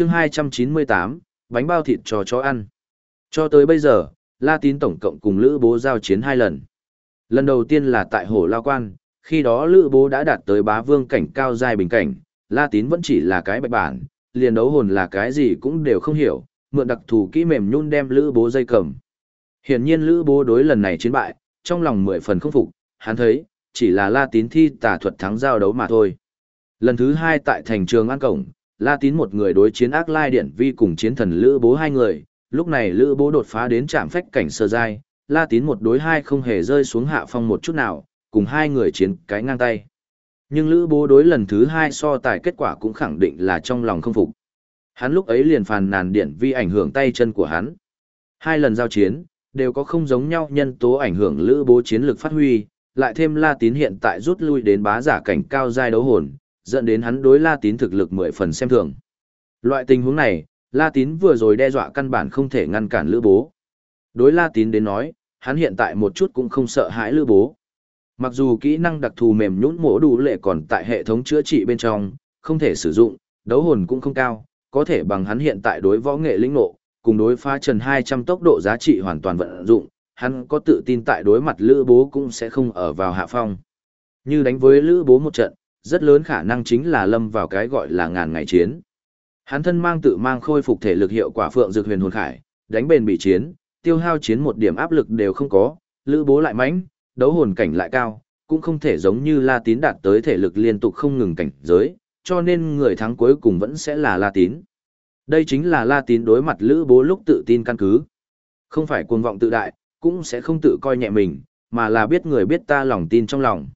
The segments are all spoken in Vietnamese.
chương 298, bánh bao thịt cho chó ăn. Cho tới bây giờ, La Tín tổng cộng cùng Lữ Bố giao chiến hai lần. Lần đầu tiên là tại Hồ Lao Quan, khi đó Lữ Bố đã đạt tới bá vương cảnh cao giai bình cảnh, La Tín vẫn chỉ là cái bạch bản, liền đấu hồn là cái gì cũng đều không hiểu, mượn đặc thù kỹ mềm nhún đem Lữ Bố dây cầm. Hiển nhiên Lữ Bố đối lần này chiến bại, trong lòng mười phần không phục, hắn thấy, chỉ là La Tín thi tà thuật thắng giao đấu mà thôi. Lần thứ hai tại thành trường An Cổng, La Tín một người đối chiến ác lai điện vi cùng chiến thần Lữ Bố hai người, lúc này Lữ Bố đột phá đến trạm phách cảnh sơ giai, La Tín một đối hai không hề rơi xuống hạ phong một chút nào, cùng hai người chiến cái ngang tay. Nhưng Lữ Bố đối lần thứ hai so tài kết quả cũng khẳng định là trong lòng không phục. Hắn lúc ấy liền phàn nàn điện vi ảnh hưởng tay chân của hắn. Hai lần giao chiến, đều có không giống nhau nhân tố ảnh hưởng Lữ Bố chiến lược phát huy, lại thêm La Tín hiện tại rút lui đến bá giả cảnh cao giai đấu hồn, dẫn đến hắn đối La Tín thực lực mười phần xem thường. Loại tình huống này, La Tín vừa rồi đe dọa căn bản không thể ngăn cản Lữ Bố. Đối La Tín đến nói, hắn hiện tại một chút cũng không sợ hãi Lữ Bố. Mặc dù kỹ năng đặc thù mềm nhũn mổ đủ lệ còn tại hệ thống chữa trị bên trong, không thể sử dụng, đấu hồn cũng không cao, có thể bằng hắn hiện tại đối võ nghệ lĩnh nộ, cùng đối phá trần 200 tốc độ giá trị hoàn toàn vận dụng, hắn có tự tin tại đối mặt Lữ Bố cũng sẽ không ở vào hạ phong. Như đánh với Lữ Bố một trận, rất lớn khả năng chính là lâm vào cái gọi là ngàn ngày chiến. Hắn thân mang tự mang khôi phục thể lực hiệu quả phượng dược huyền hồn khải, đánh bền bị chiến, tiêu hao chiến một điểm áp lực đều không có, Lữ Bố lại mãnh, đấu hồn cảnh lại cao, cũng không thể giống như La Tín đạt tới thể lực liên tục không ngừng cảnh giới, cho nên người thắng cuối cùng vẫn sẽ là La Tín. Đây chính là La Tín đối mặt Lữ Bố lúc tự tin căn cứ. Không phải cuồng vọng tự đại, cũng sẽ không tự coi nhẹ mình, mà là biết người biết ta lòng tin trong lòng.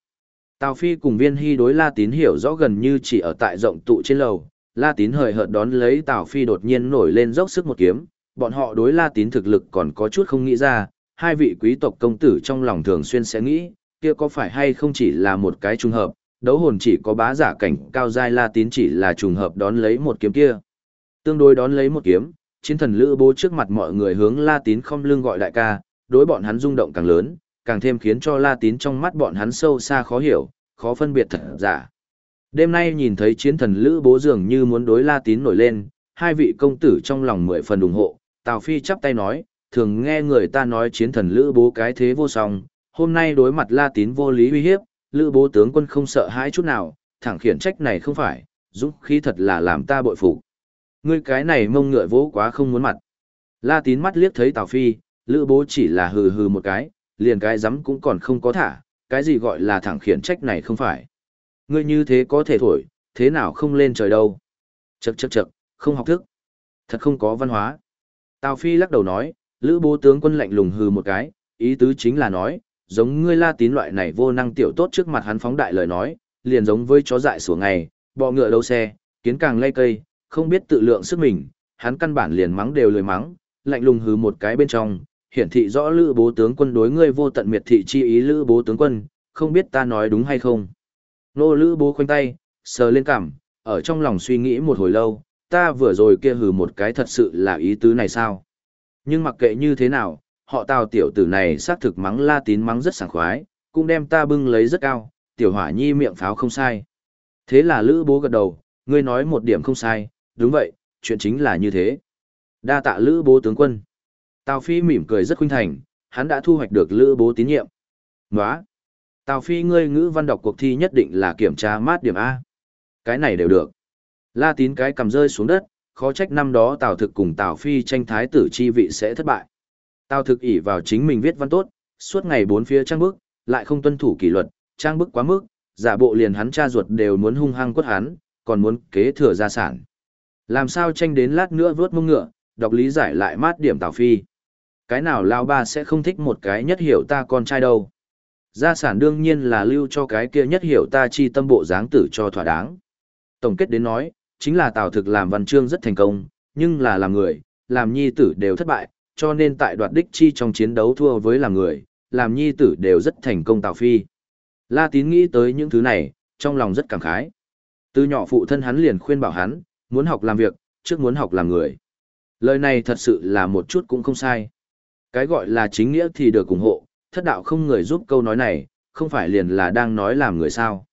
Tào Phi cùng viên hy đối La Tín hiểu rõ gần như chỉ ở tại rộng tụ trên lầu, La Tín hời hợt đón lấy Tào Phi đột nhiên nổi lên dốc sức một kiếm, bọn họ đối La Tín thực lực còn có chút không nghĩ ra, hai vị quý tộc công tử trong lòng thường xuyên sẽ nghĩ, kia có phải hay không chỉ là một cái trùng hợp, đấu hồn chỉ có bá giả cảnh cao giai La Tín chỉ là trùng hợp đón lấy một kiếm kia. Tương đối đón lấy một kiếm, chiến thần lữ bố trước mặt mọi người hướng La Tín không lưng gọi đại ca, đối bọn hắn rung động càng lớn, càng thêm khiến cho La Tín trong mắt bọn hắn sâu xa khó hiểu, khó phân biệt thật giả. Đêm nay nhìn thấy chiến thần Lữ Bố dường như muốn đối La Tín nổi lên, hai vị công tử trong lòng mười phần ủng hộ, Tào Phi chắp tay nói, thường nghe người ta nói chiến thần Lữ Bố cái thế vô song, hôm nay đối mặt La Tín vô lý uy hiếp, Lữ Bố tướng quân không sợ hãi chút nào, thẳng khiển trách này không phải, dũng khí thật là làm ta bội phục. Ngươi cái này mông ngựa vỗ quá không muốn mặt. La Tín mắt liếc thấy Tào Phi, Lữ Bố chỉ là hừ hừ một cái, liền cái rắm cũng còn không có thả, cái gì gọi là thẳng khiển trách này không phải. Ngươi như thế có thể thổi, thế nào không lên trời đâu. Chậc chậc chậc, không học thức. Thật không có văn hóa. Tào Phi lắc đầu nói, Lữ bố tướng quân lạnh lùng hừ một cái, ý tứ chính là nói, giống ngươi la tín loại này vô năng tiểu tốt trước mặt hắn phóng đại lời nói, liền giống với chó dại sủa ngày, bọ ngựa đấu xe, kiến càng lay cây, không biết tự lượng sức mình, hắn căn bản liền mắng đều lười mắng, lạnh lùng hừ một cái bên trong, hiển thị rõ lữ bố tướng quân đối ngươi vô tận miệt thị chi ý lữ bố tướng quân, không biết ta nói đúng hay không. Nô lữ bố khoanh tay, sờ lên cảm ở trong lòng suy nghĩ một hồi lâu, ta vừa rồi kia hừ một cái thật sự là ý tứ này sao. Nhưng mặc kệ như thế nào, họ tào tiểu tử này xác thực mắng la tín mắng rất sảng khoái, cũng đem ta bưng lấy rất cao, tiểu hỏa nhi miệng pháo không sai. Thế là lữ bố gật đầu, ngươi nói một điểm không sai, đúng vậy, chuyện chính là như thế. Đa tạ lữ bố tướng quân. Tào Phi mỉm cười rất khuynh thành, hắn đã thu hoạch được lữ bố tín nhiệm. Nóa! Tào Phi ngươi ngữ văn đọc cuộc thi nhất định là kiểm tra mát điểm A. Cái này đều được. La tín cái cầm rơi xuống đất, khó trách năm đó Tào thực cùng Tào Phi tranh thái tử chi vị sẽ thất bại. Tào thực ỷ vào chính mình viết văn tốt, suốt ngày bốn phía trang bức, lại không tuân thủ kỷ luật, trang bức quá mức, giả bộ liền hắn cha ruột đều muốn hung hăng quất hắn, còn muốn kế thừa gia sản. Làm sao tranh đến lát nữa vớt mông ngựa, đọc lý giải lại mát điểm Tào Phi. Cái nào lao ba sẽ không thích một cái nhất hiểu ta con trai đâu. Gia sản đương nhiên là lưu cho cái kia nhất hiểu ta chi tâm bộ dáng tử cho thỏa đáng. Tổng kết đến nói, chính là Tào Thực làm văn chương rất thành công, nhưng là làm người, làm nhi tử đều thất bại, cho nên tại đoạt đích chi trong chiến đấu thua với làm người, làm nhi tử đều rất thành công Tào Phi. La Tín nghĩ tới những thứ này, trong lòng rất cảm khái. Từ nhỏ phụ thân hắn liền khuyên bảo hắn, muốn học làm việc, trước muốn học làm người. Lời này thật sự là một chút cũng không sai. Cái gọi là chính nghĩa thì được ủng hộ, thất đạo không người giúp câu nói này, không phải liền là đang nói làm người sao.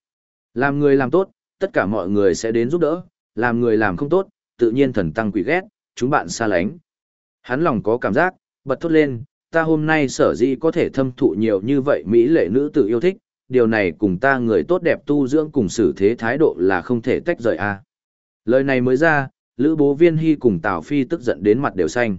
Làm người làm tốt, tất cả mọi người sẽ đến giúp đỡ, làm người làm không tốt, tự nhiên thần tăng quỷ ghét, chúng bạn xa lánh. Hắn lòng có cảm giác, bật thốt lên, ta hôm nay sở dĩ có thể thâm thụ nhiều như vậy Mỹ lệ nữ tử yêu thích, điều này cùng ta người tốt đẹp tu dưỡng cùng xử thế thái độ là không thể tách rời a. Lời này mới ra, Lữ Bố Viên Hy cùng Tào Phi tức giận đến mặt đều xanh.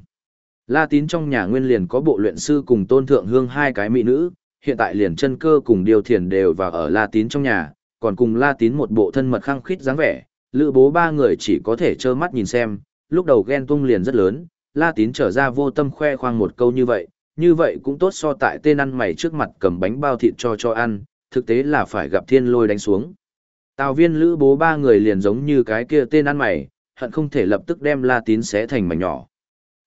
La Tín trong nhà nguyên liền có bộ luyện sư cùng Tôn Thượng Hương hai cái mỹ nữ, hiện tại liền chân cơ cùng điều thiền đều vào ở La Tín trong nhà, còn cùng La Tín một bộ thân mật khăng khít dáng vẻ, Lữ Bố ba người chỉ có thể trơ mắt nhìn xem, lúc đầu ghen tung liền rất lớn, La Tín trở ra vô tâm khoe khoang một câu như vậy, như vậy cũng tốt so tại tên ăn mày trước mặt cầm bánh bao thịt cho cho ăn, thực tế là phải gặp thiên lôi đánh xuống. Tào viên lữ bố ba người liền giống như cái kia tên ăn mày, hận không thể lập tức đem La Tín xé thành mảnh nhỏ.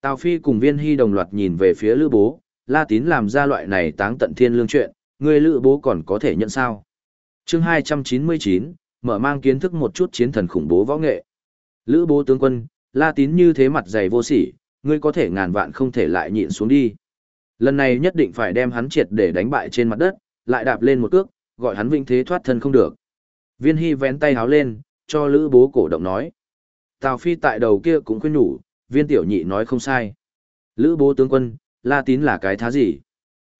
Tào Phi cùng viên hy đồng loạt nhìn về phía lữ bố, La Tín làm ra loại này táng tận thiên lương chuyện, người lữ bố còn có thể nhận sao. chương 299, mở mang kiến thức một chút chiến thần khủng bố võ nghệ. Lữ bố tướng quân, La Tín như thế mặt dày vô sỉ, ngươi có thể ngàn vạn không thể lại nhịn xuống đi. Lần này nhất định phải đem hắn triệt để đánh bại trên mặt đất, lại đạp lên một cước, gọi hắn vĩnh thế thoát thân không được. Viên Hy vén tay háo lên, cho Lữ bố cổ động nói. Tào Phi tại đầu kia cũng khuyên nhủ, viên tiểu nhị nói không sai. Lữ bố tướng quân, La Tín là cái thá gì?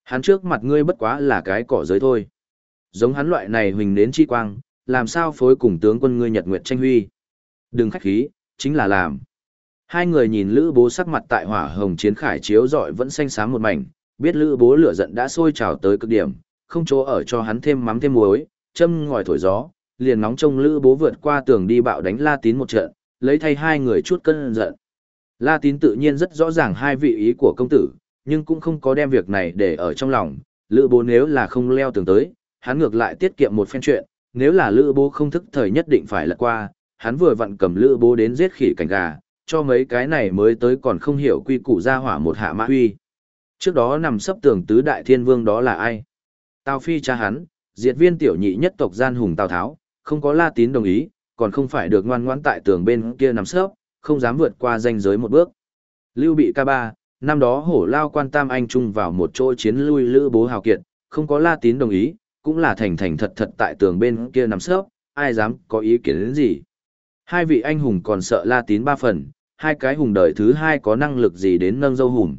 Hắn trước mặt ngươi bất quá là cái cỏ giới thôi. Giống hắn loại này huỳnh đến chi quang, làm sao phối cùng tướng quân ngươi Nhật Nguyệt tranh huy. Đừng khách khí, chính là làm. Hai người nhìn Lữ Bố sắc mặt tại hỏa hồng chiến khải chiếu rọi vẫn xanh xám một mảnh, biết Lữ Bố lửa giận đã sôi trào tới cực điểm, không chỗ ở cho hắn thêm mắm thêm muối, châm ngòi thổi gió, liền nóng trông Lữ Bố vượt qua tường đi bạo đánh La Tín một trận, lấy thay hai người chút cơn giận. La Tín tự nhiên rất rõ ràng hai vị ý của công tử, nhưng cũng không có đem việc này để ở trong lòng, Lữ Bố nếu là không leo tường tới, hắn ngược lại tiết kiệm một phen chuyện, nếu là Lữ Bố không thức thời nhất định phải lật qua, hắn vừa vặn cầm Lữ Bố đến giết khỉ cảnh gà, cho mấy cái này mới tới còn không hiểu quy củ ra hỏa một hạ mã huy. Trước đó nằm sấp tường tứ đại thiên vương đó là ai? Tào Phi cha hắn, diệt viên tiểu nhị nhất tộc gian hùng Tào Tháo, không có La Tín đồng ý, còn không phải được ngoan ngoãn tại tường bên kia nằm sấp, không dám vượt qua danh giới một bước. Lưu bị ca ba, năm đó hổ lao quan tam anh chung vào một chỗ chiến lui lữ bố hào kiệt, không có La Tín đồng ý, cũng là thành thành thật thật tại tường bên kia nằm sấp, ai dám có ý kiến đến gì. Hai vị anh hùng còn sợ La Tín ba phần, hai cái hùng đời thứ hai có năng lực gì đến nâng dâu hùng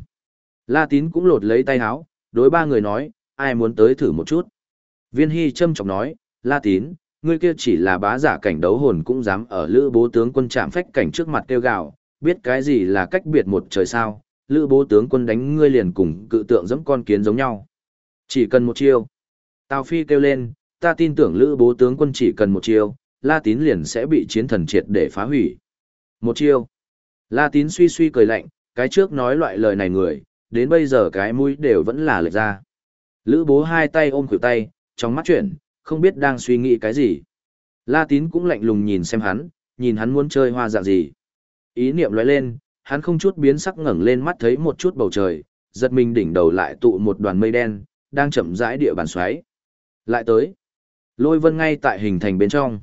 La Tín cũng lột lấy tay háo, đối ba người nói, ai muốn tới thử một chút. Viên Hy châm trọng nói, La Tín, ngươi kia chỉ là bá giả cảnh đấu hồn cũng dám ở lữ bố tướng quân chạm phách cảnh trước mặt kêu gạo, biết cái gì là cách biệt một trời sao, lữ bố tướng quân đánh ngươi liền cùng cự tượng giẫm con kiến giống nhau. Chỉ cần một chiêu. Tào Phi kêu lên, ta tin tưởng lữ bố tướng quân chỉ cần một chiêu, La Tín liền sẽ bị chiến thần triệt để phá hủy. Một chiêu. La Tín suy suy cười lạnh, cái trước nói loại lời này người, đến bây giờ cái mũi đều vẫn là lệch ra. Lữ bố hai tay ôm khuỷu tay, trong mắt chuyển, không biết đang suy nghĩ cái gì. La Tín cũng lạnh lùng nhìn xem hắn, nhìn hắn muốn chơi hoa dạng gì. Ý niệm lóe lên, hắn không chút biến sắc ngẩng lên mắt thấy một chút bầu trời, giật mình đỉnh đầu lại tụ một đoàn mây đen, đang chậm rãi địa bàn xoáy. Lại tới. Lôi vân ngay tại hình thành bên trong.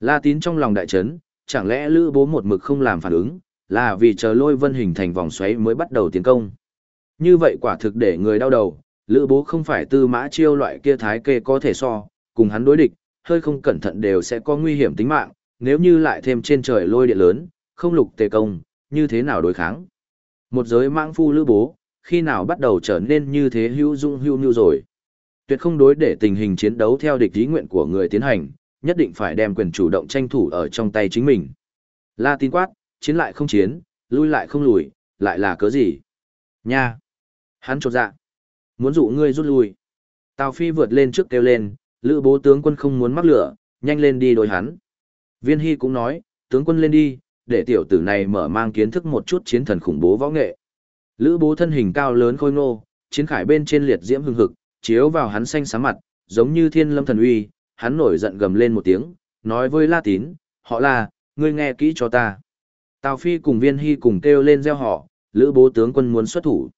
La Tín trong lòng đại chấn, chẳng lẽ Lữ bố một mực không làm phản ứng, là vì chờ lôi vân hình thành vòng xoáy mới bắt đầu tiến công. Như vậy quả thực để người đau đầu, lữ bố không phải tư mã chiêu loại kia thái kê có thể so, cùng hắn đối địch, hơi không cẩn thận đều sẽ có nguy hiểm tính mạng, nếu như lại thêm trên trời lôi điện lớn, không lục tề công, như thế nào đối kháng. Một giới mãng phu lữ bố, khi nào bắt đầu trở nên như thế hữu dung hữu nhu rồi. Tuyệt không đối để tình hình chiến đấu theo địch ý nguyện của người tiến hành, nhất định phải đem quyền chủ động tranh thủ ở trong tay chính mình. La tin quát, chiến lại không chiến, lui lại không lùi, lại là cớ gì? Nha! Hắn trột dạ. Muốn dụ ngươi rút lui. Tào Phi vượt lên trước kêu lên, lữ bố tướng quân không muốn mắc lửa, nhanh lên đi đối hắn. Viên Hy cũng nói, tướng quân lên đi, để tiểu tử này mở mang kiến thức một chút chiến thần khủng bố võ nghệ. Lữ bố thân hình cao lớn khôi ngô, chiến khải bên trên liệt diễm hưng hực, chiếu vào hắn xanh sáng mặt, giống như thiên lâm thần uy, hắn nổi giận gầm lên một tiếng, nói với La Tín, họ là, ngươi nghe kỹ cho ta. Tào Phi cùng Viên Hy cùng kêu lên gieo họ, Lữ bố tướng quân muốn xuất thủ.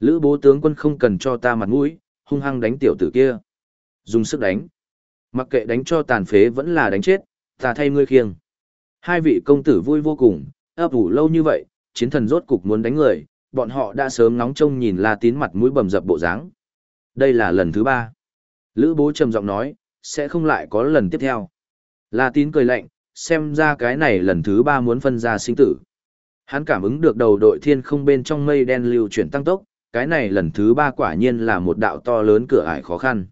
Lữ bố tướng quân không cần cho ta mặt mũi, hung hăng đánh tiểu tử kia. Dùng sức đánh. Mặc kệ đánh cho tàn phế vẫn là đánh chết, ta thay ngươi khiêng. Hai vị công tử vui vô cùng, ấp ủ lâu như vậy, chiến thần rốt cục muốn đánh người, bọn họ đã sớm nóng trông nhìn La Tín mặt mũi bầm dập bộ dáng. Đây là lần thứ ba. Lữ bố trầm giọng nói, sẽ không lại có lần tiếp theo. La Tín cười lạnh, xem ra cái này lần thứ ba muốn phân ra sinh tử. Hắn cảm ứng được đầu đội thiên không bên trong mây đen lưu chuyển tăng tốc, cái này lần thứ ba quả nhiên là một đạo to lớn cửa ải khó khăn.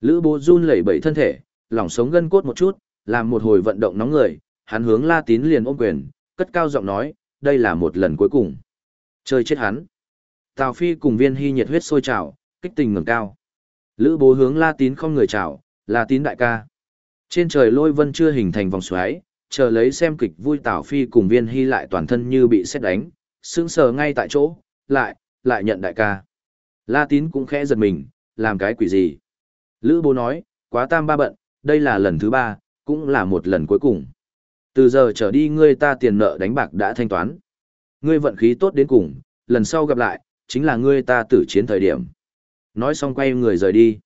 Lữ bố run lẩy bẩy thân thể, lỏng sống gân cốt một chút, làm một hồi vận động nóng người, hắn hướng La Tín liền ôm quyền, cất cao giọng nói, đây là một lần cuối cùng. Chơi chết hắn. Tào Phi cùng viên hy nhiệt huyết sôi trào, kích tình ngẩng cao. Lữ bố hướng La Tín không người chào, La Tín đại ca. Trên trời lôi vân chưa hình thành vòng xoáy, chờ lấy xem kịch vui Tào Phi cùng viên hy lại toàn thân như bị xét đánh, sững sờ ngay tại chỗ, lại, lại nhận đại ca. La Tín cũng khẽ giật mình, làm cái quỷ gì? Lữ bố nói, quá tam ba bận, đây là lần thứ ba, cũng là một lần cuối cùng. Từ giờ trở đi ngươi ta tiền nợ đánh bạc đã thanh toán. Ngươi vận khí tốt đến cùng, lần sau gặp lại, chính là ngươi ta tử chiến thời điểm. Nói xong quay người rời đi.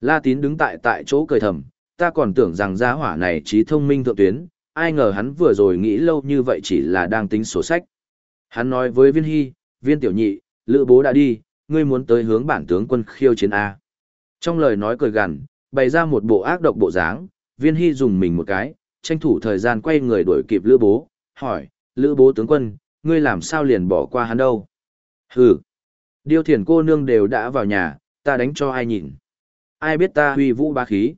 La tín đứng tại tại chỗ cười thầm, ta còn tưởng rằng gia hỏa này trí thông minh thượng tuyến, ai ngờ hắn vừa rồi nghĩ lâu như vậy chỉ là đang tính sổ sách. Hắn nói với viên hy, viên tiểu nhị, lữ bố đã đi, ngươi muốn tới hướng bản tướng quân khiêu chiến A. Trong lời nói cười gằn, bày ra một bộ ác độc bộ dáng, viên hy dùng mình một cái, tranh thủ thời gian quay người đuổi kịp lữ bố, hỏi, lữ bố tướng quân, ngươi làm sao liền bỏ qua hắn đâu? Hừ, điêu thiền cô nương đều đã vào nhà, ta đánh cho ai nhìn? Ai biết ta huy vũ bá khí?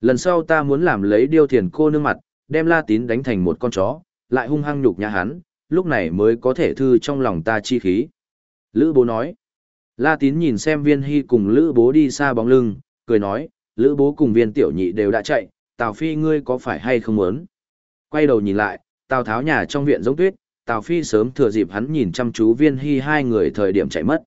Lần sau ta muốn làm lấy điêu thiền cô nương mặt, đem la tín đánh thành một con chó, lại hung hăng nhục nhà hắn, lúc này mới có thể thư trong lòng ta chi khí. Lữ bố nói, la tín nhìn xem viên hy cùng lữ bố đi xa bóng lưng, cười nói, lữ bố cùng viên tiểu nhị đều đã chạy, Tào Phi ngươi có phải hay không muốn? Quay đầu nhìn lại, Tào Tháo nhà trong viện giống tuyết, Tào Phi sớm thừa dịp hắn nhìn chăm chú viên hy hai người thời điểm chạy mất.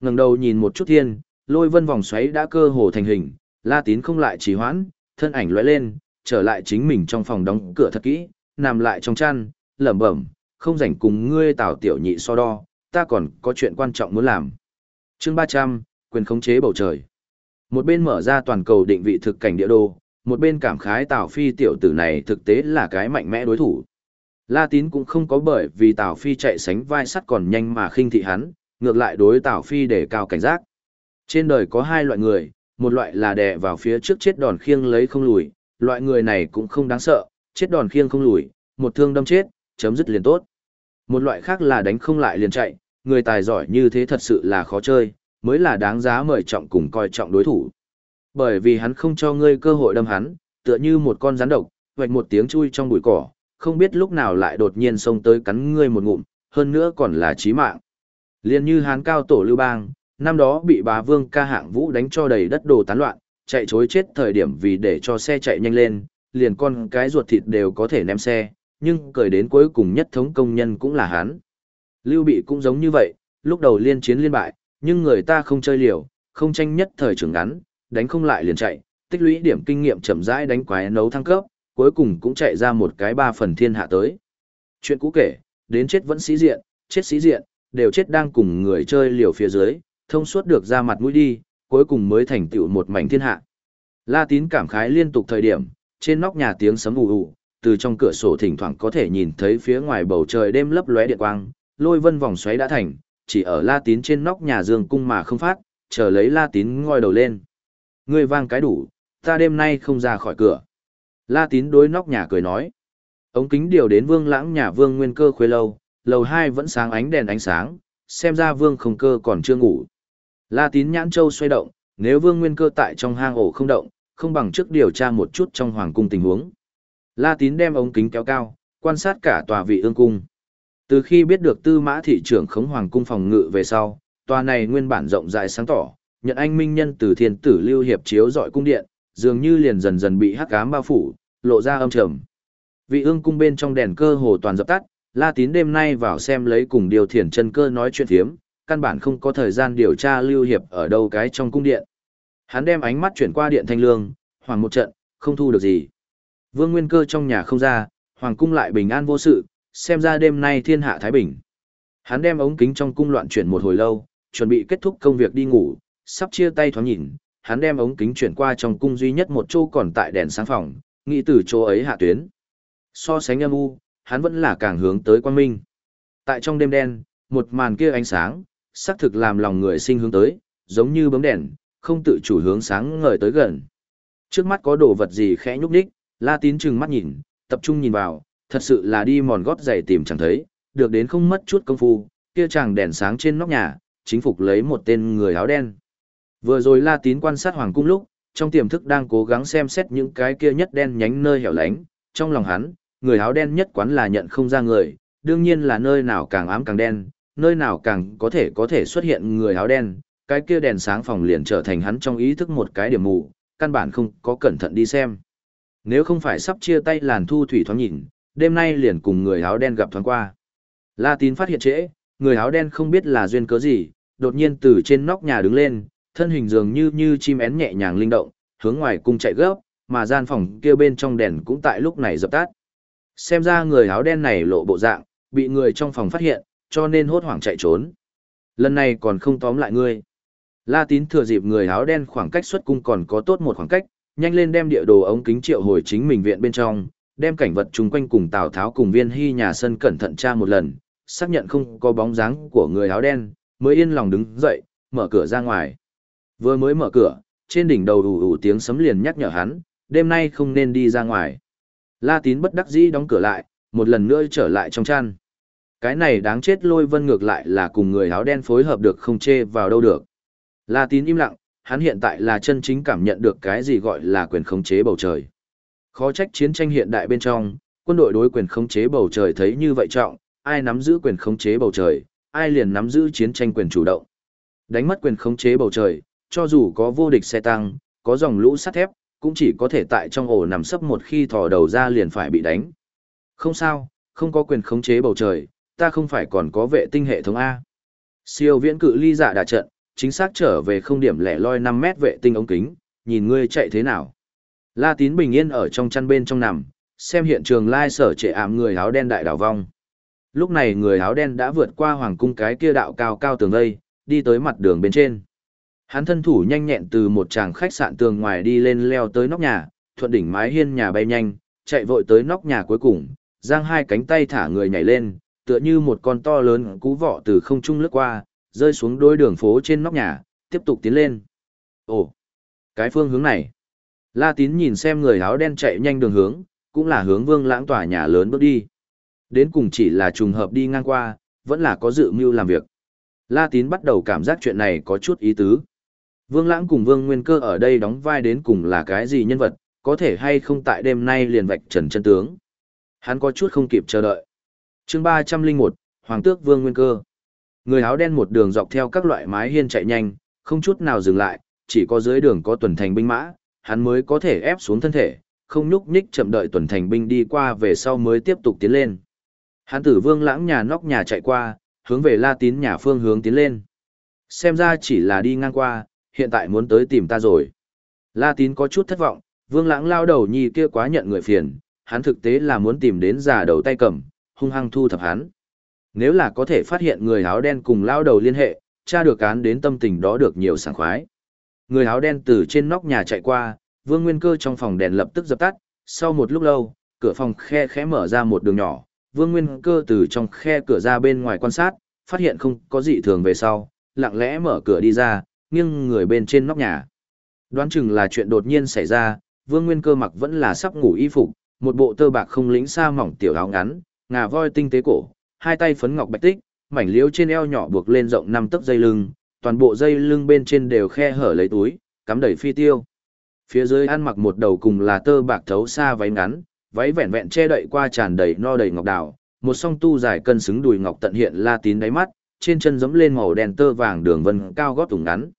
ngẩng đầu nhìn một chút thiên, lôi vân vòng xoáy đã cơ hồ thành hình, La Tín không lại trì hoãn, thân ảnh lóe lên, trở lại chính mình trong phòng đóng cửa thật kỹ, nằm lại trong chăn, lẩm bẩm, không rảnh cùng ngươi Tào tiểu nhị so đo, ta còn có chuyện quan trọng muốn làm. Chương ba trăm quyền khống chế bầu trời. Một bên mở ra toàn cầu định vị thực cảnh địa đồ, một bên cảm khái Tào Phi tiểu tử này thực tế là cái mạnh mẽ đối thủ. La Tín cũng không có bởi vì Tào Phi chạy sánh vai sắt còn nhanh mà khinh thị hắn, ngược lại đối Tào Phi để cao cảnh giác. Trên đời có hai loại người, một loại là đè vào phía trước chết đòn khiêng lấy không lùi, loại người này cũng không đáng sợ, chết đòn khiêng không lùi, một thương đâm chết, chấm dứt liền tốt. Một loại khác là đánh không lại liền chạy, người tài giỏi như thế thật sự là khó chơi, mới là đáng giá mời trọng cùng coi trọng đối thủ. Bởi vì hắn không cho ngươi cơ hội đâm hắn, tựa như một con rắn độc, vạch một tiếng chui trong bụi cỏ, không biết lúc nào lại đột nhiên xông tới cắn ngươi một ngụm, hơn nữa còn là chí mạng. Liên như hán cao tổ lưu bang, năm đó bị bá vương ca hạng vũ đánh cho đầy đất đồ tán loạn, chạy chối chết thời điểm vì để cho xe chạy nhanh lên, liền con cái ruột thịt đều có thể ném xe, nhưng cười đến cuối cùng nhất thống công nhân cũng là hắn. Lưu bị cũng giống như vậy, lúc đầu liên chiến liên bại, nhưng người ta không chơi liều, không tranh nhất thời trưởng ngắn, đánh không lại liền chạy, tích lũy điểm kinh nghiệm chậm rãi đánh quái nấu thăng cấp, cuối cùng cũng chạy ra một cái ba phần thiên hạ tới. Chuyện cũ kể, đến chết vẫn sĩ diện, chết sĩ diện, đều chết đang cùng người chơi liều phía dưới, thông suốt được ra mặt mũi đi, cuối cùng mới thành tựu một mảnh thiên hạ. La tín cảm khái liên tục thời điểm, trên nóc nhà tiếng sấm ù ù, từ trong cửa sổ thỉnh thoảng có thể nhìn thấy phía ngoài bầu trời đêm lấp lóe điện quang, lôi vân vòng xoáy đã thành, chỉ ở La tín trên nóc nhà dương cung mà không phát, chờ lấy La tín ngoi đầu lên. Ngươi vang cái đủ, ta đêm nay không ra khỏi cửa. La tín đối nóc nhà cười nói. Ống kính điều đến vương lãng nhà vương nguyên cơ khuê lâu, lầu hai vẫn sáng ánh đèn ánh sáng, xem ra vương không cơ còn chưa ngủ. La tín nhãn châu xoay động, nếu vương nguyên cơ tại trong hang ổ không động, không bằng trước điều tra một chút trong hoàng cung tình huống. La tín đem ống kính kéo cao, quan sát cả tòa vị ương cung. Từ khi biết được tư mã thị trưởng khống hoàng cung phòng ngự về sau, tòa này nguyên bản rộng rãi sáng tỏ, nhận anh minh nhân từ thiên tử lưu hiệp chiếu dọi cung điện, dường như liền dần dần bị hắc ám bao phủ, lộ ra âm trầm. Vị ương cung bên trong đèn cơ hồ toàn dập tắt, La Tín đêm nay vào xem lấy cùng điều thiển chân cơ nói chuyện thiếm, căn bản không có thời gian điều tra lưu hiệp ở đâu cái trong cung điện. Hắn đem ánh mắt chuyển qua điện thanh lương, hoàng một trận, không thu được gì. Vương Nguyên Cơ trong nhà không ra, hoàng cung lại bình an vô sự, xem ra đêm nay thiên hạ thái bình. Hắn đem ống kính trong cung loạn chuyển một hồi lâu, chuẩn bị kết thúc công việc đi ngủ, sắp chia tay thoáng nhìn, hắn đem ống kính chuyển qua trong cung duy nhất một chỗ còn tại đèn sáng phòng, nghĩ từ chỗ ấy hạ tuyến. So sánh âm u, hắn vẫn là càng hướng tới quan minh. Tại trong đêm đen, một màn kia ánh sáng, xác thực làm lòng người sinh hướng tới, giống như bấm đèn, không tự chủ hướng sáng ngời tới gần. Trước mắt có đồ vật gì khẽ nhúc nhích, La Tín trừng mắt nhìn, tập trung nhìn vào, thật sự là đi mòn gót giày tìm chẳng thấy, được đến không mất chút công phu, kia chàng đèn sáng trên nóc nhà, chính phục lấy một tên người áo đen. Vừa rồi La Tín quan sát hoàng cung lúc, trong tiềm thức đang cố gắng xem xét những cái kia nhất đen nhánh nơi hẻo lánh, trong lòng hắn, người áo đen nhất quán là nhận không ra người, đương nhiên là nơi nào càng ám càng đen, nơi nào càng có thể có thể xuất hiện người áo đen, cái kia đèn sáng phòng liền trở thành hắn trong ý thức một cái điểm mù, căn bản không có cẩn thận đi xem. Nếu không phải sắp chia tay làn thu thủy thoáng nhìn, đêm nay liền cùng người áo đen gặp thoáng qua. La Tín phát hiện trễ, người áo đen không biết là duyên cớ gì, đột nhiên từ trên nóc nhà đứng lên, thân hình dường như như chim én nhẹ nhàng linh động, hướng ngoài cung chạy gấp, mà gian phòng kia bên trong đèn cũng tại lúc này dập tắt. Xem ra người áo đen này lộ bộ dạng, bị người trong phòng phát hiện, cho nên hốt hoảng chạy trốn. Lần này còn không tóm lại ngươi. La Tín thừa dịp người áo đen khoảng cách xuất cung còn có tốt một khoảng cách, nhanh lên đem địa đồ ống kính triệu hồi chính mình viện bên trong, đem cảnh vật chung quanh cùng Tào Tháo cùng Viên Hy nhà sân cẩn thận tra một lần, xác nhận không có bóng dáng của người áo đen, mới yên lòng đứng dậy, mở cửa ra ngoài. Vừa mới mở cửa, trên đỉnh đầu ủ ủ tiếng sấm liền nhắc nhở hắn, đêm nay không nên đi ra ngoài. La Tín bất đắc dĩ đóng cửa lại, một lần nữa trở lại trong chăn. Cái này đáng chết lôi vân ngược lại là cùng người áo đen phối hợp được không chê vào đâu được. La Tín im lặng, hắn hiện tại là chân chính cảm nhận được cái gì gọi là quyền khống chế bầu trời. Khó trách chiến tranh hiện đại bên trong, quân đội đối quyền khống chế bầu trời thấy như vậy trọng, ai nắm giữ quyền khống chế bầu trời, ai liền nắm giữ chiến tranh quyền chủ động. Đánh mất quyền khống chế bầu trời, cho dù có vô địch xe tăng, có dòng lũ sắt thép, cũng chỉ có thể tại trong ổ nằm sấp một khi thò đầu ra liền phải bị đánh. Không sao, không có quyền khống chế bầu trời, ta không phải còn có vệ tinh hệ thống A. Siêu viễn cự ly dạ đà trận, chính xác trở về không điểm lẻ loi 5 mét vệ tinh ống kính, nhìn ngươi chạy thế nào. La tín bình yên ở trong chăn bên trong nằm, xem hiện trường lai sở trệ ảm người áo đen đại đảo vong. Lúc này người áo đen đã vượt qua hoàng cung cái kia đạo cao cao tường vây, đi tới mặt đường bên trên. Hắn thân thủ nhanh nhẹn từ một tràng khách sạn tường ngoài đi lên leo tới nóc nhà, thuận đỉnh mái hiên nhà bay nhanh, chạy vội tới nóc nhà cuối cùng, giang hai cánh tay thả người nhảy lên, tựa như một con to lớn cú vọ từ không trung lướt qua, rơi xuống đôi đường phố trên nóc nhà, tiếp tục tiến lên. Ồ, cái phương hướng này. La Tín nhìn xem người áo đen chạy nhanh đường hướng, cũng là hướng vương lãng tòa nhà lớn bước đi. Đến cùng chỉ là trùng hợp đi ngang qua, vẫn là có dự mưu làm việc. La Tín bắt đầu cảm giác chuyện này có chút ý tứ. Vương Lãng cùng Vương Nguyên Cơ ở đây đóng vai đến cùng là cái gì nhân vật, có thể hay không tại đêm nay liền vạch trần chân tướng. Hắn có chút không kịp chờ đợi. chương 301, Hoàng tước Vương Nguyên Cơ. Người áo đen một đường dọc theo các loại mái hiên chạy nhanh, không chút nào dừng lại, chỉ có dưới đường có tuần thành binh mã, hắn mới có thể ép xuống thân thể, không nhúc nhích chậm đợi tuần thành binh đi qua về sau mới tiếp tục tiến lên. Hắn tử Vương Lãng nhà nóc nhà chạy qua, hướng về La Tín nhà phương hướng tiến lên. Xem ra chỉ là đi ngang qua, hiện tại muốn tới tìm ta rồi. La Tín có chút thất vọng, Vương Lãng lao đầu nhi kia quá nhận người phiền, hắn thực tế là muốn tìm đến giả đầu tay cầm, hung hăng thu thập hắn. Nếu là có thể phát hiện người áo đen cùng lao đầu liên hệ, tra được án đến tâm tình đó được nhiều sảng khoái. Người áo đen từ trên nóc nhà chạy qua, Vương Nguyên Cơ trong phòng đèn lập tức dập tắt, sau một lúc lâu, cửa phòng khe khẽ mở ra một đường nhỏ, Vương Nguyên Cơ từ trong khe cửa ra bên ngoài quan sát, phát hiện không có gì thường về sau, lặng lẽ mở cửa đi ra, nghiêng người bên trên nóc nhà. Đoán chừng là chuyện đột nhiên xảy ra, Vương Nguyên Cơ mặc vẫn là sắp ngủ y phục, một bộ tơ bạc không lính xa mỏng tiểu áo ngắn, ngà voi tinh tế cổ, hai tay phấn ngọc bạch tích, mảnh liếu trên eo nhỏ buộc lên rộng năm tấc dây lưng, toàn bộ dây lưng bên trên đều khe hở lấy túi, cắm đầy phi tiêu. Phía dưới ăn mặc một đầu cùng là tơ bạc thấu xa váy ngắn, váy vẹn vẹn che đậy qua tràn đầy no đầy ngọc đào, một song tu dài cân xứng đùi ngọc tận hiện la tín đáy mắt, trên chân giẫm lên màu đen tơ vàng đường vân cao gót tùng ngắn.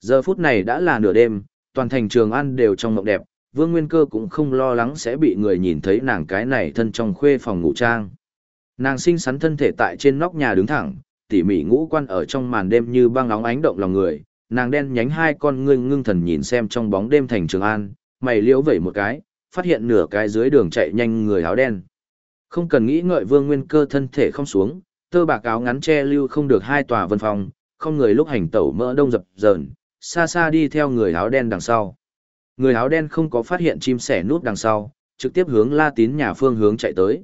Giờ phút này đã là nửa đêm, toàn thành trường ăn đều trong mộng đẹp, Vương Nguyên Cơ cũng không lo lắng sẽ bị người nhìn thấy nàng cái này thân trong khuê phòng ngủ trang. Nàng xinh xắn thân thể tại trên nóc nhà đứng thẳng, tỉ mỉ ngũ quan ở trong màn đêm như băng óng ánh động lòng người, nàng đen nhánh hai con ngươi ngưng thần nhìn xem trong bóng đêm thành trường an, mày liễu vẩy một cái, phát hiện nửa cái dưới đường chạy nhanh người áo đen. Không cần nghĩ ngợi Vương Nguyên Cơ thân thể không xuống, tơ bạc áo ngắn che lưu không được hai tòa vân phòng, không người lúc hành tẩu mỡ đông dập dờn, xa xa đi theo người áo đen đằng sau. Người áo đen không có phát hiện chim sẻ nút đằng sau, trực tiếp hướng La Tín nhà phương hướng chạy tới.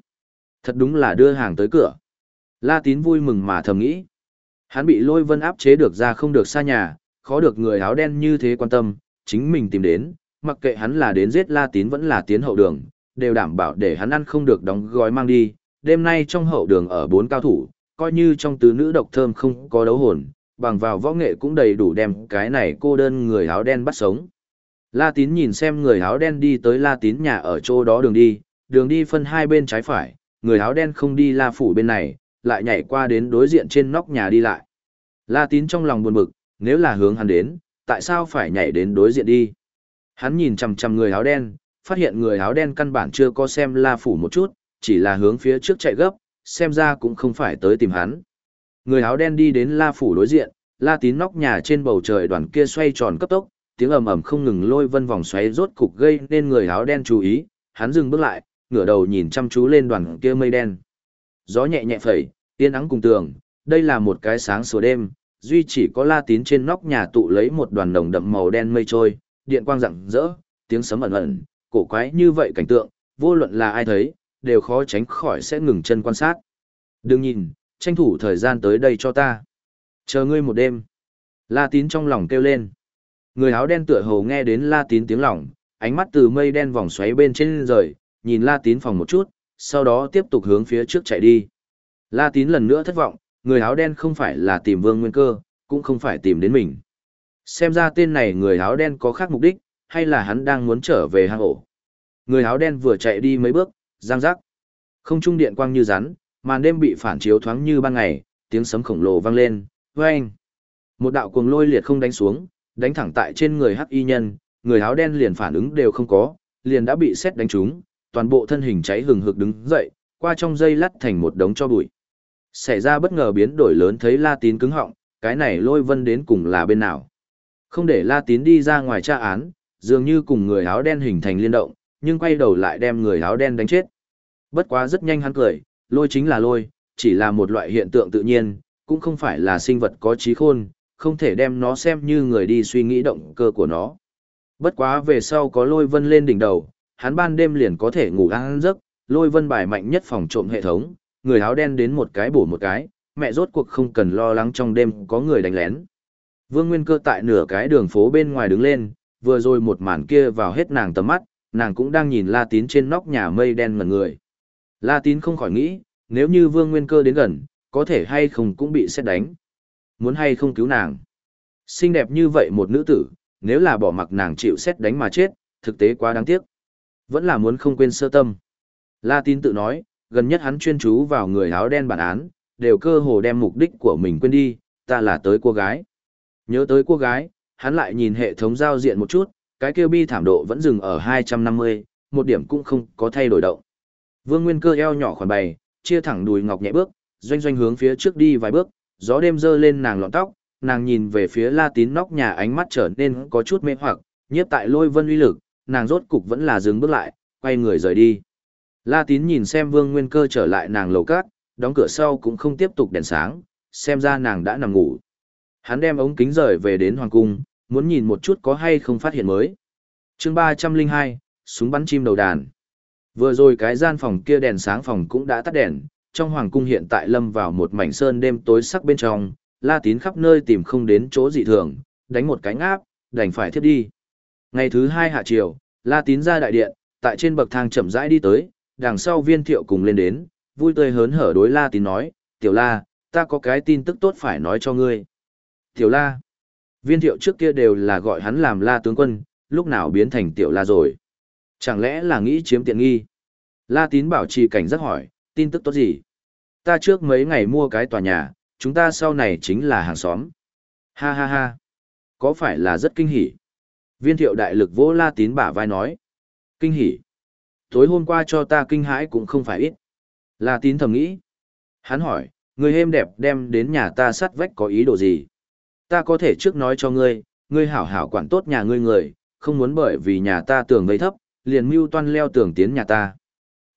Thật đúng là đưa hàng tới cửa. La Tín vui mừng mà thầm nghĩ. Hắn bị lôi vân áp chế được ra không được xa nhà, khó được người áo đen như thế quan tâm, chính mình tìm đến, mặc kệ hắn là đến giết La Tín vẫn là tiến hậu đường, đều đảm bảo để hắn ăn không được đóng gói mang đi. Đêm nay trong hậu đường ở bốn cao thủ, coi như trong tứ nữ độc thơm không có đấu hồn, bằng vào võ nghệ cũng đầy đủ đem cái này cô đơn người áo đen bắt sống. La Tín nhìn xem người áo đen đi tới La Tín nhà ở chỗ đó đường đi, đường đi phân hai bên trái phải, người áo đen không đi La Phủ bên này, lại nhảy qua đến đối diện trên nóc nhà đi lại. La Tín trong lòng buồn bực, nếu là hướng hắn đến, tại sao phải nhảy đến đối diện đi? Hắn nhìn chằm chằm người áo đen, phát hiện người áo đen căn bản chưa có xem La Phủ một chút, chỉ là hướng phía trước chạy gấp, xem ra cũng không phải tới tìm hắn. Người áo đen đi đến La Phủ đối diện, La Tín nóc nhà trên bầu trời đoàn kia xoay tròn cấp tốc, tiếng ầm ầm không ngừng lôi vân vòng xoáy rốt cục gây nên người áo đen chú ý, hắn dừng bước lại, ngửa đầu nhìn chăm chú lên đoàn kia mây đen. Gió nhẹ nhẹ phẩy, tiên ắng cùng tường, đây là một cái sáng sủa đêm, duy chỉ có La Tín trên nóc nhà tụ lấy một đoàn đồng đậm màu đen mây trôi, điện quang rạng rỡ, tiếng sấm ẩn ẩn, cổ quái như vậy cảnh tượng, vô luận là ai thấy, đều khó tránh khỏi sẽ ngừng chân quan sát. Đừng nhìn, tranh thủ thời gian tới đây cho ta. Chờ ngươi một đêm. La Tín trong lòng kêu lên. Người áo đen tựa hồ nghe đến La Tín tiếng lòng, ánh mắt từ mây đen vòng xoáy bên trên rời, nhìn La Tín phòng một chút, sau đó tiếp tục hướng phía trước chạy đi. La Tín lần nữa thất vọng, người áo đen không phải là tìm Vương Nguyên Cơ, cũng không phải tìm đến mình. Xem ra tên này người áo đen có khác mục đích, hay là hắn đang muốn trở về hang ổ. Người áo đen vừa chạy đi mấy bước, giang rắc. Không trung điện quang như rắn, màn đêm bị phản chiếu thoáng như ban ngày, tiếng sấm khổng lồ vang lên, vang. Một đạo cuồng lôi liệt không đánh xuống, đánh thẳng tại trên người hắc y nhân, người áo đen liền phản ứng đều không có, liền đã bị xét đánh trúng, toàn bộ thân hình cháy hừng hực đứng dậy, qua trong dây lắt thành một đống cho bụi. Xảy ra bất ngờ biến đổi lớn thấy La Tín cứng họng, cái này lôi vân đến cùng là bên nào. Không để La Tín đi ra ngoài tra án, dường như cùng người áo đen hình thành liên động, nhưng quay đầu lại đem người áo đen đánh chết. Bất quá rất nhanh hắn cười, lôi chính là lôi, chỉ là một loại hiện tượng tự nhiên, cũng không phải là sinh vật có trí khôn, không thể đem nó xem như người đi suy nghĩ động cơ của nó. Bất quá về sau có lôi vân lên đỉnh đầu, hắn ban đêm liền có thể ngủ ăn giấc, lôi vân bài mạnh nhất phòng trộm hệ thống, người áo đen đến một cái bổ một cái, mẹ rốt cuộc không cần lo lắng trong đêm có người đánh lén. Vương Nguyên Cơ tại nửa cái đường phố bên ngoài đứng lên, vừa rồi một màn kia vào hết nàng tầm mắt, nàng cũng đang nhìn La Tín trên nóc nhà mây đen ngẩn người. La Tín không khỏi nghĩ, nếu như Vương Nguyên Cơ đến gần, có thể hay không cũng bị xét đánh. Muốn hay không cứu nàng. Xinh đẹp như vậy một nữ tử, nếu là bỏ mặc nàng chịu xét đánh mà chết, thực tế quá đáng tiếc. Vẫn là muốn không quên sơ tâm. La Tín tự nói, gần nhất hắn chuyên chú vào người áo đen bản án, đều cơ hồ đem mục đích của mình quên đi, ta là tới cô gái. Nhớ tới cô gái, hắn lại nhìn hệ thống giao diện một chút, cái kêu bi thảm độ vẫn dừng ở 250, một điểm cũng không có thay đổi động. Vương Nguyên cơ eo nhỏ khoản bày, chia thẳng đùi ngọc nhẹ bước, doanh doanh hướng phía trước đi vài bước, gió đêm dơ lên nàng lọn tóc, nàng nhìn về phía La Tín nóc nhà ánh mắt trở nên có chút mê hoặc, nhiếp tại lôi vân uy lực, nàng rốt cục vẫn là dừng bước lại, quay người rời đi. La Tín nhìn xem Vương Nguyên Cơ trở lại nàng lầu cát, đóng cửa sau cũng không tiếp tục đèn sáng, xem ra nàng đã nằm ngủ. Hắn đem ống kính rời về đến hoàng cung, muốn nhìn một chút có hay không phát hiện mới. chương 302, súng bắn chim đầu đàn. Vừa rồi cái gian phòng kia đèn sáng phòng cũng đã tắt đèn, trong hoàng cung hiện tại lâm vào một mảnh sơn đêm tối sắc bên trong, La Tín khắp nơi tìm không đến chỗ dị thường, đánh một cái ngáp, đành phải thiếp đi. Ngày thứ hai hạ chiều, La Tín ra đại điện, tại trên bậc thang chậm rãi đi tới, đằng sau viên thiệu cùng lên đến, vui tươi hớn hở đối La Tín nói, Tiểu La, ta có cái tin tức tốt phải nói cho ngươi. Tiểu La, viên thiệu trước kia đều là gọi hắn làm La tướng quân, lúc nào biến thành Tiểu La rồi. Chẳng lẽ là nghĩ chiếm tiện nghi? La Tín bảo trì cảnh giác hỏi, tin tức tốt gì? Ta trước mấy ngày mua cái tòa nhà, chúng ta sau này chính là hàng xóm. Ha ha ha. Có phải là rất kinh hỉ? Viên thiệu đại lực vỗ La Tín bả vai nói. Kinh hỉ. Tối hôm qua cho ta kinh hãi cũng không phải ít. La Tín thầm nghĩ. Hắn hỏi, người êm đẹp đem đến nhà ta sắt vách có ý đồ gì? Ta có thể trước nói cho ngươi, ngươi hảo hảo quản tốt nhà ngươi người, không muốn bởi vì nhà ta tường vây thấp, liền mưu toan leo tường tiến nhà ta.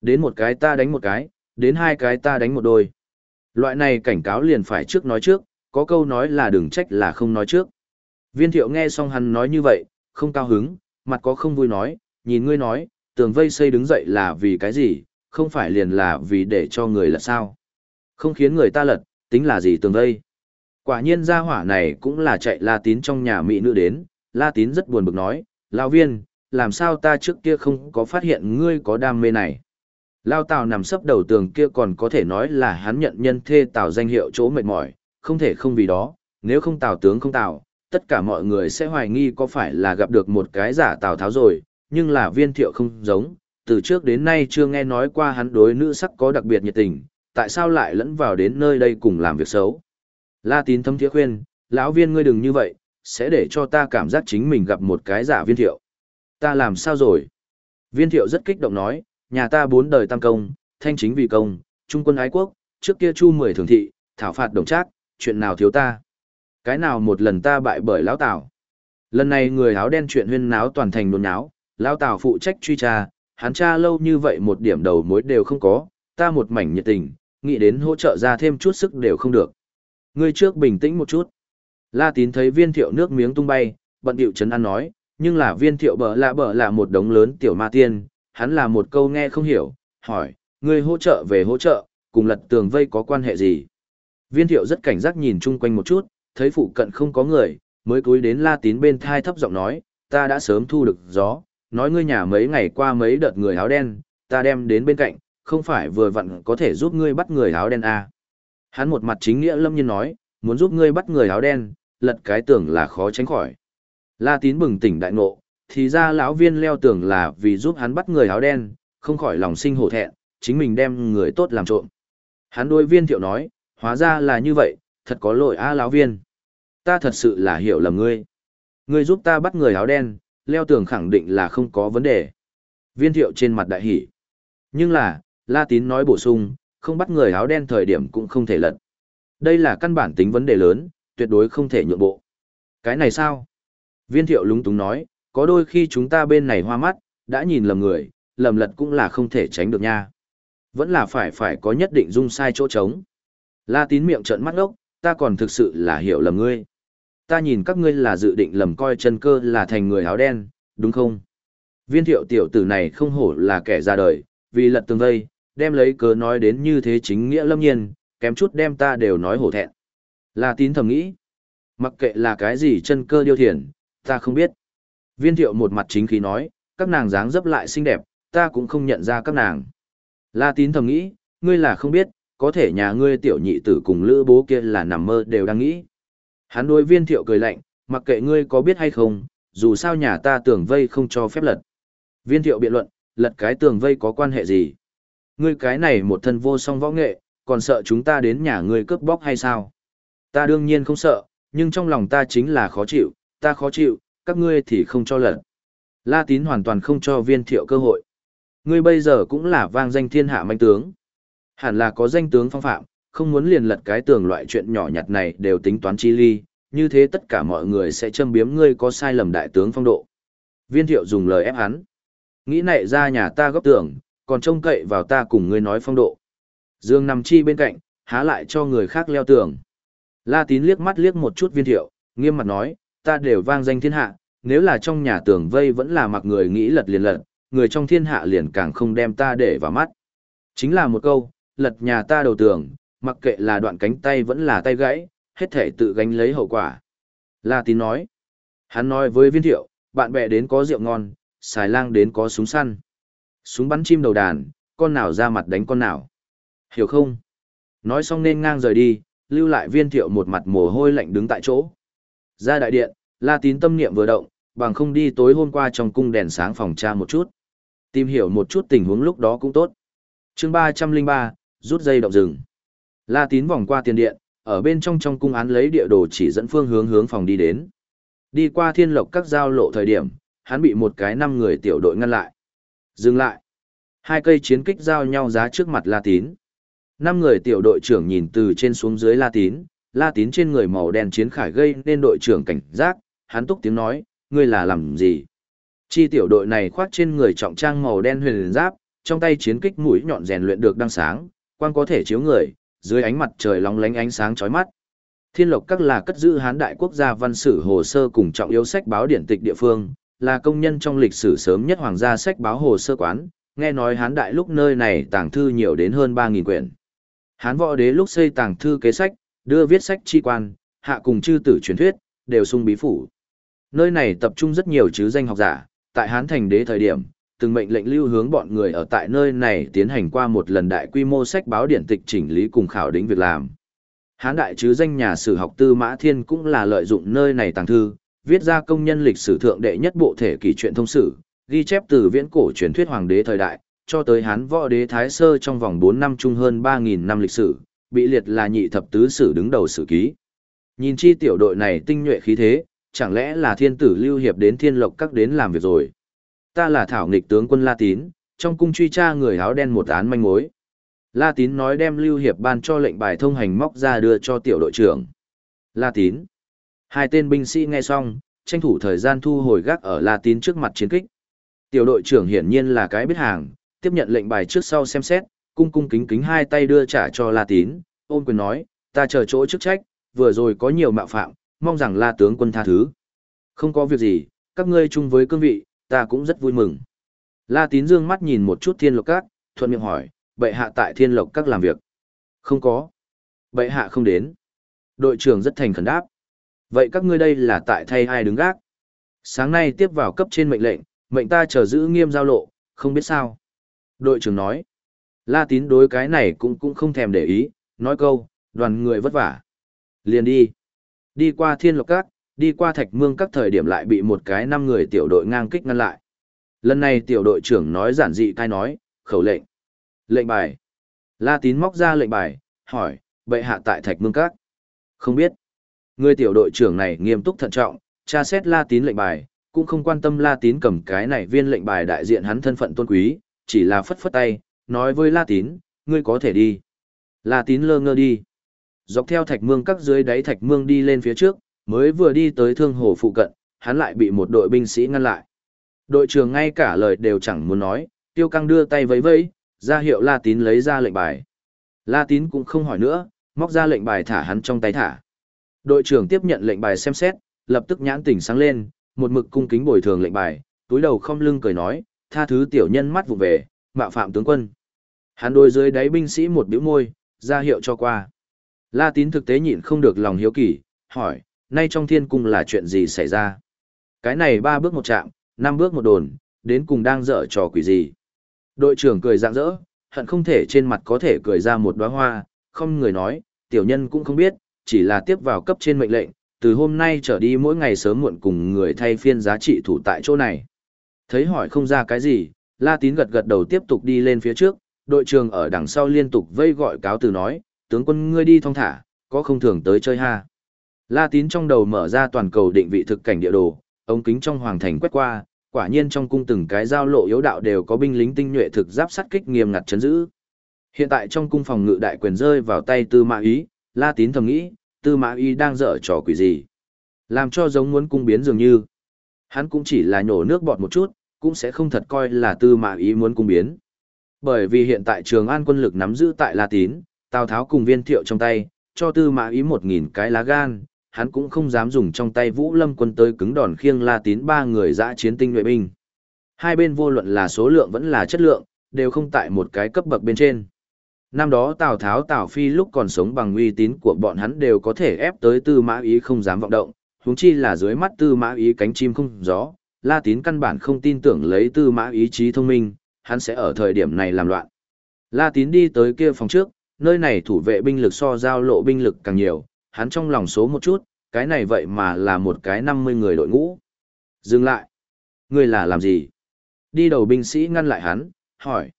Đến một cái ta đánh một cái, đến hai cái ta đánh một đôi. Loại này cảnh cáo liền phải trước nói trước, có câu nói là đừng trách là không nói trước. Viên thiệu nghe xong hắn nói như vậy, không cao hứng, mặt có không vui nói, nhìn ngươi nói, tường vây xây đứng dậy là vì cái gì, không phải liền là vì để cho người lật sao. Không khiến người ta lật, tính là gì tường vây. Quả nhiên gia hỏa này cũng là chạy La Tín trong nhà mỹ nữ đến, La Tín rất buồn bực nói, lão viên, làm sao ta trước kia không có phát hiện ngươi có đam mê này. Lao Tào nằm sấp đầu tường kia còn có thể nói là hắn nhận nhân thê Tào danh hiệu chỗ mệt mỏi, không thể không vì đó, nếu không Tào tướng không Tào, tất cả mọi người sẽ hoài nghi có phải là gặp được một cái giả Tào Tháo rồi, nhưng là viên thiệu không giống, từ trước đến nay chưa nghe nói qua hắn đối nữ sắc có đặc biệt nhiệt tình, tại sao lại lẫn vào đến nơi đây cùng làm việc xấu. La tín thâm thiết khuyên, lão viên ngươi đừng như vậy, sẽ để cho ta cảm giác chính mình gặp một cái giả viên thiệu. Ta làm sao rồi? Viên thiệu rất kích động nói, nhà ta bốn đời tam công, thanh chính vì công, trung quân ái quốc, trước kia chu mười thường thị, thảo phạt đồng trác, chuyện nào thiếu ta? Cái nào một lần ta bại bởi lão Tào. Lần này người áo đen chuyện huyên náo toàn thành nôn náo, lão Tào phụ trách truy tra, hắn tra lâu như vậy một điểm đầu mối đều không có, ta một mảnh nhiệt tình, nghĩ đến hỗ trợ ra thêm chút sức đều không được. Ngươi trước bình tĩnh một chút. La tín thấy viên thiệu nước miếng tung bay, bận điệu chấn an nói, nhưng là viên thiệu bở lạ bở là một đống lớn tiểu ma tiên, hắn là một câu nghe không hiểu, hỏi, ngươi hỗ trợ về hỗ trợ, cùng lật tường vây có quan hệ gì? Viên thiệu rất cảnh giác nhìn chung quanh một chút, thấy phụ cận không có người, mới cúi đến la tín bên thai thấp giọng nói, ta đã sớm thu được gió, nói ngươi nhà mấy ngày qua mấy đợt người áo đen, ta đem đến bên cạnh, không phải vừa vặn có thể giúp ngươi bắt người áo đen à. Hắn một mặt chính nghĩa lâm nhiên nói, muốn giúp ngươi bắt người áo đen, lật cái tưởng là khó tránh khỏi. La tín bừng tỉnh đại ngộ, thì ra lão viên leo tường là vì giúp hắn bắt người áo đen, không khỏi lòng sinh hổ thẹn, chính mình đem người tốt làm trộm. Hắn đôi viên thiệu nói, hóa ra là như vậy, thật có lỗi a lão viên. Ta thật sự là hiểu lầm ngươi. Ngươi giúp ta bắt người áo đen, leo tường khẳng định là không có vấn đề. Viên thiệu trên mặt đại hỉ. Nhưng là, La Tín nói bổ sung, không bắt người áo đen thời điểm cũng không thể lật. Đây là căn bản tính vấn đề lớn, tuyệt đối không thể nhượng bộ. Cái này sao? Viên thiệu lúng túng nói, có đôi khi chúng ta bên này hoa mắt, đã nhìn lầm người, lầm lật cũng là không thể tránh được nha. Vẫn là phải phải có nhất định dung sai chỗ trống. La tín miệng trợn mắt ngốc, ta còn thực sự là hiểu lầm ngươi. Ta nhìn các ngươi là dự định lầm coi chân cơ là thành người áo đen, đúng không? Viên thiệu tiểu tử này không hổ là kẻ ra đời, vì lật tường vây, đem lấy cớ nói đến như thế chính nghĩa lâm nhiên, kém chút đem ta đều nói hổ thẹn. La tín thầm nghĩ, mặc kệ là cái gì chân cơ điêu thiền, ta không biết. Viên thiệu một mặt chính khí nói, các nàng dáng dấp lại xinh đẹp, ta cũng không nhận ra các nàng. La tín thầm nghĩ, ngươi là không biết, có thể nhà ngươi tiểu nhị tử cùng lữ bố kia là nằm mơ đều đang nghĩ. Hắn đối viên thiệu cười lạnh, mặc kệ ngươi có biết hay không, dù sao nhà ta tưởng vây không cho phép lật. Viên thiệu biện luận, lật cái tường vây có quan hệ gì? Ngươi cái này một thân vô song võ nghệ, còn sợ chúng ta đến nhà ngươi cướp bóc hay sao? Ta đương nhiên không sợ, nhưng trong lòng ta chính là khó chịu, ta khó chịu, các ngươi thì không cho lật. La tín hoàn toàn không cho viên thiệu cơ hội. Ngươi bây giờ cũng là vang danh thiên hạ manh tướng. Hẳn là có danh tướng phong phạm, không muốn liền lật cái tường loại chuyện nhỏ nhặt này đều tính toán chi ly, như thế tất cả mọi người sẽ châm biếm ngươi có sai lầm đại tướng phong độ. Viên thiệu dùng lời ép hắn. Nghĩ nệ ra nhà ta góp tưởng, còn trông cậy vào ta cùng ngươi nói phong độ. Dương nằm chi bên cạnh, há lại cho người khác leo tường. La tín liếc mắt liếc một chút viên thiệu, nghiêm mặt nói, ta đều vang danh thiên hạ, nếu là trong nhà tường vây vẫn là mặc người nghĩ lật liền lật, người trong thiên hạ liền càng không đem ta để vào mắt. Chính là một câu, lật nhà ta đầu tường, mặc kệ là đoạn cánh tay vẫn là tay gãy, hết thể tự gánh lấy hậu quả. La tín nói, hắn nói với viên thiệu, bạn bè đến có rượu ngon, xài lang đến có súng săn. Súng bắn chim đầu đàn, con nào ra mặt đánh con nào. Hiểu không? Nói xong nên ngang rời đi, lưu lại viên thiệu một mặt mồ hôi lạnh đứng tại chỗ. Ra đại điện, La Tín tâm niệm vừa động, bằng không đi tối hôm qua trong cung đèn sáng phòng tra một chút. Tìm hiểu một chút tình huống lúc đó cũng tốt. chương ba trăm linh ba rút dây động rừng. La Tín vòng qua tiền điện, ở bên trong trong cung án lấy địa đồ chỉ dẫn phương hướng hướng phòng đi đến. Đi qua thiên lộc các giao lộ thời điểm, hắn bị một cái năm người tiểu đội ngăn lại. Dừng lại. Hai cây chiến kích giao nhau giá trước mặt La Tín. Năm người tiểu đội trưởng nhìn từ trên xuống dưới La Tín, La Tín trên người màu đen chiến khải gây nên đội trưởng cảnh giác, hắn túc tiếng nói, ngươi là làm gì? Chi tiểu đội này khoác trên người trọng trang màu đen huyền giáp, trong tay chiến kích mũi nhọn rèn luyện được đăng sáng, quang có thể chiếu người, dưới ánh mặt trời long lánh ánh sáng chói mắt. Thiên Lộc Các là cất giữ hán đại quốc gia văn sử hồ sơ cùng trọng yếu sách báo điển tịch địa phương, là công nhân trong lịch sử sớm nhất hoàng gia sách báo hồ sơ quán, nghe nói hán đại lúc nơi này tàng thư nhiều đến hơn 3000 quyển. Hán võ đế lúc xây tàng thư kế sách, đưa viết sách chi quan, hạ cùng chư tử truyền thuyết, đều sung bí phủ. Nơi này tập trung rất nhiều chứ danh học giả, tại Hán thành đế thời điểm, từng mệnh lệnh lưu hướng bọn người ở tại nơi này tiến hành qua một lần đại quy mô sách báo điển tịch chỉnh lý cùng khảo đính việc làm. Hán đại chứ danh nhà sử học tư Mã Thiên cũng là lợi dụng nơi này tàng thư, viết ra công nhân lịch sử thượng đệ nhất bộ thể kỷ truyện thông sử, ghi chép từ viễn cổ truyền thuyết hoàng đế thời đại, cho tới Hán võ đế Thái Sơ trong vòng 4 năm chung hơn 3.000 năm lịch sử, bị liệt là nhị thập tứ sử đứng đầu sử ký. Nhìn chi tiểu đội này tinh nhuệ khí thế, chẳng lẽ là thiên tử lưu hiệp đến thiên lộc các đến làm việc rồi. Ta là thảo nghịch tướng quân La Tín, trong cung truy tra người áo đen một án manh mối. La Tín nói đem lưu hiệp ban cho lệnh bài thông hành móc ra đưa cho tiểu đội trưởng. La Tín. Hai tên binh sĩ nghe xong, tranh thủ thời gian thu hồi gác ở La Tín trước mặt chiến kích. Tiểu đội trưởng hiển nhiên là cái biết hàng, tiếp nhận lệnh bài trước sau xem xét, cung cung kính kính hai tay đưa trả cho La Tín, ôn quyền nói, ta chờ chỗ chức trách, vừa rồi có nhiều mạo phạm, mong rằng La tướng quân tha thứ. Không có việc gì, các ngươi chung với cương vị, ta cũng rất vui mừng. La Tín dương mắt nhìn một chút thiên lộc các, thuận miệng hỏi, bệ hạ tại thiên lộc các làm việc. Không có. Bệ hạ không đến. Đội trưởng rất thành khẩn đáp. Vậy các ngươi đây là tại thay ai đứng gác? Sáng nay tiếp vào cấp trên mệnh lệnh, mệnh ta chờ giữ nghiêm giao lộ, không biết sao. Đội trưởng nói. La tín đối cái này cũng cũng không thèm để ý, nói câu, đoàn người vất vả. Liền đi. Đi qua thiên lộc các, đi qua thạch mương các thời điểm lại bị một cái năm người tiểu đội ngang kích ngăn lại. Lần này tiểu đội trưởng nói giản dị cai nói, khẩu lệnh. Lệnh bài. La tín móc ra lệnh bài, hỏi, bệ hạ tại thạch mương các. Không biết. Người tiểu đội trưởng này nghiêm túc thận trọng, tra xét la tín lệnh bài, cũng không quan tâm la tín cầm cái này viên lệnh bài đại diện hắn thân phận tôn quý, chỉ là phất phất tay, nói với la tín, ngươi có thể đi. La tín lơ ngơ đi. Dọc theo thạch mương các dưới đáy thạch mương đi lên phía trước, mới vừa đi tới thương hồ phụ cận, hắn lại bị một đội binh sĩ ngăn lại. Đội trưởng ngay cả lời đều chẳng muốn nói, tiêu căng đưa tay vẫy vẫy, ra hiệu La Tín lấy ra lệnh bài. La Tín cũng không hỏi nữa, móc ra lệnh bài thả hắn trong tay thả. Đội trưởng tiếp nhận lệnh bài xem xét, lập tức nhãn tỉnh sáng lên, một mực cung kính bồi thường lệnh bài, túi đầu không lưng cười nói, tha thứ tiểu nhân mắt vụ về, mạo phạm tướng quân. Hắn đôi dưới đáy binh sĩ một bĩu môi, ra hiệu cho qua. La tín thực tế nhịn không được lòng hiếu kỳ, hỏi, nay trong thiên cung là chuyện gì xảy ra? Cái này ba bước một chạm, năm bước một đồn, đến cùng đang dở trò quỷ gì? Đội trưởng cười rạng rỡ, hận không thể trên mặt có thể cười ra một đóa hoa, không người nói, tiểu nhân cũng không biết, chỉ là tiếp vào cấp trên mệnh lệnh, từ hôm nay trở đi mỗi ngày sớm muộn cùng người thay phiên giá trị thủ tại chỗ này. Thấy hỏi không ra cái gì, La Tín gật gật đầu tiếp tục đi lên phía trước, đội trưởng ở đằng sau liên tục vây gọi cáo từ nói, tướng quân ngươi đi thong thả, có không thường tới chơi ha. La Tín trong đầu mở ra toàn cầu định vị thực cảnh địa đồ, ống kính trong hoàng thành quét qua, quả nhiên trong cung từng cái giao lộ yếu đạo đều có binh lính tinh nhuệ thực giáp sắt kích nghiêm ngặt chấn giữ. Hiện tại trong cung phòng ngự đại quyền rơi vào tay Tư Mã Ý, La Tín thầm nghĩ, Tư Mã Ý đang dở trò quỷ gì? Làm cho giống muốn cung biến dường như. Hắn cũng chỉ là nhổ nước bọt một chút, cũng sẽ không thật coi là Tư Mã Ý muốn cung biến. Bởi vì hiện tại Trường An quân lực nắm giữ tại La Tín, Tào Tháo cùng viên thiệu trong tay, cho Tư Mã Ý một nghìn cái lá gan, hắn cũng không dám dùng trong tay Vũ Lâm quân tới cứng đòn khiêng La Tín ba người dã chiến tinh nhuệ binh. Hai bên vô luận là số lượng vẫn là chất lượng, đều không tại một cái cấp bậc bên trên. Năm đó Tào Tháo Tào Phi lúc còn sống bằng uy tín của bọn hắn đều có thể ép tới Tư Mã Ý không dám vọng động, huống chi là dưới mắt Tư Mã Ý cánh chim không gió, La Tín căn bản không tin tưởng lấy Tư Mã Ý trí thông minh, hắn sẽ ở thời điểm này làm loạn. La Tín đi tới kia phòng trước, nơi này thủ vệ binh lực so giao lộ binh lực càng nhiều, hắn trong lòng số một chút, cái này vậy mà là một cái 50 người đội ngũ. Dừng lại. Người là làm gì? Đi đầu binh sĩ ngăn lại hắn, hỏi.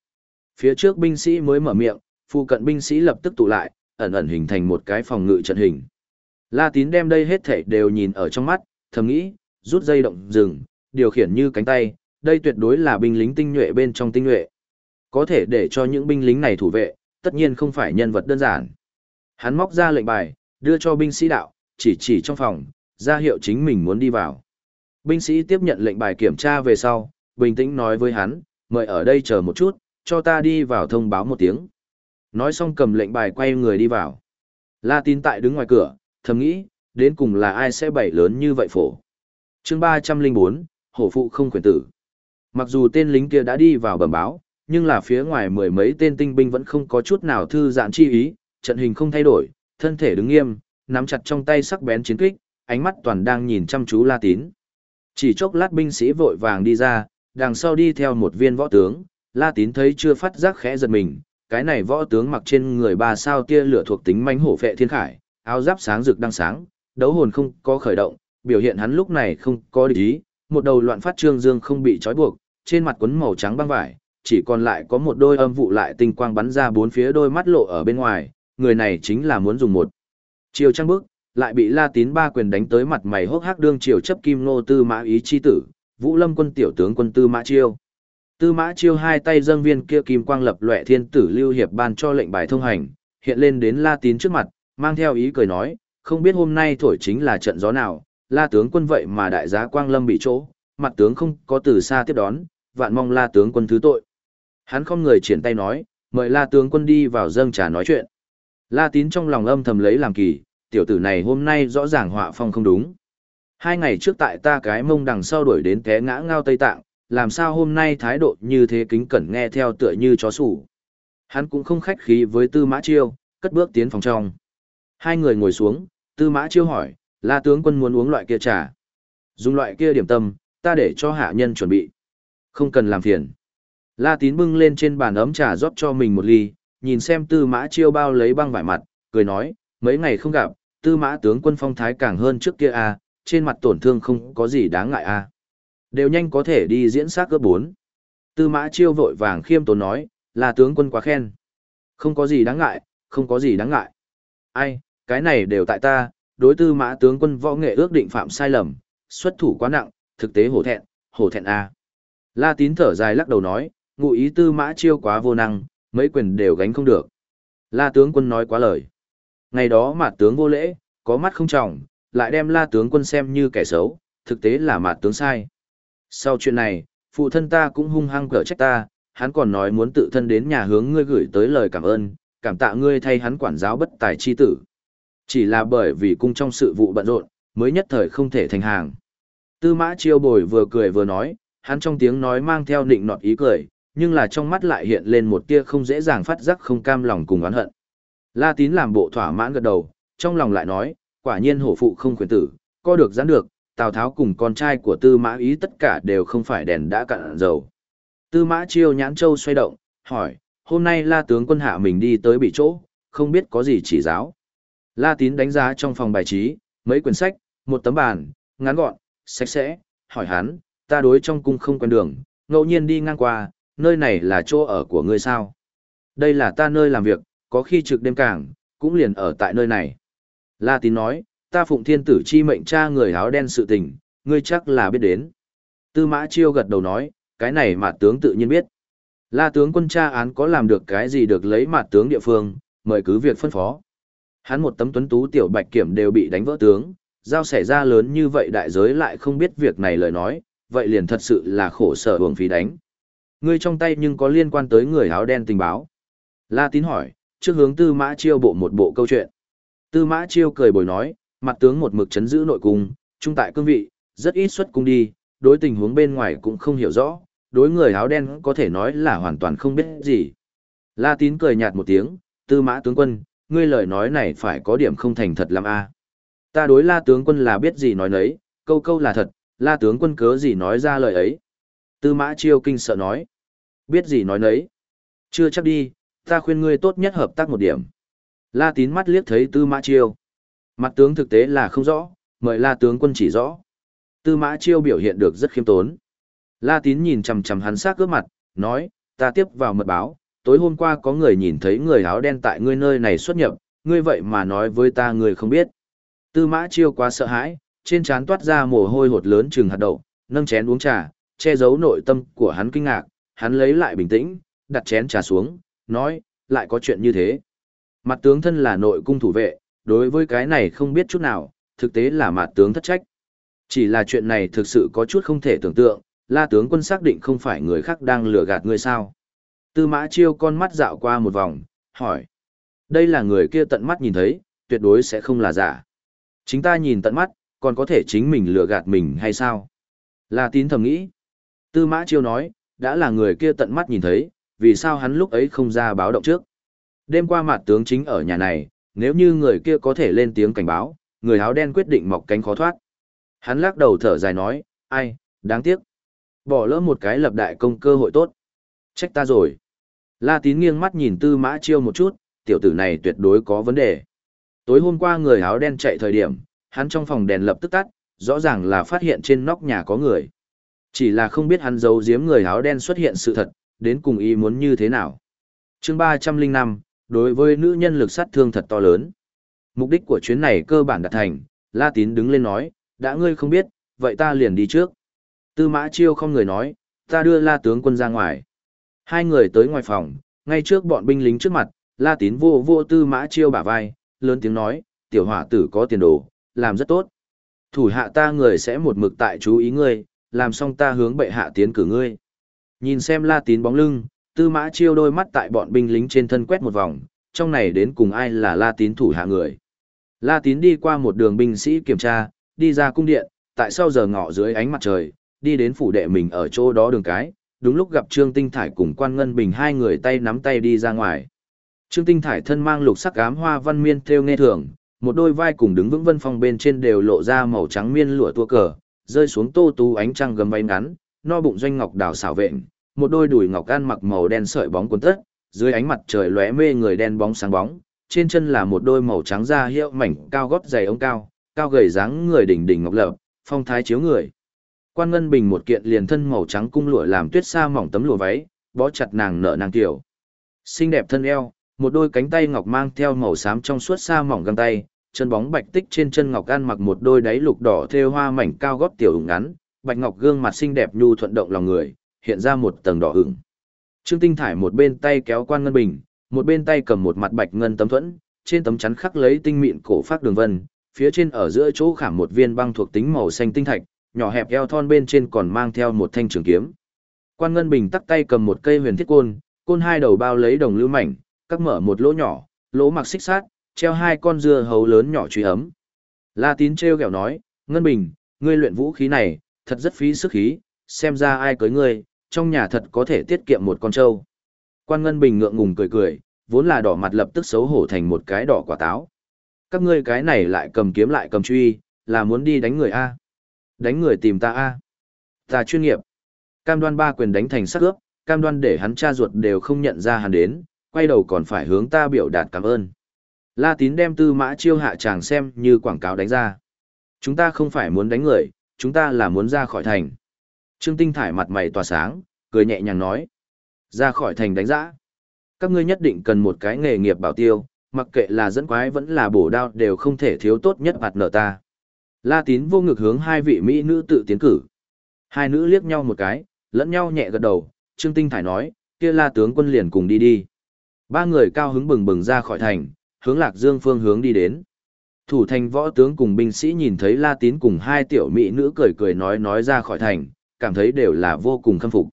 Phía trước binh sĩ mới mở miệng, phụ cận binh sĩ lập tức tụ lại, ẩn ẩn hình thành một cái phòng ngự trận hình. La tín đem đây hết thảy đều nhìn ở trong mắt, thầm nghĩ, rút dây động dừng, điều khiển như cánh tay, đây tuyệt đối là binh lính tinh nhuệ bên trong tinh nhuệ. Có thể để cho những binh lính này thủ vệ, tất nhiên không phải nhân vật đơn giản. Hắn móc ra lệnh bài, đưa cho binh sĩ đạo, chỉ chỉ trong phòng, ra hiệu chính mình muốn đi vào. Binh sĩ tiếp nhận lệnh bài kiểm tra về sau, bình tĩnh nói với hắn, mời ở đây chờ một chút, cho ta đi vào thông báo một tiếng. Nói xong cầm lệnh bài quay người đi vào. La tín tại đứng ngoài cửa, thầm nghĩ, đến cùng là ai sẽ bày lớn như vậy phổ. chương 304, hổ phụ không quyền tử. Mặc dù tên lính kia đã đi vào bẩm báo, nhưng là phía ngoài mười mấy tên tinh binh vẫn không có chút nào thư giãn chi ý, trận hình không thay đổi, thân thể đứng nghiêm, nắm chặt trong tay sắc bén chiến kích, ánh mắt toàn đang nhìn chăm chú La Tín. Chỉ chốc lát binh sĩ vội vàng đi ra, đằng sau đi theo một viên võ tướng, La Tín thấy chưa phát giác khẽ giật mình, cái này võ tướng mặc trên người ba sao tia lửa thuộc tính manh hổ phệ thiên khải, áo giáp sáng rực đang sáng, đấu hồn không có khởi động, biểu hiện hắn lúc này không có địch ý, một đầu loạn phát trương dương không bị trói buộc, trên mặt quấn màu trắng băng vải, chỉ còn lại có một đôi âm vụ lại tinh quang bắn ra bốn phía đôi mắt lộ ở bên ngoài, người này chính là muốn dùng một chiều trăng bước, lại bị La Tín ba quyền đánh tới mặt mày hốc hác đương triều chấp kim nô tư mã ý chi tử, Vũ Lâm quân tiểu tướng quân tư mã chiêu. Tư mã chiêu hai tay dâng viên kia kim quang lập loè thiên tử lưu hiệp ban cho lệnh bài thông hành, hiện lên đến La Tín trước mặt, mang theo ý cười nói, không biết hôm nay thổi chính là trận gió nào, La tướng quân vậy mà đại giá quang lâm bị chỗ, mặt tướng không có từ xa tiếp đón, vạn mong La tướng quân thứ tội. Hắn không người triển tay nói, mời La tướng quân đi vào dâng trà nói chuyện. La Tín trong lòng âm thầm lấy làm kỳ, tiểu tử này hôm nay rõ ràng họa phong không đúng. Hai ngày trước tại ta cái mông đằng sau đuổi đến té ngã ngao Tây Tạng, làm sao hôm nay thái độ như thế kính cẩn nghe theo tựa như chó sủ. Hắn cũng không khách khí với Tư Mã Chiêu, cất bước tiến phòng trong. Hai người ngồi xuống, Tư Mã Chiêu hỏi, La tướng quân muốn uống loại kia trà. Dùng loại kia điểm tâm, ta để cho hạ nhân chuẩn bị. Không cần làm phiền. La Tín bưng lên trên bàn ấm trà rót cho mình một ly, nhìn xem Tư Mã Chiêu bao lấy băng vải mặt, cười nói, mấy ngày không gặp, Tư Mã tướng quân phong thái càng hơn trước kia à, trên mặt tổn thương không có gì đáng ngại à. Đều nhanh có thể đi diễn sát cấp 4. Tư Mã Chiêu vội vàng khiêm tốn nói, là tướng quân quá khen. Không có gì đáng ngại, không có gì đáng ngại. Ai, cái này đều tại ta, đối tư mã tướng quân võ nghệ ước định phạm sai lầm, xuất thủ quá nặng, thực tế hổ thẹn, hổ thẹn a. La Tín thở dài lắc đầu nói, ngụ ý tư mã chiêu quá vô năng, mấy quyền đều gánh không được. La tướng quân nói quá lời. Ngày đó mạt tướng vô lễ, có mắt không trọng, lại đem la tướng quân xem như kẻ xấu, thực tế là mạt tướng sai. Sau chuyện này, phụ thân ta cũng hung hăng cở trách ta, hắn còn nói muốn tự thân đến nhà hướng ngươi gửi tới lời cảm ơn, cảm tạ ngươi thay hắn quản giáo bất tài chi tử. Chỉ là bởi vì cung trong sự vụ bận rộn, mới nhất thời không thể thành hàng. Tư mã chiêu bồi vừa cười vừa nói, hắn trong tiếng nói mang theo nịnh nọt ý cười, nhưng là trong mắt lại hiện lên một tia không dễ dàng phát giác không cam lòng cùng oán hận. La tín làm bộ thỏa mãn gật đầu, trong lòng lại nói, quả nhiên hổ phụ không khuyến tử, co được gián được, Tào Tháo cùng con trai của Tư Mã Ý tất cả đều không phải đèn đã cạn dầu. Tư Mã Chiêu nhãn châu xoay động, hỏi, hôm nay La tướng quân hạ mình đi tới bị chỗ, không biết có gì chỉ giáo. La Tín đánh giá trong phòng bài trí, mấy quyển sách, một tấm bàn, ngắn gọn, sạch sẽ, hỏi hắn, ta đối trong cung không quen đường, ngẫu nhiên đi ngang qua, nơi này là chỗ ở của ngươi sao? Đây là ta nơi làm việc, có khi trực đêm cảng, cũng liền ở tại nơi này. La Tín nói, ta phụng thiên tử chi mệnh cha người áo đen sự tình, ngươi chắc là biết đến. Tư mã chiêu gật đầu nói, cái này mà tướng tự nhiên biết. La tướng quân cha án có làm được cái gì được lấy mặt tướng địa phương, mời cứ việc phân phó. Hắn một tấm tuấn tú tiểu bạch kiểm đều bị đánh vỡ tướng, giao xảy ra lớn như vậy đại giới lại không biết việc này lời nói, vậy liền thật sự là khổ sở hưởng phí đánh. Ngươi trong tay nhưng có liên quan tới người áo đen tình báo. La tín hỏi, trước hướng tư mã chiêu bộ một bộ câu chuyện. Tư mã chiêu cười bồi nói, mặt tướng một mực chấn giữ nội cung, trung tại cương vị, rất ít xuất cung đi, đối tình huống bên ngoài cũng không hiểu rõ, đối người áo đen có thể nói là hoàn toàn không biết gì. La tín cười nhạt một tiếng, tư mã tướng quân, ngươi lời nói này phải có điểm không thành thật lắm a. Ta đối la tướng quân là biết gì nói nấy, câu câu là thật, la tướng quân cớ gì nói ra lời ấy. Tư mã chiêu kinh sợ nói, biết gì nói nấy. Chưa chắc đi, ta khuyên ngươi tốt nhất hợp tác một điểm. La tín mắt liếc thấy tư mã chiêu. Mặt tướng thực tế là không rõ, mời la tướng quân chỉ rõ. Tư mã chiêu biểu hiện được rất khiêm tốn. La tín nhìn chằm chằm hắn sát cướp mặt, nói, ta tiếp vào mật báo, tối hôm qua có người nhìn thấy người áo đen tại ngươi nơi này xuất nhập, ngươi vậy mà nói với ta người không biết. Tư mã chiêu quá sợ hãi, trên trán toát ra mồ hôi hột lớn chừng hạt đậu, nâng chén uống trà, che giấu nội tâm của hắn kinh ngạc, hắn lấy lại bình tĩnh, đặt chén trà xuống, nói, lại có chuyện như thế. Mặt tướng thân là nội cung thủ vệ, đối với cái này không biết chút nào, thực tế là mặt tướng thất trách. Chỉ là chuyện này thực sự có chút không thể tưởng tượng, la tướng quân xác định không phải người khác đang lừa gạt ngươi sao. Tư mã chiêu con mắt dạo qua một vòng, hỏi. Đây là người kia tận mắt nhìn thấy, tuyệt đối sẽ không là giả. Chính ta nhìn tận mắt, còn có thể chính mình lừa gạt mình hay sao? La tín thầm nghĩ. Tư mã chiêu nói, đã là người kia tận mắt nhìn thấy, vì sao hắn lúc ấy không ra báo động trước? Đêm qua mặt tướng chính ở nhà này, nếu như người kia có thể lên tiếng cảnh báo, người áo đen quyết định mọc cánh khó thoát. Hắn lắc đầu thở dài nói, Ai, đáng tiếc. Bỏ lỡ một cái lập đại công cơ hội tốt. Trách ta rồi. La tín nghiêng mắt nhìn tư mã chiêu một chút, tiểu tử này tuyệt đối có vấn đề. Tối hôm qua người áo đen chạy thời điểm, hắn trong phòng đèn lập tức tắt, rõ ràng là phát hiện trên nóc nhà có người. Chỉ là không biết hắn giấu giếm người áo đen xuất hiện sự thật, đến cùng ý muốn như thế nào. chương 305, đối với nữ nhân lực sát thương thật to lớn. Mục đích của chuyến này cơ bản đạt thành, La Tín đứng lên nói, đã ngươi không biết, vậy ta liền đi trước. Tư mã chiêu không người nói, ta đưa La tướng quân ra ngoài. Hai người tới ngoài phòng, ngay trước bọn binh lính trước mặt, La Tín vô vô tư mã chiêu bả vai, lớn tiếng nói, tiểu hỏa tử có tiền đồ, làm rất tốt. Thủ hạ ta người sẽ một mực tại chú ý ngươi, làm xong ta hướng bệ hạ tiến cử ngươi. Nhìn xem La Tín bóng lưng, tư mã chiêu đôi mắt tại bọn binh lính trên thân quét một vòng, trong này đến cùng ai là La Tín thủ hạ người. La Tín đi qua một đường binh sĩ kiểm tra, đi ra cung điện, tại sau giờ ngọ dưới ánh mặt trời, đi đến phủ đệ mình ở chỗ đó đường cái, đúng lúc gặp Trương Tinh Thải cùng Quan Ngân Bình hai người tay nắm tay đi ra ngoài. Trương Tinh Thải thân mang lục sắc ám hoa văn miên theo nghe thường, một đôi vai cùng đứng vững vân phong bên trên đều lộ ra màu trắng miên lụa tua cờ, rơi xuống tô tú ánh trăng gầm váy ngắn, no bụng doanh ngọc đào xảo vện, một đôi đùi ngọc ăn mặc màu đen sợi bóng cuốn tất, dưới ánh mặt trời lóe mê người đen bóng sáng bóng, trên chân là một đôi màu trắng da hiệu mảnh cao gót dày ống cao, cao gầy dáng người đỉnh đỉnh ngọc lập, phong thái chiếu người. Quan Ngân Bình một kiện liền thân màu trắng cung lụa làm tuyết sa mỏng tấm lụa váy, bó chặt nàng nở nàng tiểu. Xinh đẹp thân eo, một đôi cánh tay ngọc mang theo màu xám trong suốt sa mỏng găng tay, chân bóng bạch tích trên chân ngọc ăn mặc một đôi đáy lục đỏ thêu hoa mảnh cao gót tiểu ngắn, bạch ngọc gương mặt xinh đẹp nhu thuận động lòng người, hiện ra một tầng đỏ ửng. Trương Tinh Thải một bên tay kéo Quan Ngân Bình, một bên tay cầm một mặt bạch ngân tấm thuẫn, trên tấm chắn khắc lấy tinh mịn cổ phát đường vân, phía trên ở giữa chỗ khảm một viên băng thuộc tính màu xanh tinh thạch, nhỏ hẹp eo thon bên trên còn mang theo một thanh trường kiếm. Quan Ngân Bình tắt tay cầm một cây huyền thiết côn, côn hai đầu bao lấy đồng lưu mảnh, cắt mở một lỗ nhỏ, lỗ mặc xích sát, treo hai con dưa hấu lớn nhỏ truy ấm. La Tín treo kẹo nói, Ngân Bình, ngươi luyện vũ khí này, thật rất phí sức khí, xem ra ai cưới ngươi, trong nhà thật có thể tiết kiệm một con trâu. Quan Ngân Bình ngượng ngùng cười cười, vốn là đỏ mặt lập tức xấu hổ thành một cái đỏ quả táo. Các ngươi cái này lại cầm kiếm lại cầm truy, là muốn đi đánh người A. Đánh người tìm ta A. Ta chuyên nghiệp. Cam đoan ba quyền đánh thành sắc ướp, cam đoan để hắn cha ruột đều không nhận ra hắn đến, quay đầu còn phải hướng ta biểu đạt cảm ơn. La tín đem tư mã chiêu hạ chàng xem như quảng cáo đánh ra. Chúng ta không phải muốn đánh người, chúng ta là muốn ra khỏi thành. Trương Tinh Thải mặt mày tỏa sáng, cười nhẹ nhàng nói. Ra khỏi thành đánh giã. Các ngươi nhất định cần một cái nghề nghiệp bảo tiêu, mặc kệ là dẫn quái vẫn là bổ đao đều không thể thiếu tốt nhất mặt nở ta. La tín vô ngực hướng hai vị mỹ nữ tự tiến cử. Hai nữ liếc nhau một cái, lẫn nhau nhẹ gật đầu, Trương Tinh Thải nói, kia la tướng quân liền cùng đi đi. Ba người cao hứng bừng bừng ra khỏi thành, hướng lạc dương phương hướng đi đến. Thủ thành võ tướng cùng binh sĩ nhìn thấy la tín cùng hai tiểu mỹ nữ cười cười nói nói ra khỏi thành, cảm thấy đều là vô cùng khâm phục.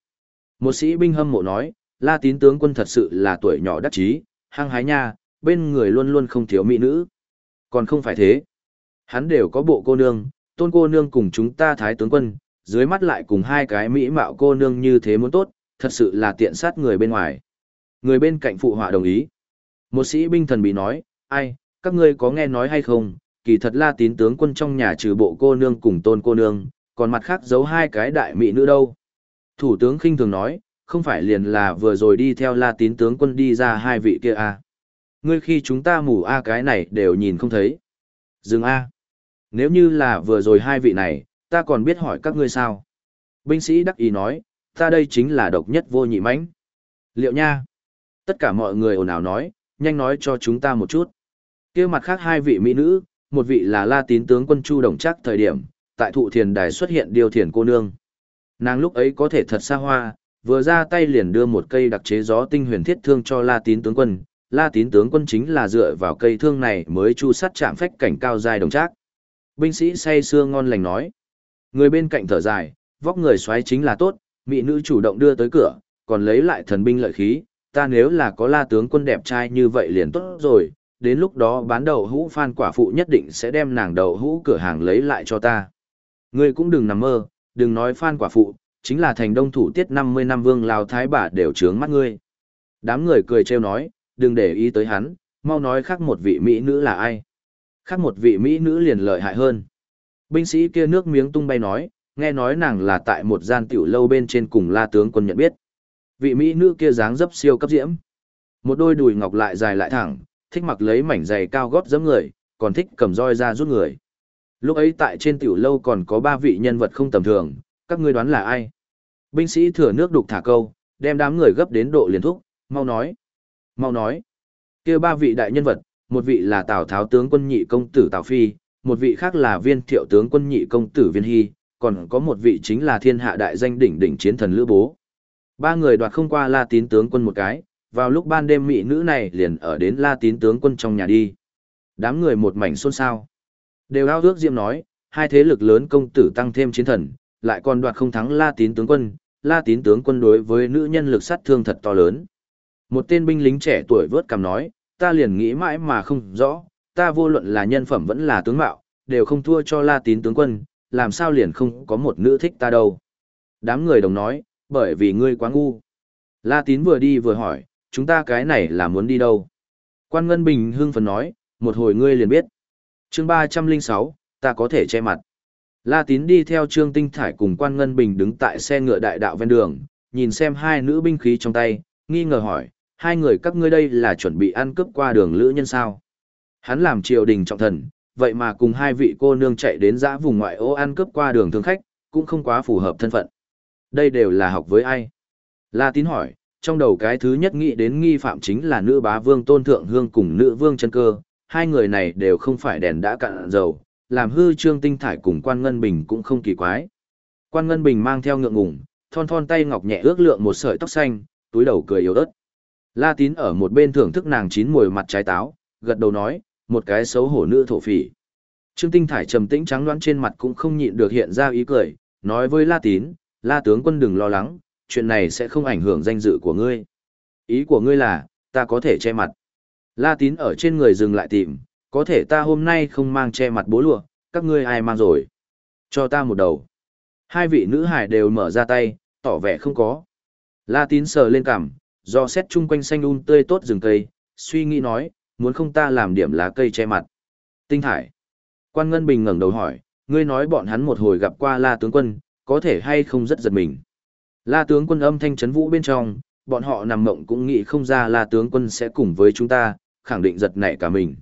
Một sĩ binh hâm mộ nói, la tín tướng quân thật sự là tuổi nhỏ đắc chí, hăng hái nha, bên người luôn luôn không thiếu mỹ nữ. Còn không phải thế. Hắn đều có bộ cô nương, tôn cô nương cùng chúng ta thái tướng quân, dưới mắt lại cùng hai cái mỹ mạo cô nương như thế muốn tốt, thật sự là tiện sát người bên ngoài. Người bên cạnh phụ họa đồng ý. Một sĩ binh thần bị nói, ai, các ngươi có nghe nói hay không, kỳ thật la tín tướng quân trong nhà trừ bộ cô nương cùng tôn cô nương, còn mặt khác giấu hai cái đại mỹ nữ đâu. Thủ tướng khinh thường nói, không phải liền là vừa rồi đi theo la tín tướng quân đi ra hai vị kia à. Ngươi khi chúng ta mù a cái này đều nhìn không thấy. Dừng a. Nếu như là vừa rồi hai vị này, ta còn biết hỏi các ngươi sao. Binh sĩ đắc ý nói, ta đây chính là độc nhất vô nhị mãnh. Liệu nha? Tất cả mọi người ồn ào nói, nhanh nói cho chúng ta một chút. kia mặt khác hai vị mỹ nữ, một vị là La Tín tướng quân Chu Đồng Chắc thời điểm, tại thụ thiền đài xuất hiện điều thiền cô nương. Nàng lúc ấy có thể thật xa hoa, vừa ra tay liền đưa một cây đặc chế gió tinh huyền thiết thương cho La Tín tướng quân. La Tín tướng quân chính là dựa vào cây thương này mới chu sắt chạm phách cảnh cao dài đồng trác. Binh sĩ say sưa ngon lành nói. Người bên cạnh thở dài, vóc người xoáy chính là tốt, mỹ nữ chủ động đưa tới cửa, còn lấy lại thần binh lợi khí, ta nếu là có la tướng quân đẹp trai như vậy liền tốt rồi, đến lúc đó bán đậu hũ phan quả phụ nhất định sẽ đem nàng đậu hũ cửa hàng lấy lại cho ta. Ngươi cũng đừng nằm mơ, đừng nói phan quả phụ, chính là thành đông thủ tiết 50 năm vương lao thái bà đều trướng mắt ngươi. Đám người cười trêu nói, đừng để ý tới hắn, mau nói khác một vị mỹ nữ là ai. Khác một vị mỹ nữ liền lợi hại hơn. Binh sĩ kia nước miếng tung bay nói, nghe nói nàng là tại một gian tiểu lâu bên trên cùng la tướng quân nhận biết. Vị mỹ nữ kia dáng dấp siêu cấp diễm. Một đôi đùi ngọc lại dài lại thẳng, thích mặc lấy mảnh giày cao gót giẫm người, còn thích cầm roi ra rút người. Lúc ấy tại trên tiểu lâu còn có ba vị nhân vật không tầm thường, các ngươi đoán là ai? Binh sĩ thừa nước đục thả câu, đem đám người gấp đến độ liền thúc, mau nói. Mau nói. kia ba vị đại nhân vật, một vị là Tào Tháo tướng quân nhị công tử Tào Phi, một vị khác là viên thiệu tướng quân nhị công tử Viên Hy, còn có một vị chính là thiên hạ đại danh đỉnh đỉnh chiến thần Lữ Bố. Ba người đoạt không qua La Tín tướng quân một cái, vào lúc ban đêm mỹ nữ này liền ở đến La Tín tướng quân trong nhà đi. Đám người một mảnh xôn xao. Đều ao ước Diệm nói, hai thế lực lớn công tử tăng thêm chiến thần, lại còn đoạt không thắng La Tín tướng quân, La Tín tướng quân đối với nữ nhân lực sát thương thật to lớn. Một tên binh lính trẻ tuổi vớt cằm nói, ta liền nghĩ mãi mà không rõ, ta vô luận là nhân phẩm vẫn là tướng mạo, đều không thua cho La Tín tướng quân, làm sao liền không có một nữ thích ta đâu. Đám người đồng nói, bởi vì ngươi quá ngu. La Tín vừa đi vừa hỏi, chúng ta cái này là muốn đi đâu? Quan Ngân Bình hưng phấn nói, một hồi ngươi liền biết. chương 306, ta có thể che mặt. La Tín đi theo Trương Tinh Thải cùng Quan Ngân Bình đứng tại xe ngựa đại đạo ven đường, nhìn xem hai nữ binh khí trong tay, nghi ngờ hỏi, hai người các ngươi đây là chuẩn bị ăn cướp qua đường lữ nhân sao? Hắn làm triều đình trọng thần, vậy mà cùng hai vị cô nương chạy đến dã vùng ngoại ô ăn cướp qua đường thương khách, cũng không quá phù hợp thân phận. Đây đều là học với ai? La Tín hỏi, trong đầu cái thứ nhất nghĩ đến nghi phạm chính là nữ bá vương Tôn Thượng Hương cùng nữ vương chân cơ, hai người này đều không phải đèn đã cạn dầu, làm hư trương tinh thải cùng quan ngân bình cũng không kỳ quái. Quan ngân bình mang theo ngượng ngùng, thon thon tay ngọc nhẹ ước lượng một sợi tóc xanh, túi đầu cười yếu ớt. La tín ở một bên thưởng thức nàng chín mùi mặt trái táo, gật đầu nói, một cái xấu hổ nữ thổ phỉ. Trương tinh thải trầm tĩnh trắng đoán trên mặt cũng không nhịn được hiện ra ý cười, nói với La tín, La tướng quân đừng lo lắng, chuyện này sẽ không ảnh hưởng danh dự của ngươi. Ý của ngươi là, ta có thể che mặt. La tín ở trên người dừng lại tìm, có thể ta hôm nay không mang che mặt bố lụa, các ngươi ai mang rồi? Cho ta một đầu. Hai vị nữ hải đều mở ra tay, tỏ vẻ không có. La tín sờ lên cằm, do xét chung quanh xanh un tươi tốt rừng cây, suy nghĩ nói, muốn không ta làm điểm lá cây che mặt. Tinh thải. Quan Ngân Bình ngẩng đầu hỏi, ngươi nói bọn hắn một hồi gặp qua La tướng quân, có thể hay không rất giật mình. La tướng quân âm thanh chấn vũ bên trong, bọn họ nằm mộng cũng nghĩ không ra La tướng quân sẽ cùng với chúng ta, khẳng định giật nảy cả mình.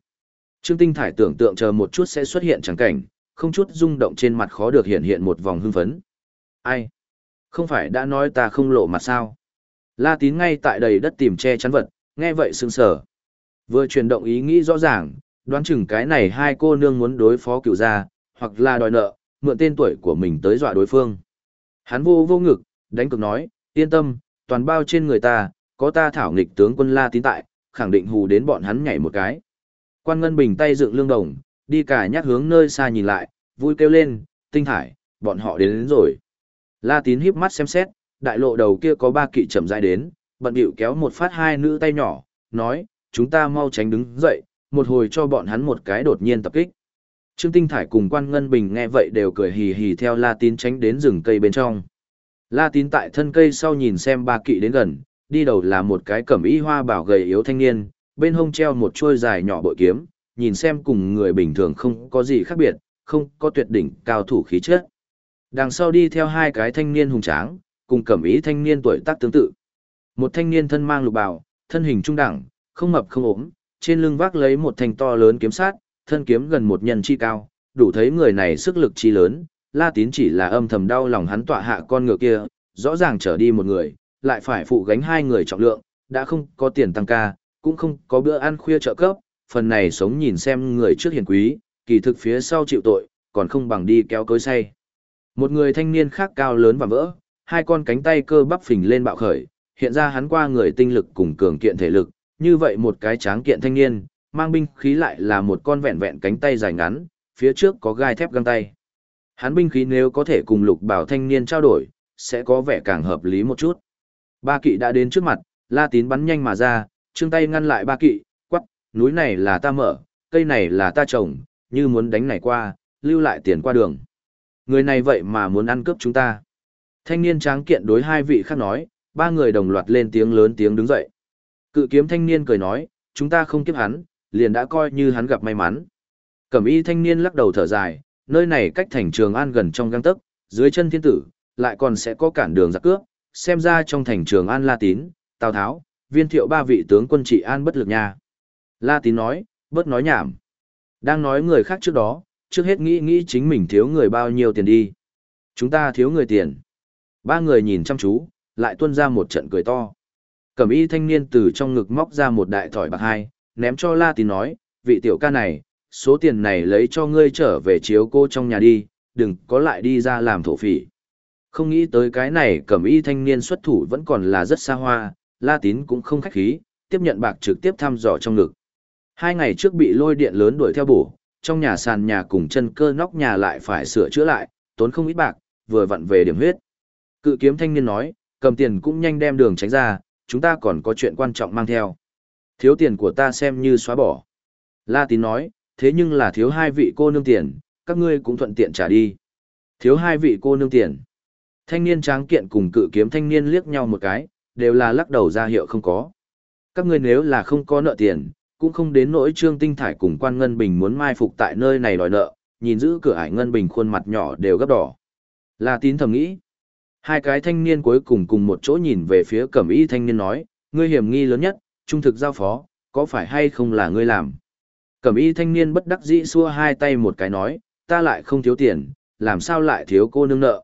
Trương Tinh Thải tưởng tượng chờ một chút sẽ xuất hiện chẳng cảnh, không chút rung động trên mặt khó được hiện hiện một vòng hưng phấn. Ai? Không phải đã nói ta không lộ mặt sao? La Tín ngay tại đầy đất tìm che chắn vật, nghe vậy sững sờ. Vừa chuyển động ý nghĩ rõ ràng, đoán chừng cái này hai cô nương muốn đối phó cựu gia, hoặc là đòi nợ, mượn tên tuổi của mình tới dọa đối phương. Hắn vô vô ngực, đánh cực nói, yên tâm, toàn bao trên người ta, có ta thảo nghịch tướng quân La Tín tại, khẳng định hù đến bọn hắn nhảy một cái. Quan Ngân Bình tay dựng lương đồng, đi cả nhát hướng nơi xa nhìn lại, vui kêu lên, tinh thải, bọn họ đến, đến rồi. La Tín híp mắt xem xét, đại lộ đầu kia có ba kỵ chậm rãi đến, bận điệu kéo một phát hai nữ tay nhỏ, nói, chúng ta mau tránh đứng dậy, một hồi cho bọn hắn một cái đột nhiên tập kích. Trương Tinh Thải cùng Quan Ngân Bình nghe vậy đều cười hì hì theo La Tín tránh đến rừng cây bên trong. La Tín tại thân cây sau nhìn xem ba kỵ đến gần, đi đầu là một cái cẩm y hoa bảo gầy yếu thanh niên, bên hông treo một chuôi dài nhỏ bội kiếm, nhìn xem cùng người bình thường không có gì khác biệt, không có tuyệt đỉnh cao thủ khí chất. Đằng sau đi theo hai cái thanh niên hùng tráng, cùng cẩm ý thanh niên tuổi tác tương tự. Một thanh niên thân mang lục bào, thân hình trung đẳng, không mập không ốm, trên lưng vác lấy một thanh to lớn kiếm sát, thân kiếm gần một nhân chi cao, đủ thấy người này sức lực chi lớn, La Tín chỉ là âm thầm đau lòng hắn tọa hạ con ngựa kia, rõ ràng trở đi một người, lại phải phụ gánh hai người trọng lượng, đã không có tiền tăng ca, cũng không có bữa ăn khuya trợ cấp, phần này sống nhìn xem người trước hiền quý, kỳ thực phía sau chịu tội, còn không bằng đi kéo cối say. Một người thanh niên khác cao lớn và vỡ, hai con cánh tay cơ bắp phình lên bạo khởi, hiện ra hắn qua người tinh lực cùng cường kiện thể lực, như vậy một cái tráng kiện thanh niên, mang binh khí lại là một con vẹn vẹn cánh tay dài ngắn, phía trước có gai thép găng tay. Hắn binh khí nếu có thể cùng lục bảo thanh niên trao đổi, sẽ có vẻ càng hợp lý một chút. Ba kỵ đã đến trước mặt, la tín bắn nhanh mà ra, trương tay ngăn lại ba kỵ, quắc, núi này là ta mở, cây này là ta trồng, như muốn đánh này qua, lưu lại tiền qua đường. Người này vậy mà muốn ăn cướp chúng ta. Thanh niên tráng kiện đối hai vị khác nói, ba người đồng loạt lên tiếng lớn tiếng đứng dậy. Cự kiếm thanh niên cười nói, chúng ta không kiếp hắn, liền đã coi như hắn gặp may mắn. Cẩm y thanh niên lắc đầu thở dài, nơi này cách thành trường an gần trong găng tấc, dưới chân thiên tử, lại còn sẽ có cản đường giặc cướp, xem ra trong thành trường An La Tín, Tào Tháo, viên thiệu ba vị tướng quân trị An bất lực nha. La Tín nói, bớt nói nhảm. Đang nói người khác trước đó, trước hết nghĩ nghĩ chính mình thiếu người bao nhiêu tiền đi. Chúng ta thiếu người tiền. Ba người nhìn chăm chú, lại tuôn ra một trận cười to. Cẩm y thanh niên từ trong ngực móc ra một đại thỏi bạc hai, ném cho La Tín nói, vị tiểu ca này, số tiền này lấy cho ngươi trở về chiếu cô trong nhà đi, đừng có lại đi ra làm thổ phỉ. Không nghĩ tới cái này cẩm y thanh niên xuất thủ vẫn còn là rất xa hoa, La Tín cũng không khách khí, tiếp nhận bạc trực tiếp thăm dò trong ngực. Hai ngày trước bị lôi điện lớn đuổi theo bổ, trong nhà sàn nhà cùng chân cơ nóc nhà lại phải sửa chữa lại, tốn không ít bạc, vừa vặn về điểm huyết. Cự kiếm thanh niên nói, cầm tiền cũng nhanh đem đường tránh ra, chúng ta còn có chuyện quan trọng mang theo. Thiếu tiền của ta xem như xóa bỏ. La tín nói, thế nhưng là thiếu hai vị cô nương tiền, các ngươi cũng thuận tiện trả đi. Thiếu hai vị cô nương tiền. Thanh niên tráng kiện cùng cự kiếm thanh niên liếc nhau một cái, đều là lắc đầu ra hiệu không có. Các ngươi nếu là không có nợ tiền, cũng không đến nỗi trương tinh thải cùng quan ngân bình muốn mai phục tại nơi này đòi nợ, nhìn giữ cửa ải ngân bình khuôn mặt nhỏ đều gấp đỏ. La tín thầm nghĩ. Hai cái thanh niên cuối cùng cùng một chỗ nhìn về phía cẩm y thanh niên nói, ngươi hiểm nghi lớn nhất, trung thực giao phó, có phải hay không là ngươi làm? Cẩm y thanh niên bất đắc dĩ xua hai tay một cái nói, ta lại không thiếu tiền, làm sao lại thiếu cô nương nợ?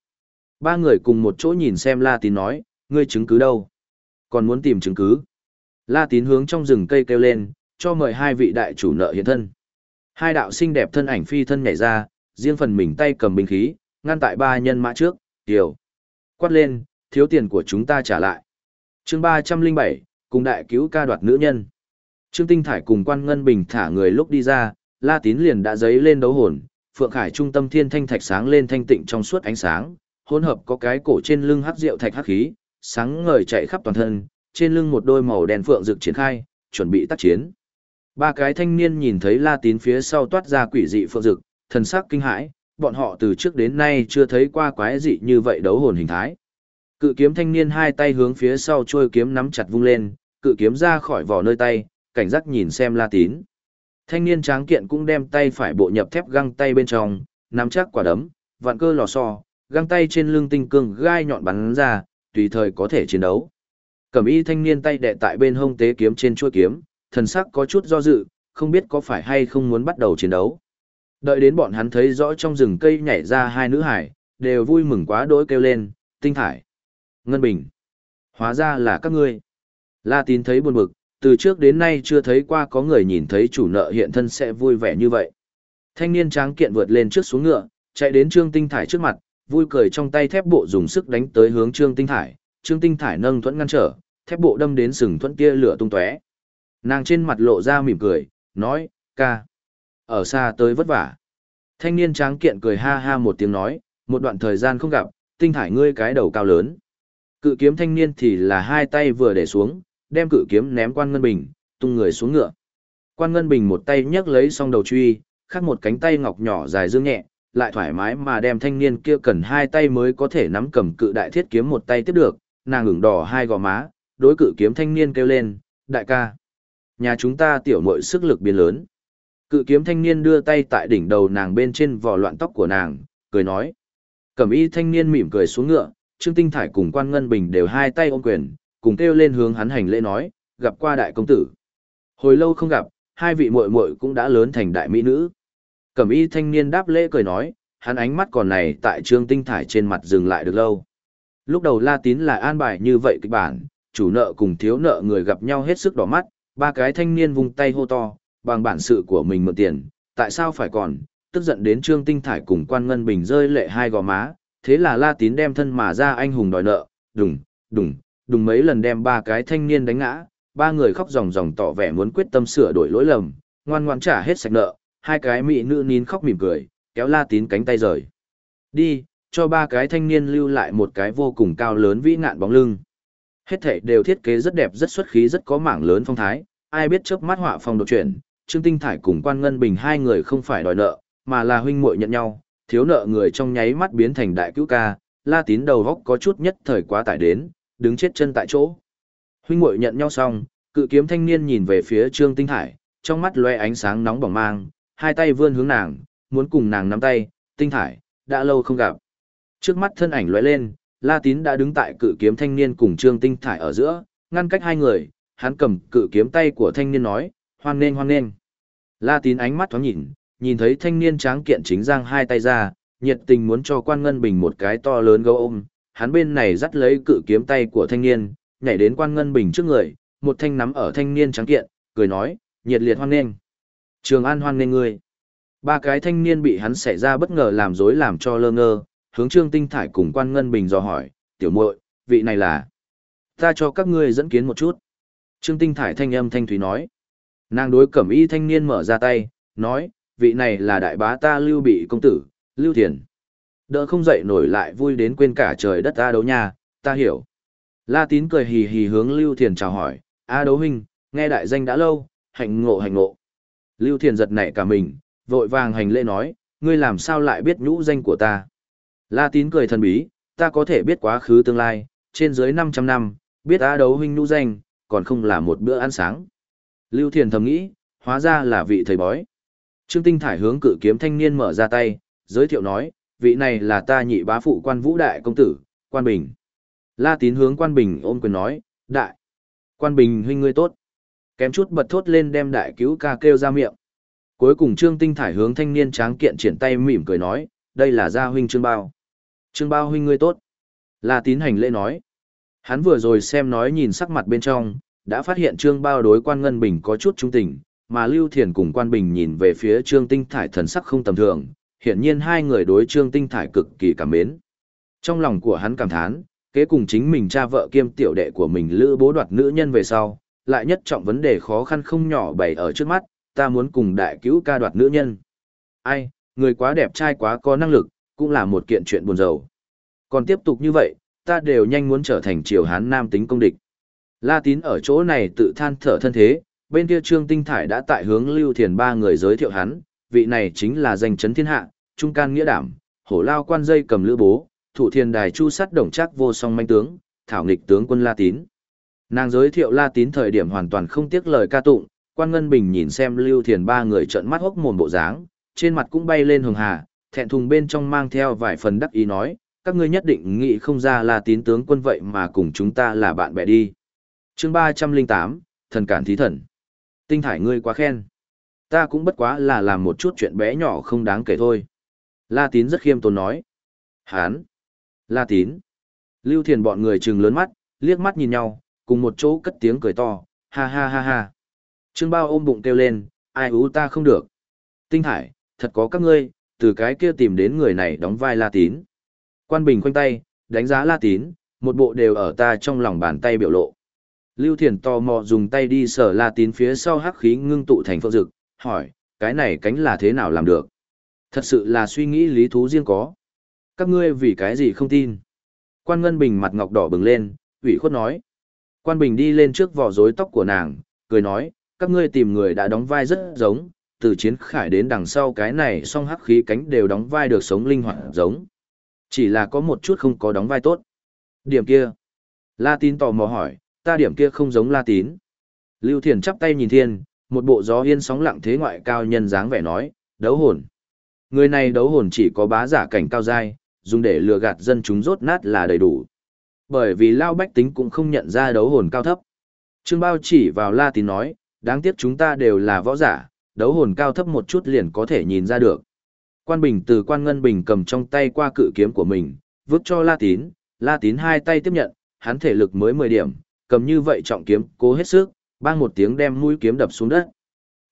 Ba người cùng một chỗ nhìn xem La Tín nói, ngươi chứng cứ đâu? Còn muốn tìm chứng cứ? La Tín hướng trong rừng cây kêu lên, cho mời hai vị đại chủ nợ hiện thân. Hai đạo xinh đẹp thân ảnh phi thân nhảy ra, riêng phần mình tay cầm binh khí, ngăn tại ba nhân mã trước, tiểu. Quát lên, thiếu tiền của chúng ta trả lại. chương ba trăm linh bảy cùng đại cứu ca đoạt nữ nhân. Trương Tinh Thải cùng quan ngân bình thả người lúc đi ra, La Tín liền đã giấy lên đấu hồn, Phượng Khải trung tâm thiên thanh thạch sáng lên thanh tịnh trong suốt ánh sáng, hỗn hợp có cái cổ trên lưng hắc rượu thạch hắc khí, sáng ngời chạy khắp toàn thân, trên lưng một đôi màu đen phượng rực triển khai, chuẩn bị tác chiến. Ba cái thanh niên nhìn thấy La Tín phía sau toát ra quỷ dị phượng rực, thần sắc kinh hãi, bọn họ từ trước đến nay chưa thấy qua quái dị như vậy đấu hồn hình thái. Cự kiếm thanh niên hai tay hướng phía sau trôi kiếm nắm chặt vung lên, cự kiếm ra khỏi vỏ nơi tay, cảnh giác nhìn xem La Tín. Thanh niên tráng kiện cũng đem tay phải bộ nhập thép găng tay bên trong, nắm chắc quả đấm, vạn cơ lò xo, găng tay trên lưng tinh cương gai nhọn bắn ra, tùy thời có thể chiến đấu. Cẩm y thanh niên tay đệ tại bên hông tế kiếm trên chuôi kiếm, thần sắc có chút do dự, không biết có phải hay không muốn bắt đầu chiến đấu. Đợi đến bọn hắn thấy rõ trong rừng cây nhảy ra hai nữ hải, đều vui mừng quá đỗi kêu lên, tinh thải, ngân bình. Hóa ra là các ngươi. La tín thấy buồn bực, từ trước đến nay chưa thấy qua có người nhìn thấy chủ nợ hiện thân sẽ vui vẻ như vậy. Thanh niên tráng kiện vượt lên trước xuống ngựa, chạy đến Trương Tinh Thải trước mặt, vui cười trong tay thép bộ dùng sức đánh tới hướng Trương Tinh Thải, Trương Tinh Thải nâng thuẫn ngăn trở, thép bộ đâm đến sừng thuẫn kia lửa tung tóe. Nàng trên mặt lộ ra mỉm cười, nói, ca, ở xa tới vất vả. Thanh niên tráng kiện cười ha ha một tiếng nói, một đoạn thời gian không gặp, Tinh Thải ngươi cái đầu cao lớn. Cự kiếm thanh niên thì là hai tay vừa để xuống, đem cự kiếm ném quan ngân bình, tung người xuống ngựa. Quan ngân bình một tay nhấc lấy song đầu truy, khác một cánh tay ngọc nhỏ dài dương nhẹ, lại thoải mái mà đem thanh niên kia cần hai tay mới có thể nắm cầm cự đại thiết kiếm một tay tiếp được, nàng ửng đỏ hai gò má, đối cự kiếm thanh niên kêu lên, đại ca. Nhà chúng ta tiểu muội sức lực biến lớn. Cự kiếm thanh niên đưa tay tại đỉnh đầu nàng bên trên vò loạn tóc của nàng, cười nói. Cẩm y thanh niên mỉm cười xuống ngựa, Trương Tinh Thải cùng Quan Ngân Bình đều hai tay ôm quyền, cùng kêu lên hướng hắn hành lễ nói, gặp qua đại công tử. Hồi lâu không gặp, hai vị muội muội cũng đã lớn thành đại mỹ nữ. Cẩm y thanh niên đáp lễ cười nói, hắn ánh mắt còn này tại trương tinh thải trên mặt dừng lại được lâu. Lúc đầu La Tín là an bài như vậy kịch bản, chủ nợ cùng thiếu nợ người gặp nhau hết sức đỏ mắt, ba cái thanh niên vung tay hô to, bằng bản sự của mình mượn tiền, tại sao phải còn, tức giận đến trương tinh thải cùng quan ngân bình rơi lệ hai gò má, thế là La Tín đem thân mà ra anh hùng đòi nợ, đùng, đùng, đùng mấy lần đem ba cái thanh niên đánh ngã, ba người khóc ròng ròng tỏ vẻ muốn quyết tâm sửa đổi lỗi lầm, ngoan ngoan trả hết sạch nợ, hai cái mỹ nữ nín khóc mỉm cười, kéo La Tín cánh tay rời. Đi, cho ba cái thanh niên lưu lại một cái vô cùng cao lớn vĩ ngạn bóng lưng. Hết thảy đều thiết kế rất đẹp rất xuất khí rất có mảng lớn phong thái, ai biết chớp mắt họa phong đột chuyển, Trương Tinh Thải cùng Quan Ngân Bình hai người không phải đòi nợ, mà là huynh muội nhận nhau, thiếu nợ người trong nháy mắt biến thành đại cứu ca, La Tín đầu góc có chút nhất thời quá tải đến, đứng chết chân tại chỗ. Huynh muội nhận nhau xong, cự kiếm thanh niên nhìn về phía Trương Tinh Hải, trong mắt lóe ánh sáng nóng bỏng mang, hai tay vươn hướng nàng, muốn cùng nàng nắm tay, Tinh Hải, đã lâu không gặp. Trước mắt thân ảnh lóe lên, La Tín đã đứng tại cự kiếm thanh niên cùng Trương Tinh Thải ở giữa, ngăn cách hai người, hắn cầm cự kiếm tay của thanh niên nói, hoan nghênh hoan nghênh. La Tín ánh mắt thoáng nhìn, nhìn thấy thanh niên tráng kiện chính giang hai tay ra, nhiệt tình muốn cho quan ngân bình một cái to lớn gấu ôm, hắn bên này dắt lấy cự kiếm tay của thanh niên, nhảy đến quan ngân bình trước người, một thanh nắm ở thanh niên trắng kiện, cười nói, nhiệt liệt hoan nghênh. Trường An hoan nghênh ngươi. Ba cái thanh niên bị hắn xảy ra bất ngờ làm dối làm cho lơ ngơ, hướng Trương Tinh Thải cùng quan ngân bình dò hỏi, tiểu muội, vị này là. Ta cho các ngươi dẫn kiến một chút. Trương Tinh Thải thanh âm thanh thúy nói. Nàng đối cẩm y thanh niên mở ra tay, nói, vị này là đại bá ta lưu bị công tử, lưu thiền. Đỡ không dậy nổi lại vui đến quên cả trời đất a đấu nha, ta hiểu. La tín cười hì hì hướng lưu thiền chào hỏi, a đấu huynh, nghe đại danh đã lâu, hạnh ngộ hạnh ngộ. Lưu thiền giật nảy cả mình, vội vàng hành lễ nói, ngươi làm sao lại biết nhũ danh của ta. La tín cười thần bí, ta có thể biết quá khứ tương lai, trên dưới 500 năm, biết a đấu huynh nhũ danh, còn không là một bữa ăn sáng. Lưu Thiền thầm nghĩ, hóa ra là vị thầy bói. Trương Tinh Thải hướng cự kiếm thanh niên mở ra tay, giới thiệu nói, vị này là ta nhị bá phụ quan vũ đại công tử, quan bình. La tín hướng quan bình ôm quyền nói, đại. Quan bình huynh ngươi tốt. Kém chút bật thốt lên đem đại cứu ca kêu ra miệng. Cuối cùng Trương Tinh Thải hướng thanh niên tráng kiện triển tay mỉm cười nói, đây là gia huynh Trương Bao. Trương Bao huynh ngươi tốt. La tín hành lễ nói. Hắn vừa rồi xem nói nhìn sắc mặt bên trong, đã phát hiện Trương Bao đối quan Ngân Bình có chút trung tình, mà Lưu Thiền cùng quan Bình nhìn về phía Trương Tinh Thải thần sắc không tầm thường, hiển nhiên hai người đối Trương Tinh Thải cực kỳ cảm mến. Trong lòng của hắn cảm thán, kế cùng chính mình cha vợ kiêm tiểu đệ của mình lữ bố đoạt nữ nhân về sau, lại nhất trọng vấn đề khó khăn không nhỏ bày ở trước mắt, ta muốn cùng đại cứu ca đoạt nữ nhân. Ai, người quá đẹp trai quá có năng lực, cũng là một kiện chuyện buồn rầu. Còn tiếp tục như vậy, ta đều nhanh muốn trở thành triều hán nam tính công địch. La tín ở chỗ này tự than thở thân thế, bên kia Trương Tinh Thải đã tại hướng Lưu Thiền ba người giới thiệu hắn, vị này chính là danh chấn thiên hạ, trung can nghĩa đảm, hổ lao quan dây cầm lữ bố, thủ thiền đài chu sắt đồng chắc vô song manh tướng, thảo nghịch tướng quân La Tín. Nàng giới thiệu La Tín thời điểm hoàn toàn không tiếc lời ca tụng, quan ngân bình nhìn xem Lưu Thiền ba người trợn mắt hốc mồm bộ dáng, trên mặt cũng bay lên hường hà, thẹn thùng bên trong mang theo vài phần đắc ý nói, các ngươi nhất định nghĩ không ra La Tín tướng quân vậy mà cùng chúng ta là bạn bè đi. Chương ba trăm linh tám thần cản thí thần. Tinh thải ngươi quá khen. Ta cũng bất quá là làm một chút chuyện bé nhỏ không đáng kể thôi la tín rất khiêm tốn nói. Hán. La tín lưu thiền bọn người chừng lớn mắt liếc mắt nhìn nhau cùng một chỗ cất tiếng cười to ha ha ha ha. Trương bao ôm bụng kêu lên ai ú ta không được. Tinh thải thật có các ngươi từ cái kia tìm đến người này đóng vai la tín quan bình khoanh tay đánh giá la tín một bộ đều ở ta trong lòng bàn tay biểu lộ. Lưu Thiền tò mò dùng tay đi sờ la tín phía sau hắc khí ngưng tụ thành phượng dực, hỏi, cái này cánh là thế nào làm được? Thật sự là suy nghĩ lý thú riêng có. Các ngươi vì cái gì không tin? Quan Ngân Bình mặt ngọc đỏ bừng lên, ủy khuất nói. Quan Bình đi lên trước vỏ rối tóc của nàng, cười nói, các ngươi tìm người đã đóng vai rất giống, từ chiến khải đến đằng sau cái này song hắc khí cánh đều đóng vai được sống linh hoạt giống. Chỉ là có một chút không có đóng vai tốt. Điểm kia. La tín tò mò hỏi, ta điểm kia không giống la tín. Lưu Thiền chắp tay nhìn thiên, một bộ gió yên sóng lặng thế ngoại cao nhân dáng vẻ nói, đấu hồn. Người này đấu hồn chỉ có bá giả cảnh cao dai, dùng để lừa gạt dân chúng rốt nát là đầy đủ. Bởi vì Lao Bách Tính cũng không nhận ra đấu hồn cao thấp. Trương Bao chỉ vào La Tín nói, đáng tiếc chúng ta đều là võ giả, đấu hồn cao thấp một chút liền có thể nhìn ra được. Quan Bình từ Quan Ngân Bình cầm trong tay qua cự kiếm của mình, vứt cho La Tín, La Tín hai tay tiếp nhận, hắn thể lực mới 10 điểm, cầm như vậy trọng kiếm, cố hết sức, bang một tiếng đem mũi kiếm đập xuống đất.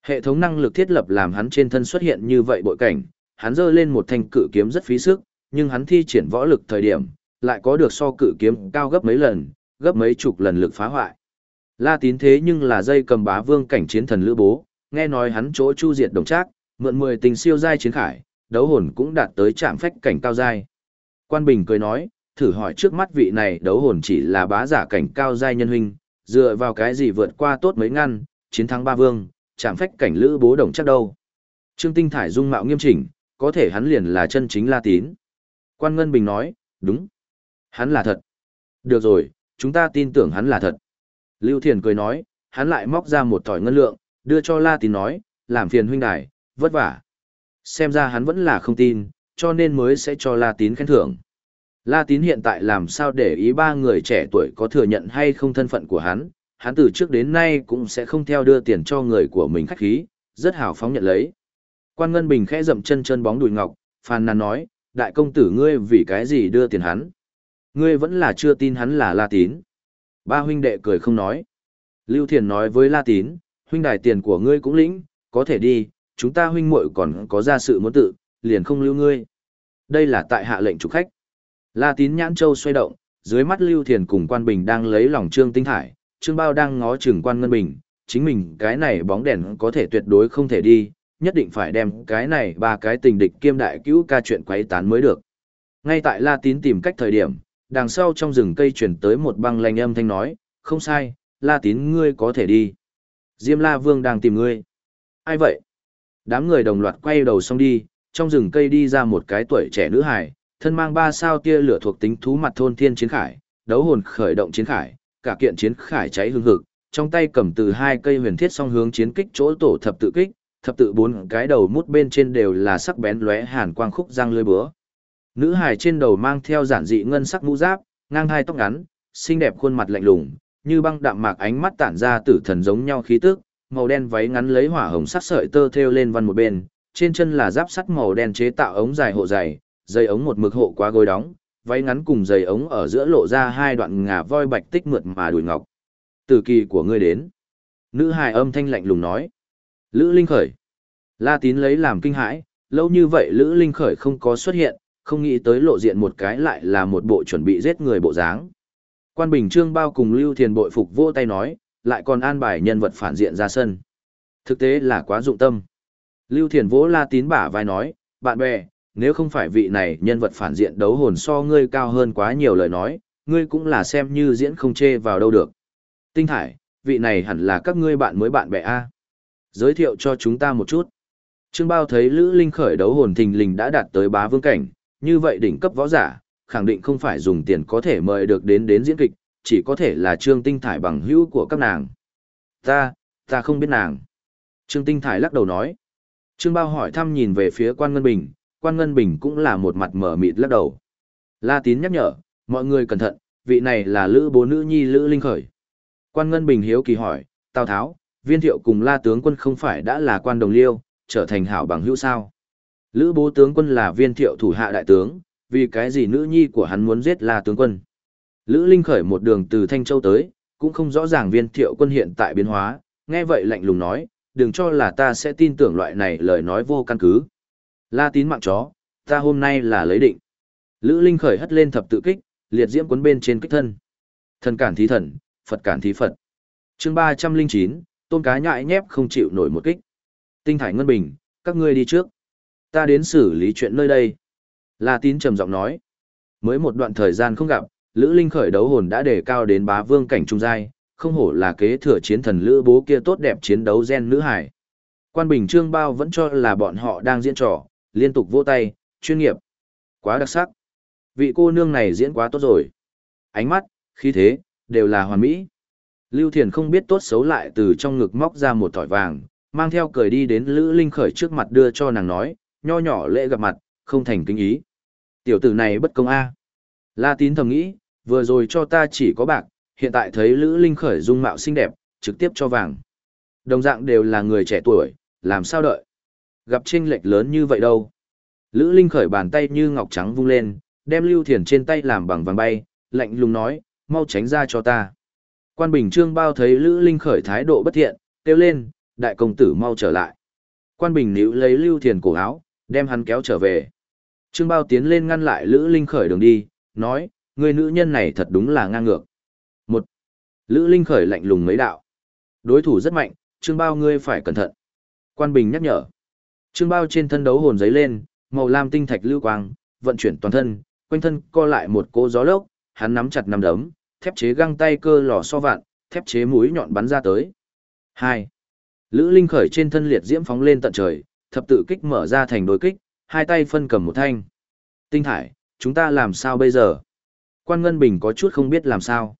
Hệ thống năng lực thiết lập làm hắn trên thân xuất hiện như vậy bội cảnh, hắn giơ lên một thanh cự kiếm rất phí sức, nhưng hắn thi triển võ lực thời điểm, lại có được so cự kiếm cao gấp mấy lần, gấp mấy chục lần lực phá hoại. La tín thế nhưng là dây cầm bá vương cảnh chiến thần lữ bố, nghe nói hắn chỗ chu diệt đồng trác, mượn 10 tình siêu giai chiến khải, đấu hồn cũng đạt tới trạm phách cảnh cao giai. Quan Bình cười nói, thử hỏi trước mắt vị này đấu hồn chỉ là bá giả cảnh cao giai nhân huynh, dựa vào cái gì vượt qua tốt mấy ngăn, chiến thắng ba vương, trạng phách cảnh lữ bố đồng chắc đâu. Trương Tinh Thải dung mạo nghiêm chỉnh, có thể hắn liền là chân chính La Tín. Quan Ngân Bình nói, đúng. Hắn là thật. Được rồi, chúng ta tin tưởng hắn là thật. Lưu Thiền cười nói, hắn lại móc ra một tỏi ngân lượng, đưa cho La Tín nói, làm phiền huynh đài, vất vả. Xem ra hắn vẫn là không tin, cho nên mới sẽ cho La Tín khen thưởng. La Tín hiện tại làm sao để ý ba người trẻ tuổi có thừa nhận hay không thân phận của hắn, hắn từ trước đến nay cũng sẽ không theo đưa tiền cho người của mình khách khí, rất hào phóng nhận lấy. Quan Ngân Bình khẽ dậm chân chân bóng đùi ngọc, phàn nàn nói, đại công tử ngươi vì cái gì đưa tiền hắn? Ngươi vẫn là chưa tin hắn là La Tín. Ba huynh đệ cười không nói. Lưu Thiền nói với La Tín, huynh đài tiền của ngươi cũng lĩnh, có thể đi, chúng ta huynh muội còn có ra sự muốn tự, liền không lưu ngươi. Đây là tại hạ lệnh chủ khách. La Tín nhãn châu xoay động, dưới mắt Lưu Thiền cùng Quan Bình đang lấy lòng Trương Tinh Thải, Trương Bao đang ngó chừng Quan Ngân Bình, chính mình cái này bóng đèn có thể tuyệt đối không thể đi, nhất định phải đem cái này ba cái tình địch kiêm đại cứu ca chuyện quấy tán mới được. Ngay tại La Tín tìm cách thời điểm, đằng sau trong rừng cây chuyển tới một băng lanh âm thanh nói, không sai, La Tín ngươi có thể đi. Diêm La Vương đang tìm ngươi. Ai vậy? Đám người đồng loạt quay đầu xong đi, trong rừng cây đi ra một cái tuổi trẻ nữ hài, thân mang ba sao tia lửa thuộc tính thú mặt thôn thiên chiến khải, đấu hồn khởi động chiến khải, cả kiện chiến khải cháy hương hực, trong tay cầm từ hai cây huyền thiết song hướng chiến kích chỗ tổ thập tự kích, thập tự bốn cái đầu mút bên trên đều là sắc bén lóe hàn quang khúc răng lưỡi búa. Nữ hài trên đầu mang theo giản dị ngân sắc mũ giáp, ngang hai tóc ngắn, xinh đẹp khuôn mặt lạnh lùng, như băng đạm mạc ánh mắt tản ra tử thần giống nhau khí tức, màu đen váy ngắn lấy hỏa hồng sắc sợi tơ thêu lên văn một bên, trên chân là giáp sắt màu đen chế tạo ống dài hộ dày, dây ống một mực hộ quá gối đóng, váy ngắn cùng dây ống ở giữa lộ ra hai đoạn ngà voi bạch tích mượt mà đùi ngọc. Từ kỳ của ngươi đến. Nữ hài âm thanh lạnh lùng nói. Lữ Linh Khởi. La Tín lấy làm kinh hãi, lâu như vậy Lữ Linh Khởi không có xuất hiện, không nghĩ tới lộ diện một cái lại là một bộ chuẩn bị giết người bộ dáng. Quan Bình Trương bao cùng Lưu Thiền bội phục vô tay nói, lại còn an bài nhân vật phản diện ra sân. Thực tế là quá dụng tâm. Lưu Thiền vỗ La Tín bả vai nói, bạn bè, nếu không phải vị này nhân vật phản diện đấu hồn so ngươi cao hơn quá nhiều lời nói, ngươi cũng là xem như diễn không chê vào đâu được. Tinh Thải, vị này hẳn là các ngươi bạn mới bạn bè A. Giới thiệu cho chúng ta một chút. Trương Bao thấy Lữ Linh khởi đấu hồn thình lình đã đạt tới bá vương cảnh, như vậy đỉnh cấp võ giả, khẳng định không phải dùng tiền có thể mời được đến đến diễn kịch, chỉ có thể là Trương Tinh Thải bằng hữu của các nàng. Ta, ta không biết nàng. Trương Tinh Thải lắc đầu nói. Trương Bao hỏi thăm nhìn về phía Quan Ngân Bình, Quan Ngân Bình cũng là một mặt mở mịt lắc đầu. La Tín nhắc nhở, mọi người cẩn thận, vị này là Lữ bố nữ nhi Lữ Linh Khởi. Quan Ngân Bình hiếu kỳ hỏi, Tào Tháo, viên thiệu cùng la tướng quân không phải đã là quan đồng liêu, trở thành hảo bằng hữu sao. Lữ bố tướng quân là viên thiệu thủ hạ đại tướng, vì cái gì nữ nhi của hắn muốn giết la tướng quân. Lữ Linh khởi một đường từ Thanh Châu tới, cũng không rõ ràng viên thiệu quân hiện tại biến hóa, nghe vậy lạnh lùng nói, đừng cho là ta sẽ tin tưởng loại này lời nói vô căn cứ. La tín mạng chó, ta hôm nay là lấy định. Lữ Linh khởi hất lên thập tự kích, liệt diễm cuốn bên trên kích thân. Thần cản thí thần, Phật cản thí Phật. Chương 309, tôn cá nhại nhép không chịu nổi một kích. Tinh thải ngân bình, các ngươi đi trước. Ta đến xử lý chuyện nơi đây. La tín trầm giọng nói. Mới một đoạn thời gian không gặp, Lữ Linh khởi đấu hồn đã đề cao đến bá vương cảnh trung giai, không hổ là kế thừa chiến thần Lữ bố kia tốt đẹp chiến đấu gen nữ hải. Quan Bình Trương Bao vẫn cho là bọn họ đang diễn trò, liên tục vỗ tay, chuyên nghiệp. Quá đặc sắc. Vị cô nương này diễn quá tốt rồi. Ánh mắt, khí thế, đều là hoàn mỹ. Lưu Thiền không biết tốt xấu lại từ trong ngực móc ra một thỏi vàng, mang theo cười đi đến Lữ Linh khởi trước mặt đưa cho nàng nói, nho nhỏ lễ gặp mặt, không thành kính ý. Tiểu tử này bất công a. La Tín thầm nghĩ, vừa rồi cho ta chỉ có bạc, hiện tại thấy Lữ Linh khởi dung mạo xinh đẹp, trực tiếp cho vàng. Đồng dạng đều là người trẻ tuổi, làm sao đợi? Gặp chênh lệch lớn như vậy đâu? Lữ Linh khởi bàn tay như ngọc trắng vung lên, đem Lưu Thiền trên tay làm bằng vàng bay, lạnh lùng nói, mau tránh ra cho ta. Quan Bình Trương bao thấy Lữ Linh khởi thái độ bất thiện, kêu lên, đại công tử mau trở lại. Quan Bình níu lấy Lưu Thiền cổ áo, đem hắn kéo trở về. Trương bao tiến lên ngăn lại Lữ Linh khởi đường đi, nói, người nữ nhân này thật đúng là ngang ngược. Một, Lữ Linh khởi lạnh lùng mấy đạo. Đối thủ rất mạnh, Trương bao ngươi phải cẩn thận. Quan Bình nhắc nhở. Trương bao trên thân đấu hồn giấy lên, màu lam tinh thạch lưu quang, vận chuyển toàn thân, quanh thân co lại một cỗ gió lốc, hắn nắm chặt nắm đấm, thép chế găng tay cơ lò so vạn, thép chế mũi nhọn bắn ra tới. 2. Lữ Linh khởi trên thân liệt diễm phóng lên tận trời, thập tự kích mở ra thành đối kích, hai tay phân cầm một thanh. Tinh thải, chúng ta làm sao bây giờ? Quan Ngân Bình có chút không biết làm sao.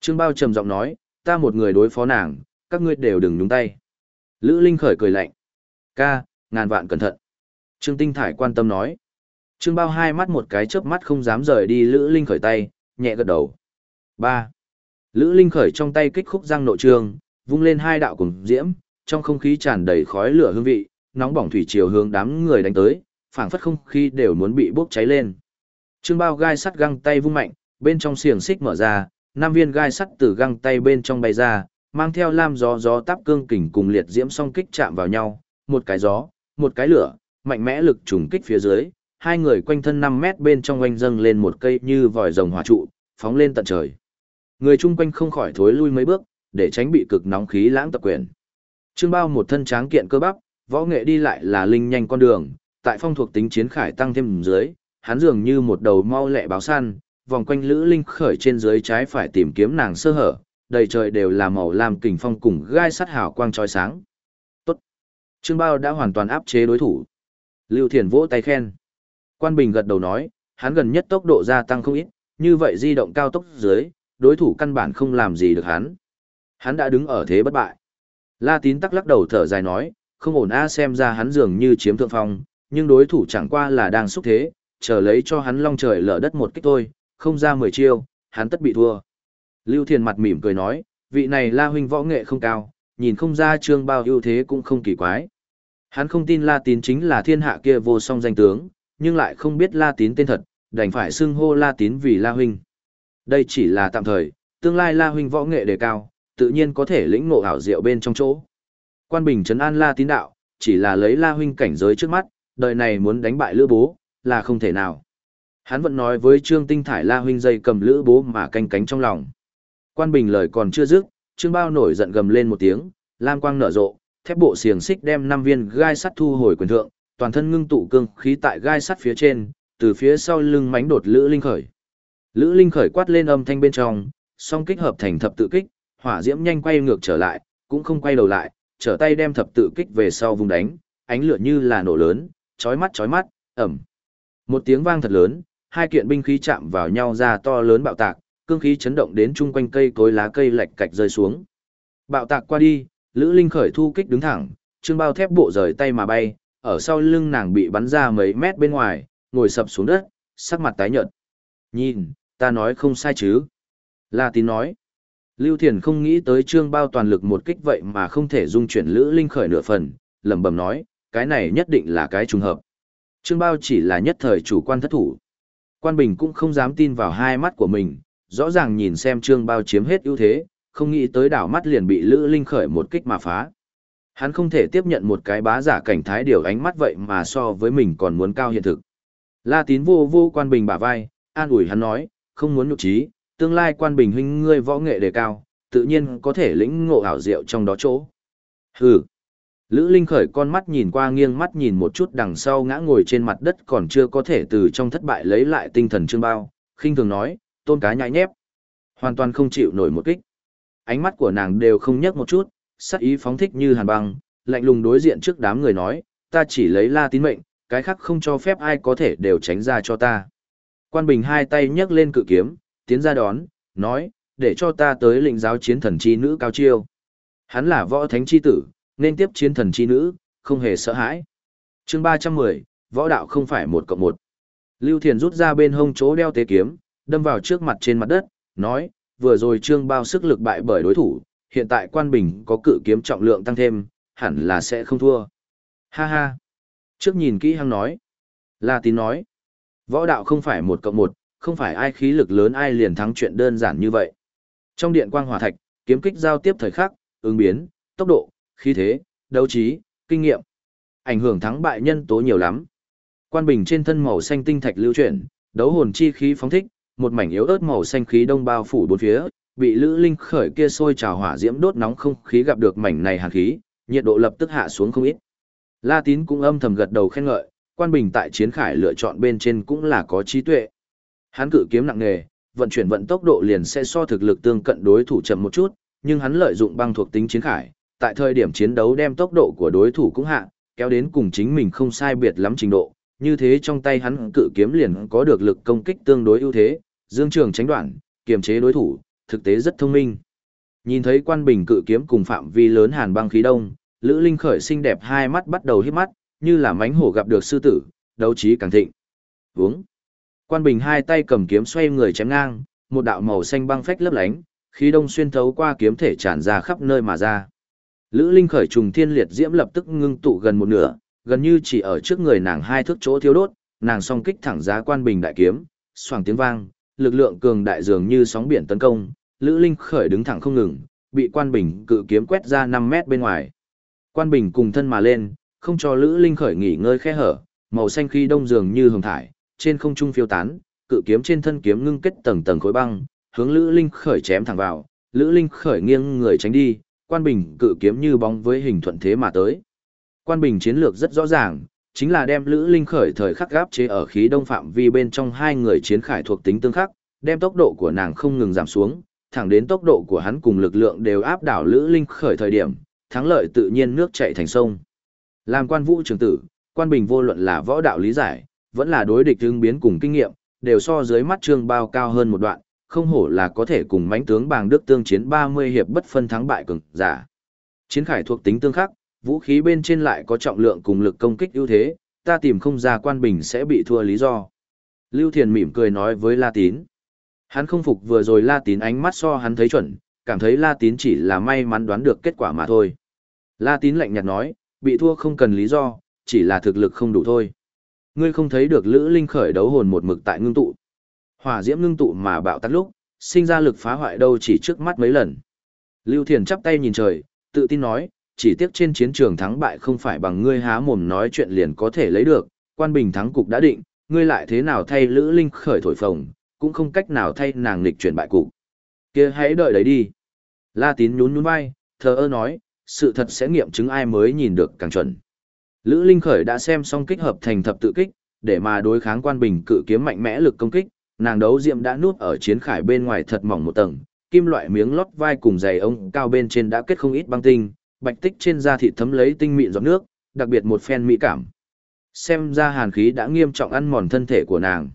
Trương Bao trầm giọng nói, ta một người đối phó nàng, các ngươi đều đừng nhúng tay. Lữ Linh khởi cười lạnh. Ca, ngàn vạn cẩn thận. Trương Tinh Thải quan tâm nói. Trương Bao hai mắt một cái chớp mắt không dám rời đi Lữ Linh khởi tay, nhẹ gật đầu. 3. Lữ Linh khởi trong tay kích khúc răng nội trường, vung lên hai đạo cùng diễm, trong không khí tràn đầy khói lửa hương vị, nóng bỏng thủy chiều hướng đám người đánh tới, phảng phất không khí đều muốn bị bốc cháy lên. Trương Bao gai sắt găng tay vung mạnh, bên trong xiềng xích mở ra, năm viên gai sắt từ găng tay bên trong bay ra, mang theo lam gió gió táp cương kình cùng liệt diễm song kích chạm vào nhau, một cái gió, một cái lửa, mạnh mẽ lực trùng kích phía dưới, hai người quanh thân 5 mét bên trong oanh dâng lên một cây như vòi rồng hỏa trụ, phóng lên tận trời. Người chung quanh không khỏi thối lui mấy bước, để tránh bị cực nóng khí lãng tập quyền. Trương Bao một thân tráng kiện cơ bắp, võ nghệ đi lại là linh nhanh con đường, tại phong thuộc tính chiến khải tăng thêm dưới, hắn dường như một đầu mau lẹ báo săn, vòng quanh Lữ Linh khởi trên dưới trái phải tìm kiếm nàng sơ hở, đầy trời đều là màu lam kình phong cùng gai sắt hào quang chói sáng. Tốt. Trương Bao đã hoàn toàn áp chế đối thủ. Lưu Thiền vỗ tay khen. Quan Bình gật đầu nói, hắn gần nhất tốc độ gia tăng không ít, như vậy di động cao tốc dưới, đối thủ căn bản không làm gì được hắn. Hắn đã đứng ở thế bất bại. La Tín tắc lắc đầu thở dài nói, không ổn a xem ra hắn dường như chiếm thượng phong, nhưng đối thủ chẳng qua là đang xúc thế, chờ lấy cho hắn long trời lở đất một kích thôi, không ra mười chiêu, hắn tất bị thua. Lưu Thiền mặt mỉm cười nói, vị này La huynh võ nghệ không cao, nhìn không ra trương bao ưu thế cũng không kỳ quái. Hắn không tin La Tín chính là thiên hạ kia vô song danh tướng, nhưng lại không biết La Tín tên thật, đành phải xưng hô La Tín vì La huynh. Đây chỉ là tạm thời, tương lai La huynh võ nghệ đề cao, tự nhiên có thể lĩnh ngộ ảo diệu bên trong chỗ. Quan Bình trấn an La Tín đạo, chỉ là lấy La huynh cảnh giới trước mắt, đời này muốn đánh bại Lữ Bố, là không thể nào. Hắn vẫn nói với Trương Tinh Thải La huynh dây cầm Lữ Bố mà canh cánh trong lòng. Quan Bình lời còn chưa dứt, Trương Bao nổi giận gầm lên một tiếng, lam quang nở rộ, thép bộ xiềng xích đem năm viên gai sắt thu hồi quyền thượng, toàn thân ngưng tụ cương khí tại gai sắt phía trên, từ phía sau lưng mánh đột Lữ Linh khởi. Lữ Linh khởi quát lên âm thanh bên trong, song kích hợp thành thập tự kích, hỏa diễm nhanh quay ngược trở lại, cũng không quay đầu lại, trở tay đem thập tự kích về sau vùng đánh, ánh lửa như là nổ lớn, chói mắt chói mắt, ầm. Một tiếng vang thật lớn, hai kiện binh khí chạm vào nhau ra to lớn bạo tạc, cương khí chấn động đến chung quanh cây cối lá cây lạch cạch rơi xuống. Bạo tạc qua đi, Lữ Linh khởi thu kích đứng thẳng, trương bao thép bộ rời tay mà bay, ở sau lưng nàng bị bắn ra mấy mét bên ngoài, ngồi sập xuống đất, sắc mặt tái nhợt. Nhìn, ta nói không sai chứ. La tín nói. Lưu Thiền không nghĩ tới trương bao toàn lực một kích vậy mà không thể dung chuyển Lữ Linh khởi nửa phần, lẩm bẩm nói, cái này nhất định là cái trùng hợp. Trương bao chỉ là nhất thời chủ quan thất thủ. Quan Bình cũng không dám tin vào hai mắt của mình, rõ ràng nhìn xem trương bao chiếm hết ưu thế, không nghĩ tới đảo mắt liền bị Lữ Linh khởi một kích mà phá. Hắn không thể tiếp nhận một cái bá giả cảnh thái điều ánh mắt vậy mà so với mình còn muốn cao hiện thực. La tín vô vô quan bình bả vai, an ủi hắn nói, không muốn nhục trí, tương lai quan bình huynh ngươi võ nghệ đề cao, tự nhiên có thể lĩnh ngộ ảo diệu trong đó chỗ. Hừ. Lữ Linh khởi con mắt nhìn qua nghiêng mắt nhìn một chút đằng sau ngã ngồi trên mặt đất còn chưa có thể từ trong thất bại lấy lại tinh thần trương bao, khinh thường nói, tôn cá nhãi nhép. Hoàn toàn không chịu nổi một kích. Ánh mắt của nàng đều không nhấc một chút, sắc ý phóng thích như hàn băng, lạnh lùng đối diện trước đám người nói, ta chỉ lấy la tín mệnh, cái khác không cho phép ai có thể đều tránh ra cho ta. Quan Bình hai tay nhấc lên cự kiếm, tiến ra đón, nói, để cho ta tới lĩnh giáo chiến thần chi nữ cao chiêu. Hắn là võ thánh chi tử, nên tiếp chiến thần chi nữ, không hề sợ hãi. chương 310, võ đạo không phải một cộng một. Lưu Thiền rút ra bên hông chỗ đeo tế kiếm, đâm vào trước mặt trên mặt đất, nói, vừa rồi trương bao sức lực bại bởi đối thủ, hiện tại quan bình có cự kiếm trọng lượng tăng thêm, hẳn là sẽ không thua. Ha ha. Trước nhìn kỹ hăng nói. La tín nói. Võ đạo không phải một cộng một, không phải ai khí lực lớn ai liền thắng chuyện đơn giản như vậy. Trong điện quang hỏa thạch, kiếm kích giao tiếp thời khắc, ứng biến, tốc độ, khí thế, đấu trí, kinh nghiệm. Ảnh hưởng thắng bại nhân tố nhiều lắm. Quan bình trên thân màu xanh tinh thạch lưu chuyển, đấu hồn chi khí phóng thích, một mảnh yếu ớt màu xanh khí đông bao phủ bốn phía, bị Lữ Linh khởi kia sôi trào hỏa diễm đốt nóng không khí gặp được mảnh này hàn khí, nhiệt độ lập tức hạ xuống không ít. La Tín cũng âm thầm gật đầu khen ngợi, quan bình tại chiến khải lựa chọn bên trên cũng là có trí tuệ. Hắn cự kiếm nặng nghề, vận chuyển vận tốc độ liền sẽ so thực lực tương cận đối thủ chậm một chút, nhưng hắn lợi dụng băng thuộc tính chiến khải, tại thời điểm chiến đấu đem tốc độ của đối thủ cũng hạ, kéo đến cùng chính mình không sai biệt lắm trình độ, như thế trong tay hắn cự kiếm liền có được lực công kích tương đối ưu thế, dương trường tránh đoạn, kiềm chế đối thủ, thực tế rất thông minh. Nhìn thấy quan bình cự kiếm cùng phạm vi lớn hàn băng khí đông, Lữ Linh khởi xinh đẹp hai mắt bắt đầu híp mắt, như là mánh hổ gặp được sư tử, đấu trí càng thịnh. Vướng. Quan Bình hai tay cầm kiếm xoay người chém ngang, một đạo màu xanh băng phách lấp lánh, khí đông xuyên thấu qua kiếm thể tràn ra khắp nơi mà ra. Lữ Linh khởi trùng thiên liệt diễm lập tức ngưng tụ gần một nửa, gần như chỉ ở trước người nàng hai thước chỗ thiếu đốt, nàng song kích thẳng giá quan bình đại kiếm, xoàng tiếng vang, lực lượng cường đại dường như sóng biển tấn công, Lữ Linh khởi đứng thẳng không ngừng, bị quan bình cự kiếm quét ra 5 mét bên ngoài. Quan bình cùng thân mà lên, không cho Lữ Linh khởi nghỉ ngơi khe hở, màu xanh khi đông dường như hồng thải, trên không trung phiêu tán, cự kiếm trên thân kiếm ngưng kết tầng tầng khối băng, hướng Lữ Linh khởi chém thẳng vào, Lữ Linh khởi nghiêng người tránh đi, quan bình cự kiếm như bóng với hình thuận thế mà tới. Quan bình chiến lược rất rõ ràng, chính là đem Lữ Linh khởi thời khắc gáp chế ở khí đông phạm vi bên trong hai người chiến khải thuộc tính tương khắc, đem tốc độ của nàng không ngừng giảm xuống, thẳng đến tốc độ của hắn cùng lực lượng đều áp đảo Lữ Linh khởi thời điểm, thắng lợi tự nhiên nước chảy thành sông. Làm quan vũ trường tử, quan bình vô luận là võ đạo lý giải, vẫn là đối địch ứng biến cùng kinh nghiệm, đều so dưới mắt trương bao cao hơn một đoạn, không hổ là có thể cùng mãnh tướng bàng đức tương chiến 30 hiệp bất phân thắng bại cường giả. Chiến khải thuộc tính tương khắc, vũ khí bên trên lại có trọng lượng cùng lực công kích ưu thế, ta tìm không ra quan bình sẽ bị thua lý do. Lưu Thiền mỉm cười nói với La Tín. Hắn không phục vừa rồi La Tín ánh mắt so hắn thấy chuẩn, cảm thấy La Tín chỉ là may mắn đoán được kết quả mà thôi. La Tín lạnh nhạt nói, bị thua không cần lý do, chỉ là thực lực không đủ thôi. Ngươi không thấy được Lữ Linh khởi đấu hồn một mực tại ngưng tụ. Hỏa diễm ngưng tụ mà bạo tắt lúc, sinh ra lực phá hoại đâu chỉ trước mắt mấy lần. Lưu Thiền chắp tay nhìn trời, tự tin nói, chỉ tiếc trên chiến trường thắng bại không phải bằng ngươi há mồm nói chuyện liền có thể lấy được, quan bình thắng cục đã định, ngươi lại thế nào thay Lữ Linh khởi thổi phồng, cũng không cách nào thay nàng nghịch chuyển bại cục. Kia hãy đợi đấy đi. La Tín nhún nhún vai, thờ ơ nói, sự thật sẽ nghiệm chứng ai mới nhìn được càng chuẩn. Lữ Linh khởi đã xem xong kích hợp thành thập tự kích, để mà đối kháng quan bình cự kiếm mạnh mẽ lực công kích, nàng đấu diệm đã nuốt ở chiến khải bên ngoài thật mỏng một tầng, kim loại miếng lót vai cùng giày ống cao bên trên đã kết không ít băng tinh, bạch tích trên da thịt thấm lấy tinh mịn giọt nước, đặc biệt một phen mỹ cảm. Xem ra hàn khí đã nghiêm trọng ăn mòn thân thể của nàng.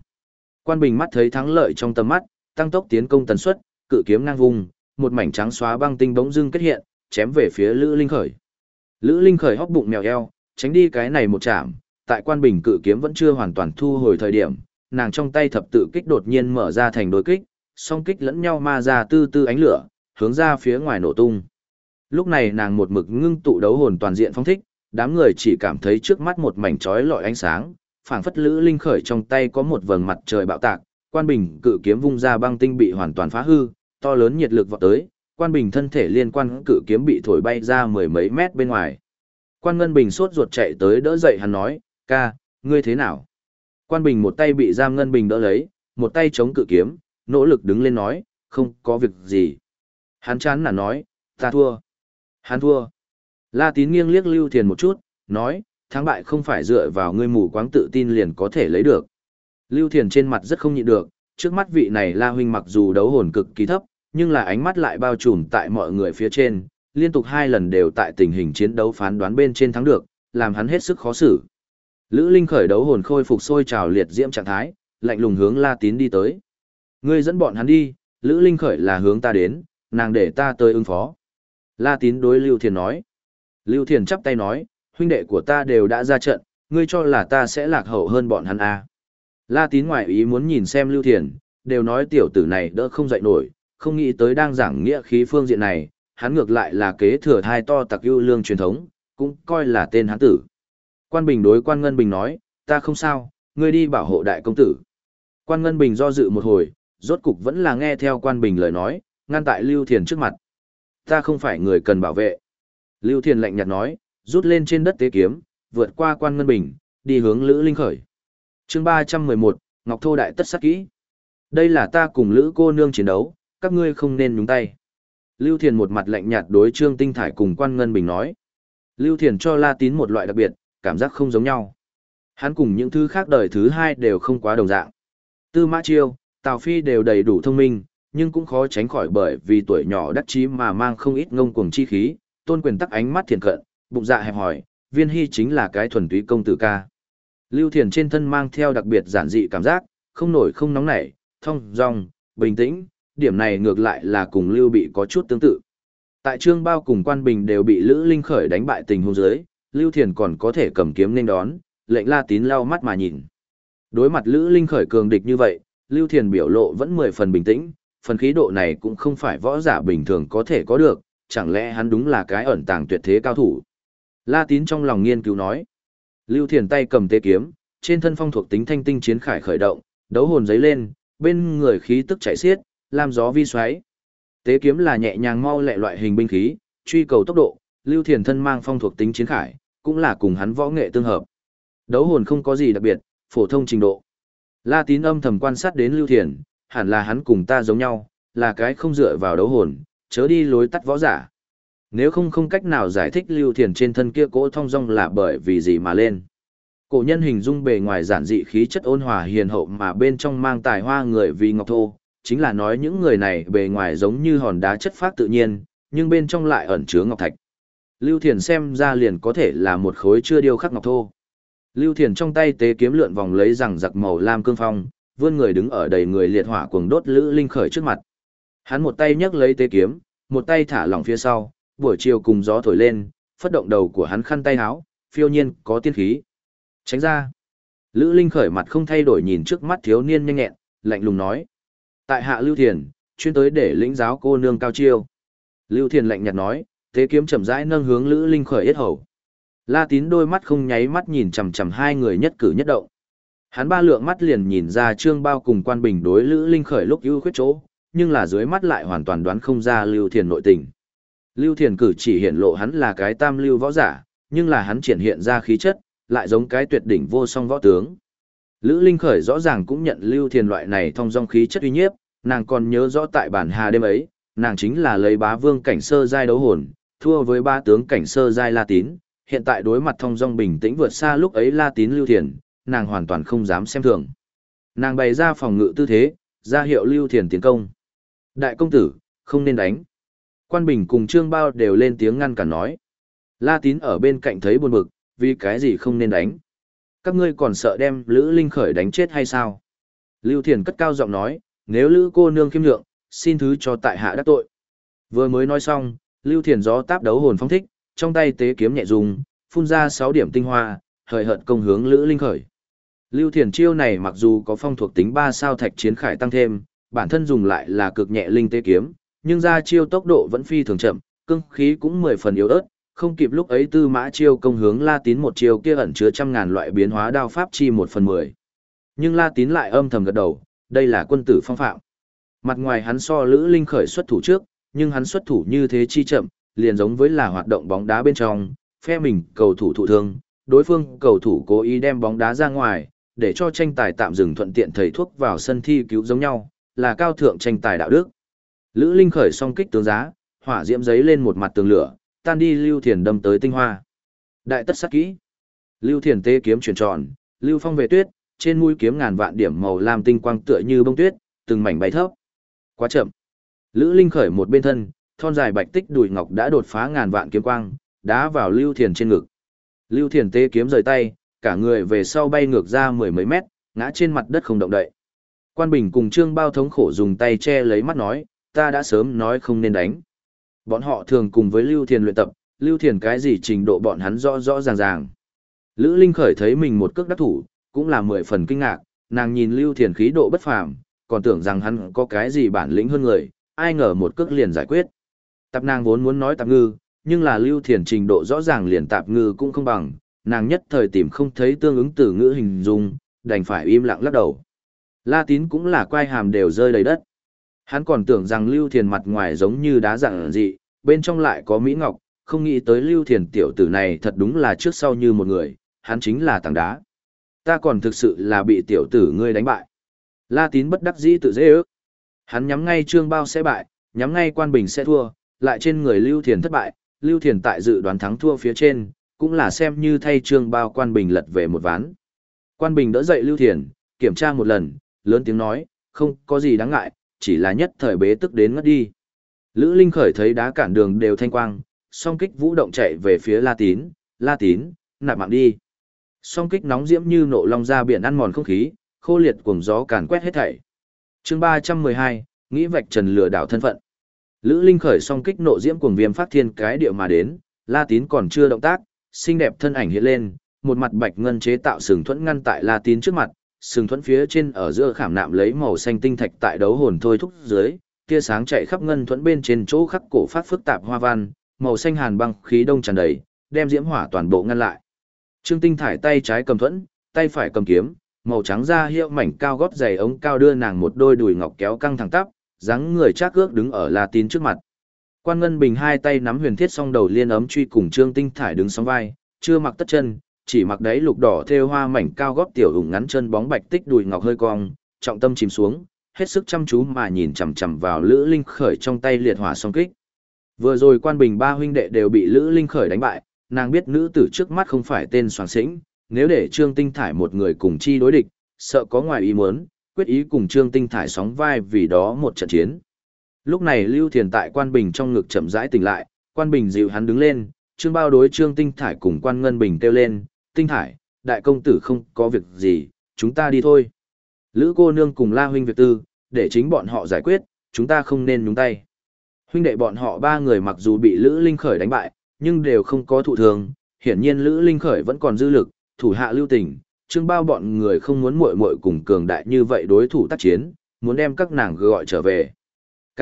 Quan Bình mắt thấy thắng lợi trong tầm mắt, tăng tốc tiến công tần suất, cự kiếm ngang vùng, một mảnh trắng xóa băng tinh bỗng dưng kết hiện, chém về phía Lữ Linh Khởi. Lữ Linh Khởi hốc bụng mèo eo, tránh đi cái này một chạm, tại Quan Bình cự kiếm vẫn chưa hoàn toàn thu hồi thời điểm, nàng trong tay thập tự kích đột nhiên mở ra thành đôi kích, song kích lẫn nhau ma ra tư tư ánh lửa, hướng ra phía ngoài nổ tung. Lúc này nàng một mực ngưng tụ đấu hồn toàn diện phong thích, đám người chỉ cảm thấy trước mắt một mảnh chói lọi ánh sáng, phảng phất lữ linh khởi trong tay có một vầng mặt trời bạo tạc, quan bình cự kiếm vung ra băng tinh bị hoàn toàn phá hư, to lớn nhiệt lực vọt tới, quan bình thân thể liên quan cự kiếm bị thổi bay ra mười mấy mét bên ngoài. Quan Ngân Bình sốt ruột chạy tới đỡ dậy hắn nói, ca, ngươi thế nào? Quan Bình một tay bị giam Ngân Bình đỡ lấy, một tay chống cự kiếm, nỗ lực đứng lên nói, không có việc gì. Hắn chán là nói, ta thua. Hắn thua. La tín nghiêng liếc Lưu Thiền một chút, nói, thắng bại không phải dựa vào ngươi mù quáng tự tin liền có thể lấy được. Lưu Thiền trên mặt rất không nhịn được, trước mắt vị này La Huynh mặc dù đấu hồn cực kỳ thấp, nhưng là ánh mắt lại bao trùm tại mọi người phía trên, liên tục hai lần đều tại tình hình chiến đấu phán đoán bên trên thắng được, làm hắn hết sức khó xử. Lữ Linh khởi đấu hồn khôi phục sôi trào liệt diễm trạng thái, lạnh lùng hướng La Tín đi tới. Ngươi dẫn bọn hắn đi, Lữ Linh khởi là hướng ta đến, nàng để ta tới ứng phó. La Tín đối Lưu Thiền nói. Lưu Thiền chắp tay nói, huynh đệ của ta đều đã ra trận, ngươi cho là ta sẽ lạc hậu hơn bọn hắn à. La Tín ngoại ý muốn nhìn xem Lưu Thiền, đều nói tiểu tử này đỡ không dậy nổi, không nghĩ tới đang giảng nghĩa khí phương diện này, hắn ngược lại là kế thừa thai to tặc ưu lương truyền thống, cũng coi là tên hắn tử. Quan Bình đối Quan Ngân Bình nói, ta không sao, ngươi đi bảo hộ đại công tử. Quan Ngân Bình do dự một hồi, rốt cục vẫn là nghe theo Quan Bình lời nói, ngăn tại Lưu Thiền trước mặt. Ta không phải người cần bảo vệ. Lưu Thiền lạnh nhạt nói, rút lên trên đất tế kiếm, vượt qua Quan Ngân Bình, đi hướng Lữ Linh Khởi. chương 311, Ngọc Thô Đại Tất Sát Kỹ. Đây là ta cùng Lữ cô nương chiến đấu, các ngươi không nên nhúng tay. Lưu Thiền một mặt lạnh nhạt đối Trương Tinh Thải cùng Quan Ngân Bình nói. Lưu Thiền cho La Tín một loại đặc biệt, cảm giác không giống nhau. Hắn cùng những thứ khác đời thứ hai đều không quá đồng dạng. Tư Mã Chiêu, Tào Phi đều đầy đủ thông minh, nhưng cũng khó tránh khỏi bởi vì tuổi nhỏ đắc chí mà mang không ít ngông cuồng chi khí, tôn quyền tắc ánh mắt thiền cận, bụng dạ hẹp hỏi, viên hy chính là cái thuần túy công tử ca. Lưu Thiền trên thân mang theo đặc biệt giản dị cảm giác, không nổi không nóng nảy, thông dong, bình tĩnh, điểm này ngược lại là cùng Lưu Bị có chút tương tự. Tại Trương Bao cùng Quan Bình đều bị Lữ Linh Khởi đánh bại tình huống dưới, Lưu Thiền còn có thể cầm kiếm nên đón, lệnh La Tín lau mắt mà nhìn. Đối mặt Lữ Linh khởi cường địch như vậy, Lưu Thiền biểu lộ vẫn mười phần bình tĩnh, phần khí độ này cũng không phải võ giả bình thường có thể có được, chẳng lẽ hắn đúng là cái ẩn tàng tuyệt thế cao thủ. La Tín trong lòng nghiên cứu nói. Lưu Thiền tay cầm tê kiếm, trên thân phong thuộc tính thanh tinh chiến khải khởi động, đấu hồn giấy lên, bên người khí tức chảy xiết, làm gió vi xoáy. Tế kiếm là nhẹ nhàng mau lẹ loại hình binh khí, truy cầu tốc độ, Lưu Thiền thân mang phong thuộc tính chiến khải, cũng là cùng hắn võ nghệ tương hợp. Đấu hồn không có gì đặc biệt, phổ thông trình độ. La Tín âm thầm quan sát đến Lưu Thiền, hẳn là hắn cùng ta giống nhau, là cái không dựa vào đấu hồn, chớ đi lối tắt võ giả. Nếu không không cách nào giải thích Lưu Thiền trên thân kia cỗ thông dong là bởi vì gì mà lên. Cổ nhân hình dung bề ngoài giản dị khí chất ôn hòa hiền hậu mà bên trong mang tài hoa người vì ngọc thô, chính là nói những người này bề ngoài giống như hòn đá chất phát tự nhiên, nhưng bên trong lại ẩn chứa ngọc thạch. Lưu Thiền xem ra liền có thể là một khối chưa điêu khắc ngọc thô. Lưu Thiền trong tay tế kiếm lượn vòng lấy rằng giặc màu lam cương phong, vươn người đứng ở đầy người liệt hỏa cuồng đốt Lữ Linh khởi trước mặt. Hắn một tay nhấc lấy tế kiếm, một tay thả lỏng phía sau, buổi chiều cùng gió thổi lên, phất động đầu của hắn khăn tay háo, phiêu nhiên có tiên khí. Tránh ra. Lữ Linh khởi mặt không thay đổi nhìn trước mắt thiếu niên nhanh nhẹn, lạnh lùng nói. Tại hạ Lưu Thiền, chuyên tới để lĩnh giáo cô nương cao chiêu. Lưu Thiền lạnh nhạt nói, thế kiếm chậm rãi nâng hướng Lữ Linh khởi yết hầu. La Tín đôi mắt không nháy mắt nhìn chằm chằm hai người nhất cử nhất động. Hắn ba lượng mắt liền nhìn ra Trương Bao cùng Quan Bình đối Lữ Linh khởi lúc ưu khuyết chỗ, nhưng là dưới mắt lại hoàn toàn đoán không ra Lưu Thiền nội tình. Lưu Thiền cử chỉ hiện lộ hắn là cái tam lưu võ giả, nhưng là hắn triển hiện ra khí chất, lại giống cái tuyệt đỉnh vô song võ tướng. Lữ Linh khởi rõ ràng cũng nhận Lưu Thiền loại này thông dong khí chất uy nhiếp, nàng còn nhớ rõ tại bản hà đêm ấy, nàng chính là lấy bá vương cảnh sơ giai đấu hồn, thua với ba tướng cảnh sơ giai La Tín, hiện tại đối mặt thông dong bình tĩnh vượt xa lúc ấy La Tín Lưu Thiền, nàng hoàn toàn không dám xem thường. Nàng bày ra phòng ngự tư thế, ra hiệu Lưu Thiền tiến công. Đại công tử, không nên đánh. Quan Bình cùng Trương Bao đều lên tiếng ngăn cản nói. La Tín ở bên cạnh thấy buồn bực, vì cái gì không nên đánh. Các ngươi còn sợ đem Lữ Linh Khởi đánh chết hay sao? Lưu Thiền cất cao giọng nói, nếu Lữ cô nương khiêm nhượng, xin thứ cho tại hạ đắc tội. Vừa mới nói xong, Lưu Thiền gió táp đấu hồn phong thích, trong tay tế kiếm nhẹ dùng, phun ra 6 điểm tinh hoa, hời hợt công hướng Lữ Linh Khởi. Lưu Thiền chiêu này mặc dù có phong thuộc tính 3 sao thạch chiến khải tăng thêm, bản thân dùng lại là cực nhẹ linh tế kiếm, nhưng ra chiêu tốc độ vẫn phi thường chậm, cương khí cũng 10 phần yếu ớt, không kịp lúc ấy tư mã chiêu công hướng La Tín một chiêu kia ẩn chứa trăm ngàn loại biến hóa đao pháp chi một phần 10. Nhưng La Tín lại âm thầm gật đầu, đây là quân tử phong phạm. Mặt ngoài hắn so Lữ Linh khởi xuất thủ trước, nhưng hắn xuất thủ như thế chi chậm, liền giống với là hoạt động bóng đá bên trong, phe mình cầu thủ thụ thương, đối phương cầu thủ cố ý đem bóng đá ra ngoài, để cho tranh tài tạm dừng thuận tiện thầy thuốc vào sân thi cứu giống nhau, là cao thượng tranh tài đạo đức. Lữ Linh khởi song kích tướng giá, hỏa diễm giấy lên một mặt tường lửa, tan đi Lưu Thiền đâm tới tinh hoa. Đại tất sát kỹ. Lưu Thiền tê kiếm chuyển tròn, Lưu Phong về tuyết, trên mũi kiếm ngàn vạn điểm màu lam tinh quang tựa như bông tuyết, từng mảnh bay thấp. Quá chậm. Lữ Linh khởi một bên thân, thon dài bạch tích đùi ngọc đã đột phá ngàn vạn kiếm quang, đá vào Lưu Thiền trên ngực. Lưu Thiền tê kiếm rời tay, cả người về sau bay ngược ra mười mấy mét, ngã trên mặt đất không động đậy. Quan Bình cùng Trương Bao thống khổ dùng tay che lấy mắt nói, ta đã sớm nói không nên đánh. Bọn họ thường cùng với Lưu Thiền luyện tập, Lưu Thiền cái gì trình độ bọn hắn rõ rõ ràng ràng. Lữ Linh khởi thấy mình một cước đắc thủ, cũng là mười phần kinh ngạc, nàng nhìn Lưu Thiền khí độ bất phàm, còn tưởng rằng hắn có cái gì bản lĩnh hơn người, ai ngờ một cước liền giải quyết. Tạp nàng vốn muốn nói tạp ngư, nhưng là Lưu Thiền trình độ rõ ràng liền tạp ngư cũng không bằng, nàng nhất thời tìm không thấy tương ứng từ ngữ hình dung, đành phải im lặng lắc đầu. La tín cũng là quai hàm đều rơi đầy đất. Hắn còn tưởng rằng Lưu Thiền mặt ngoài giống như đá dạng dị, bên trong lại có Mỹ Ngọc, không nghĩ tới Lưu Thiền tiểu tử này thật đúng là trước sau như một người, hắn chính là tảng đá. Ta còn thực sự là bị tiểu tử ngươi đánh bại. La tín bất đắc dĩ tự dễ ước. Hắn nhắm ngay trương bao sẽ bại, nhắm ngay quan bình sẽ thua, lại trên người Lưu Thiền thất bại, Lưu Thiền tại dự đoán thắng thua phía trên, cũng là xem như thay trương bao quan bình lật về một ván. Quan bình đỡ dậy Lưu Thiền, kiểm tra một lần, lớn tiếng nói, không có gì đáng ngại, chỉ là nhất thời bế tức đến ngất đi. Lữ Linh khởi thấy đá cản đường đều thanh quang, song kích vũ động chạy về phía La Tín, La Tín, nạp mạng đi. Song kích nóng diễm như nộ long ra biển ăn mòn không khí, khô liệt cuồng gió càn quét hết thảy. Chương 312, nghĩ vạch trần lừa đảo thân phận. Lữ Linh khởi song kích nộ diễm cuồng viêm phát thiên cái địa mà đến, La Tín còn chưa động tác, xinh đẹp thân ảnh hiện lên, một mặt bạch ngân chế tạo sừng thuẫn ngăn tại La Tín trước mặt, sừng thuẫn phía trên ở giữa khảm nạm lấy màu xanh tinh thạch tại đấu hồn thôi thúc dưới, tia sáng chạy khắp ngân thuẫn bên trên chỗ khắc cổ phát phức tạp hoa văn, màu xanh hàn băng khí đông tràn đầy, đem diễm hỏa toàn bộ ngăn lại. Trương Tinh thải tay trái cầm thuẫn, tay phải cầm kiếm, màu trắng da hiệu mảnh cao gót giày ống cao đưa nàng một đôi đùi ngọc kéo căng thẳng tắp, dáng người chắc ước đứng ở La Tín trước mặt. Quan Ngân Bình hai tay nắm huyền thiết song đầu liên ấm truy cùng Trương Tinh thải đứng song vai, chưa mặc tất chân, chỉ mặc đáy lục đỏ thêu hoa mảnh cao gót tiểu ủng ngắn chân bóng bạch tích đùi ngọc hơi cong, trọng tâm chìm xuống, hết sức chăm chú mà nhìn chằm chằm vào Lữ Linh Khởi trong tay liệt hỏa song kích. Vừa rồi quan bình ba huynh đệ đều bị Lữ Linh Khởi đánh bại, nàng biết nữ tử trước mắt không phải tên soàng sĩnh, nếu để Trương Tinh Thải một người cùng chi đối địch, sợ có ngoài ý muốn, quyết ý cùng Trương Tinh Thải sóng vai vì đó một trận chiến. Lúc này Lưu Thiền tại quan bình trong ngực chậm rãi tỉnh lại, quan bình dịu hắn đứng lên, Trương Bao đối Trương Tinh Thải cùng quan Ngân Bình kêu lên, Tinh Thải, đại công tử không có việc gì, chúng ta đi thôi. Lữ cô nương cùng La huynh việc tư, để chính bọn họ giải quyết, chúng ta không nên nhúng tay. Huynh đệ bọn họ ba người mặc dù bị Lữ Linh Khởi đánh bại, nhưng đều không có thụ thường, hiển nhiên Lữ Linh Khởi vẫn còn dư lực, thủ hạ lưu tình, Trương Bao bọn người không muốn muội muội cùng cường đại như vậy đối thủ tác chiến, muốn đem các nàng gọi trở về. K.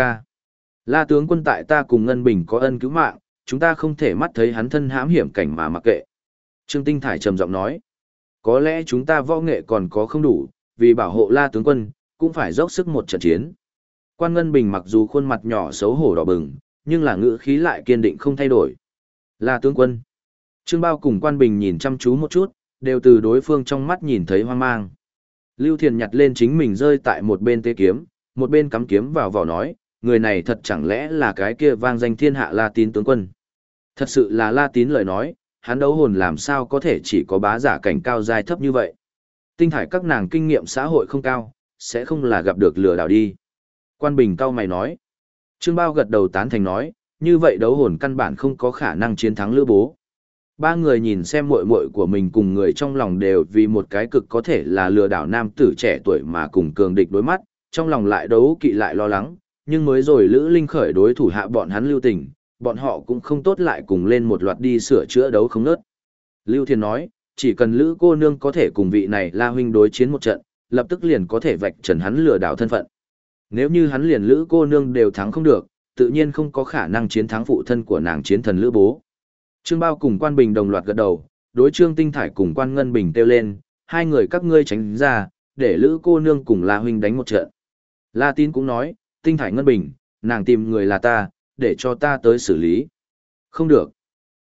La tướng quân tại ta cùng Ngân Bình có ân cứu mạng, chúng ta không thể mắt thấy hắn thân hãm hiểm cảnh mà mặc kệ. Trương Tinh Thải trầm giọng nói, có lẽ chúng ta võ nghệ còn có không đủ, vì bảo hộ La tướng quân, cũng phải dốc sức một trận chiến. Quan Ngân Bình mặc dù khuôn mặt nhỏ xấu hổ đỏ bừng, nhưng là ngữ khí lại kiên định không thay đổi là tướng quân. Trương Bao cùng Quan Bình nhìn chăm chú một chút, đều từ đối phương trong mắt nhìn thấy hoang mang. Lưu Thiền nhặt lên chính mình rơi tại một bên tê kiếm, một bên cắm kiếm vào vỏ nói, người này thật chẳng lẽ là cái kia vang danh thiên hạ La Tín tướng quân. Thật sự là La Tín lời nói, hắn đấu hồn làm sao có thể chỉ có bá giả cảnh cao dài thấp như vậy. Tinh thải các nàng kinh nghiệm xã hội không cao, sẽ không là gặp được lừa đảo đi. Quan Bình cao mày nói. Trương Bao gật đầu tán thành nói, như vậy đấu hồn căn bản không có khả năng chiến thắng lữ bố. Ba người nhìn xem muội muội của mình cùng người trong lòng đều vì một cái cực có thể là lừa đảo nam tử trẻ tuổi mà cùng cường địch đối mắt, trong lòng lại đấu kỵ lại lo lắng, nhưng mới rồi Lữ Linh khởi đối thủ hạ bọn hắn lưu tình, bọn họ cũng không tốt lại cùng lên một loạt đi sửa chữa đấu không nớt. Lưu Thiên nói, chỉ cần Lữ cô nương có thể cùng vị này La huynh đối chiến một trận, lập tức liền có thể vạch trần hắn lừa đảo thân phận. Nếu như hắn liền Lữ cô nương đều thắng không được, tự nhiên không có khả năng chiến thắng phụ thân của nàng chiến thần Lữ bố. Trương Bao cùng Quan Bình đồng loạt gật đầu, đối Trương Tinh Thải cùng Quan Ngân Bình kêu lên, hai người các ngươi tránh ra, để Lữ cô nương cùng La huynh đánh một trận. La Tín cũng nói, Tinh Thải Ngân Bình, nàng tìm người là ta, để cho ta tới xử lý. Không được.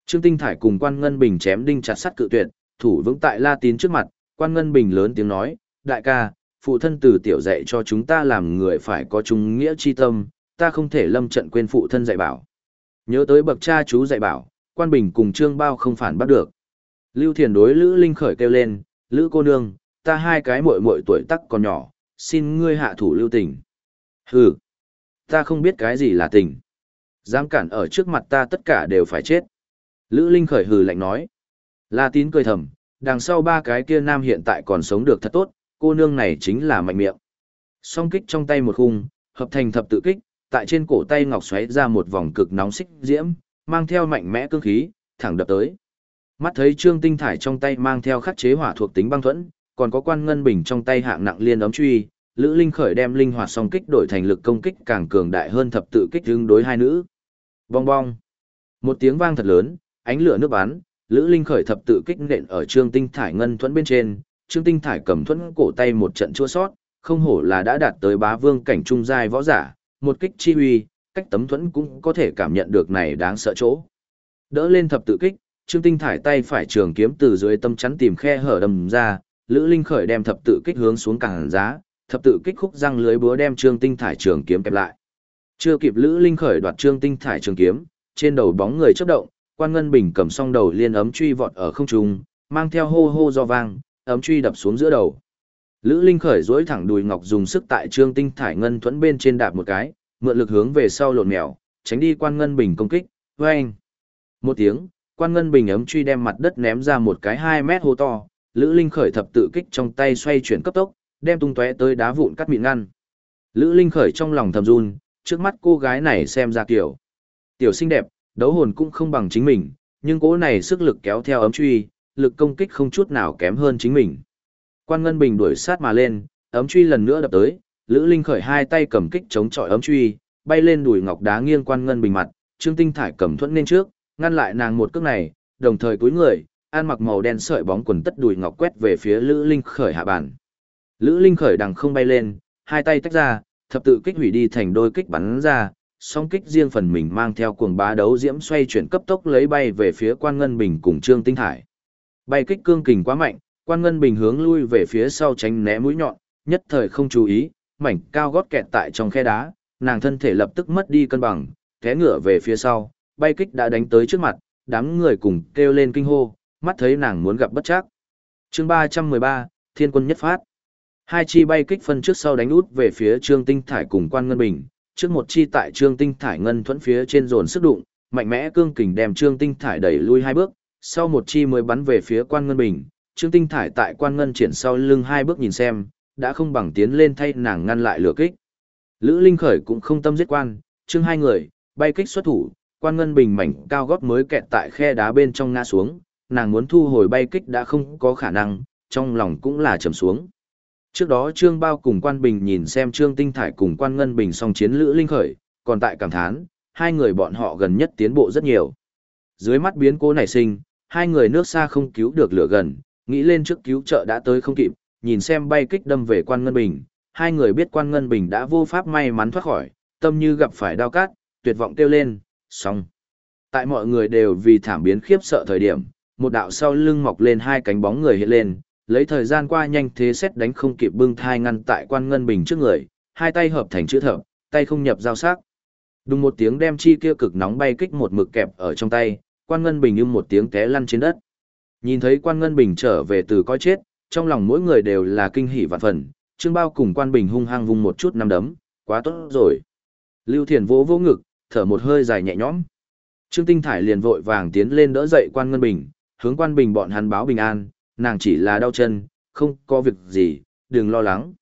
Trương Tinh Thải cùng Quan Ngân Bình chém đinh chặt sắt cự tuyệt, thủ vững tại La Tín trước mặt, Quan Ngân Bình lớn tiếng nói, đại ca, phụ thân từ tiểu dạy cho chúng ta làm người phải có trung nghĩa chi tâm, ta không thể lâm trận quên phụ thân dạy bảo. Nhớ tới bậc cha chú dạy bảo, Quan Bình cùng Trương Bao không phản bắt được. Lưu Thiền đối Lữ Linh khởi kêu lên, Lữ cô nương, ta hai cái muội muội tuổi tắc còn nhỏ, xin ngươi hạ thủ lưu tình. Hừ, ta không biết cái gì là tình. Dám cản ở trước mặt ta tất cả đều phải chết. Lữ Linh khởi hừ lạnh nói. La tín cười thầm, đằng sau ba cái kia nam hiện tại còn sống được thật tốt, cô nương này chính là mạnh miệng. Song kích trong tay một khung, hợp thành thập tự kích, tại trên cổ tay ngọc xoáy ra một vòng cực nóng xích diễm, mang theo mạnh mẽ cương khí, thẳng đập tới. Mắt thấy Trương Tinh Thải trong tay mang theo khắc chế hỏa thuộc tính băng thuẫn, còn có quan ngân bình trong tay hạng nặng liên ấm truy, Lữ Linh khởi đem linh hoạt song kích đổi thành lực công kích càng cường đại hơn thập tự kích hướng đối hai nữ. Bong bong. Một tiếng vang thật lớn, ánh lửa nước bắn, Lữ Linh khởi thập tự kích nện ở Trương Tinh Thải ngân thuẫn bên trên, Trương Tinh Thải cầm thuẫn cổ tay một trận chua sót, không hổ là đã đạt tới bá vương cảnh trung giai võ giả, một kích chi uy, cách tấm thuẫn cũng có thể cảm nhận được này đáng sợ chỗ. Đỡ lên thập tự kích, Trương Tinh Thải tay phải trường kiếm từ dưới tâm chắn tìm khe hở đầm ra, Lữ Linh khởi đem thập tự kích hướng xuống càng giá, thập tự kích khúc răng lưới búa đem Trương Tinh Thải trường kiếm kẹp lại. Chưa kịp Lữ Linh khởi đoạt Trương Tinh Thải trường kiếm, trên đầu bóng người chớp động, Quan Ngân Bình cầm song đầu liên ấm truy vọt ở không trung, mang theo hô hô do vang, ấm truy đập xuống giữa đầu. Lữ Linh khởi duỗi thẳng đùi ngọc dùng sức tại Trương Tinh Thải ngân thuẫn bên trên đạp một cái, mượn lực hướng về sau lộn mèo, tránh đi Quan Ngân Bình công kích. Oeng! Một tiếng, Quan Ngân Bình ấm truy đem mặt đất ném ra một cái 2 mét hố to, Lữ Linh khởi thập tự kích trong tay xoay chuyển cấp tốc, đem tung tóe tới đá vụn cắt mịn ngăn. Lữ Linh khởi trong lòng thầm run, trước mắt cô gái này xem ra kiểu. Tiểu xinh đẹp, đấu hồn cũng không bằng chính mình, nhưng cỗ này sức lực kéo theo ấm truy, lực công kích không chút nào kém hơn chính mình. Quan Ngân Bình đuổi sát mà lên, ấm truy lần nữa đập tới, Lữ Linh khởi hai tay cầm kích chống chọi ấm truy, bay lên đùi ngọc đá nghiêng Quan Ngân Bình mặt, Trương Tinh Thải cầm thuẫn lên trước, ngăn lại nàng một cước này, đồng thời cúi người, ăn mặc màu đen sợi bóng quần tất đùi ngọc quét về phía Lữ Linh khởi hạ bản. Lữ Linh khởi đằng không bay lên, hai tay tách ra, thập tự kích hủy đi thành đôi kích bắn ra, song kích riêng phần mình mang theo cuồng bá đấu diễm xoay chuyển cấp tốc lấy bay về phía Quan Ngân Bình cùng Trương Tinh Thải. Bay kích cương kình quá mạnh, Quan Ngân Bình hướng lui về phía sau tránh né mũi nhọn, nhất thời không chú ý, mảnh cao gót kẹt tại trong khe đá, nàng thân thể lập tức mất đi cân bằng, té ngửa về phía sau, bay kích đã đánh tới trước mặt, đám người cùng kêu lên kinh hô, mắt thấy nàng muốn gặp bất chắc. Chương 313, Thiên quân nhất phát. Hai chi bay kích phân trước sau đánh út về phía Trương Tinh Thải cùng Quan Ngân Bình, trước một chi tại Trương Tinh Thải ngân thuẫn phía trên dồn sức đụng, mạnh mẽ cương kình đem Trương Tinh Thải đẩy lui hai bước, sau một chi mới bắn về phía Quan Ngân Bình, Trương Tinh Thải tại Quan Ngân triển sau lưng hai bước nhìn xem, đã không bằng tiến lên thay nàng ngăn lại lửa kích. Lữ Linh Khởi cũng không tâm giết quan, Trương hai người, bay kích xuất thủ, Quan Ngân Bình mảnh cao gót mới kẹt tại khe đá bên trong ngã xuống, nàng muốn thu hồi bay kích đã không có khả năng, trong lòng cũng là trầm xuống. Trước đó Trương Bao cùng Quan Bình nhìn xem Trương Tinh Thải cùng Quan Ngân Bình song chiến Lữ Linh Khởi, còn tại cảm thán, hai người bọn họ gần nhất tiến bộ rất nhiều. Dưới mắt biến cố nảy sinh, hai người nước xa không cứu được lửa gần, nghĩ lên trước cứu trợ đã tới không kịp, nhìn xem bay kích đâm về Quan Ngân Bình, hai người biết Quan Ngân Bình đã vô pháp may mắn thoát khỏi, tâm như gặp phải đao cát, tuyệt vọng kêu lên, xong. Tại mọi người đều vì thảm biến khiếp sợ thời điểm, một đạo sau lưng mọc lên hai cánh bóng người hiện lên, lấy thời gian qua nhanh thế xét đánh không kịp bưng thai ngăn tại quan ngân bình trước người, hai tay hợp thành chữ thập, tay không nhập giao sắc. Đùng một tiếng đem chi kia cực nóng bay kích một mực kẹp ở trong tay, quan ngân bình như một tiếng té lăn trên đất. Nhìn thấy quan ngân bình trở về từ coi chết, trong lòng mỗi người đều là kinh hỉ vạn phần, Trương Bao cùng quan bình hung hăng vung một chút năm đấm, quá tốt rồi. Lưu Thiền vỗ vỗ ngực, thở một hơi dài nhẹ nhõm. Trương Tinh Thải liền vội vàng tiến lên đỡ dậy quan ngân bình, hướng quan bình bọn hắn báo bình an, nàng chỉ là đau chân, không có việc gì, đừng lo lắng.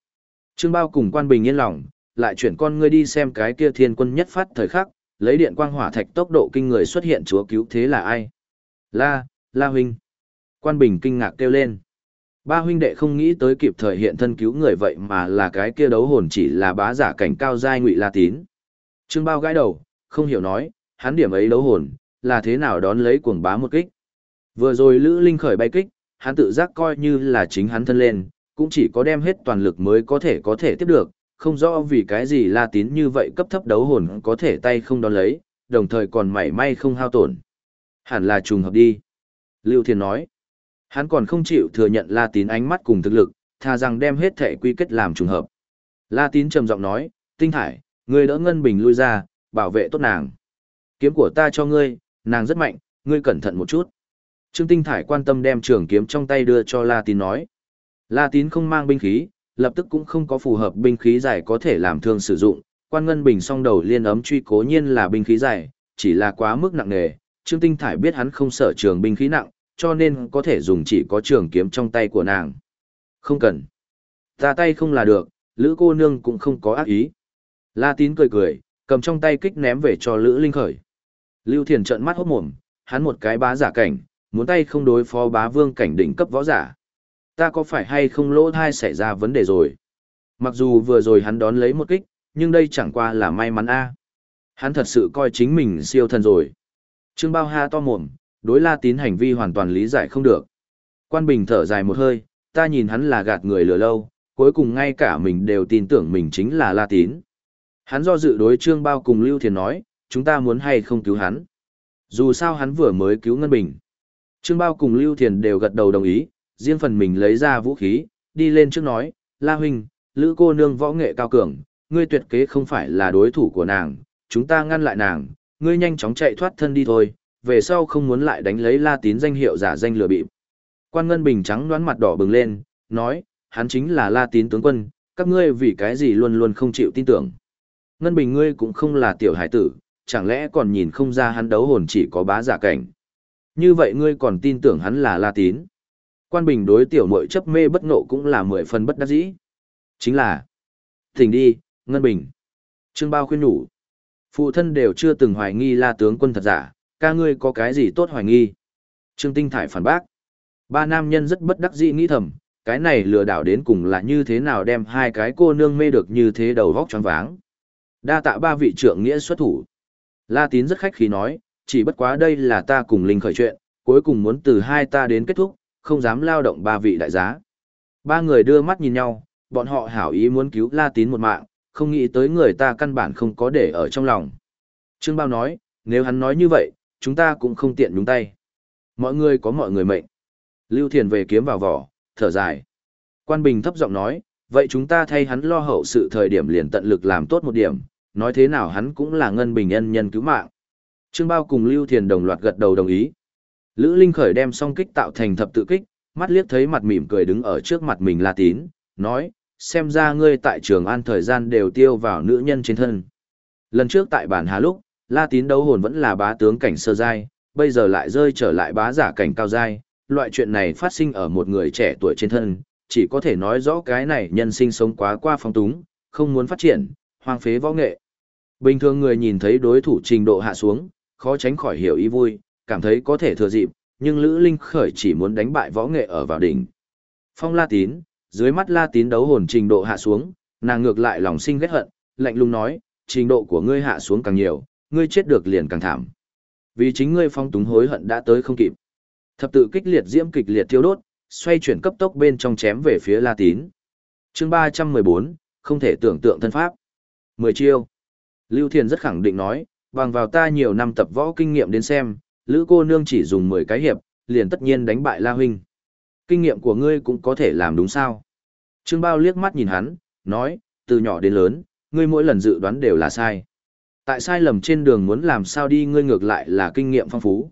Trương Bao cùng quan bình yên lòng, lại chuyển con ngươi đi xem cái kia thiên quân nhất phát thời khắc, lấy điện quang hỏa thạch tốc độ kinh người xuất hiện chúa cứu thế là ai? La, La huynh. Quan bình kinh ngạc kêu lên. Ba huynh đệ không nghĩ tới kịp thời hiện thân cứu người vậy mà là cái kia đấu hồn chỉ là bá giả cảnh cao giai ngụy La tín. Trương Bao gãi đầu, không hiểu nói, hắn điểm ấy đấu hồn, là thế nào đón lấy cuồng bá một kích. Vừa rồi Lữ Linh khởi bay kích, hắn tự giác coi như là chính hắn thân lên, cũng chỉ có đem hết toàn lực mới có thể có thể tiếp được, không rõ vì cái gì La Tín như vậy cấp thấp đấu hồn có thể tay không đón lấy, đồng thời còn mảy may không hao tổn. Hẳn là trùng hợp đi. Lưu Thiền nói, hắn còn không chịu thừa nhận La Tín ánh mắt cùng thực lực, thà rằng đem hết thể quy kết làm trùng hợp. La Tín trầm giọng nói, tinh thải, ngươi đỡ Ngân Bình lui ra, bảo vệ tốt nàng. Kiếm của ta cho ngươi, nàng rất mạnh, ngươi cẩn thận một chút. Trương Tinh Thải quan tâm đem trường kiếm trong tay đưa cho La Tín nói. La Tín không mang binh khí, lập tức cũng không có phù hợp binh khí dài có thể làm thương sử dụng. Quan Ngân Bình song đầu liên ấm truy cố nhiên là binh khí dài, chỉ là quá mức nặng nề. Trương Tinh Thải biết hắn không sợ trường binh khí nặng, cho nên có thể dùng chỉ có trường kiếm trong tay của nàng. Không cần. Ta tay không là được, Lữ cô nương cũng không có ác ý. La Tín cười cười, cầm trong tay kích ném về cho Lữ Linh Khởi. Lưu Thiền trợn mắt hốt mồm, hắn một cái bá giả cảnh, muốn tay không đối phó bá vương cảnh đỉnh cấp võ giả. Ta có phải hay không lỗ thai xảy ra vấn đề rồi? Mặc dù vừa rồi hắn đón lấy một kích, nhưng đây chẳng qua là may mắn a. Hắn thật sự coi chính mình siêu thần rồi. Trương Bao Ha to mồm, đối La Tín hành vi hoàn toàn lý giải không được. Quan Bình thở dài một hơi, ta nhìn hắn là gạt người lừa lâu, cuối cùng ngay cả mình đều tin tưởng mình chính là La Tín. Hắn do dự đối Trương Bao cùng Lưu Thiền nói, chúng ta muốn hay không cứu hắn. Dù sao hắn vừa mới cứu Ngân Bình. Trương Bao cùng Lưu Thiền đều gật đầu đồng ý, riêng phần mình lấy ra vũ khí, đi lên trước nói, La Huynh, Lữ cô nương võ nghệ cao cường, ngươi tuyệt kế không phải là đối thủ của nàng, chúng ta ngăn lại nàng, ngươi nhanh chóng chạy thoát thân đi thôi, về sau không muốn lại đánh lấy La Tín danh hiệu giả danh lừa bịp. Quan Ngân Bình trắng đoán mặt đỏ bừng lên, nói, hắn chính là La Tín tướng quân, các ngươi vì cái gì luôn luôn không chịu tin tưởng. Ngân Bình ngươi cũng không là tiểu hải tử, chẳng lẽ còn nhìn không ra hắn đấu hồn chỉ có bá giả cảnh. Như vậy ngươi còn tin tưởng hắn là La Tín. Quan Bình đối tiểu muội chấp mê bất ngộ cũng là mười phần bất đắc dĩ. Chính là, thỉnh đi, Ngân Bình. Trương Bao khuyên nhủ. Phụ thân đều chưa từng hoài nghi La tướng quân thật giả, ca ngươi có cái gì tốt hoài nghi. Trương Tinh Thải phản bác. Ba nam nhân rất bất đắc dĩ nghĩ thầm, cái này lừa đảo đến cùng là như thế nào đem hai cái cô nương mê được như thế đầu vóc choáng váng. Đa tạ ba vị trưởng nghĩa xuất thủ. La Tín rất khách khí nói, chỉ bất quá đây là ta cùng Linh khởi chuyện, cuối cùng muốn từ hai ta đến kết thúc, không dám lao động ba vị đại giá. Ba người đưa mắt nhìn nhau, bọn họ hảo ý muốn cứu La Tín một mạng, không nghĩ tới người ta căn bản không có để ở trong lòng. Trương Bao nói, nếu hắn nói như vậy, chúng ta cũng không tiện nhúng tay. Mọi người có mọi người mệnh. Lưu Thiền về kiếm vào vỏ, thở dài. Quan Bình thấp giọng nói, vậy chúng ta thay hắn lo hậu sự thời điểm liền tận lực làm tốt một điểm, nói thế nào hắn cũng là ngân bình nhân nhân cứu mạng. Trương Bao cùng Lưu Thiền đồng loạt gật đầu đồng ý. Lữ Linh khởi đem song kích tạo thành thập tự kích, mắt liếc thấy mặt mỉm cười đứng ở trước mặt mình La Tín, nói, xem ra ngươi tại trường an thời gian đều tiêu vào nữ nhân trên thân. Lần trước tại bản Hà lúc, La Tín đấu hồn vẫn là bá tướng cảnh sơ giai, bây giờ lại rơi trở lại bá giả cảnh cao giai, loại chuyện này phát sinh ở một người trẻ tuổi trên thân, chỉ có thể nói rõ cái này nhân sinh sống quá qua phong túng, không muốn phát triển, hoang phế võ nghệ. Bình thường người nhìn thấy đối thủ trình độ hạ xuống, khó tránh khỏi hiểu ý vui, cảm thấy có thể thừa dịp, nhưng Lữ Linh khởi chỉ muốn đánh bại võ nghệ ở vào đỉnh. Phong La Tín, dưới mắt La Tín đấu hồn trình độ hạ xuống, nàng ngược lại lòng sinh ghét hận, lạnh lùng nói, trình độ của ngươi hạ xuống càng nhiều, ngươi chết được liền càng thảm. Vì chính ngươi phong túng hối hận đã tới không kịp. Thập tự kích liệt diễm kịch liệt thiêu đốt, xoay chuyển cấp tốc bên trong chém về phía La Tín. Chương 314, không thể tưởng tượng thân pháp. 10 chiêu. Lưu Thiền rất khẳng định nói, bằng vào ta nhiều năm tập võ kinh nghiệm đến xem, Lữ cô nương chỉ dùng 10 cái hiệp, liền tất nhiên đánh bại La huynh. Kinh nghiệm của ngươi cũng có thể làm đúng sao? Trương Bao liếc mắt nhìn hắn, nói, từ nhỏ đến lớn, ngươi mỗi lần dự đoán đều là sai. Tại sai lầm trên đường muốn làm sao đi ngươi ngược lại là kinh nghiệm phong phú.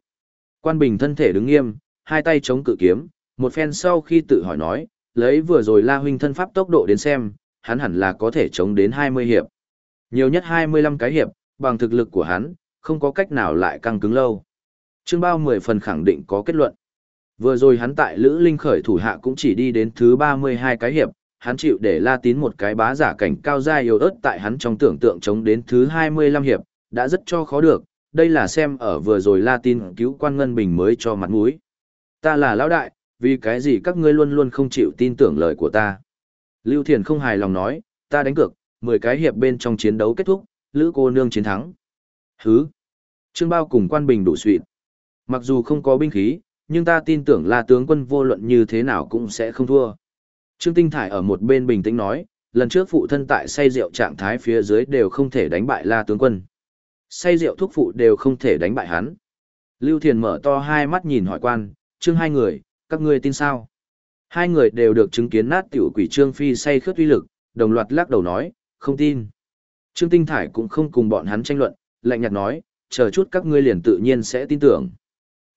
Quan Bình thân thể đứng nghiêm, hai tay chống cự kiếm, một phen sau khi tự hỏi nói, lấy vừa rồi La huynh thân pháp tốc độ đến xem, hắn hẳn là có thể chống đến 20 hiệp. Nhiều nhất 25 cái hiệp, bằng thực lực của hắn, không có cách nào lại căng cứng lâu. Trương Bao 10 phần khẳng định có kết luận. Vừa rồi hắn tại Lữ Linh khởi thủ hạ cũng chỉ đi đến thứ 32 cái hiệp, hắn chịu để La Tín một cái bá giả cảnh cao giai yếu ớt tại hắn trong tưởng tượng chống đến thứ 25 hiệp, đã rất cho khó được, đây là xem ở vừa rồi La Tín cứu quan ngân bình mới cho mặt mũi. Ta là lão đại, vì cái gì các ngươi luôn luôn không chịu tin tưởng lời của ta. Lưu Thiền không hài lòng nói, ta đánh cược, 10 cái hiệp bên trong chiến đấu kết thúc, Lữ cô nương chiến thắng. Hứ. Trương Bao cùng quan bình đủ suyệt. Mặc dù không có binh khí, nhưng ta tin tưởng là tướng quân vô luận như thế nào cũng sẽ không thua. Trương Tinh Thải ở một bên bình tĩnh nói, lần trước phụ thân tại say rượu trạng thái phía dưới đều không thể đánh bại la tướng quân. Say rượu thuốc phụ đều không thể đánh bại hắn. Lưu Thiền mở to hai mắt nhìn hỏi quan, Trương hai người, các ngươi tin sao? Hai người đều được chứng kiến nát tiểu quỷ Trương Phi say khướt uy lực, đồng loạt lắc đầu nói, không tin. Trương Tinh Thải cũng không cùng bọn hắn tranh luận, lạnh nhạt nói, chờ chút các ngươi liền tự nhiên sẽ tin tưởng.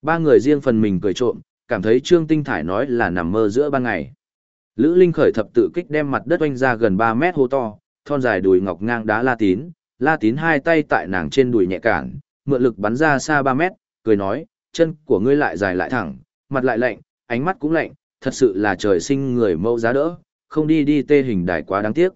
Ba người riêng phần mình cười trộm, cảm thấy Trương Tinh Thải nói là nằm mơ giữa ban ngày. Lữ Linh khởi thập tự kích đem mặt đất oanh ra gần 3 mét hô to, thon dài đùi ngọc ngang đá La Tín, La Tín hai tay tại nàng trên đùi nhẹ cản, mượn lực bắn ra xa 3 mét, cười nói, chân của ngươi lại dài lại thẳng, mặt lại lạnh, ánh mắt cũng lạnh, thật sự là trời sinh người mẫu giá đỡ, không đi đi tê hình đài quá đáng tiếc.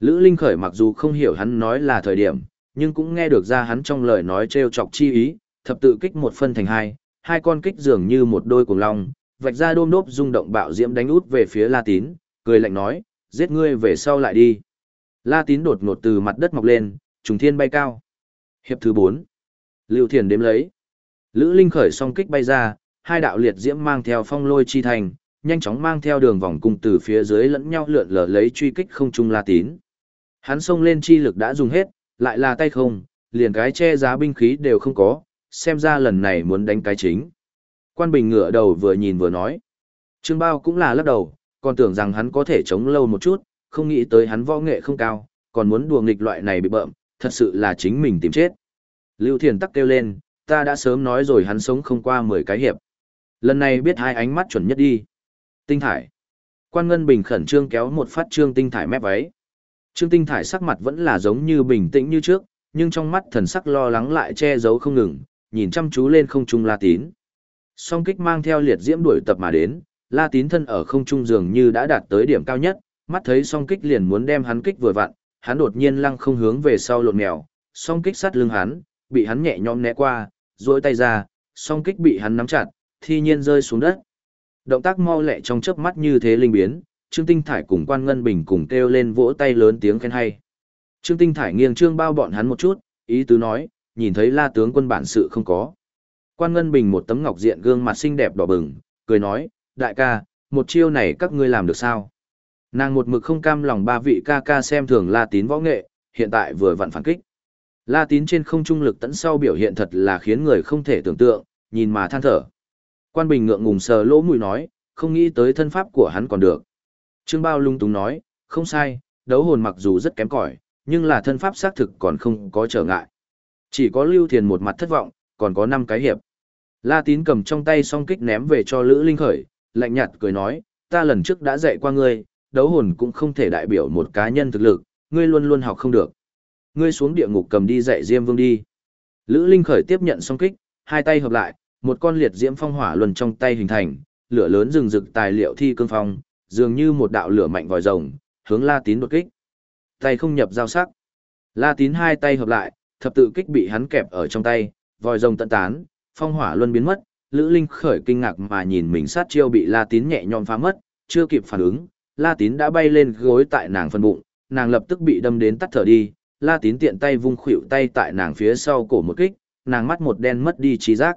Lữ Linh khởi mặc dù không hiểu hắn nói là thời điểm, nhưng cũng nghe được ra hắn trong lời nói trêu chọc chi ý, thập tự kích một phân thành hai, hai con kích dường như một đôi cuồng long, vạch ra đôm đốp rung động bạo diễm đánh út về phía La Tín, cười lạnh nói, giết ngươi về sau lại đi. La Tín đột ngột từ mặt đất mọc lên, trùng thiên bay cao. Hiệp thứ 4. Lưu Thiền đếm lấy. Lữ Linh khởi song kích bay ra, hai đạo liệt diễm mang theo phong lôi chi thành, nhanh chóng mang theo đường vòng cung từ phía dưới lẫn nhau lượn lờ lấy truy kích không trung La Tín. Hắn xông lên chi lực đã dùng hết, lại là tay không, liền cái che giá binh khí đều không có, xem ra lần này muốn đánh cái chính. Quan Bình ngửa đầu vừa nhìn vừa nói. Trương Bao cũng là lắc đầu, còn tưởng rằng hắn có thể chống lâu một chút, không nghĩ tới hắn võ nghệ không cao, còn muốn đùa nghịch loại này bị bợm, thật sự là chính mình tìm chết. Lưu Thiền tắc kêu lên, ta đã sớm nói rồi hắn sống không qua 10 cái hiệp. Lần này biết hai ánh mắt chuẩn nhất đi. Tinh thải. Quan Ngân Bình khẩn trương kéo một phát trương tinh thải mép váy. Trương tinh thải sắc mặt vẫn là giống như bình tĩnh như trước, nhưng trong mắt thần sắc lo lắng lại che giấu không ngừng, nhìn chăm chú lên không trung La Tín. Song kích mang theo liệt diễm đuổi tập mà đến, La Tín thân ở không trung dường như đã đạt tới điểm cao nhất, mắt thấy song kích liền muốn đem hắn kích vừa vặn, hắn đột nhiên lăng không hướng về sau lộn mèo, song kích sát lưng hắn, bị hắn nhẹ nhõm né qua, duỗi tay ra, song kích bị hắn nắm chặt, thi nhiên rơi xuống đất. Động tác mau lẹ trong chớp mắt như thế linh biến, Trương Tinh Thải cùng Quan Ngân Bình cùng kêu lên vỗ tay lớn tiếng khen hay. Trương Tinh Thải nghiêng trương bao bọn hắn một chút, ý tứ nói, nhìn thấy la tướng quân bản sự không có. Quan Ngân Bình một tấm ngọc diện gương mặt xinh đẹp đỏ bừng, cười nói, đại ca, một chiêu này các ngươi làm được sao? Nàng một mực không cam lòng ba vị ca ca xem thường La Tín võ nghệ, hiện tại vừa vặn phản kích. La Tín trên không trung lực tấn sau biểu hiện thật là khiến người không thể tưởng tượng, nhìn mà than thở. Quan Bình ngượng ngùng sờ lỗ mũi nói, không nghĩ tới thân pháp của hắn còn được. Trương Bao lung túng nói, không sai, đấu hồn mặc dù rất kém cỏi, nhưng là thân pháp xác thực còn không có trở ngại. Chỉ có Lưu Thiền một mặt thất vọng, còn có 5 cái hiệp. La Tín cầm trong tay song kích ném về cho Lữ Linh Khởi, lạnh nhạt cười nói, ta lần trước đã dạy qua ngươi, đấu hồn cũng không thể đại biểu một cá nhân thực lực, ngươi luôn luôn học không được. Ngươi xuống địa ngục cầm đi dạy Diêm Vương đi. Lữ Linh Khởi tiếp nhận song kích, hai tay hợp lại, một con liệt diễm phong hỏa luân trong tay hình thành, lửa lớn rừng rực tài liệu thi cương phong, dường như một đạo lửa mạnh vòi rồng, hướng La Tín đột kích. Tay không nhập giao sắc. La Tín hai tay hợp lại, thập tự kích bị hắn kẹp ở trong tay, vòi rồng tận tán, phong hỏa luân biến mất, Lữ Linh khởi kinh ngạc mà nhìn mình sát chiêu bị La Tín nhẹ nhõm phá mất, chưa kịp phản ứng, La Tín đã bay lên gối tại nàng phân bụng, nàng lập tức bị đâm đến tắt thở đi, La Tín tiện tay vung khuỷu tay tại nàng phía sau cổ một kích, nàng mắt một đen mất đi trí giác.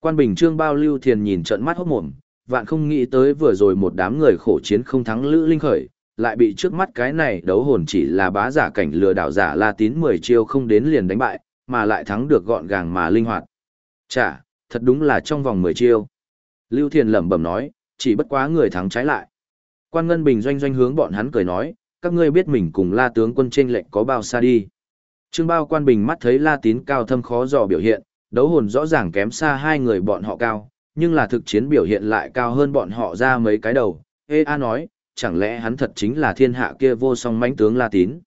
Quan Bình Trương Bao Lưu Thiền nhìn trận mắt hốt mồm, vạn không nghĩ tới vừa rồi một đám người khổ chiến không thắng Lữ Linh khởi, lại bị trước mắt cái này đấu hồn chỉ là bá giả cảnh lừa đảo giả La Tín 10 chiêu không đến liền đánh bại, mà lại thắng được gọn gàng mà linh hoạt. Chả, thật đúng là trong vòng 10 chiêu. Lưu Thiền lẩm bẩm nói, chỉ bất quá người thắng trái lại. Quan Ngân Bình doanh doanh hướng bọn hắn cười nói, các ngươi biết mình cùng La tướng quân trên lệnh có bao xa đi. Trương Bao Quan Bình mắt thấy La Tín cao thâm khó dò biểu hiện, đấu hồn rõ ràng kém xa hai người bọn họ cao, nhưng là thực chiến biểu hiện lại cao hơn bọn họ ra mấy cái đầu. Ê A nói, chẳng lẽ hắn thật chính là thiên hạ kia vô song mãnh tướng La Tín.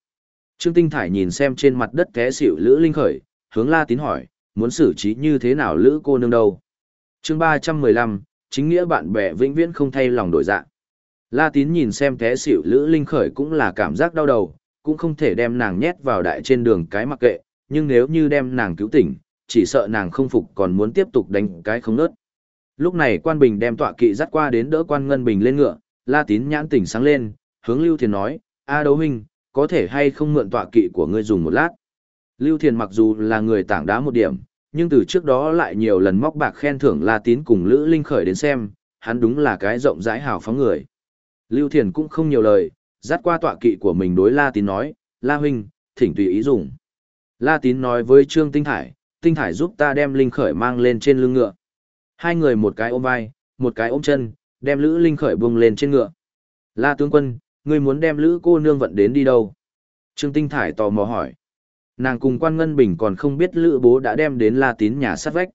Trương Tinh Thải nhìn xem trên mặt đất té xỉu Lữ Linh Khởi, hướng La Tín hỏi, muốn xử trí như thế nào Lữ cô nương đâu. chương 315, chính nghĩa bạn bè vĩnh viễn không thay lòng đổi dạng. La Tín nhìn xem té xỉu Lữ Linh Khởi cũng là cảm giác đau đầu, cũng không thể đem nàng nhét vào đại trên đường cái mặc kệ, nhưng nếu như đem nàng cứu tỉnh, chỉ sợ nàng không phục còn muốn tiếp tục đánh cái không nớt. Lúc này quan bình đem tọa kỵ dắt qua đến đỡ quan ngân bình lên ngựa, La Tín nhãn tỉnh sáng lên, hướng Lưu Thiền nói, A đấu huynh, có thể hay không mượn tọa kỵ của ngươi dùng một lát. Lưu Thiền mặc dù là người tảng đá một điểm, nhưng từ trước đó lại nhiều lần móc bạc khen thưởng La Tín cùng Lữ Linh khởi đến xem, hắn đúng là cái rộng rãi hào phóng người. Lưu Thiền cũng không nhiều lời, dắt qua tọa kỵ của mình đối La Tín nói, La huynh, thỉnh tùy ý dùng. La Tín nói với Trương Tinh Thải, Tinh Thải giúp ta đem Linh khởi mang lên trên lưng ngựa. Hai người một cái ôm vai, một cái ôm chân, đem Lữ Linh khởi buông lên trên ngựa. La tướng quân, ngươi muốn đem Lữ cô nương vận đến đi đâu? Trương Tinh Thải tò mò hỏi. Nàng cùng quan ngân bình còn không biết Lữ bố đã đem đến La Tín nhà sát vách.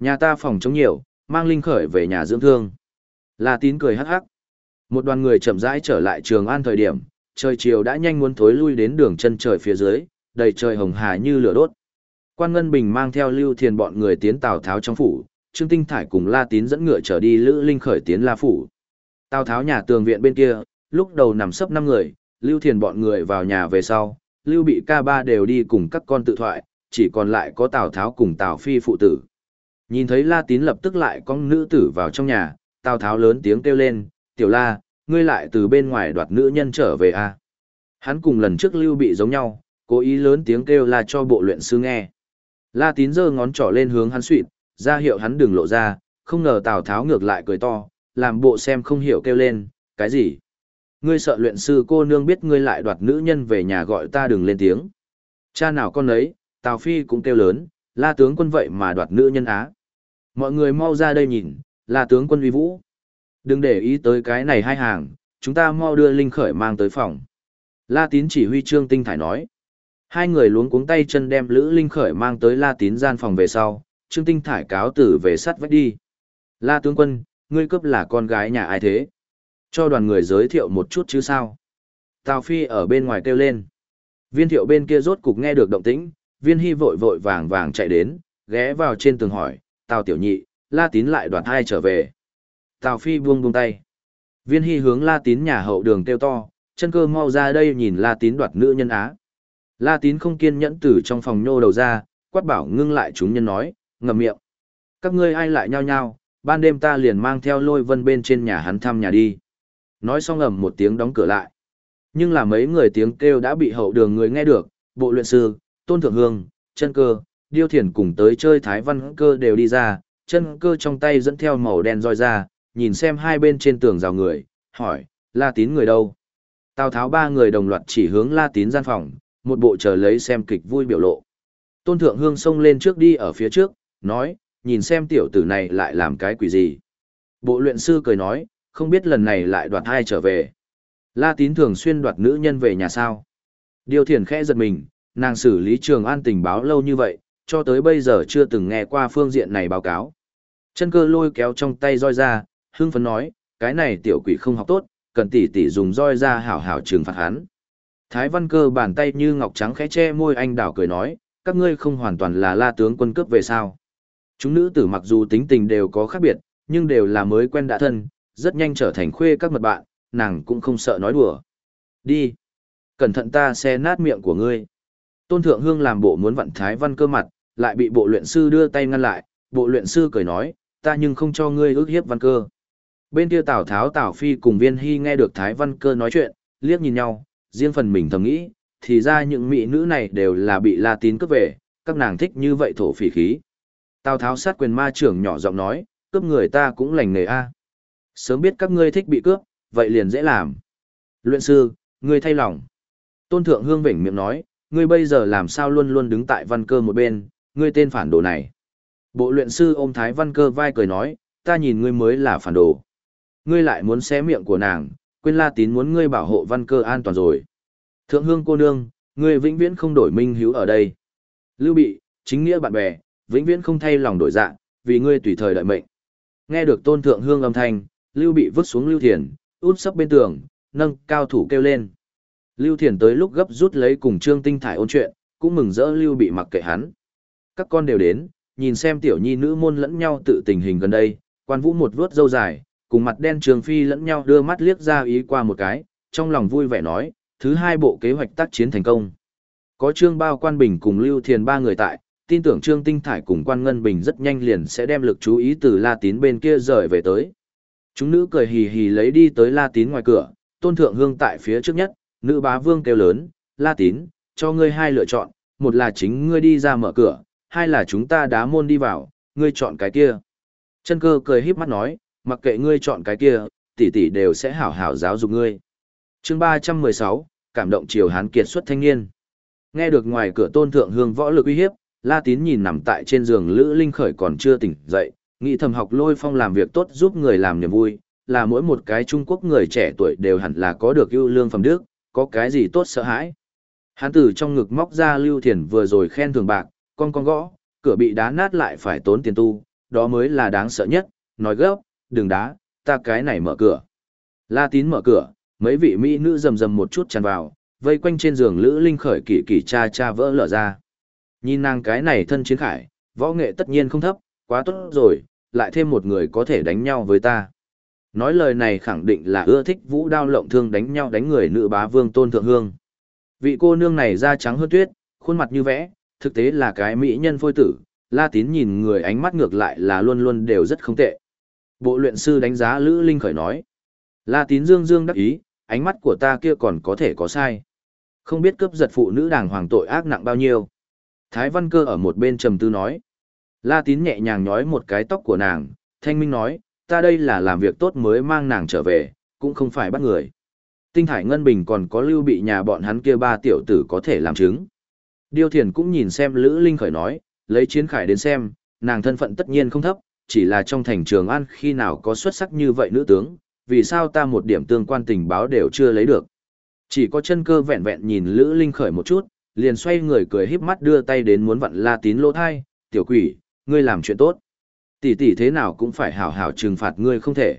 Nhà ta phòng chống nhiều, mang Linh khởi về nhà dưỡng thương. La Tín cười hắc hắc. Một đoàn người chậm rãi trở lại trường an thời điểm, trời chiều đã nhanh muốn thối lui đến đường chân trời phía dưới, đầy trời hồng hà như lửa đốt. Quan Ngân Bình mang theo Lưu Thiền bọn người tiến Tào Tháo trong phủ, Trương Tinh Thải cùng La Tín dẫn ngựa trở đi Lữ Linh khởi tiến La phủ. Tào Tháo nhà tường viện bên kia, lúc đầu nằm sấp năm người, Lưu Thiền bọn người vào nhà về sau, Lưu Bị ca ba đều đi cùng các con tự thoại, chỉ còn lại có Tào Tháo cùng Tào Phi phụ tử. Nhìn thấy La Tín lập tức lại con nữ tử vào trong nhà, Tào Tháo lớn tiếng kêu lên, "Tiểu La, ngươi lại từ bên ngoài đoạt nữ nhân trở về à? Hắn cùng lần trước Lưu Bị giống nhau, cố ý lớn tiếng kêu la cho bộ luyện sư nghe. La Tín giơ ngón trỏ lên hướng hắn suỵt, ra hiệu hắn đừng lộ ra, không ngờ Tào Tháo ngược lại cười to, làm bộ xem không hiểu kêu lên, cái gì? Ngươi sợ luyện sư cô nương biết ngươi lại đoạt nữ nhân về nhà gọi ta đừng lên tiếng. Cha nào con ấy, Tào Phi cũng kêu lớn, la tướng quân vậy mà đoạt nữ nhân á. Mọi người mau ra đây nhìn, la tướng quân uy vũ. Đừng để ý tới cái này hai hàng, chúng ta mau đưa Linh Khởi mang tới phòng. La Tín chỉ huy Trương Tinh Thải nói. Hai người luống cuống tay chân đem Lữ Linh Khởi mang tới La Tín gian phòng về sau, Trương Tinh Thải cáo tử về sắt vách đi. La tướng quân, ngươi cướp là con gái nhà ai thế? Cho đoàn người giới thiệu một chút chứ sao? Tào Phi ở bên ngoài kêu lên. Viên thiệu bên kia rốt cục nghe được động tĩnh, viên hy vội vội vàng vàng chạy đến, ghé vào trên tường hỏi, Tào tiểu nhị, La Tín lại đoạt hai trở về. Tào Phi buông buông tay. Viên hy hướng La Tín nhà hậu đường kêu to, chân cơ mau ra đây nhìn La Tín đoạt nữ nhân á. La Tín không kiên nhẫn từ trong phòng nhô đầu ra, quát bảo ngưng lại chúng nhân nói, ngậm miệng. Các ngươi ai lại nhao nhao, ban đêm ta liền mang theo lôi vân bên trên nhà hắn thăm nhà đi. Nói xong ầm một tiếng đóng cửa lại. Nhưng là mấy người tiếng kêu đã bị hậu đường người nghe được, bộ luyện sư, tôn thượng hương, chân cơ, điêu thiền cùng tới chơi thái văn cơ đều đi ra, chân cơ trong tay dẫn theo màu đen roi ra, nhìn xem hai bên trên tường rào người, hỏi, la tín người đâu? Tào tháo ba người đồng loạt chỉ hướng la tín gian phòng, một bộ chờ lấy xem kịch vui biểu lộ. Tôn thượng hương xông lên trước đi ở phía trước, nói, nhìn xem tiểu tử này lại làm cái quỷ gì. Bộ luyện sư cười nói, không biết lần này lại đoạt hai trở về. La tín thường xuyên đoạt nữ nhân về nhà sao. Điều thiền khẽ giật mình, nàng xử lý trường an tình báo lâu như vậy, cho tới bây giờ chưa từng nghe qua phương diện này báo cáo. Chân cơ lôi kéo trong tay roi ra, hưng phấn nói, cái này tiểu quỷ không học tốt, cần tỷ tỷ dùng roi ra hảo hảo trừng phạt hắn. Thái văn cơ bàn tay như ngọc trắng khẽ che môi anh đảo cười nói, các ngươi không hoàn toàn là la tướng quân cướp về sao. Chúng nữ tử mặc dù tính tình đều có khác biệt, nhưng đều là mới quen đã thân, rất nhanh trở thành khuê các mật bạn, nàng cũng không sợ nói đùa. Đi. Cẩn thận ta xe nát miệng của ngươi. Tôn Thượng Hương làm bộ muốn vặn Thái Văn cơ mặt, lại bị bộ luyện sư đưa tay ngăn lại, bộ luyện sư cười nói, ta nhưng không cho ngươi ước hiếp Văn cơ. Bên kia Tào Tháo Tào Phi cùng Viên Hy nghe được Thái Văn cơ nói chuyện, liếc nhìn nhau, riêng phần mình thầm nghĩ, thì ra những mỹ nữ này đều là bị La Tín cướp về, các nàng thích như vậy thổ phỉ khí. Tào Tháo sát quyền ma trưởng nhỏ giọng nói, cướp người ta cũng lành nghề a. Sớm biết các ngươi thích bị cướp, vậy liền dễ làm. Luyện sư, ngươi thay lòng. Tôn Thượng Hương vĩnh miệng nói, ngươi bây giờ làm sao luôn luôn đứng tại văn cơ một bên, ngươi tên phản đồ này. Bộ luyện sư ôm Thái Văn Cơ vai cười nói, ta nhìn ngươi mới là phản đồ. Ngươi lại muốn xé miệng của nàng, quên La Tín muốn ngươi bảo hộ Văn Cơ an toàn rồi. Thượng hương cô nương, ngươi vĩnh viễn không đổi minh hữu ở đây. Lưu Bị, chính nghĩa bạn bè, vĩnh viễn không thay lòng đổi dạng, vì ngươi tùy thời đợi mệnh. Nghe được tôn thượng hương âm thanh, Lưu Bị vứt xuống Lưu Thiền, út sấp bên tường, nâng cao thủ kêu lên. Lưu Thiền tới lúc gấp rút lấy cùng Trương Tinh Thải ôn chuyện, cũng mừng rỡ Lưu Bị mặc kệ hắn. Các con đều đến, nhìn xem tiểu nhi nữ môn lẫn nhau tự tình hình gần đây, quan vũ một vuốt dâu dài, cùng mặt đen trường phi lẫn nhau đưa mắt liếc ra ý qua một cái, trong lòng vui vẻ nói, thứ hai bộ kế hoạch tác chiến thành công. Có Trương Bao Quan Bình cùng Lưu Thiền ba người tại, tin tưởng Trương Tinh Thải cùng Quan Ngân Bình rất nhanh liền sẽ đem lực chú ý từ La Tín bên kia rời về tới. Chúng nữ cười hì hì lấy đi tới La Tín ngoài cửa, Tôn Thượng Hương tại phía trước nhất, nữ bá vương kêu lớn, La Tín, cho ngươi hai lựa chọn, một là chính ngươi đi ra mở cửa, hai là chúng ta đá môn đi vào, ngươi chọn cái kia. Chân cơ cười híp mắt nói, mặc kệ ngươi chọn cái kia, tỷ tỷ đều sẽ hảo hảo giáo dục ngươi. chương 316, cảm động triều hán kiệt xuất thanh niên. Nghe được ngoài cửa tôn thượng hương võ lực uy hiếp, La Tín nhìn nằm tại trên giường Lữ Linh Khởi còn chưa tỉnh dậy, nghĩ thầm học lôi phong làm việc tốt giúp người làm niềm vui, là mỗi một cái Trung Quốc người trẻ tuổi đều hẳn là có được ưu lương phẩm đức, có cái gì tốt sợ hãi. Hán tử trong ngực móc ra Lưu Thiền vừa rồi khen thường bạc, con con gõ, cửa bị đá nát lại phải tốn tiền tu, đó mới là đáng sợ nhất, nói gấp, đừng đá, ta cái này mở cửa. La tín mở cửa, mấy vị mỹ nữ rầm rầm một chút tràn vào, vây quanh trên giường Lữ Linh khởi kỳ kỳ cha cha vỡ lở ra. Nhìn nàng cái này thân chiến khải, võ nghệ tất nhiên không thấp, quá tốt rồi, lại thêm một người có thể đánh nhau với ta. Nói lời này khẳng định là ưa thích vũ đao lộng thương đánh nhau đánh người nữ bá vương tôn thượng hương. Vị cô nương này da trắng hơn tuyết, khuôn mặt như vẽ, thực tế là cái mỹ nhân phôi tử, La Tín nhìn người ánh mắt ngược lại là luôn luôn đều rất không tệ. Bộ luyện sư đánh giá Lữ Linh khởi nói. La Tín dương dương đắc ý, ánh mắt của ta kia còn có thể có sai. Không biết cướp giật phụ nữ đàng hoàng tội ác nặng bao nhiêu. Thái Văn Cơ ở một bên trầm tư nói. La Tín nhẹ nhàng nhói một cái tóc của nàng, thanh minh nói, ta đây là làm việc tốt mới mang nàng trở về, cũng không phải bắt người. Tinh Thải Ngân Bình còn có lưu bị nhà bọn hắn kia ba tiểu tử có thể làm chứng. Điêu Thiền cũng nhìn xem Lữ Linh khởi nói, lấy chiến khải đến xem, nàng thân phận tất nhiên không thấp, chỉ là trong thành trường an khi nào có xuất sắc như vậy nữ tướng, vì sao ta một điểm tương quan tình báo đều chưa lấy được. Chỉ có chân cơ vẹn vẹn nhìn Lữ Linh khởi một chút, liền xoay người cười híp mắt đưa tay đến muốn vặn la tín lỗ thai, tiểu quỷ, ngươi làm chuyện tốt. Tỷ tỷ thế nào cũng phải hảo hảo trừng phạt ngươi không thể.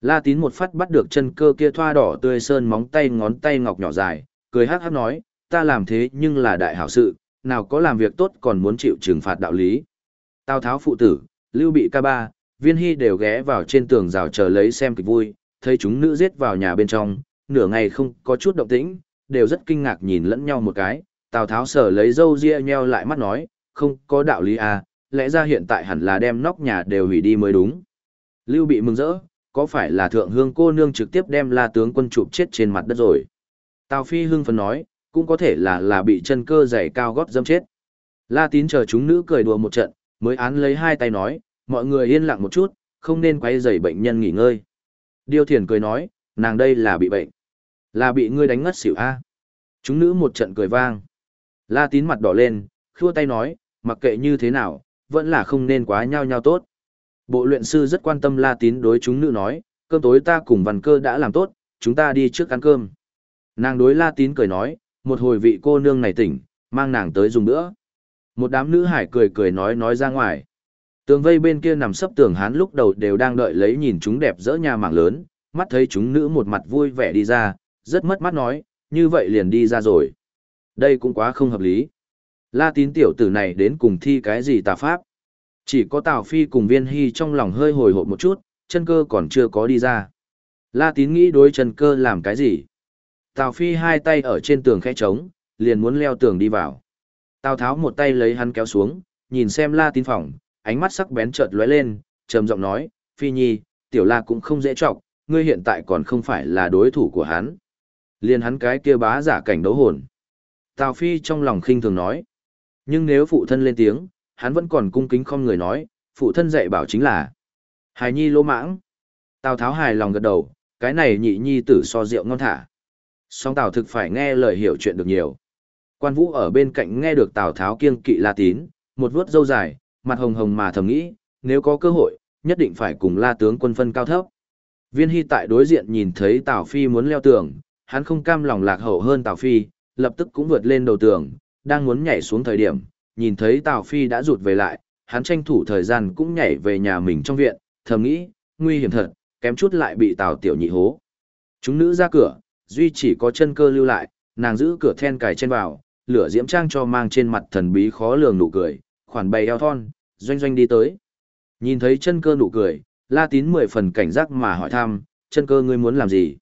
La tín một phát bắt được chân cơ kia thoa đỏ tươi sơn móng tay ngón tay ngọc nhỏ dài, cười hát hát nói, ta làm thế nhưng là đại hảo sự, nào có làm việc tốt còn muốn chịu trừng phạt đạo lý. Tào tháo phụ tử, lưu bị ca ba, viên hy đều ghé vào trên tường rào chờ lấy xem kịch vui, thấy chúng nữ giết vào nhà bên trong, nửa ngày không có chút động tĩnh, đều rất kinh ngạc nhìn lẫn nhau một cái, Tào Tháo sở lấy dâu ria nheo lại mắt nói, không có đạo lý à, lẽ ra hiện tại hẳn là đem nóc nhà đều hủy đi mới đúng. Lưu bị mừng rỡ, có phải là thượng hương cô nương trực tiếp đem la tướng quân chụp chết trên mặt đất rồi? Tào Phi hưng phấn nói, cũng có thể là là bị chân cơ dày cao gót dâm chết. La tín chờ chúng nữ cười đùa một trận, mới án lấy hai tay nói, mọi người yên lặng một chút, không nên quay rầy bệnh nhân nghỉ ngơi. Điêu thiền cười nói, nàng đây là bị bệnh. Là bị ngươi đánh ngất xỉu a. Chúng nữ một trận cười vang. La tín mặt đỏ lên, khua tay nói, mặc kệ như thế nào, vẫn là không nên quá nhau nhau tốt. Bộ luyện sư rất quan tâm La tín đối chúng nữ nói, cơm tối ta cùng văn cơ đã làm tốt, chúng ta đi trước ăn cơm. Nàng đối La tín cười nói, một hồi vị cô nương này tỉnh, mang nàng tới dùng nữa Một đám nữ hải cười cười nói nói ra ngoài. Tường vây bên kia nằm sấp tường hán lúc đầu đều đang đợi lấy nhìn chúng đẹp dỡ nhà mảng lớn, mắt thấy chúng nữ một mặt vui vẻ đi ra, rất mất mắt nói, như vậy liền đi ra rồi. Đây cũng quá không hợp lý. La tín tiểu tử này đến cùng thi cái gì tà pháp. Chỉ có Tào Phi cùng viên hy trong lòng hơi hồi hộp một chút, chân cơ còn chưa có đi ra. La tín nghĩ đối chân cơ làm cái gì. Tào Phi hai tay ở trên tường khẽ trống, liền muốn leo tường đi vào. Tào Tháo một tay lấy hắn kéo xuống, nhìn xem La tín phòng, ánh mắt sắc bén chợt lóe lên, trầm giọng nói, Phi Nhi, tiểu La cũng không dễ trọng, ngươi hiện tại còn không phải là đối thủ của hắn. Liên hắn cái kia bá giả cảnh đấu hồn. Tào Phi trong lòng khinh thường nói. Nhưng nếu phụ thân lên tiếng, hắn vẫn còn cung kính không người nói, phụ thân dạy bảo chính là Hài Nhi lỗ mãng. Tào Tháo hài lòng gật đầu, cái này nhị nhi tử so rượu ngon thả. Song Tào thực phải nghe lời hiểu chuyện được nhiều. Quan Vũ ở bên cạnh nghe được Tào Tháo kiêng kỵ La Tín, một vuốt râu dài, mặt hồng hồng mà thầm nghĩ, nếu có cơ hội, nhất định phải cùng La tướng quân phân cao thấp. Viên Hy tại đối diện nhìn thấy Tào Phi muốn leo tường, hắn không cam lòng lạc hậu hơn Tào Phi, lập tức cũng vượt lên đầu tường, đang muốn nhảy xuống thời điểm, nhìn thấy Tào Phi đã rụt về lại, hắn tranh thủ thời gian cũng nhảy về nhà mình trong viện, thầm nghĩ, nguy hiểm thật, kém chút lại bị Tào Tiểu Nhị hố. Chúng nữ ra cửa, duy chỉ có chân cơ lưu lại, nàng giữ cửa then cài trên vào, lửa diễm trang cho mang trên mặt thần bí khó lường nụ cười, khoản bày eo thon, doanh doanh đi tới. Nhìn thấy chân cơ nụ cười, La Tín mười phần cảnh giác mà hỏi thăm, chân cơ ngươi muốn làm gì?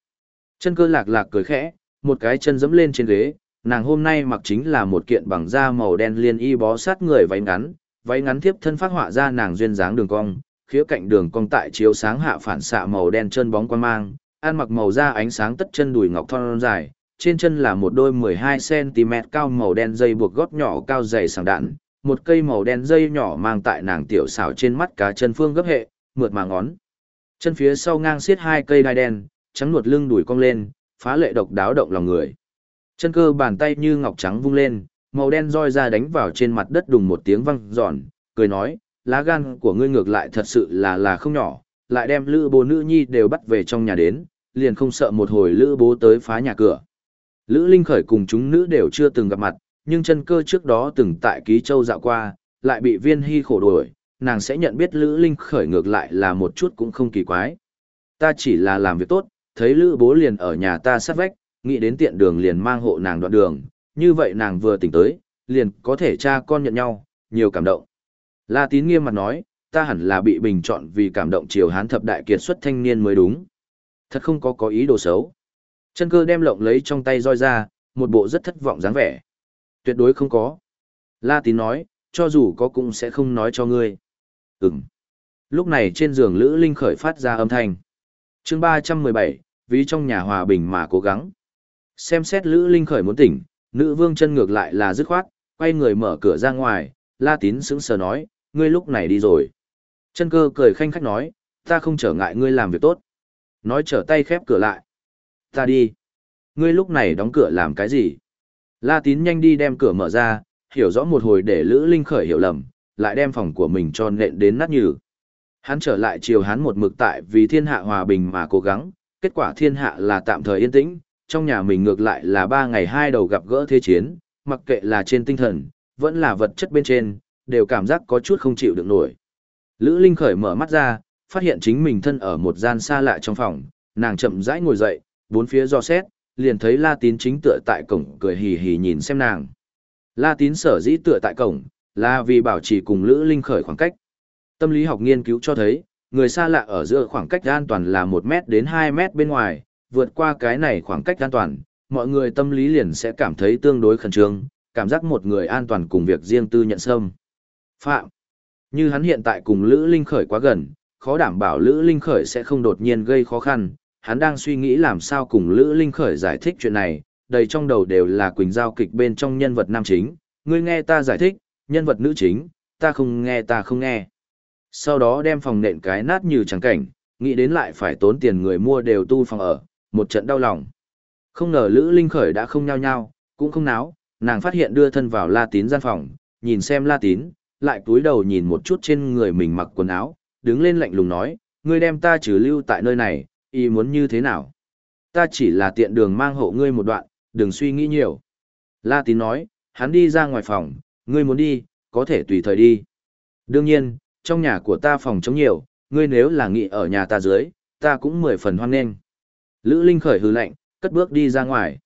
Chân cơ lạc lạc cười khẽ, một cái chân dẫm lên trên ghế, nàng hôm nay mặc chính là một kiện bằng da màu đen liên y bó sát người váy ngắn, váy ngắn tiếp thân phát họa ra nàng duyên dáng đường cong, khía cạnh đường cong tại chiếu sáng hạ phản xạ màu đen chân bóng quan mang, ăn mặc màu da ánh sáng tất chân đùi ngọc thon dài, trên chân là một đôi 12cm cao màu đen dây buộc gót nhỏ cao dày sàng đạn, một cây màu đen dây nhỏ mang tại nàng tiểu xảo trên mắt cá chân phương gấp hệ, mượt mà ngón. Chân phía sau ngang xiết hai cây đai đen, trắng nuột lưng đùi cong lên, phá lệ độc đáo động lòng người. Chân cơ bàn tay như ngọc trắng vung lên, màu đen roi ra đánh vào trên mặt đất đùng một tiếng vang giòn, cười nói, lá gan của ngươi ngược lại thật sự là là không nhỏ, lại đem lữ bố nữ nhi đều bắt về trong nhà đến, liền không sợ một hồi lữ bố tới phá nhà cửa. Lữ Linh Khởi cùng chúng nữ đều chưa từng gặp mặt, nhưng chân cơ trước đó từng tại Ký Châu dạo qua, lại bị viên hy khổ đuổi, nàng sẽ nhận biết Lữ Linh Khởi ngược lại là một chút cũng không kỳ quái. Ta chỉ là làm việc tốt, thấy Lữ bố liền ở nhà ta sát vách, nghĩ đến tiện đường liền mang hộ nàng đoạn đường, như vậy nàng vừa tỉnh tới, liền có thể cha con nhận nhau, nhiều cảm động. La Tín nghiêm mặt nói, ta hẳn là bị bình chọn vì cảm động triều hán thập đại kiệt xuất thanh niên mới đúng. Thật không có có ý đồ xấu. Chân cơ đem lộng lấy trong tay roi ra, một bộ rất thất vọng dáng vẻ. Tuyệt đối không có. La Tín nói, cho dù có cũng sẽ không nói cho ngươi. Ừm. Lúc này trên giường Lữ Linh khởi phát ra âm thanh. chương 317, vì trong nhà hòa bình mà cố gắng. Xem xét Lữ Linh khởi muốn tỉnh, nữ vương chân ngược lại là dứt khoát, quay người mở cửa ra ngoài, La Tín sững sờ nói, ngươi lúc này đi rồi. Chân cơ cười khanh khách nói, ta không trở ngại ngươi làm việc tốt. Nói trở tay khép cửa lại. Ta đi. Ngươi lúc này đóng cửa làm cái gì? La Tín nhanh đi đem cửa mở ra, hiểu rõ một hồi để Lữ Linh khởi hiểu lầm, lại đem phòng của mình cho nện đến nát nhừ. Hắn trở lại chiều hắn một mực tại vì thiên hạ hòa bình mà cố gắng, kết quả thiên hạ là tạm thời yên tĩnh, trong nhà mình ngược lại là ba ngày hai đầu gặp gỡ thế chiến, mặc kệ là trên tinh thần, vẫn là vật chất bên trên, đều cảm giác có chút không chịu được nổi. Lữ Linh khởi mở mắt ra, phát hiện chính mình thân ở một gian xa lạ trong phòng, nàng chậm rãi ngồi dậy, bốn phía do xét, liền thấy La Tín chính tựa tại cổng cười hì hì nhìn xem nàng. La Tín sở dĩ tựa tại cổng, là vì bảo trì cùng Lữ Linh khởi khoảng cách. Tâm lý học nghiên cứu cho thấy, người xa lạ ở giữa khoảng cách an toàn là 1 mét đến 2 mét bên ngoài, vượt qua cái này khoảng cách an toàn, mọi người tâm lý liền sẽ cảm thấy tương đối khẩn trương, cảm giác một người an toàn cùng việc riêng tư nhận xâm. Phạm. Như hắn hiện tại cùng Lữ Linh khởi quá gần, khó đảm bảo Lữ Linh Khởi sẽ không đột nhiên gây khó khăn, hắn đang suy nghĩ làm sao cùng Lữ Linh Khởi giải thích chuyện này, đầy trong đầu đều là Quỳnh Giao kịch bên trong nhân vật nam chính, ngươi nghe ta giải thích, nhân vật nữ chính, ta không nghe ta không nghe. Sau đó đem phòng nện cái nát như trắng cảnh, nghĩ đến lại phải tốn tiền người mua đều tu phòng ở, một trận đau lòng. Không ngờ Lữ Linh Khởi đã không nhao nhao, cũng không náo, nàng phát hiện đưa thân vào La Tín gian phòng, nhìn xem La Tín, lại cúi đầu nhìn một chút trên người mình mặc quần áo, đứng lên lạnh lùng nói, ngươi đem ta trừ lưu tại nơi này, ý muốn như thế nào? Ta chỉ là tiện đường mang hộ ngươi một đoạn, đừng suy nghĩ nhiều. La Tín nói, hắn đi ra ngoài phòng, ngươi muốn đi, có thể tùy thời đi. Đương nhiên, trong nhà của ta phòng chống nhiều, ngươi nếu là nghị ở nhà ta dưới, ta cũng mười phần hoan nghênh. Lữ Linh khởi hư lạnh, cất bước đi ra ngoài.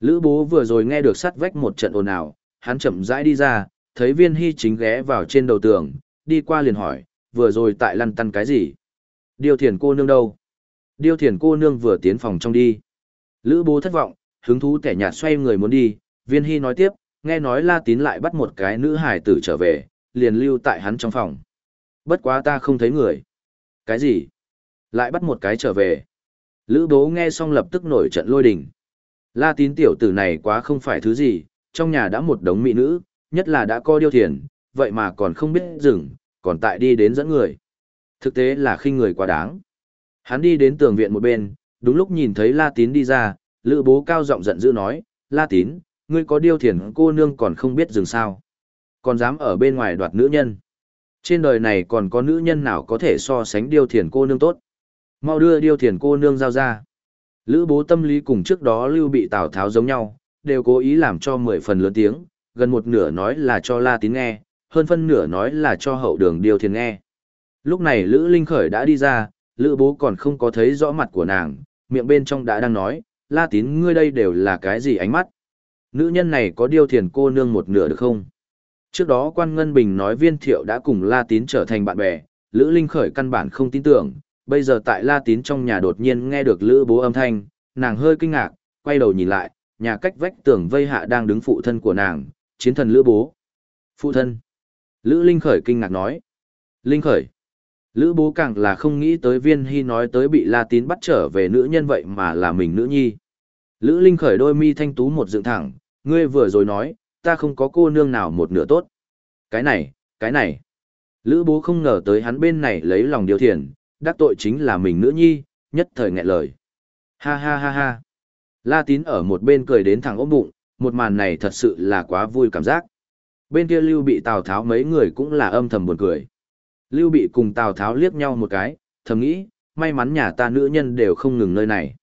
Lữ bố vừa rồi nghe được sắt vách một trận ồn ào, hắn chậm rãi đi ra, thấy viên hy chính ghé vào trên đầu tường, đi qua liền hỏi, vừa rồi tại lăn tăn cái gì? Điều thiền cô nương đâu? Điều thiền cô nương vừa tiến phòng trong đi. Lữ bố thất vọng, hứng thú kẻ nhạt xoay người muốn đi, viên hy nói tiếp, nghe nói la tín lại bắt một cái nữ hải tử trở về, liền lưu tại hắn trong phòng. Bất quá ta không thấy người. Cái gì? Lại bắt một cái trở về. Lữ bố nghe xong lập tức nổi trận lôi đình. La tín tiểu tử này quá không phải thứ gì, trong nhà đã một đống mỹ nữ, nhất là đã có điêu thiền, vậy mà còn không biết dừng, còn tại đi đến dẫn người. Thực tế là khinh người quá đáng. Hắn đi đến tường viện một bên, đúng lúc nhìn thấy La tín đi ra, lữ bố cao giọng giận dữ nói, La tín, ngươi có điêu thiền cô nương còn không biết dừng sao. Còn dám ở bên ngoài đoạt nữ nhân. Trên đời này còn có nữ nhân nào có thể so sánh điêu thiền cô nương tốt. Mau đưa điêu thiền cô nương giao ra. Lữ bố tâm lý cùng trước đó lưu bị Tào Tháo giống nhau, đều cố ý làm cho mười phần lớn tiếng, gần một nửa nói là cho La Tín nghe, hơn phân nửa nói là cho hậu đường điêu thiền nghe. Lúc này Lữ Linh Khởi đã đi ra, Lữ bố còn không có thấy rõ mặt của nàng, miệng bên trong đã đang nói, La Tín ngươi đây đều là cái gì ánh mắt. Nữ nhân này có điêu thiền cô nương một nửa được không? Trước đó quan Ngân Bình nói viên thiệu đã cùng La Tín trở thành bạn bè, Lữ Linh Khởi căn bản không tin tưởng, bây giờ tại La Tín trong nhà đột nhiên nghe được Lữ bố âm thanh, nàng hơi kinh ngạc, quay đầu nhìn lại, nhà cách vách tường vây hạ đang đứng phụ thân của nàng, chiến thần Lữ bố. Phụ thân. Lữ Linh Khởi kinh ngạc nói. Linh Khởi. Lữ bố càng là không nghĩ tới viên hy nói tới bị La Tín bắt trở về nữ nhân vậy mà là mình nữ nhi. Lữ Linh Khởi đôi mi thanh tú một dựng thẳng, ngươi vừa rồi nói, ta không có cô nương nào một nửa tốt. Cái này, cái này. Lữ bố không ngờ tới hắn bên này lấy lòng điều thiền, đắc tội chính là mình nữ nhi, nhất thời nghẹn lời. Ha ha ha ha. La tín ở một bên cười đến thẳng ốm bụng, một màn này thật sự là quá vui cảm giác. Bên kia Lưu Bị Tào Tháo mấy người cũng là âm thầm buồn cười. Lưu Bị cùng Tào Tháo liếc nhau một cái, thầm nghĩ, may mắn nhà ta nữ nhân đều không ngừng nơi này.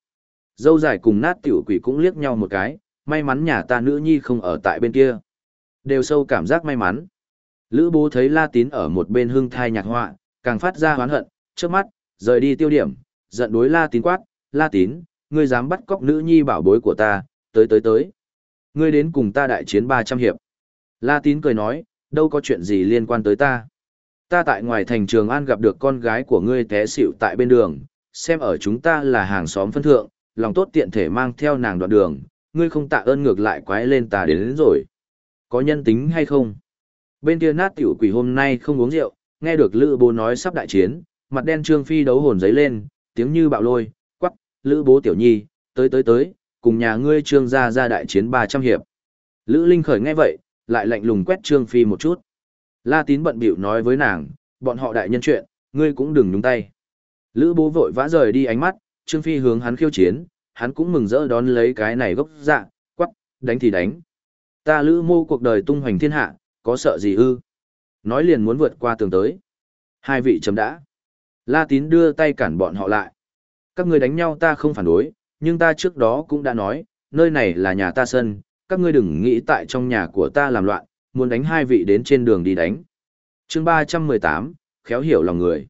Dâu dài cùng nát tiểu quỷ cũng liếc nhau một cái, may mắn nhà ta nữ nhi không ở tại bên kia. Đều sâu cảm giác may mắn. Lữ bố thấy La Tín ở một bên hương thai nhạc họa, càng phát ra hoán hận, trước mắt, rời đi tiêu điểm, giận đối La Tín quát, La Tín, ngươi dám bắt cóc nữ nhi bảo bối của ta, tới tới tới. Ngươi đến cùng ta đại chiến 300 hiệp. La Tín cười nói, đâu có chuyện gì liên quan tới ta. Ta tại ngoài thành trường An gặp được con gái của ngươi té xỉu tại bên đường, xem ở chúng ta là hàng xóm phân thượng, lòng tốt tiện thể mang theo nàng đoạn đường, ngươi không tạ ơn ngược lại quái lên ta đến, đến rồi. Có nhân tính hay không? Bên kia nát tiểu quỷ hôm nay không uống rượu, nghe được Lữ Bố nói sắp đại chiến, mặt đen trương phi đấu hồn giấy lên, tiếng như bạo lôi, quắc, Lữ Bố tiểu nhi, tới tới tới, cùng nhà ngươi trương gia ra đại chiến 300 hiệp. Lữ Linh khởi nghe vậy, lại lạnh lùng quét trương phi một chút. La tín bận bịu nói với nàng, bọn họ đại nhân chuyện, ngươi cũng đừng nhúng tay. Lữ bố vội vã rời đi ánh mắt, trương phi hướng hắn khiêu chiến, hắn cũng mừng rỡ đón lấy cái này gốc dạ, quắc, đánh thì đánh. Ta lữ mô cuộc đời tung hoành thiên hạ, có sợ gì ư? Nói liền muốn vượt qua tường tới. Hai vị chấm đã. La tín đưa tay cản bọn họ lại. Các người đánh nhau ta không phản đối, nhưng ta trước đó cũng đã nói, nơi này là nhà ta sân, các ngươi đừng nghĩ tại trong nhà của ta làm loạn, muốn đánh hai vị đến trên đường đi đánh. chương 318, khéo hiểu lòng người.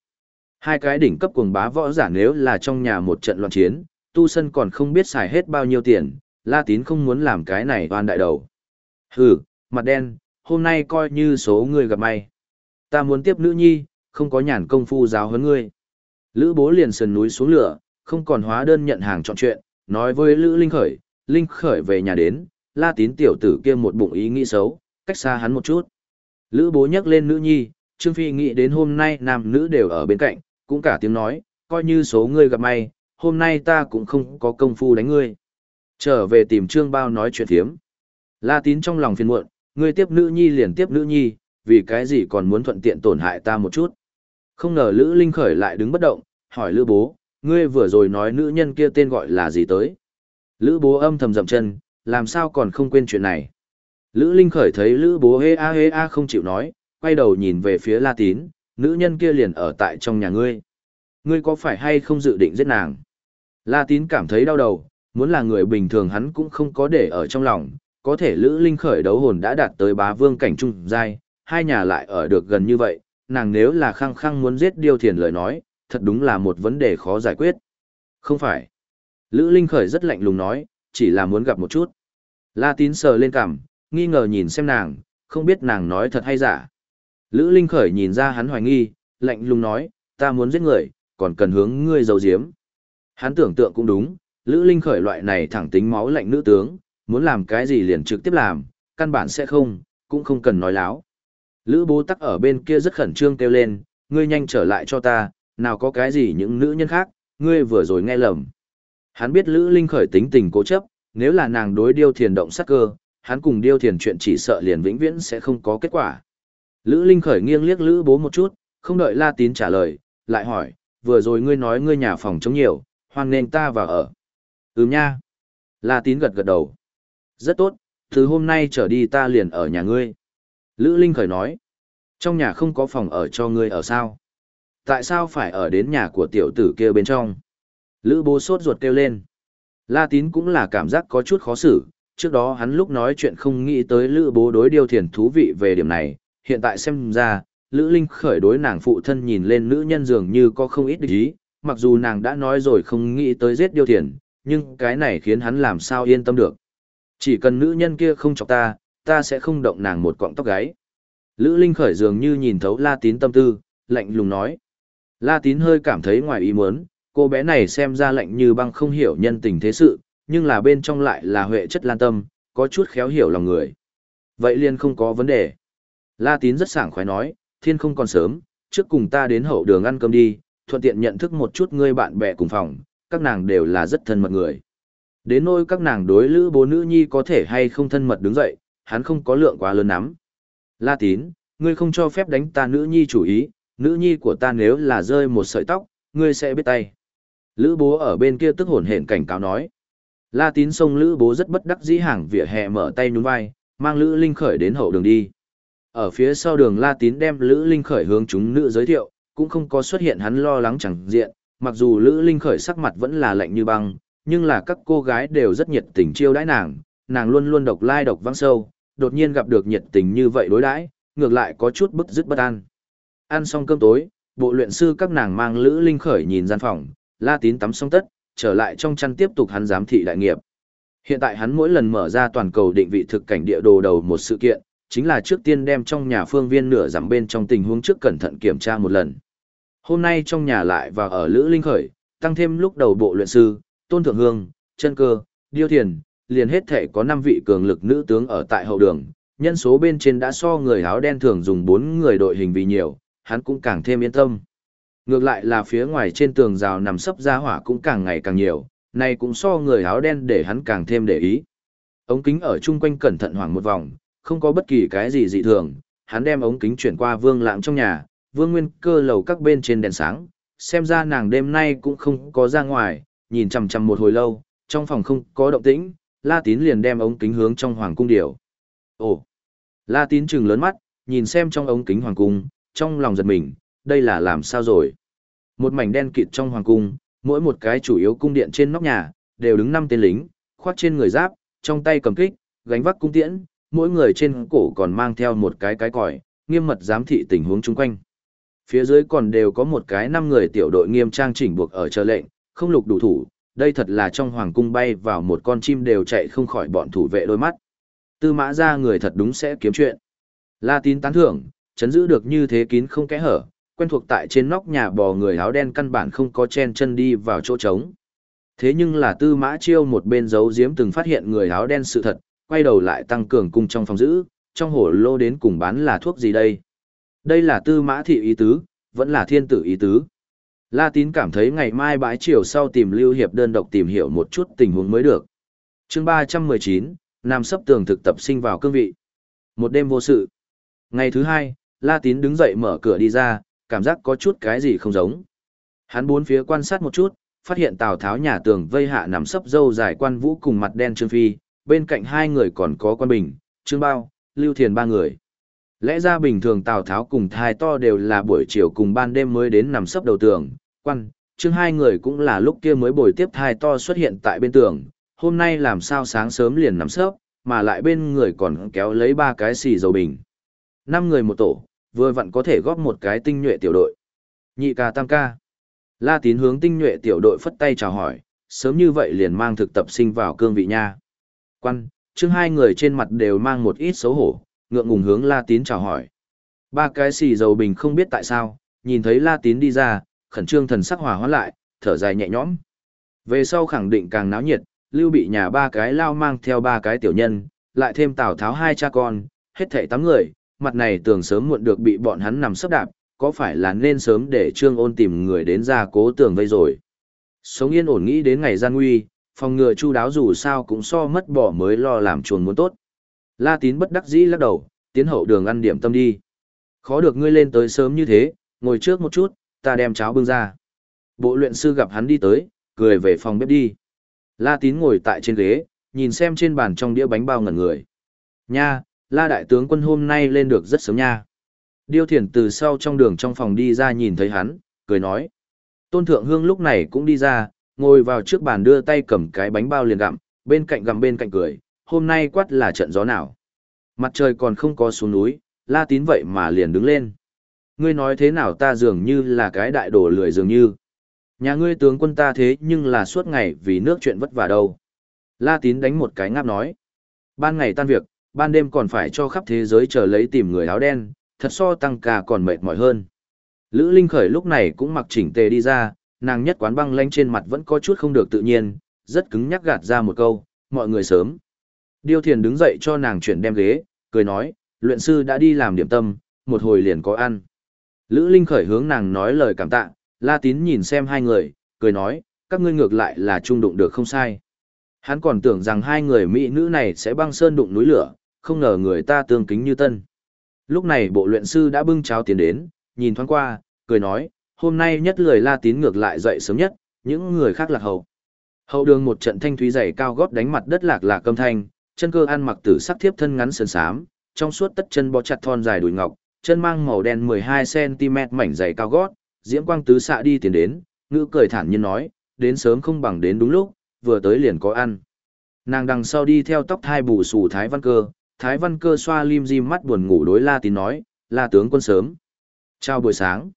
Hai cái đỉnh cấp cuồng bá võ giả nếu là trong nhà một trận loạn chiến, tu sân còn không biết xài hết bao nhiêu tiền, La Tín không muốn làm cái này oan đại đầu. Hừ, mặt đen, hôm nay coi như số người gặp may. Ta muốn tiếp nữ nhi, không có nhàn công phu giáo huấn ngươi. Lữ bố liền sườn núi xuống lửa, không còn hóa đơn nhận hàng chọn chuyện, nói với Lữ Linh Khởi, Linh Khởi về nhà đến, La Tín tiểu tử kia một bụng ý nghĩ xấu, cách xa hắn một chút. Lữ bố nhắc lên nữ nhi, Trương Phi nghĩ đến hôm nay nam nữ đều ở bên cạnh, cũng cả tiếng nói, coi như số ngươi gặp may, hôm nay ta cũng không có công phu đánh ngươi. Trở về tìm trương bao nói chuyện thiếm. La tín trong lòng phiền muộn, ngươi tiếp nữ nhi liền tiếp nữ nhi, vì cái gì còn muốn thuận tiện tổn hại ta một chút. Không ngờ Lữ Linh khởi lại đứng bất động, hỏi Lữ bố, ngươi vừa rồi nói nữ nhân kia tên gọi là gì tới. Lữ bố âm thầm dậm chân, làm sao còn không quên chuyện này. Lữ Linh khởi thấy Lữ bố hê a hê a không chịu nói, quay đầu nhìn về phía La Tín, nữ nhân kia liền ở tại trong nhà ngươi. Ngươi có phải hay không dự định giết nàng? La Tín cảm thấy đau đầu, muốn là người bình thường hắn cũng không có để ở trong lòng, có thể Lữ Linh khởi đấu hồn đã đạt tới bá vương cảnh trung giai, hai nhà lại ở được gần như vậy, nàng nếu là khăng khăng muốn giết Điêu Thiền lời nói, thật đúng là một vấn đề khó giải quyết. Không phải. Lữ Linh khởi rất lạnh lùng nói, chỉ là muốn gặp một chút. La Tín sờ lên cằm, nghi ngờ nhìn xem nàng, không biết nàng nói thật hay giả. Lữ Linh khởi nhìn ra hắn hoài nghi, lạnh lùng nói, ta muốn giết người, còn cần hướng ngươi giấu giếm. Hắn tưởng tượng cũng đúng, Lữ Linh khởi loại này thẳng tính máu lạnh nữ tướng, muốn làm cái gì liền trực tiếp làm, căn bản sẽ không, cũng không cần nói láo. Lữ bố tắc ở bên kia rất khẩn trương kêu lên, ngươi nhanh trở lại cho ta, nào có cái gì những nữ nhân khác, ngươi vừa rồi nghe lầm. Hắn biết Lữ Linh khởi tính tình cố chấp, nếu là nàng đối điêu thiền động sát cơ, hắn cùng điêu thiền chuyện chỉ sợ liền vĩnh viễn sẽ không có kết quả. Lữ Linh khởi nghiêng liếc Lữ bố một chút, không đợi La Tín trả lời, lại hỏi, vừa rồi ngươi nói ngươi nhà phòng chống nhiều, hoan nên ta vào ở. Ừm nha. La Tín gật gật đầu. Rất tốt, từ hôm nay trở đi ta liền ở nhà ngươi. Lữ Linh khởi nói, trong nhà không có phòng ở cho ngươi ở sao? Tại sao phải ở đến nhà của tiểu tử kia bên trong? Lữ bố sốt ruột kêu lên. La Tín cũng là cảm giác có chút khó xử, trước đó hắn lúc nói chuyện không nghĩ tới Lữ bố đối điều thiền thú vị về điểm này, hiện tại xem ra, Lữ Linh khởi đối nàng phụ thân nhìn lên nữ nhân dường như có không ít ý, mặc dù nàng đã nói rồi không nghĩ tới giết điều thiền, nhưng cái này khiến hắn làm sao yên tâm được. Chỉ cần nữ nhân kia không chọc ta, ta sẽ không động nàng một cọng tóc gáy. Lữ Linh khởi dường như nhìn thấu La Tín tâm tư, lạnh lùng nói. La Tín hơi cảm thấy ngoài ý muốn, cô bé này xem ra lạnh như băng không hiểu nhân tình thế sự, nhưng là bên trong lại là huệ chất lan tâm, có chút khéo hiểu lòng người. Vậy liền không có vấn đề. La Tín rất sảng khoái nói, thiên không còn sớm, trước cùng ta đến hậu đường ăn cơm đi, thuận tiện nhận thức một chút ngươi bạn bè cùng phòng, các nàng đều là rất thân mật người. Đến nỗi các nàng đối lữ bố nữ nhi có thể hay không thân mật đứng dậy, hắn không có lượng quá lớn lắm. La tín, ngươi không cho phép đánh ta nữ nhi chủ ý, nữ nhi của ta nếu là rơi một sợi tóc, ngươi sẽ biết tay. Lữ bố ở bên kia tức hồn hển cảnh cáo nói. La tín xông lữ bố rất bất đắc dĩ hàng vỉa hè mở tay nhún vai, mang lữ linh khởi đến hậu đường đi. Ở phía sau đường La tín đem lữ linh khởi hướng chúng nữ giới thiệu, cũng không có xuất hiện hắn lo lắng chẳng diện, mặc dù lữ linh khởi sắc mặt vẫn là lạnh như băng, nhưng là các cô gái đều rất nhiệt tình chiêu đãi nàng, nàng luôn luôn độc lai độc vắng sâu, đột nhiên gặp được nhiệt tình như vậy đối đãi, ngược lại có chút bức dứt bất an. Ăn xong cơm tối, bộ luyện sư các nàng mang Lữ Linh khởi nhìn gian phòng, La Tín tắm xong tất, trở lại trong chăn tiếp tục hắn giám thị đại nghiệp. Hiện tại hắn mỗi lần mở ra toàn cầu định vị thực cảnh địa đồ đầu một sự kiện, chính là trước tiên đem trong nhà phương viên nửa giảm bên trong tình huống trước cẩn thận kiểm tra một lần. Hôm nay trong nhà lại và ở Lữ Linh khởi, tăng thêm lúc đầu bộ luyện sư, Tôn Thượng Hương, Chân Cơ, Điêu Thiền, liền hết thể có 5 vị cường lực nữ tướng ở tại hậu đường, nhân số bên trên đã so người áo đen thường dùng 4 người đội hình vì nhiều, hắn cũng càng thêm yên tâm. Ngược lại là phía ngoài trên tường rào nằm sấp ra hỏa cũng càng ngày càng nhiều, này cũng so người áo đen để hắn càng thêm để ý. Ống kính ở chung quanh cẩn thận hoảng một vòng, không có bất kỳ cái gì dị thường, hắn đem ống kính chuyển qua vương lãng trong nhà, vương nguyên cơ lầu các bên trên đèn sáng, xem ra nàng đêm nay cũng không có ra ngoài, nhìn chằm chằm một hồi lâu, trong phòng không có động tĩnh, La Tín liền đem ống kính hướng trong hoàng cung điều. Ồ! La Tín trừng lớn mắt, nhìn xem trong ống kính hoàng cung, trong lòng giật mình, đây là làm sao rồi? Một mảnh đen kịt trong hoàng cung, mỗi một cái chủ yếu cung điện trên nóc nhà, đều đứng năm tên lính, khoác trên người giáp, trong tay cầm kích, gánh vác cung tiễn, mỗi người trên cổ còn mang theo một cái cái còi, nghiêm mật giám thị tình huống chung quanh. Phía dưới còn đều có một cái năm người tiểu đội nghiêm trang chỉnh buộc ở chờ lệnh, không lục đủ thủ, đây thật là trong hoàng cung bay vào một con chim đều chạy không khỏi bọn thủ vệ đôi mắt. Tư mã ra người thật đúng sẽ kiếm chuyện. La tín tán thưởng, chấn giữ được như thế kín không kẽ hở, quen thuộc tại trên nóc nhà bò người áo đen căn bản không có chen chân đi vào chỗ trống. Thế nhưng là tư mã chiêu một bên giấu giếm từng phát hiện người áo đen sự thật, quay đầu lại tăng cường cung trong phòng giữ, trong hổ lô đến cùng bán là thuốc gì đây? Đây là tư mã thị ý tứ, vẫn là thiên tử ý tứ. La Tín cảm thấy ngày mai bãi chiều sau tìm Lưu Hiệp đơn độc tìm hiểu một chút tình huống mới được. chương 319, Nam sắp tường thực tập sinh vào cương vị. Một đêm vô sự. Ngày thứ hai, La Tín đứng dậy mở cửa đi ra, cảm giác có chút cái gì không giống. Hắn bốn phía quan sát một chút, phát hiện Tào Tháo nhà tường vây hạ nằm sấp dâu dài quan vũ cùng mặt đen Trương Phi, bên cạnh hai người còn có quan bình, Trương Bao, Lưu Thiền ba người. Lẽ ra bình thường Tào Tháo cùng thai to đều là buổi chiều cùng ban đêm mới đến nằm sấp đầu tường, quan, chương hai người cũng là lúc kia mới bồi tiếp thai to xuất hiện tại bên tường, hôm nay làm sao sáng sớm liền nằm sấp, mà lại bên người còn kéo lấy ba cái xì dầu bình. Năm người một tổ, vừa vặn có thể góp một cái tinh nhuệ tiểu đội. Nhị ca tam ca. La tín hướng tinh nhuệ tiểu đội phất tay chào hỏi, sớm như vậy liền mang thực tập sinh vào cương vị nha. Quan, chương hai người trên mặt đều mang một ít xấu hổ, ngượng ngùng hướng La tín chào hỏi. Ba cái xì dầu bình không biết tại sao, nhìn thấy La tín đi ra, khẩn trương thần sắc hòa hoãn lại, thở dài nhẹ nhõm. Về sau khẳng định càng náo nhiệt, Lưu bị nhà ba cái lao mang theo ba cái tiểu nhân, lại thêm Tào Tháo hai cha con, hết thảy tám người, mặt này tưởng sớm muộn được bị bọn hắn nằm sấp đạp, có phải là nên sớm để Trương Ôn tìm người đến ra cố tường vây rồi. Sống yên ổn nghĩ đến ngày gian nguy, phòng ngừa chu đáo dù sao cũng so mất bỏ mới lo làm chuồn muốn tốt. La Tín bất đắc dĩ lắc đầu, tiến hậu đường ăn điểm tâm đi. Khó được ngươi lên tới sớm như thế, ngồi trước một chút, ta đem cháo bưng ra. Bộ luyện sư gặp hắn đi tới, cười về phòng bếp đi. La Tín ngồi tại trên ghế, nhìn xem trên bàn trong đĩa bánh bao ngẩn người. Nha, La Đại tướng quân hôm nay lên được rất sớm nha. Điêu thiền từ sau trong đường trong phòng đi ra nhìn thấy hắn, cười nói. Tôn Thượng Hương lúc này cũng đi ra, ngồi vào trước bàn đưa tay cầm cái bánh bao liền gặm, bên cạnh gặm bên cạnh cười, hôm nay quát là trận gió nào. Mặt trời còn không có xuống núi, La Tín vậy mà liền đứng lên. Ngươi nói thế nào ta dường như là cái đại đồ lười dường như. Nhà ngươi tướng quân ta thế nhưng là suốt ngày vì nước chuyện vất vả đâu. La Tín đánh một cái ngáp nói. Ban ngày tan việc, ban đêm còn phải cho khắp thế giới chờ lấy tìm người áo đen, thật so tăng ca còn mệt mỏi hơn. Lữ Linh Khởi lúc này cũng mặc chỉnh tề đi ra, nàng nhất quán băng lanh trên mặt vẫn có chút không được tự nhiên, rất cứng nhắc gạt ra một câu, mọi người sớm. Điêu Thiền đứng dậy cho nàng chuyển đem ghế, cười nói, luyện sư đã đi làm điểm tâm, một hồi liền có ăn. Lữ Linh khởi hướng nàng nói lời cảm tạ, La Tín nhìn xem hai người, cười nói, các ngươi ngược lại là trung đụng được không sai. Hắn còn tưởng rằng hai người mỹ nữ này sẽ băng sơn đụng núi lửa, không ngờ người ta tương kính như tân. Lúc này bộ luyện sư đã bưng cháo tiến đến, nhìn thoáng qua, cười nói, hôm nay nhất lời La Tín ngược lại dậy sớm nhất, những người khác lạc hậu. Hậu đường một trận thanh thúy dày cao gót đánh mặt đất lạc lạc câm thanh, chân cơ ăn mặc tử sắc thiếp thân ngắn sườn sám, trong suốt tất chân bó chặt thon dài đùi ngọc, chân mang màu đen 12cm mảnh dày cao gót, diễm quang tứ xạ đi tiến đến, ngữ cười thản nhiên nói, đến sớm không bằng đến đúng lúc, vừa tới liền có ăn. Nàng đằng sau đi theo tóc thai bù xù Thái Văn Cơ, Thái Văn Cơ xoa lim dim mắt buồn ngủ đối La Tín nói, La tướng quân sớm. Chào buổi sáng.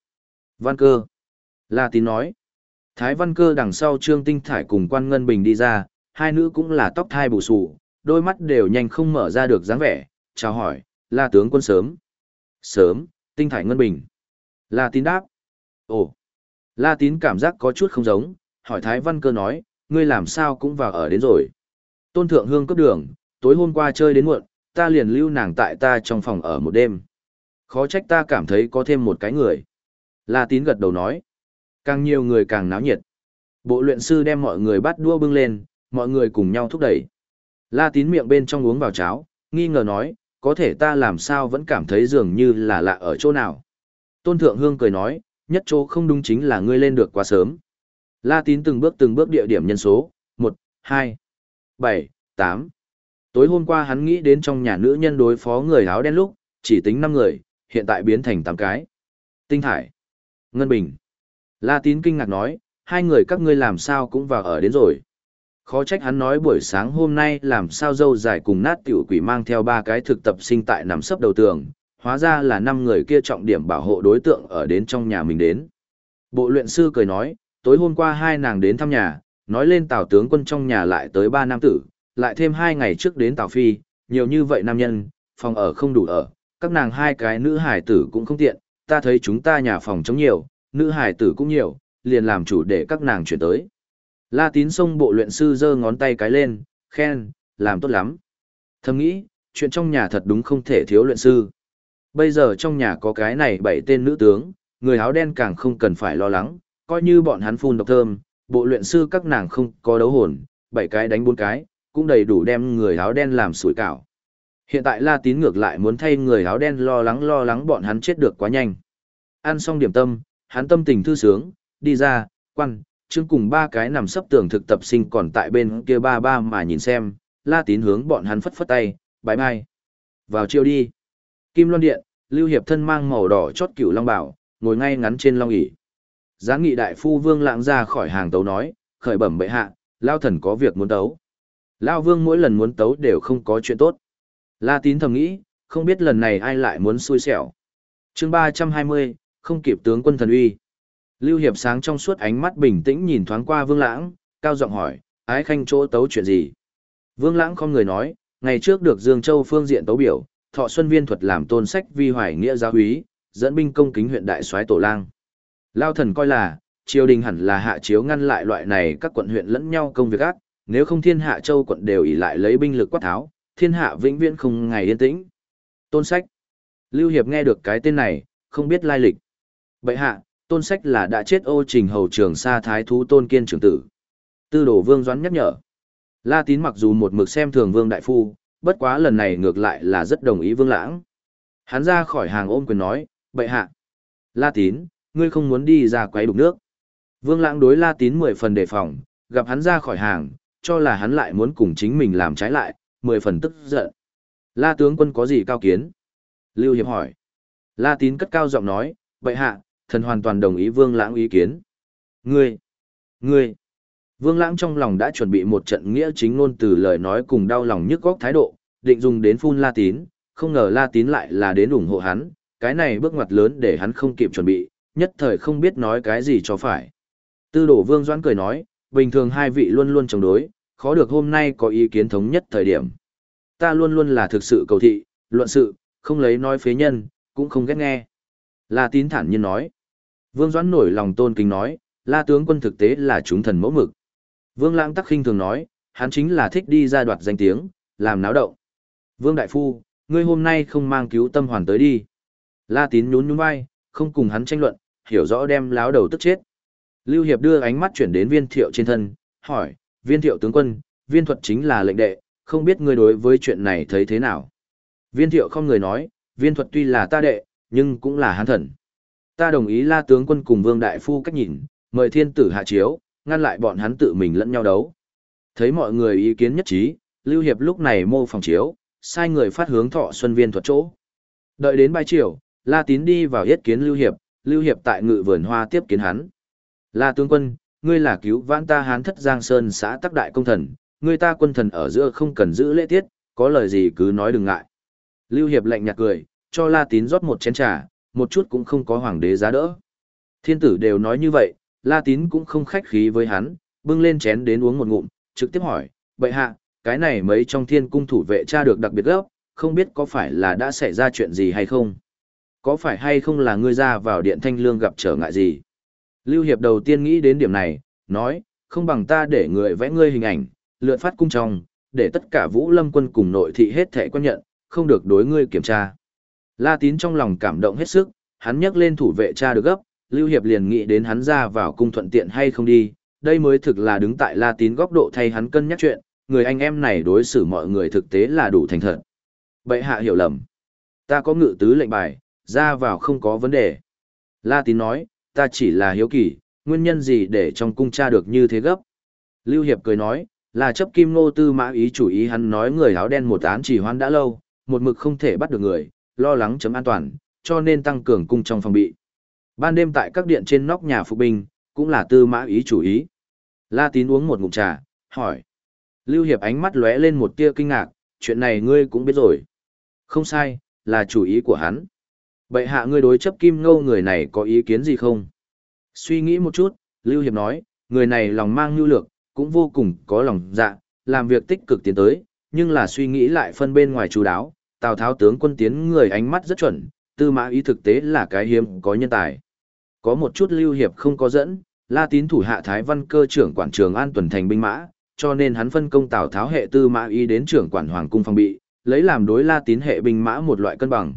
Văn Cơ. La Tín nói. Thái Văn Cơ đằng sau Trương Tinh Thải cùng Quan Ngân Bình đi ra, hai nữ cũng là tóc thai bù xù, đôi mắt đều nhanh không mở ra được dáng vẻ, chào hỏi, La tướng quân sớm. Sớm, tinh thải ngân bình. La tín đáp. Ồ. La tín cảm giác có chút không giống, hỏi Thái Văn Cơ nói, ngươi làm sao cũng vào ở đến rồi. Tôn Thượng Hương cấp đường, tối hôm qua chơi đến muộn, ta liền lưu nàng tại ta trong phòng ở một đêm. Khó trách ta cảm thấy có thêm một cái người. La tín gật đầu nói. Càng nhiều người càng náo nhiệt. Bộ luyện sư đem mọi người bắt đua bưng lên, mọi người cùng nhau thúc đẩy. La tín miệng bên trong uống vào cháo, nghi ngờ nói, có thể ta làm sao vẫn cảm thấy dường như là lạ ở chỗ nào. Tôn Thượng Hương cười nói, nhất chỗ không đúng chính là ngươi lên được quá sớm. La tín từng bước từng bước địa điểm nhân số, 1, 2, 7, 8. Tối hôm qua hắn nghĩ đến trong nhà nữ nhân đối phó người áo đen lúc, chỉ tính 5 người, hiện tại biến thành 8 cái. Tinh Thải, Ngân Bình. La tín kinh ngạc nói, hai người các ngươi làm sao cũng vào ở đến rồi. Khó trách hắn nói buổi sáng hôm nay làm sao dâu dài cùng nát tiểu quỷ mang theo ba cái thực tập sinh tại nằm sấp đầu tường, hóa ra là năm người kia trọng điểm bảo hộ đối tượng ở đến trong nhà mình đến. Bộ luyện sư cười nói, tối hôm qua hai nàng đến thăm nhà, nói lên tào tướng quân trong nhà lại tới ba nam tử, lại thêm hai ngày trước đến tào phi, nhiều như vậy nam nhân, phòng ở không đủ ở, các nàng hai cái nữ hải tử cũng không tiện, ta thấy chúng ta nhà phòng chống nhiều, nữ hải tử cũng nhiều, liền làm chủ để các nàng chuyển tới. La tín sông bộ luyện sư giơ ngón tay cái lên, khen, làm tốt lắm. Thầm nghĩ, chuyện trong nhà thật đúng không thể thiếu luyện sư. Bây giờ trong nhà có cái này bảy tên nữ tướng, người áo đen càng không cần phải lo lắng, coi như bọn hắn phun độc thơm, bộ luyện sư các nàng không có đấu hồn, bảy cái đánh bốn cái, cũng đầy đủ đem người áo đen làm sủi cảo. Hiện tại La Tín ngược lại muốn thay người áo đen lo lắng lo lắng bọn hắn chết được quá nhanh. Ăn xong điểm tâm, hắn tâm tình thư sướng, đi ra, quan, chương cùng ba cái nằm sấp tường thực tập sinh còn tại bên kia ba ba mà nhìn xem, La Tín hướng bọn hắn phất phất tay, bái bai. Vào chiều đi. Kim Loan Điện, Lưu Hiệp thân mang màu đỏ chót cửu long bảo, ngồi ngay ngắn trên long ỷ. Giáng nghị đại phu Vương Lãng ra khỏi hàng tấu nói, khởi bẩm bệ hạ, lao thần có việc muốn tấu. Lao Vương mỗi lần muốn tấu đều không có chuyện tốt. La Tín thầm nghĩ, không biết lần này ai lại muốn xui xẻo. Chương ba trăm hai mươi, không kịp tướng quân thần uy. Lưu Hiệp sáng trong suốt ánh mắt bình tĩnh nhìn thoáng qua Vương Lãng, cao giọng hỏi, ái khanh chỗ tấu chuyện gì? Vương Lãng không người nói, ngày trước được Dương Châu phương diện tấu biểu, thọ xuân viên thuật làm tôn sách vi hoài nghĩa giáo úy, dẫn binh công kính huyện đại soái tổ lang. Lao thần coi là, triều đình hẳn là hạ chiếu ngăn lại loại này các quận huyện lẫn nhau công việc ác, nếu không thiên hạ châu quận đều ỷ lại lấy binh lực quát tháo, thiên hạ vĩnh viễn không ngày yên tĩnh. Tôn sách. Lưu Hiệp nghe được cái tên này, không biết lai lịch. Bậy hạ, tôn sách là đã chết ô trình hầu trường sa thái thú tôn kiên trưởng tử. Tư đồ vương doãn nhắc nhở. La tín mặc dù một mực xem thường vương đại phu, bất quá lần này ngược lại là rất đồng ý vương lãng. Hắn ra khỏi hàng ôm quyền nói, bậy hạ. La tín, ngươi không muốn đi ra quấy đục nước. Vương lãng đối la tín mười phần đề phòng, gặp hắn ra khỏi hàng, cho là hắn lại muốn cùng chính mình làm trái lại, mười phần tức giận. La tướng quân có gì cao kiến? Lưu Hiệp hỏi. La tín cất cao giọng nói, bậy hạ, thần hoàn toàn đồng ý vương lãng ý kiến. Ngươi! Ngươi! Vương lãng trong lòng đã chuẩn bị một trận nghĩa chính ngôn từ lời nói cùng đau lòng nhức góc thái độ, định dùng đến phun la tín, không ngờ la tín lại là đến ủng hộ hắn, cái này bước ngoặt lớn để hắn không kịp chuẩn bị, nhất thời không biết nói cái gì cho phải. Tư đổ vương doãn cười nói, bình thường hai vị luôn luôn chống đối, khó được hôm nay có ý kiến thống nhất thời điểm. Ta luôn luôn là thực sự cầu thị, luận sự, không lấy nói phế nhân, cũng không ghét nghe. La tín thản nhiên nói. Vương Doãn nổi lòng tôn kính nói, La tướng quân thực tế là chúng thần mẫu mực. Vương Lãng tắc khinh thường nói, hắn chính là thích đi ra đoạt danh tiếng, làm náo động. Vương Đại Phu, ngươi hôm nay không mang cứu tâm hoàn tới đi. La tín nhún nhún vai, không cùng hắn tranh luận, hiểu rõ đem láo đầu tức chết. Lưu Hiệp đưa ánh mắt chuyển đến viên thiệu trên thân, hỏi, viên thiệu tướng quân, viên thuật chính là lệnh đệ, không biết ngươi đối với chuyện này thấy thế nào. Viên thiệu không người nói, viên thuật tuy là ta đệ, nhưng cũng là hán thần. Ta đồng ý la tướng quân cùng vương đại phu cách nhìn, mời thiên tử hạ chiếu, ngăn lại bọn hắn tự mình lẫn nhau đấu. Thấy mọi người ý kiến nhất trí, Lưu Hiệp lúc này mô phòng chiếu, sai người phát hướng thọ xuân viên thuật chỗ. Đợi đến bài chiều, La Tín đi vào yết kiến Lưu Hiệp, Lưu Hiệp tại ngự vườn hoa tiếp kiến hắn. La tướng quân, ngươi là cứu vãn ta hán thất giang sơn xã tắc đại công thần, ngươi ta quân thần ở giữa không cần giữ lễ tiết, có lời gì cứ nói đừng ngại. Lưu Hiệp lạnh nhạt cười, cho La Tín rót một chén trà, một chút cũng không có hoàng đế giá đỡ. Thiên tử đều nói như vậy, La Tín cũng không khách khí với hắn, bưng lên chén đến uống một ngụm, trực tiếp hỏi, bệ hạ, cái này mấy trong thiên cung thủ vệ tra được đặc biệt gấp, không biết có phải là đã xảy ra chuyện gì hay không? Có phải hay không là ngươi ra vào điện thanh lương gặp trở ngại gì? Lưu Hiệp đầu tiên nghĩ đến điểm này, nói, không bằng ta để người vẽ ngươi hình ảnh, lượn phát cung trong, để tất cả vũ lâm quân cùng nội thị hết thể quan nhận, không được đối ngươi kiểm tra. La Tín trong lòng cảm động hết sức, hắn nhắc lên thủ vệ cha được gấp, Lưu Hiệp liền nghĩ đến hắn ra vào cung thuận tiện hay không đi, đây mới thực là đứng tại La Tín góc độ thay hắn cân nhắc chuyện, người anh em này đối xử mọi người thực tế là đủ thành thật. Bệ hạ hiểu lầm. Ta có ngự tứ lệnh bài, ra vào không có vấn đề. La Tín nói, ta chỉ là hiếu kỳ, nguyên nhân gì để trong cung cha được như thế gấp. Lưu Hiệp cười nói, là chấp kim nô tư mã ý chủ ý hắn nói người áo đen một án chỉ hoan đã lâu, một mực không thể bắt được người, lo lắng chấm an toàn, cho nên tăng cường cung trong phòng bị. Ban đêm tại các điện trên nóc nhà phục binh, cũng là tư mã ý chủ ý. La tín uống một ngụm trà, hỏi. Lưu Hiệp ánh mắt lóe lên một tia kinh ngạc, chuyện này ngươi cũng biết rồi. Không sai, là chủ ý của hắn. Bệ hạ ngươi đối chấp kim ngâu người này có ý kiến gì không? Suy nghĩ một chút, Lưu Hiệp nói, người này lòng mang nhu lược, cũng vô cùng có lòng dạ, làm việc tích cực tiến tới, nhưng là suy nghĩ lại phân bên ngoài chú đáo, Tào Tháo tướng quân tiến người ánh mắt rất chuẩn, tư mã ý thực tế là cái hiếm có nhân tài. Có một chút lưu hiệp không có dẫn, La Tín thủ hạ Thái Văn cơ trưởng quản trường an tuần thành binh mã, cho nên hắn phân công Tào Tháo hệ tư mã ý đến trưởng quản hoàng cung phòng bị, lấy làm đối La Tín hệ binh mã một loại cân bằng.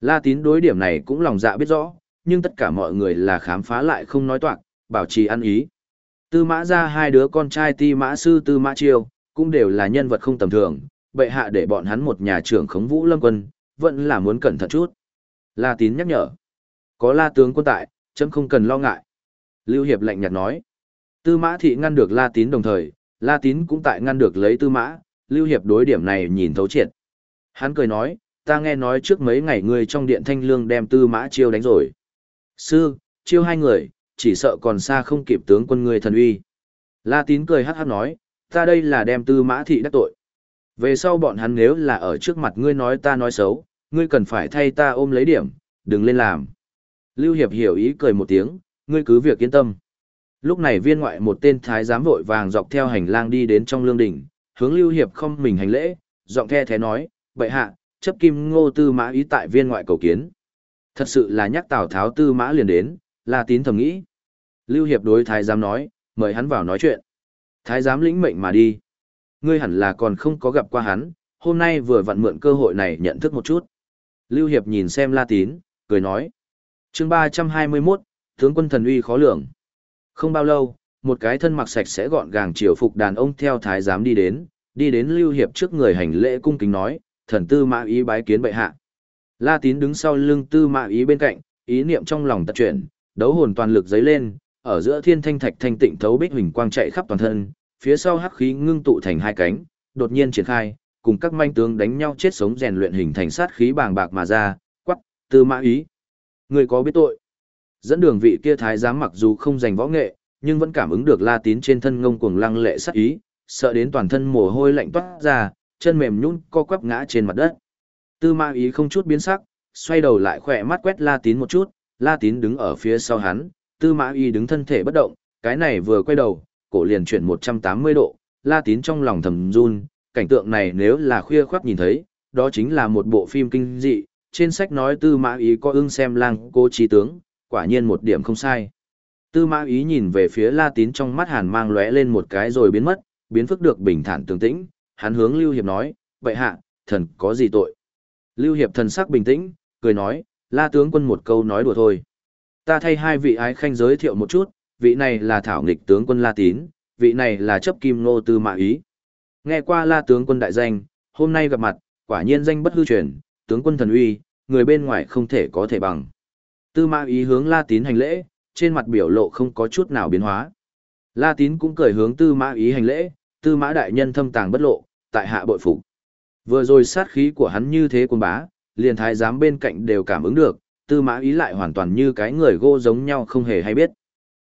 La Tín đối điểm này cũng lòng dạ biết rõ, nhưng tất cả mọi người là khám phá lại không nói toạc, bảo trì ăn ý. Tư mã ra hai đứa con trai ti mã sư tư mã chiêu, cũng đều là nhân vật không tầm thường, bệ hạ để bọn hắn một nhà trưởng khống vũ lâm quân, vẫn là muốn cẩn thận chút. La tín nhắc nhở. Có la tướng quân tại, chấm không cần lo ngại. Lưu Hiệp lạnh nhạt nói. Tư mã thị ngăn được la tín đồng thời, la tín cũng tại ngăn được lấy tư mã, Lưu Hiệp đối điểm này nhìn thấu triệt. Hắn cười nói, ta nghe nói trước mấy ngày ngươi trong điện thanh lương đem tư mã chiêu đánh rồi. Sư, chiêu hai người, chỉ sợ còn xa không kịp tướng quân người thần uy. La tín cười hát hát nói, ta đây là đem tư mã thị đắc tội. Về sau bọn hắn nếu là ở trước mặt ngươi nói ta nói xấu, ngươi cần phải thay ta ôm lấy điểm, đừng lên làm. Lưu Hiệp hiểu ý cười một tiếng, ngươi cứ việc yên tâm. Lúc này viên ngoại một tên thái giám vội vàng dọc theo hành lang đi đến trong lương đỉnh, hướng Lưu Hiệp không mình hành lễ, giọng the thế nói, bệ hạ, chấp kim ngô tư mã ý tại viên ngoại cầu kiến. Thật sự là nhắc Tào Tháo tư mã liền đến, là Tín thầm nghĩ. Lưu Hiệp đối thái giám nói, mời hắn vào nói chuyện. Thái giám lĩnh mệnh mà đi. Ngươi hẳn là còn không có gặp qua hắn, hôm nay vừa vặn mượn cơ hội này nhận thức một chút. Lưu Hiệp nhìn xem La Tín, cười nói. chương 321, tướng quân thần uy khó lường. Không bao lâu, một cái thân mặc sạch sẽ gọn gàng triều phục đàn ông theo thái giám đi đến, đi đến Lưu Hiệp trước người hành lễ cung kính nói, thần tư mã ý bái kiến bệ hạ. La Tín đứng sau lưng tư mã ý bên cạnh, ý niệm trong lòng tật chuyển, đấu hồn toàn lực dấy lên, ở giữa thiên thanh thạch thanh tịnh thấu bích huỳnh quang chạy khắp toàn thân, phía sau hắc khí ngưng tụ thành hai cánh, đột nhiên triển khai, cùng các manh tướng đánh nhau chết sống rèn luyện hình thành sát khí bàng bạc mà ra, quắc, tư mã ý. Người có biết tội. Dẫn đường vị kia thái giám mặc dù không giành võ nghệ, nhưng vẫn cảm ứng được la tín trên thân ngông cuồng lăng lệ sát ý, sợ đến toàn thân mồ hôi lạnh toát ra, chân mềm nhũn co quắp ngã trên mặt đất. Tư mã ý không chút biến sắc, xoay đầu lại khỏe mắt quét la tín một chút, la tín đứng ở phía sau hắn, tư mã ý đứng thân thể bất động, cái này vừa quay đầu, cổ liền chuyển 180 độ, la tín trong lòng thầm run, cảnh tượng này nếu là khuya khoắt nhìn thấy, đó chính là một bộ phim kinh dị, trên sách nói tư mã ý có ưng xem lang cô trí tướng, quả nhiên một điểm không sai. Tư mã ý nhìn về phía la tín trong mắt hàn mang lóe lên một cái rồi biến mất, biến phức được bình thản tường tĩnh, hắn hướng Lưu Hiệp nói, vậy hạ, thần có gì tội? Lưu Hiệp thần sắc bình tĩnh, cười nói, la tướng quân một câu nói đùa thôi. Ta thay hai vị ái khanh giới thiệu một chút, vị này là thảo nghịch tướng quân La Tín, vị này là chấp kim nô tư mạ ý. Nghe qua la tướng quân đại danh, hôm nay gặp mặt, quả nhiên danh bất hư truyền, tướng quân thần uy, người bên ngoài không thể có thể bằng. Tư mã ý hướng la tín hành lễ, trên mặt biểu lộ không có chút nào biến hóa. La tín cũng cười hướng tư mã ý hành lễ, tư mã đại nhân thâm tàng bất lộ, tại hạ bội phục. Vừa rồi sát khí của hắn như thế quân bá, liền thái giám bên cạnh đều cảm ứng được, tư mã ý lại hoàn toàn như cái người gô giống nhau không hề hay biết.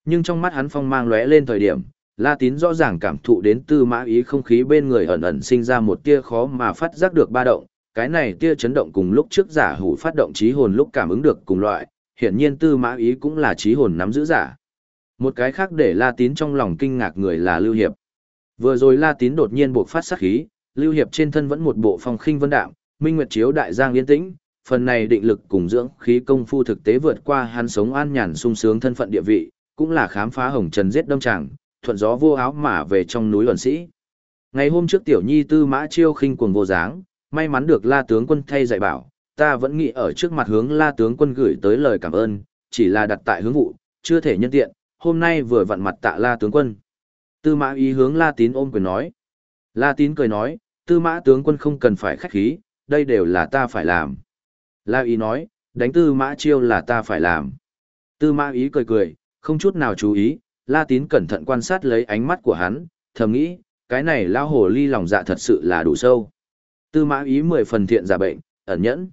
Nhưng trong mắt hắn phong mang lóe lên thời điểm, La Tín rõ ràng cảm thụ đến tư mã ý không khí bên người ẩn ẩn sinh ra một tia khó mà phát giác được ba động, cái này tia chấn động cùng lúc trước giả hủ phát động trí hồn lúc cảm ứng được cùng loại, hiển nhiên tư mã ý cũng là trí hồn nắm giữ giả. Một cái khác để La Tín trong lòng kinh ngạc người là Lưu Hiệp. Vừa rồi La Tín đột nhiên buộc phát sát khí, Lưu Hiệp trên thân vẫn một bộ phong khinh vân đạm, minh nguyệt chiếu đại giang yên tĩnh, phần này định lực cùng dưỡng khí công phu thực tế vượt qua hắn sống an nhàn sung sướng thân phận địa vị, cũng là khám phá hồng trần giết đâm chàng, thuận gió vô áo mà về trong núi luận sĩ. Ngày hôm trước tiểu nhi tư mã chiêu khinh cuồng vô dáng, may mắn được la tướng quân thay dạy bảo, ta vẫn nghĩ ở trước mặt hướng la tướng quân gửi tới lời cảm ơn, chỉ là đặt tại hướng vụ, chưa thể nhân tiện, hôm nay vừa vặn mặt tạ la tướng quân. Tư mã ý hướng la tín ôm quyền nói. La tín cười nói, tư mã tướng quân không cần phải khách khí, đây đều là ta phải làm. La ý nói, đánh tư mã chiêu là ta phải làm. Tư mã ý cười cười, không chút nào chú ý, La Tín cẩn thận quan sát lấy ánh mắt của hắn, thầm nghĩ, cái này lao hồ ly lòng dạ thật sự là đủ sâu. Tư mã ý mười phần thiện giả bệnh, ẩn nhẫn.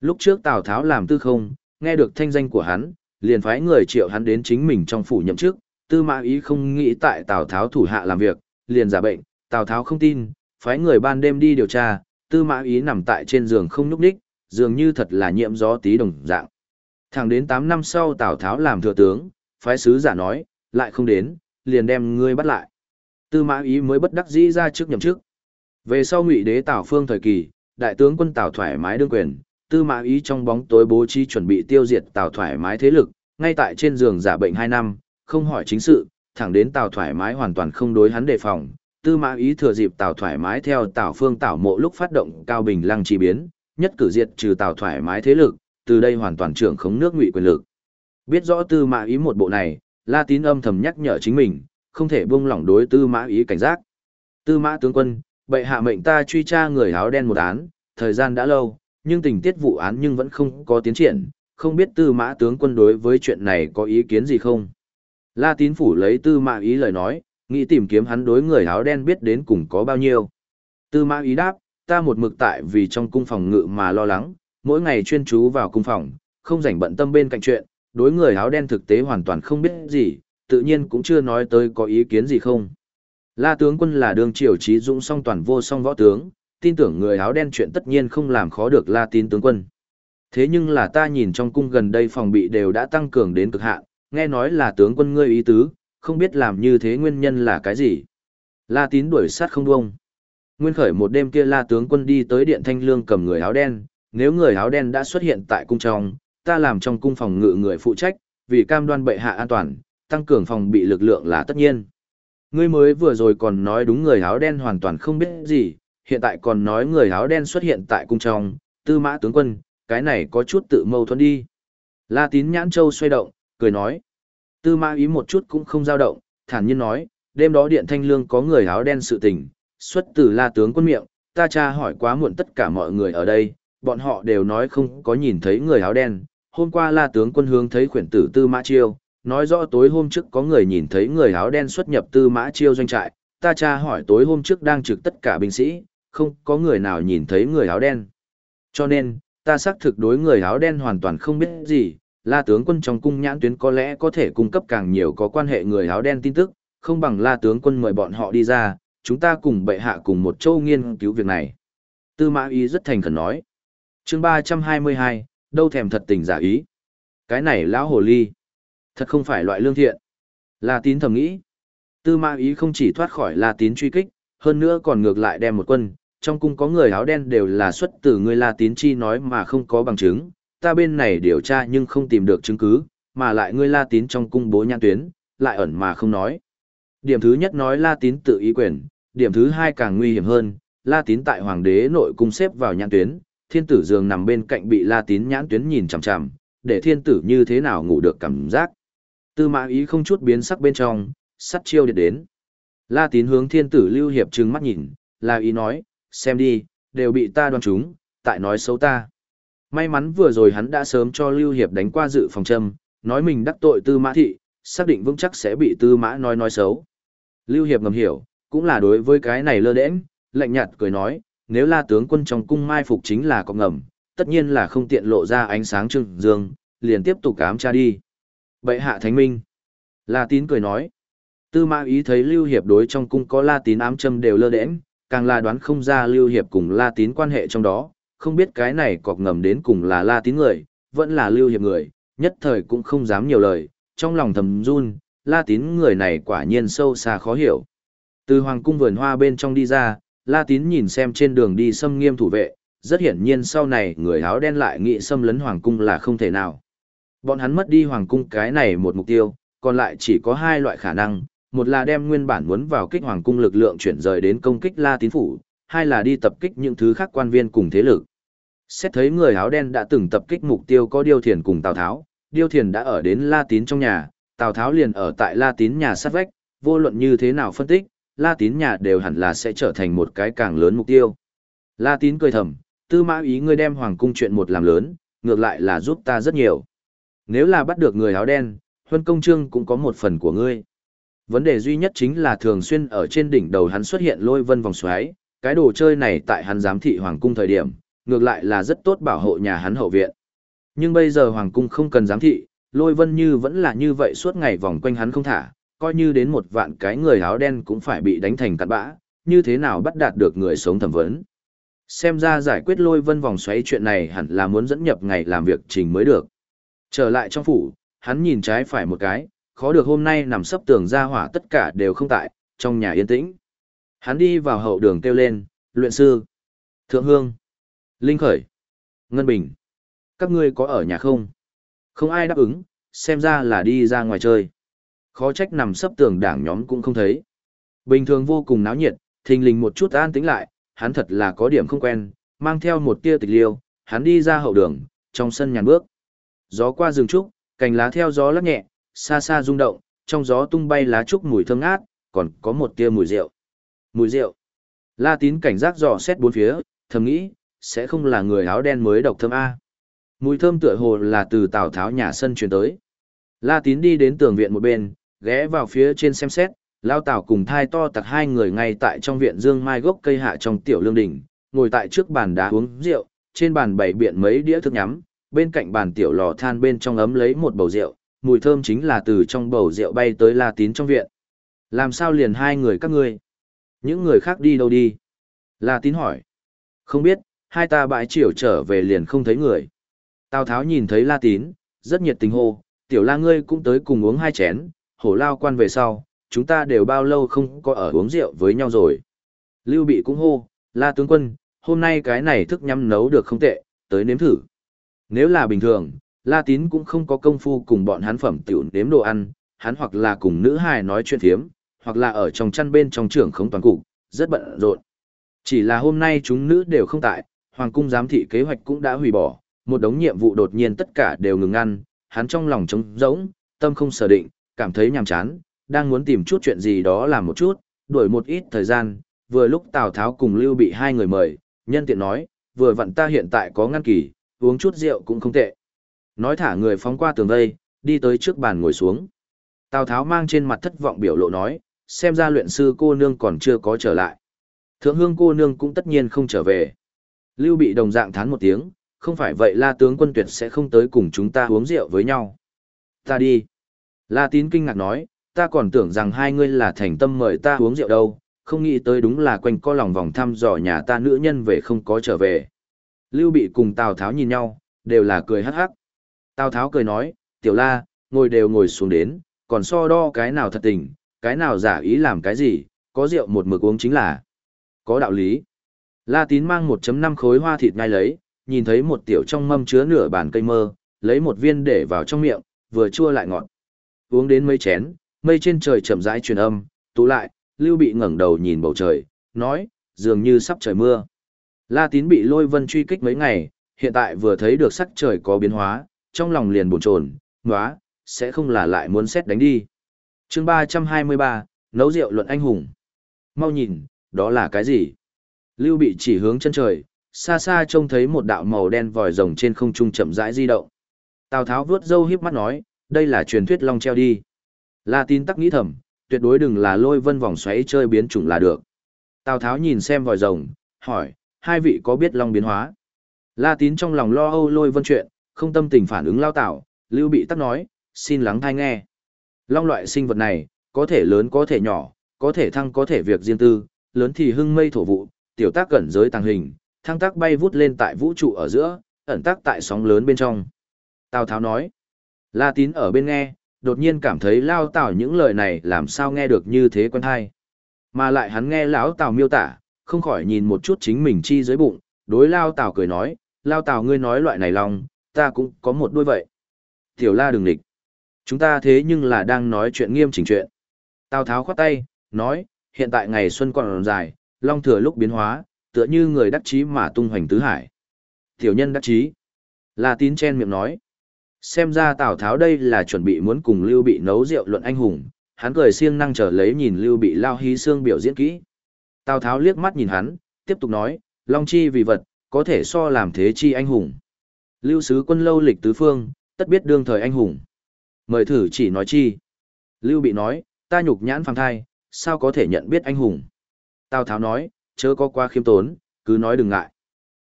Lúc trước Tào Tháo làm tư không, nghe được thanh danh của hắn, liền phái người triệu hắn đến chính mình trong phủ nhậm chức, tư mã ý không nghĩ tại Tào Tháo thủ hạ làm việc, liền giả bệnh, Tào Tháo không tin, phái người ban đêm đi điều tra, tư mã ý nằm tại trên giường không nhúc đích, dường như thật là nhiễm gió tí đồng dạng. Thẳng đến 8 năm sau Tào Tháo làm thừa tướng, phái sứ giả nói, lại không đến, liền đem ngươi bắt lại. Tư mã ý mới bất đắc dĩ ra trước nhậm chức. Về sau ngụy đế Tào Phương thời kỳ, đại tướng quân Tào thoải mái đương quyền, tư mã ý trong bóng tối bố trí chuẩn bị tiêu diệt Tào thoải mái thế lực, ngay tại trên giường giả bệnh 2 năm, không hỏi chính sự, thẳng đến Tào thoải mái hoàn toàn không đối hắn đề phòng. Tư mã ý thừa dịp Tào thoải mái theo Tào Phương Tào mộ lúc phát động cao bình lăng chi biến, nhất cử diệt trừ Tào thoải mái thế lực, từ đây hoàn toàn trưởng khống nước ngụy quyền lực. Biết rõ tư mã ý một bộ này, La Tín âm thầm nhắc nhở chính mình, không thể buông lỏng đối tư mã ý cảnh giác. Tư mã tướng quân, bệ hạ mệnh ta truy tra người áo đen một án, thời gian đã lâu, nhưng tình tiết vụ án nhưng vẫn không có tiến triển, không biết tư mã tướng quân đối với chuyện này có ý kiến gì không? La tín phủ lấy tư mã ý lời nói, nghĩ tìm kiếm hắn đối người áo đen biết đến cùng có bao nhiêu. Tư mã ý đáp, ta một mực tại vì trong cung phòng ngự mà lo lắng, mỗi ngày chuyên chú vào cung phòng, không rảnh bận tâm bên cạnh chuyện, đối người áo đen thực tế hoàn toàn không biết gì, tự nhiên cũng chưa nói tới có ý kiến gì không. La tướng quân là đương triều trí dũng song toàn vô song võ tướng, tin tưởng người áo đen chuyện tất nhiên không làm khó được La tín tướng quân. Thế nhưng là ta nhìn trong cung gần đây phòng bị đều đã tăng cường đến cực hạn, nghe nói là tướng quân ngươi ý tứ, không biết làm như thế nguyên nhân là cái gì. La tín đuổi sát không buông. Nguyên khởi một đêm kia la tướng quân đi tới điện thanh lương cầm người áo đen, nếu người áo đen đã xuất hiện tại cung trong, ta làm trong cung phòng ngự người phụ trách, vì cam đoan bệ hạ an toàn, tăng cường phòng bị lực lượng là tất nhiên. Ngươi mới vừa rồi còn nói đúng người áo đen hoàn toàn không biết gì, hiện tại còn nói người áo đen xuất hiện tại cung trong, tư mã tướng quân, cái này có chút tự mâu thuẫn đi. La tín nhãn châu xoay động, cười nói. Tư mã ý một chút cũng không dao động, thản nhiên nói, đêm đó điện thanh lương có người áo đen sự tình, xuất từ la tướng quân miệng, ta tra hỏi quá muộn tất cả mọi người ở đây, bọn họ đều nói không có nhìn thấy người áo đen. Hôm qua la tướng quân hướng thấy khuyển tử tư mã chiêu, nói rõ tối hôm trước có người nhìn thấy người áo đen xuất nhập tư mã chiêu doanh trại, ta tra hỏi tối hôm trước đang trực tất cả binh sĩ, không có người nào nhìn thấy người áo đen. Cho nên, ta xác thực đối người áo đen hoàn toàn không biết gì, la tướng quân trong cung nhãn tuyến có lẽ có thể cung cấp càng nhiều có quan hệ người áo đen tin tức, không bằng la tướng quân mời bọn họ đi ra, chúng ta cùng bệ hạ cùng một châu nghiên cứu việc này. Tư mã ý rất thành khẩn nói. chương 322, đâu thèm thật tình giả ý. Cái này lão hồ ly. Thật không phải loại lương thiện. La tín thầm nghĩ. Tư mã ý không chỉ thoát khỏi la tín truy kích, hơn nữa còn ngược lại đem một quân, trong cung có người áo đen đều là xuất từ người La Tín Chi nói mà không có bằng chứng, ta bên này điều tra nhưng không tìm được chứng cứ, mà lại ngươi La Tín trong cung bố nhãn tuyến, lại ẩn mà không nói. Điểm thứ nhất nói La Tín tự ý quyền, điểm thứ hai càng nguy hiểm hơn, La Tín tại hoàng đế nội cung xếp vào nhãn tuyến, thiên tử giường nằm bên cạnh bị La Tín nhãn tuyến nhìn chằm chằm, để thiên tử như thế nào ngủ được cảm giác. Tư mã ý không chút biến sắc bên trong, sắt chiêu điện đến. La Tín hướng thiên tử lưu hiệp trừng mắt nhìn, La ý nói, xem đi, đều bị ta đoan chúng, tại nói xấu ta. May mắn vừa rồi hắn đã sớm cho Lưu Hiệp đánh qua dự phòng châm, nói mình đắc tội tư mã thị, xác định vững chắc sẽ bị tư mã nói nói xấu. Lưu Hiệp ngầm hiểu, cũng là đối với cái này lơ đễm lạnh nhạt cười nói, nếu la tướng quân trong cung mai phục chính là có ngầm, tất nhiên là không tiện lộ ra ánh sáng trưng dương, liền tiếp tục cám tra đi. Bệ hạ thánh minh. La tín cười nói. Tư mã ý thấy Lưu Hiệp đối trong cung có la tín ám châm đều lơ đễnh, càng là đoán không ra Lưu Hiệp cùng La Tín quan hệ trong đó, không biết cái này cọc ngầm đến cùng là La Tín người, vẫn là Lưu Hiệp người, nhất thời cũng không dám nhiều lời, trong lòng thầm run, La Tín người này quả nhiên sâu xa khó hiểu. Từ hoàng cung vườn hoa bên trong đi ra, La Tín nhìn xem trên đường đi xâm nghiêm thủ vệ, rất hiển nhiên sau này người áo đen lại nghĩ xâm lấn hoàng cung là không thể nào. Bọn hắn mất đi hoàng cung cái này một mục tiêu, còn lại chỉ có hai loại khả năng, một là đem nguyên bản muốn vào kích hoàng cung lực lượng chuyển rời đến công kích La Tín phủ, hai là đi tập kích những thứ khác quan viên cùng thế lực. Xét thấy người áo đen đã từng tập kích mục tiêu có Điêu Thiền cùng Tào Tháo, Điêu Thiền đã ở đến La Tín trong nhà, Tào Tháo liền ở tại La Tín nhà sát vách, vô luận như thế nào phân tích, La Tín nhà đều hẳn là sẽ trở thành một cái càng lớn mục tiêu. La Tín cười thầm, tư mã ý ngươi đem hoàng cung chuyện một làm lớn, ngược lại là giúp ta rất nhiều. Nếu là bắt được người áo đen, huân công trương cũng có một phần của ngươi. Vấn đề duy nhất chính là thường xuyên ở trên đỉnh đầu hắn xuất hiện lôi vân vòng xoáy, cái đồ chơi này tại hắn giám thị hoàng cung thời điểm, ngược lại là rất tốt bảo hộ nhà hắn hậu viện. Nhưng bây giờ hoàng cung không cần giám thị, lôi vân như vẫn là như vậy suốt ngày vòng quanh hắn không thả, coi như đến một vạn cái người áo đen cũng phải bị đánh thành cặn bã, như thế nào bắt đạt được người sống thẩm vấn. Xem ra giải quyết lôi vân vòng xoáy chuyện này hẳn là muốn dẫn nhập ngày làm việc trình mới được. Trở lại trong phủ, hắn nhìn trái phải một cái, khó được hôm nay nằm sấp tường ra hỏa tất cả đều không tại, trong nhà yên tĩnh. Hắn đi vào hậu đường kêu lên, luyện sư, thượng hương, linh khởi, ngân bình. Các ngươi có ở nhà không? Không ai đáp ứng, xem ra là đi ra ngoài chơi. Khó trách nằm sấp tường đảng nhóm cũng không thấy. Bình thường vô cùng náo nhiệt, thình lình một chút an tĩnh lại, hắn thật là có điểm không quen, mang theo một tia tịch liêu, hắn đi ra hậu đường, trong sân nhàn bước. Gió qua rừng trúc, cành lá theo gió lắc nhẹ, xa xa rung động, trong gió tung bay lá trúc mùi thơm ngát, còn có một tia mùi rượu. Mùi rượu. La tín cảnh giác dò xét bốn phía, thầm nghĩ, sẽ không là người áo đen mới độc thơm A. Mùi thơm tựa hồ là từ Tào Tháo nhà sân truyền tới. La tín đi đến tường viện một bên, ghé vào phía trên xem xét, Lao Tào cùng thai to tặc hai người ngay tại trong viện dương mai gốc cây hạ trong tiểu lương đỉnh, ngồi tại trước bàn đá uống rượu, trên bàn bày biện mấy đĩa thức nhắm, bên cạnh bàn tiểu lò than bên trong ấm lấy một bầu rượu, mùi thơm chính là từ trong bầu rượu bay tới La Tín trong viện. Làm sao liền hai người các ngươi? Những người khác đi đâu đi? La Tín hỏi. Không biết, hai ta bãi chiều trở về liền không thấy người. Tào Tháo nhìn thấy La Tín, rất nhiệt tình hô, tiểu la ngươi cũng tới cùng uống hai chén, hổ lao quan về sau, chúng ta đều bao lâu không có ở uống rượu với nhau rồi. Lưu Bị cũng hô, La tướng quân, hôm nay cái này thức nhắm nấu được không tệ, tới nếm thử. Nếu là bình thường, La Tín cũng không có công phu cùng bọn hắn phẩm tiểu nếm đồ ăn, hắn hoặc là cùng nữ hài nói chuyện thiếm, hoặc là ở trong chăn bên trong trưởng không toàn cục, rất bận rộn. Chỉ là hôm nay chúng nữ đều không tại, hoàng cung giám thị kế hoạch cũng đã hủy bỏ, một đống nhiệm vụ đột nhiên tất cả đều ngừng ngăn, hắn trong lòng trống rỗng, tâm không sở định, cảm thấy nhàm chán, đang muốn tìm chút chuyện gì đó làm một chút, đuổi một ít thời gian, vừa lúc Tào Tháo cùng Lưu bị hai người mời, nhân tiện nói, vừa vặn ta hiện tại có ngăn kỳ, uống chút rượu cũng không tệ. Nói thả người phóng qua tường vây, đi tới trước bàn ngồi xuống. Tào Tháo mang trên mặt thất vọng biểu lộ nói, xem ra luyện sư cô nương còn chưa có trở lại. Thượng hương cô nương cũng tất nhiên không trở về. Lưu bị đồng dạng thán một tiếng, không phải vậy la tướng quân tuyệt sẽ không tới cùng chúng ta uống rượu với nhau. Ta đi. La tín kinh ngạc nói, ta còn tưởng rằng hai ngươi là thành tâm mời ta uống rượu đâu, không nghĩ tới đúng là quanh co lòng vòng thăm dò nhà ta nữ nhân về không có trở về. Lưu Bị cùng Tào Tháo nhìn nhau, đều là cười hắc hắc. Tào Tháo cười nói, tiểu la, ngồi đều ngồi xuống đến, còn so đo cái nào thật tình, cái nào giả ý làm cái gì, có rượu một mực uống chính là. Có đạo lý. La Tín mang 1.5 khối hoa thịt ngay lấy, nhìn thấy một tiểu trong mâm chứa nửa bàn cây mơ, lấy một viên để vào trong miệng, vừa chua lại ngọt. Uống đến mấy chén, mây trên trời chậm rãi truyền âm, tụ lại, Lưu Bị ngẩng đầu nhìn bầu trời, nói, dường như sắp trời mưa. La Tín bị lôi vân truy kích mấy ngày, hiện tại vừa thấy được sắc trời có biến hóa, trong lòng liền bồn chồn, ngóa, sẽ không là lại muốn xét đánh đi. chương 323, nấu rượu luận anh hùng. Mau nhìn, đó là cái gì? Lưu Bị chỉ hướng chân trời, xa xa trông thấy một đạo màu đen vòi rồng trên không trung chậm rãi di động. Tào Tháo vuốt râu híp mắt nói, đây là truyền thuyết long treo đi. La Tín tắc nghĩ thầm, tuyệt đối đừng là lôi vân vòng xoáy chơi biến chủng là được. Tào Tháo nhìn xem vòi rồng, hỏi, hai vị có biết long biến hóa? La Tín trong lòng lo âu lôi vân chuyện, không tâm tình phản ứng lao tạo, Lưu Bị tắc nói, xin lắng thai nghe. Long loại sinh vật này, có thể lớn có thể nhỏ, có thể thăng có thể việc riêng tư, lớn thì hưng mây thổ vụ, tiểu tác cẩn giới tàng hình, thăng tác bay vút lên tại vũ trụ ở giữa, ẩn tác tại sóng lớn bên trong. Tào Tháo nói, La Tín ở bên nghe, đột nhiên cảm thấy lao tào những lời này làm sao nghe được như thế quen hay. Mà lại hắn nghe lão tào miêu tả, không khỏi nhìn một chút chính mình chi dưới bụng, đối lao tào cười nói, lao tào ngươi nói loại này lòng, ta cũng có một đôi vậy. Tiểu la đừng địch. Chúng ta thế nhưng là đang nói chuyện nghiêm chỉnh chuyện. Tào tháo khoát tay, nói, hiện tại ngày xuân còn dài, long thừa lúc biến hóa, tựa như người đắc chí mà tung hoành tứ hải. Tiểu nhân đắc chí. La tín chen miệng nói. Xem ra Tào Tháo đây là chuẩn bị muốn cùng Lưu Bị nấu rượu luận anh hùng, hắn cười siêng năng trở lấy nhìn Lưu Bị lao hí xương biểu diễn kỹ. Tào Tháo liếc mắt nhìn hắn, tiếp tục nói, Long chi vì vật, có thể so làm thế chi anh hùng. Lưu sứ quân lâu lịch tứ phương, tất biết đương thời anh hùng. Mời thử chỉ nói chi. Lưu Bị nói, ta nhục nhãn phàng thai, sao có thể nhận biết anh hùng. Tào Tháo nói, chớ có qua khiêm tốn, cứ nói đừng ngại.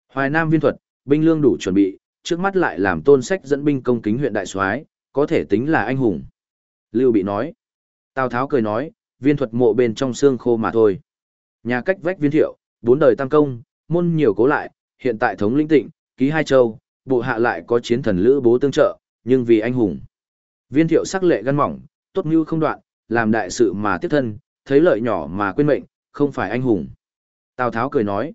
Hoài Nam viên thuật, binh lương đủ chuẩn bị, trước mắt lại làm tôn sách dẫn binh công kính huyện đại soái, có thể tính là anh hùng. Lưu Bị nói. Tào Tháo cười nói, viên thuật mộ bên trong xương khô mà thôi. Nhà cách vách viên thiệu, bốn đời tam công, môn nhiều cố lại, hiện tại thống lĩnh tịnh, ký hai châu, bộ hạ lại có chiến thần lữ bố tương trợ, nhưng vì anh hùng. Viên thiệu sắc lệ gan mỏng, tốt mưu không đoạn, làm đại sự mà tiếp thân, thấy lợi nhỏ mà quên mệnh, không phải anh hùng. Tào Tháo cười nói.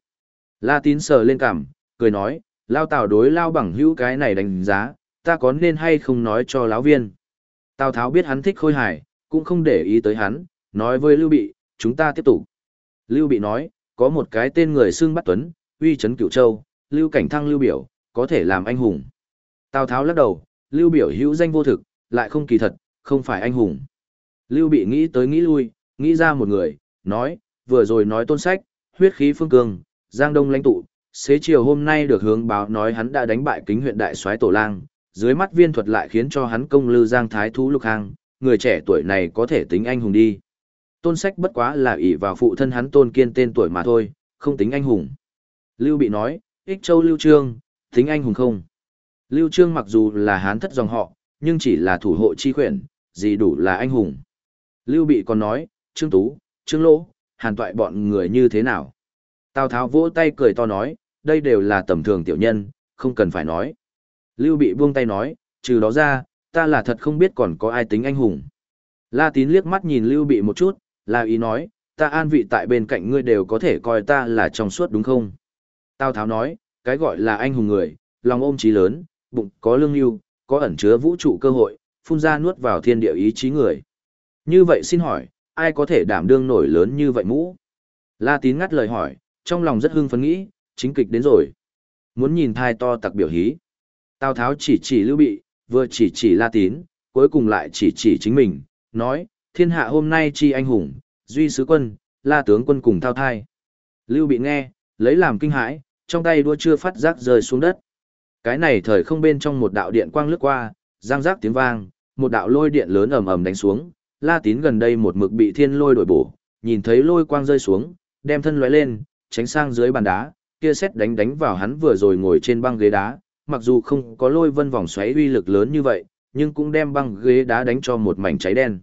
La tín sờ lên cảm cười nói, lao tào đối lao bằng hữu cái này đánh giá, ta có nên hay không nói cho lão viên. Tào Tháo biết hắn thích khôi hài, cũng không để ý tới hắn, nói với Lưu Bị, chúng ta tiếp tục. Lưu Bị nói, có một cái tên người xưng bắt tuấn, uy chấn cửu châu, Lưu Cảnh Thăng Lưu Biểu, có thể làm anh hùng. Tào Tháo lắc đầu, Lưu Biểu hữu danh vô thực, lại không kỳ thật, không phải anh hùng. Lưu bị nghĩ tới nghĩ lui, nghĩ ra một người, nói, vừa rồi nói tôn sách, huyết khí phương cường, giang đông lãnh tụ, xế chiều hôm nay được hướng báo nói hắn đã đánh bại kính huyện đại soái tổ lang, dưới mắt viên thuật lại khiến cho hắn công lư giang thái thú lục hang, người trẻ tuổi này có thể tính anh hùng đi. Tôn sách bất quá là ỷ vào phụ thân hắn tôn kiên tên tuổi mà thôi, không tính anh hùng. Lưu bị nói, ích châu lưu trương, tính anh hùng không? Lưu trương mặc dù là hán thất dòng họ, nhưng chỉ là thủ hộ chi khuyển, gì đủ là anh hùng. Lưu bị còn nói, trương tú, trương lỗ, hàn toại bọn người như thế nào? Tào tháo vỗ tay cười to nói, đây đều là tầm thường tiểu nhân, không cần phải nói. Lưu bị buông tay nói, trừ đó ra, ta là thật không biết còn có ai tính anh hùng. La tín liếc mắt nhìn Lưu bị một chút, là ý nói, ta an vị tại bên cạnh ngươi đều có thể coi ta là trong suốt đúng không? Tào Tháo nói, cái gọi là anh hùng người, lòng ôm trí lớn, bụng có lương lưu, có ẩn chứa vũ trụ cơ hội, phun ra nuốt vào thiên địa ý chí người. Như vậy xin hỏi, ai có thể đảm đương nổi lớn như vậy mũ? La Tín ngắt lời hỏi, trong lòng rất hưng phấn nghĩ, chính kịch đến rồi. Muốn nhìn thai to tặc biểu hí. Tào Tháo chỉ chỉ Lưu Bị, vừa chỉ chỉ La Tín, cuối cùng lại chỉ chỉ chính mình, nói, thiên hạ hôm nay chi anh hùng, duy sứ quân, La tướng quân cùng thao thai. Lưu Bị nghe, lấy làm kinh hãi, trong tay đua chưa phát giác rơi xuống đất. Cái này thời không bên trong một đạo điện quang lướt qua, giang giác tiếng vang, một đạo lôi điện lớn ầm ầm đánh xuống, La Tín gần đây một mực bị thiên lôi đổi bổ, nhìn thấy lôi quang rơi xuống, đem thân lóe lên, tránh sang dưới bàn đá, kia xét đánh đánh vào hắn vừa rồi ngồi trên băng ghế đá, mặc dù không có lôi vân vòng xoáy uy lực lớn như vậy, nhưng cũng đem băng ghế đá đánh cho một mảnh cháy đen.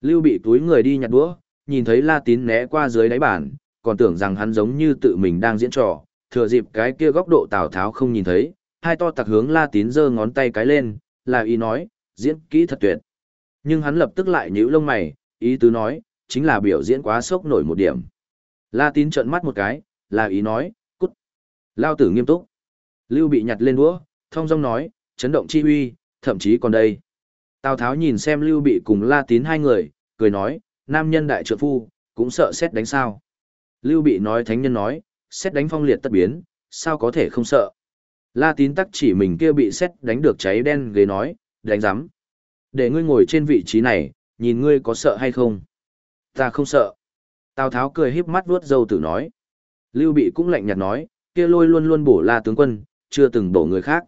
Lưu bị túi người đi nhặt đũa, nhìn thấy La Tín né qua dưới đáy bàn, còn tưởng rằng hắn giống như tự mình đang diễn trò, thừa dịp cái kia góc độ Tào Tháo không nhìn thấy, hai to tặc hướng La Tín giơ ngón tay cái lên, là ý nói, diễn kỹ thật tuyệt. Nhưng hắn lập tức lại nhíu lông mày, ý tứ nói, chính là biểu diễn quá sốc nổi một điểm. La Tín trợn mắt một cái, là ý nói. Lao tử nghiêm túc. Lưu bị nhặt lên đũa, thông dong nói, chấn động chi huy, thậm chí còn đây. Tào Tháo nhìn xem Lưu bị cùng La Tín hai người, cười nói, nam nhân đại trượng phu, cũng sợ xét đánh sao. Lưu bị nói thánh nhân nói, xét đánh phong liệt tất biến, sao có thể không sợ. La tín tắc chỉ mình kia bị xét đánh được cháy đen ghế nói, đánh rắm. Để ngươi ngồi trên vị trí này, nhìn ngươi có sợ hay không. Ta không sợ. Tào Tháo cười híp mắt vuốt râu tử nói. Lưu Bị cũng lạnh nhạt nói, kia lôi luôn luôn bổ La tướng quân, chưa từng bổ người khác.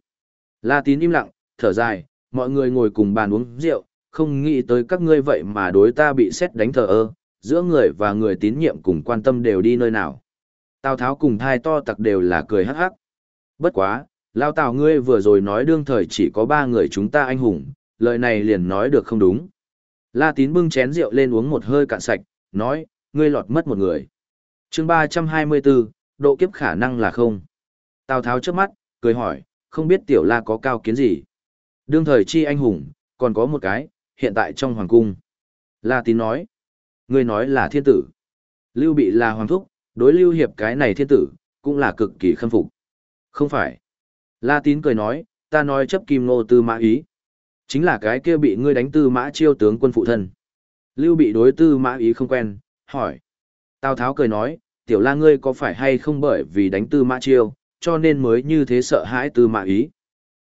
La Tín im lặng, thở dài, mọi người ngồi cùng bàn uống rượu, không nghĩ tới các ngươi vậy mà đối ta bị xét đánh thờ ơ, giữa người và người tín nhiệm cùng quan tâm đều đi nơi nào. Tào Tháo cùng thai to tặc đều là cười hắc hắc. Bất quá, lao Tào ngươi vừa rồi nói đương thời chỉ có ba người chúng ta anh hùng, lời này liền nói được không đúng. La Tín bưng chén rượu lên uống một hơi cạn sạch, nói, ngươi lọt mất một người. chương 324, độ kiếp khả năng là không. Tào Tháo trước mắt, cười hỏi, không biết tiểu la có cao kiến gì. Đương thời chi anh hùng, còn có một cái, hiện tại trong hoàng cung. La Tín nói, người nói là thiên tử. Lưu Bị là hoàng thúc, đối Lưu Hiệp cái này thiên tử, cũng là cực kỳ khâm phục. Không phải. La Tín cười nói, ta nói chấp kim nô tư mã ý. Chính là cái kia bị ngươi đánh tư mã chiêu tướng quân phụ thân. Lưu bị đối tư mã ý không quen, hỏi. Tào Tháo cười nói, tiểu la ngươi có phải hay không bởi vì đánh tư mã chiêu, cho nên mới như thế sợ hãi tư mã ý.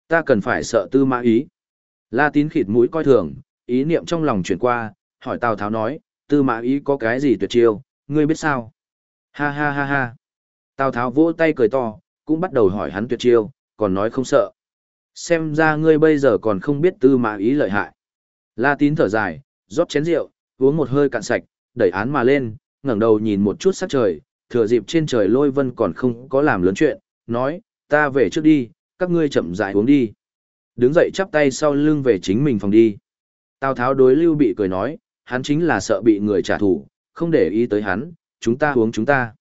Ta cần phải sợ tư mã ý. La tín khịt mũi coi thường, ý niệm trong lòng chuyển qua, hỏi Tào Tháo nói, tư mã ý có cái gì tuyệt chiêu, ngươi biết sao? Ha ha ha ha. Tào Tháo vỗ tay cười to, cũng bắt đầu hỏi hắn tuyệt chiêu, còn nói không sợ. Xem ra ngươi bây giờ còn không biết tư mã ý lợi hại. La tín thở dài, rót chén rượu, uống một hơi cạn sạch, đẩy án mà lên, ngẩng đầu nhìn một chút sắc trời, thừa dịp trên trời lôi vân còn không có làm lớn chuyện, nói, ta về trước đi, các ngươi chậm rãi uống đi. Đứng dậy chắp tay sau lưng về chính mình phòng đi. Tào Tháo đối Lưu Bị cười nói, hắn chính là sợ bị người trả thù, không để ý tới hắn, chúng ta uống chúng ta.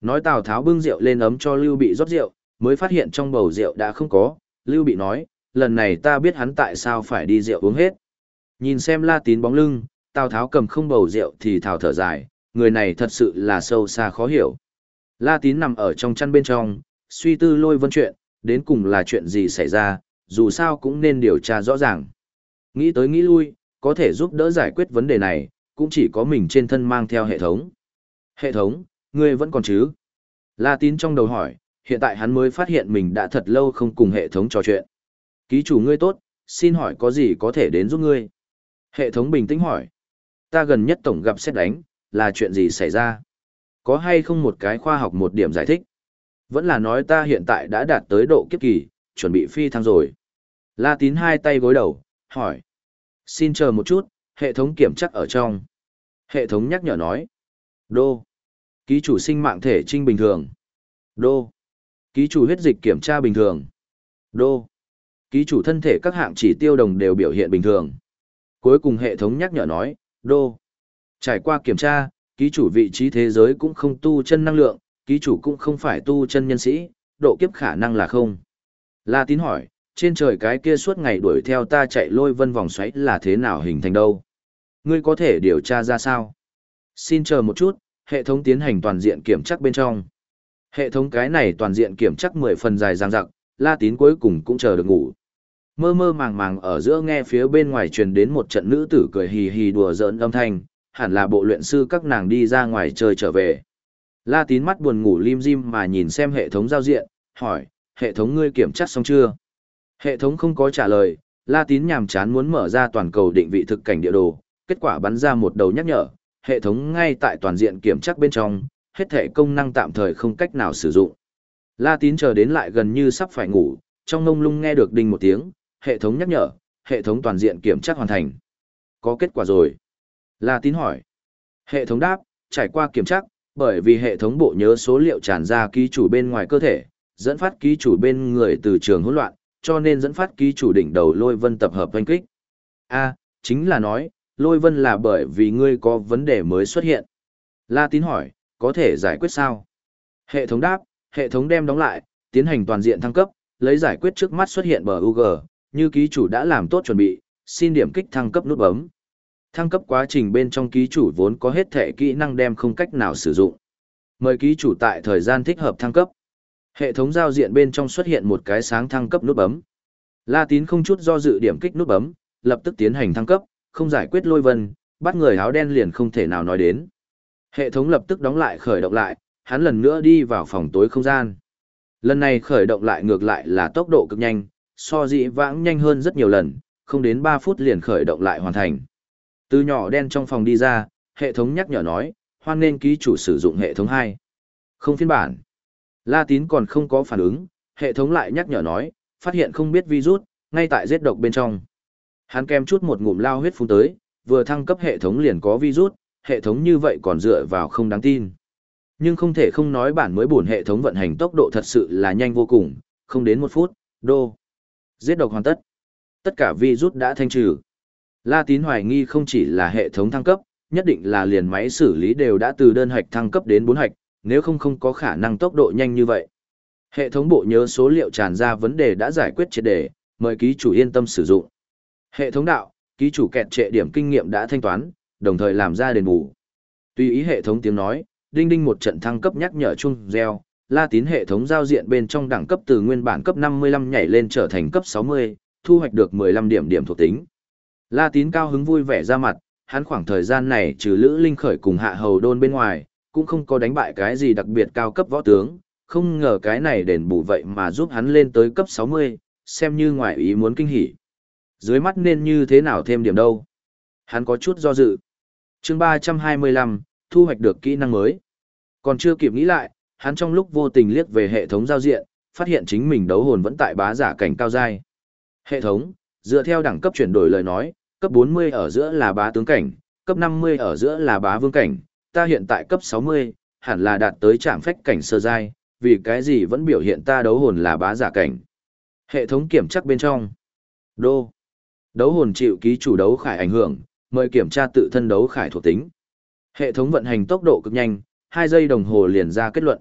Nói Tào Tháo bưng rượu lên ấm cho Lưu Bị rót rượu, mới phát hiện trong bầu rượu đã không có, Lưu Bị nói, lần này ta biết hắn tại sao phải đi rượu uống hết. Nhìn xem La Tín bóng lưng, Tào Tháo cầm không bầu rượu thì thào thở dài, người này thật sự là sâu xa khó hiểu. La Tín nằm ở trong chăn bên trong, suy tư lôi vân chuyện, đến cùng là chuyện gì xảy ra, dù sao cũng nên điều tra rõ ràng. Nghĩ tới nghĩ lui, có thể giúp đỡ giải quyết vấn đề này, cũng chỉ có mình trên thân mang theo hệ thống. Hệ thống, ngươi vẫn còn chứ? La Tín trong đầu hỏi, hiện tại hắn mới phát hiện mình đã thật lâu không cùng hệ thống trò chuyện. Ký chủ ngươi tốt, xin hỏi có gì có thể đến giúp ngươi? Hệ thống bình tĩnh hỏi. Ta gần nhất tổng gặp xét đánh, là chuyện gì xảy ra? Có hay không một cái khoa học một điểm giải thích? Vẫn là nói ta hiện tại đã đạt tới độ kiếp kỳ, chuẩn bị phi thăng rồi. La tín hai tay gối đầu, hỏi. Xin chờ một chút, hệ thống kiểm chắc ở trong. Hệ thống nhắc nhở nói. Đô. Ký chủ sinh mạng thể trinh bình thường. Đô. Ký chủ huyết dịch kiểm tra bình thường. Đô. Ký chủ thân thể các hạng chỉ tiêu đồng đều biểu hiện bình thường. Cuối cùng hệ thống nhắc nhở nói, đô. Trải qua kiểm tra, ký chủ vị trí thế giới cũng không tu chân năng lượng, ký chủ cũng không phải tu chân nhân sĩ, độ kiếp khả năng là không. La tín hỏi, trên trời cái kia suốt ngày đuổi theo ta chạy lôi vân vòng xoáy là thế nào hình thành đâu? Ngươi có thể điều tra ra sao? Xin chờ một chút, hệ thống tiến hành toàn diện kiểm chắc bên trong. Hệ thống cái này toàn diện kiểm chắc 10 phần dài dang dặc, la tín cuối cùng cũng chờ được ngủ. Mơ mơ màng màng ở giữa nghe phía bên ngoài truyền đến một trận nữ tử cười hì hì đùa giỡn âm thanh, hẳn là bộ luyện sư các nàng đi ra ngoài chơi trở về. La tín mắt buồn ngủ lim dim mà nhìn xem hệ thống giao diện, hỏi, hệ thống ngươi kiểm tra xong chưa? Hệ thống không có trả lời, La tín nhàm chán muốn mở ra toàn cầu định vị thực cảnh địa đồ, kết quả bắn ra một đầu nhắc nhở, hệ thống ngay tại toàn diện kiểm tra bên trong, hết thể công năng tạm thời không cách nào sử dụng. La tín chờ đến lại gần như sắp phải ngủ, trong ngông lung nghe được đinh một tiếng, hệ thống nhắc nhở, hệ thống toàn diện kiểm tra hoàn thành. Có kết quả rồi. La tín hỏi. Hệ thống đáp, trải qua kiểm tra, bởi vì hệ thống bộ nhớ số liệu tràn ra ký chủ bên ngoài cơ thể, dẫn phát ký chủ bên người từ trường hỗn loạn, cho nên dẫn phát ký chủ đỉnh đầu lôi vân tập hợp oanh kích. A, chính là nói, lôi vân là bởi vì ngươi có vấn đề mới xuất hiện. La tín hỏi, có thể giải quyết sao? Hệ thống đáp, hệ thống đem đóng lại, tiến hành toàn diện thăng cấp, lấy giải quyết trước mắt xuất hiện bờ UG, như ký chủ đã làm tốt chuẩn bị, xin điểm kích thăng cấp nút bấm. Thăng cấp quá trình bên trong ký chủ vốn có hết thể kỹ năng đem không cách nào sử dụng. Mời ký chủ tại thời gian thích hợp thăng cấp. Hệ thống giao diện bên trong xuất hiện một cái sáng thăng cấp nút bấm. La Tín không chút do dự điểm kích nút bấm, lập tức tiến hành thăng cấp, không giải quyết lôi vân, bắt người áo đen liền không thể nào nói đến. Hệ thống lập tức đóng lại khởi động lại, hắn lần nữa đi vào phòng tối không gian. Lần này khởi động lại ngược lại là tốc độ cực nhanh, so dị vãng nhanh hơn rất nhiều lần, không đến 3 phút liền khởi động lại hoàn thành. Từ nhỏ đen trong phòng đi ra, hệ thống nhắc nhở nói, hoan nên ký chủ sử dụng hệ thống 2. Không phiên bản. La tín còn không có phản ứng, hệ thống lại nhắc nhở nói, phát hiện không biết virus, ngay tại giết độc bên trong. Hắn kem chút một ngụm lao huyết phun tới, vừa thăng cấp hệ thống liền có virus, hệ thống như vậy còn dựa vào không đáng tin. Nhưng không thể không nói bản mới buồn hệ thống vận hành tốc độ thật sự là nhanh vô cùng, không đến một phút, đô. Giết độc hoàn tất. Tất cả virus đã thanh trừ. La tín hoài nghi không chỉ là hệ thống thăng cấp, nhất định là liền máy xử lý đều đã từ đơn hạch thăng cấp đến bốn hạch, nếu không không có khả năng tốc độ nhanh như vậy. Hệ thống bộ nhớ số liệu tràn ra vấn đề đã giải quyết triệt đề, mời ký chủ yên tâm sử dụng. Hệ thống đạo, ký chủ kẹt trệ điểm kinh nghiệm đã thanh toán, đồng thời làm ra đền bù. Tùy ý hệ thống tiếng nói, đinh đinh một trận thăng cấp nhắc nhở chung reo, la tín hệ thống giao diện bên trong đẳng cấp từ nguyên bản cấp 55 nhảy lên trở thành cấp 60, thu hoạch được 15 điểm điểm thuộc tính. La tín cao hứng vui vẻ ra mặt, hắn khoảng thời gian này trừ Lữ Linh khởi cùng hạ hầu đôn bên ngoài, cũng không có đánh bại cái gì đặc biệt cao cấp võ tướng, không ngờ cái này đền bù vậy mà giúp hắn lên tới cấp 60, xem như ngoại ý muốn kinh hỉ. Dưới mắt nên như thế nào thêm điểm đâu? Hắn có chút do dự. chương 325, thu hoạch được kỹ năng mới. Còn chưa kịp nghĩ lại, hắn trong lúc vô tình liếc về hệ thống giao diện, phát hiện chính mình đấu hồn vẫn tại bá giả cảnh cao giai. Hệ thống, dựa theo đẳng cấp chuyển đổi lời nói, cấp 40 ở giữa là bá tướng cảnh, cấp 50 ở giữa là bá vương cảnh, ta hiện tại cấp 60, hẳn là đạt tới trạm phách cảnh sơ giai, vì cái gì vẫn biểu hiện ta đấu hồn là bá giả cảnh. Hệ thống kiểm chắc bên trong. Đô. Đấu hồn chịu ký chủ đấu khải ảnh hưởng, mời kiểm tra tự thân đấu khải thuộc tính. Hệ thống vận hành tốc độ cực nhanh, 2 giây đồng hồ liền ra kết luận.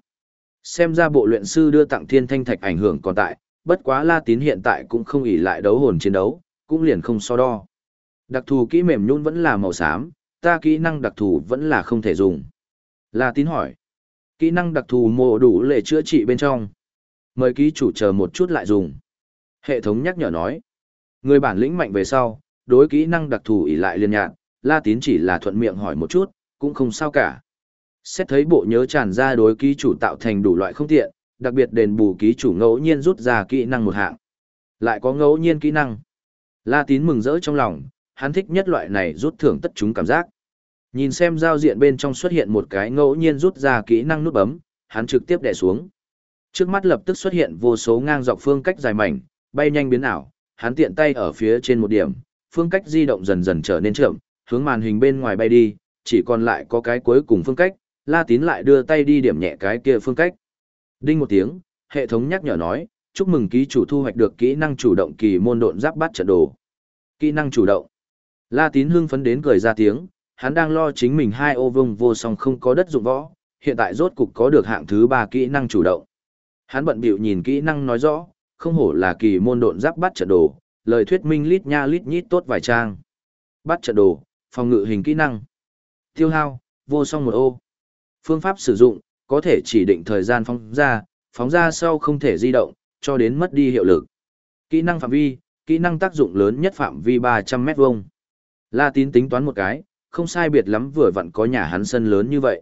Xem ra bộ luyện sư đưa tặng thiên thanh thạch ảnh hưởng còn tại, bất quá La Tín hiện tại cũng không ỷ lại đấu hồn chiến đấu, cũng liền không so đo. Đặc thù kỹ mềm nhún vẫn là màu xám, ta kỹ năng đặc thù vẫn là không thể dùng. La Tín hỏi. Kỹ năng đặc thù mộ đủ lệ chữa trị bên trong. Mời ký chủ chờ một chút lại dùng. Hệ thống nhắc nhở nói. Người bản lĩnh mạnh về sau, đối kỹ năng đặc thù ỉ lại liên nhạt, La Tín chỉ là thuận miệng hỏi một chút, cũng không sao cả. Xét thấy bộ nhớ tràn ra đối ký chủ tạo thành đủ loại không tiện, đặc biệt đền bù ký chủ ngẫu nhiên rút ra kỹ năng một hạng. Lại có ngẫu nhiên kỹ năng. La Tín mừng rỡ trong lòng, hắn thích nhất loại này rút thưởng tất chúng cảm giác. Nhìn xem giao diện bên trong xuất hiện một cái ngẫu nhiên rút ra kỹ năng nút bấm, hắn trực tiếp đè xuống. Trước mắt lập tức xuất hiện vô số ngang dọc phương cách dài mảnh, bay nhanh biến ảo, hắn tiện tay ở phía trên một điểm, phương cách di động dần dần trở nên chậm, hướng màn hình bên ngoài bay đi, chỉ còn lại có cái cuối cùng phương cách, La Tín lại đưa tay đi điểm nhẹ cái kia phương cách. Đinh một tiếng, hệ thống nhắc nhở nói, chúc mừng ký chủ thu hoạch được kỹ năng chủ động kỳ môn độn giáp bắt trận đồ. Kỹ năng chủ động. La Tín hưng phấn đến cười ra tiếng, hắn đang lo chính mình hai ô vông vô song không có đất dụng võ, hiện tại rốt cục có được hạng thứ ba kỹ năng chủ động. Hắn bận bịu nhìn kỹ năng nói rõ, không hổ là kỳ môn độn giáp bắt trận đồ, lời thuyết minh lít nha lít nhít tốt vài trang. Bắt trận đồ, phòng ngự hình kỹ năng. Tiêu hao, vô song một ô. Phương pháp sử dụng, có thể chỉ định thời gian phóng ra, phóng ra sau không thể di động, cho đến mất đi hiệu lực. Kỹ năng phạm vi, kỹ năng tác dụng lớn nhất phạm vi 300 mét vuông. La tín tính toán một cái, không sai biệt lắm vừa vặn có nhà hắn sân lớn như vậy.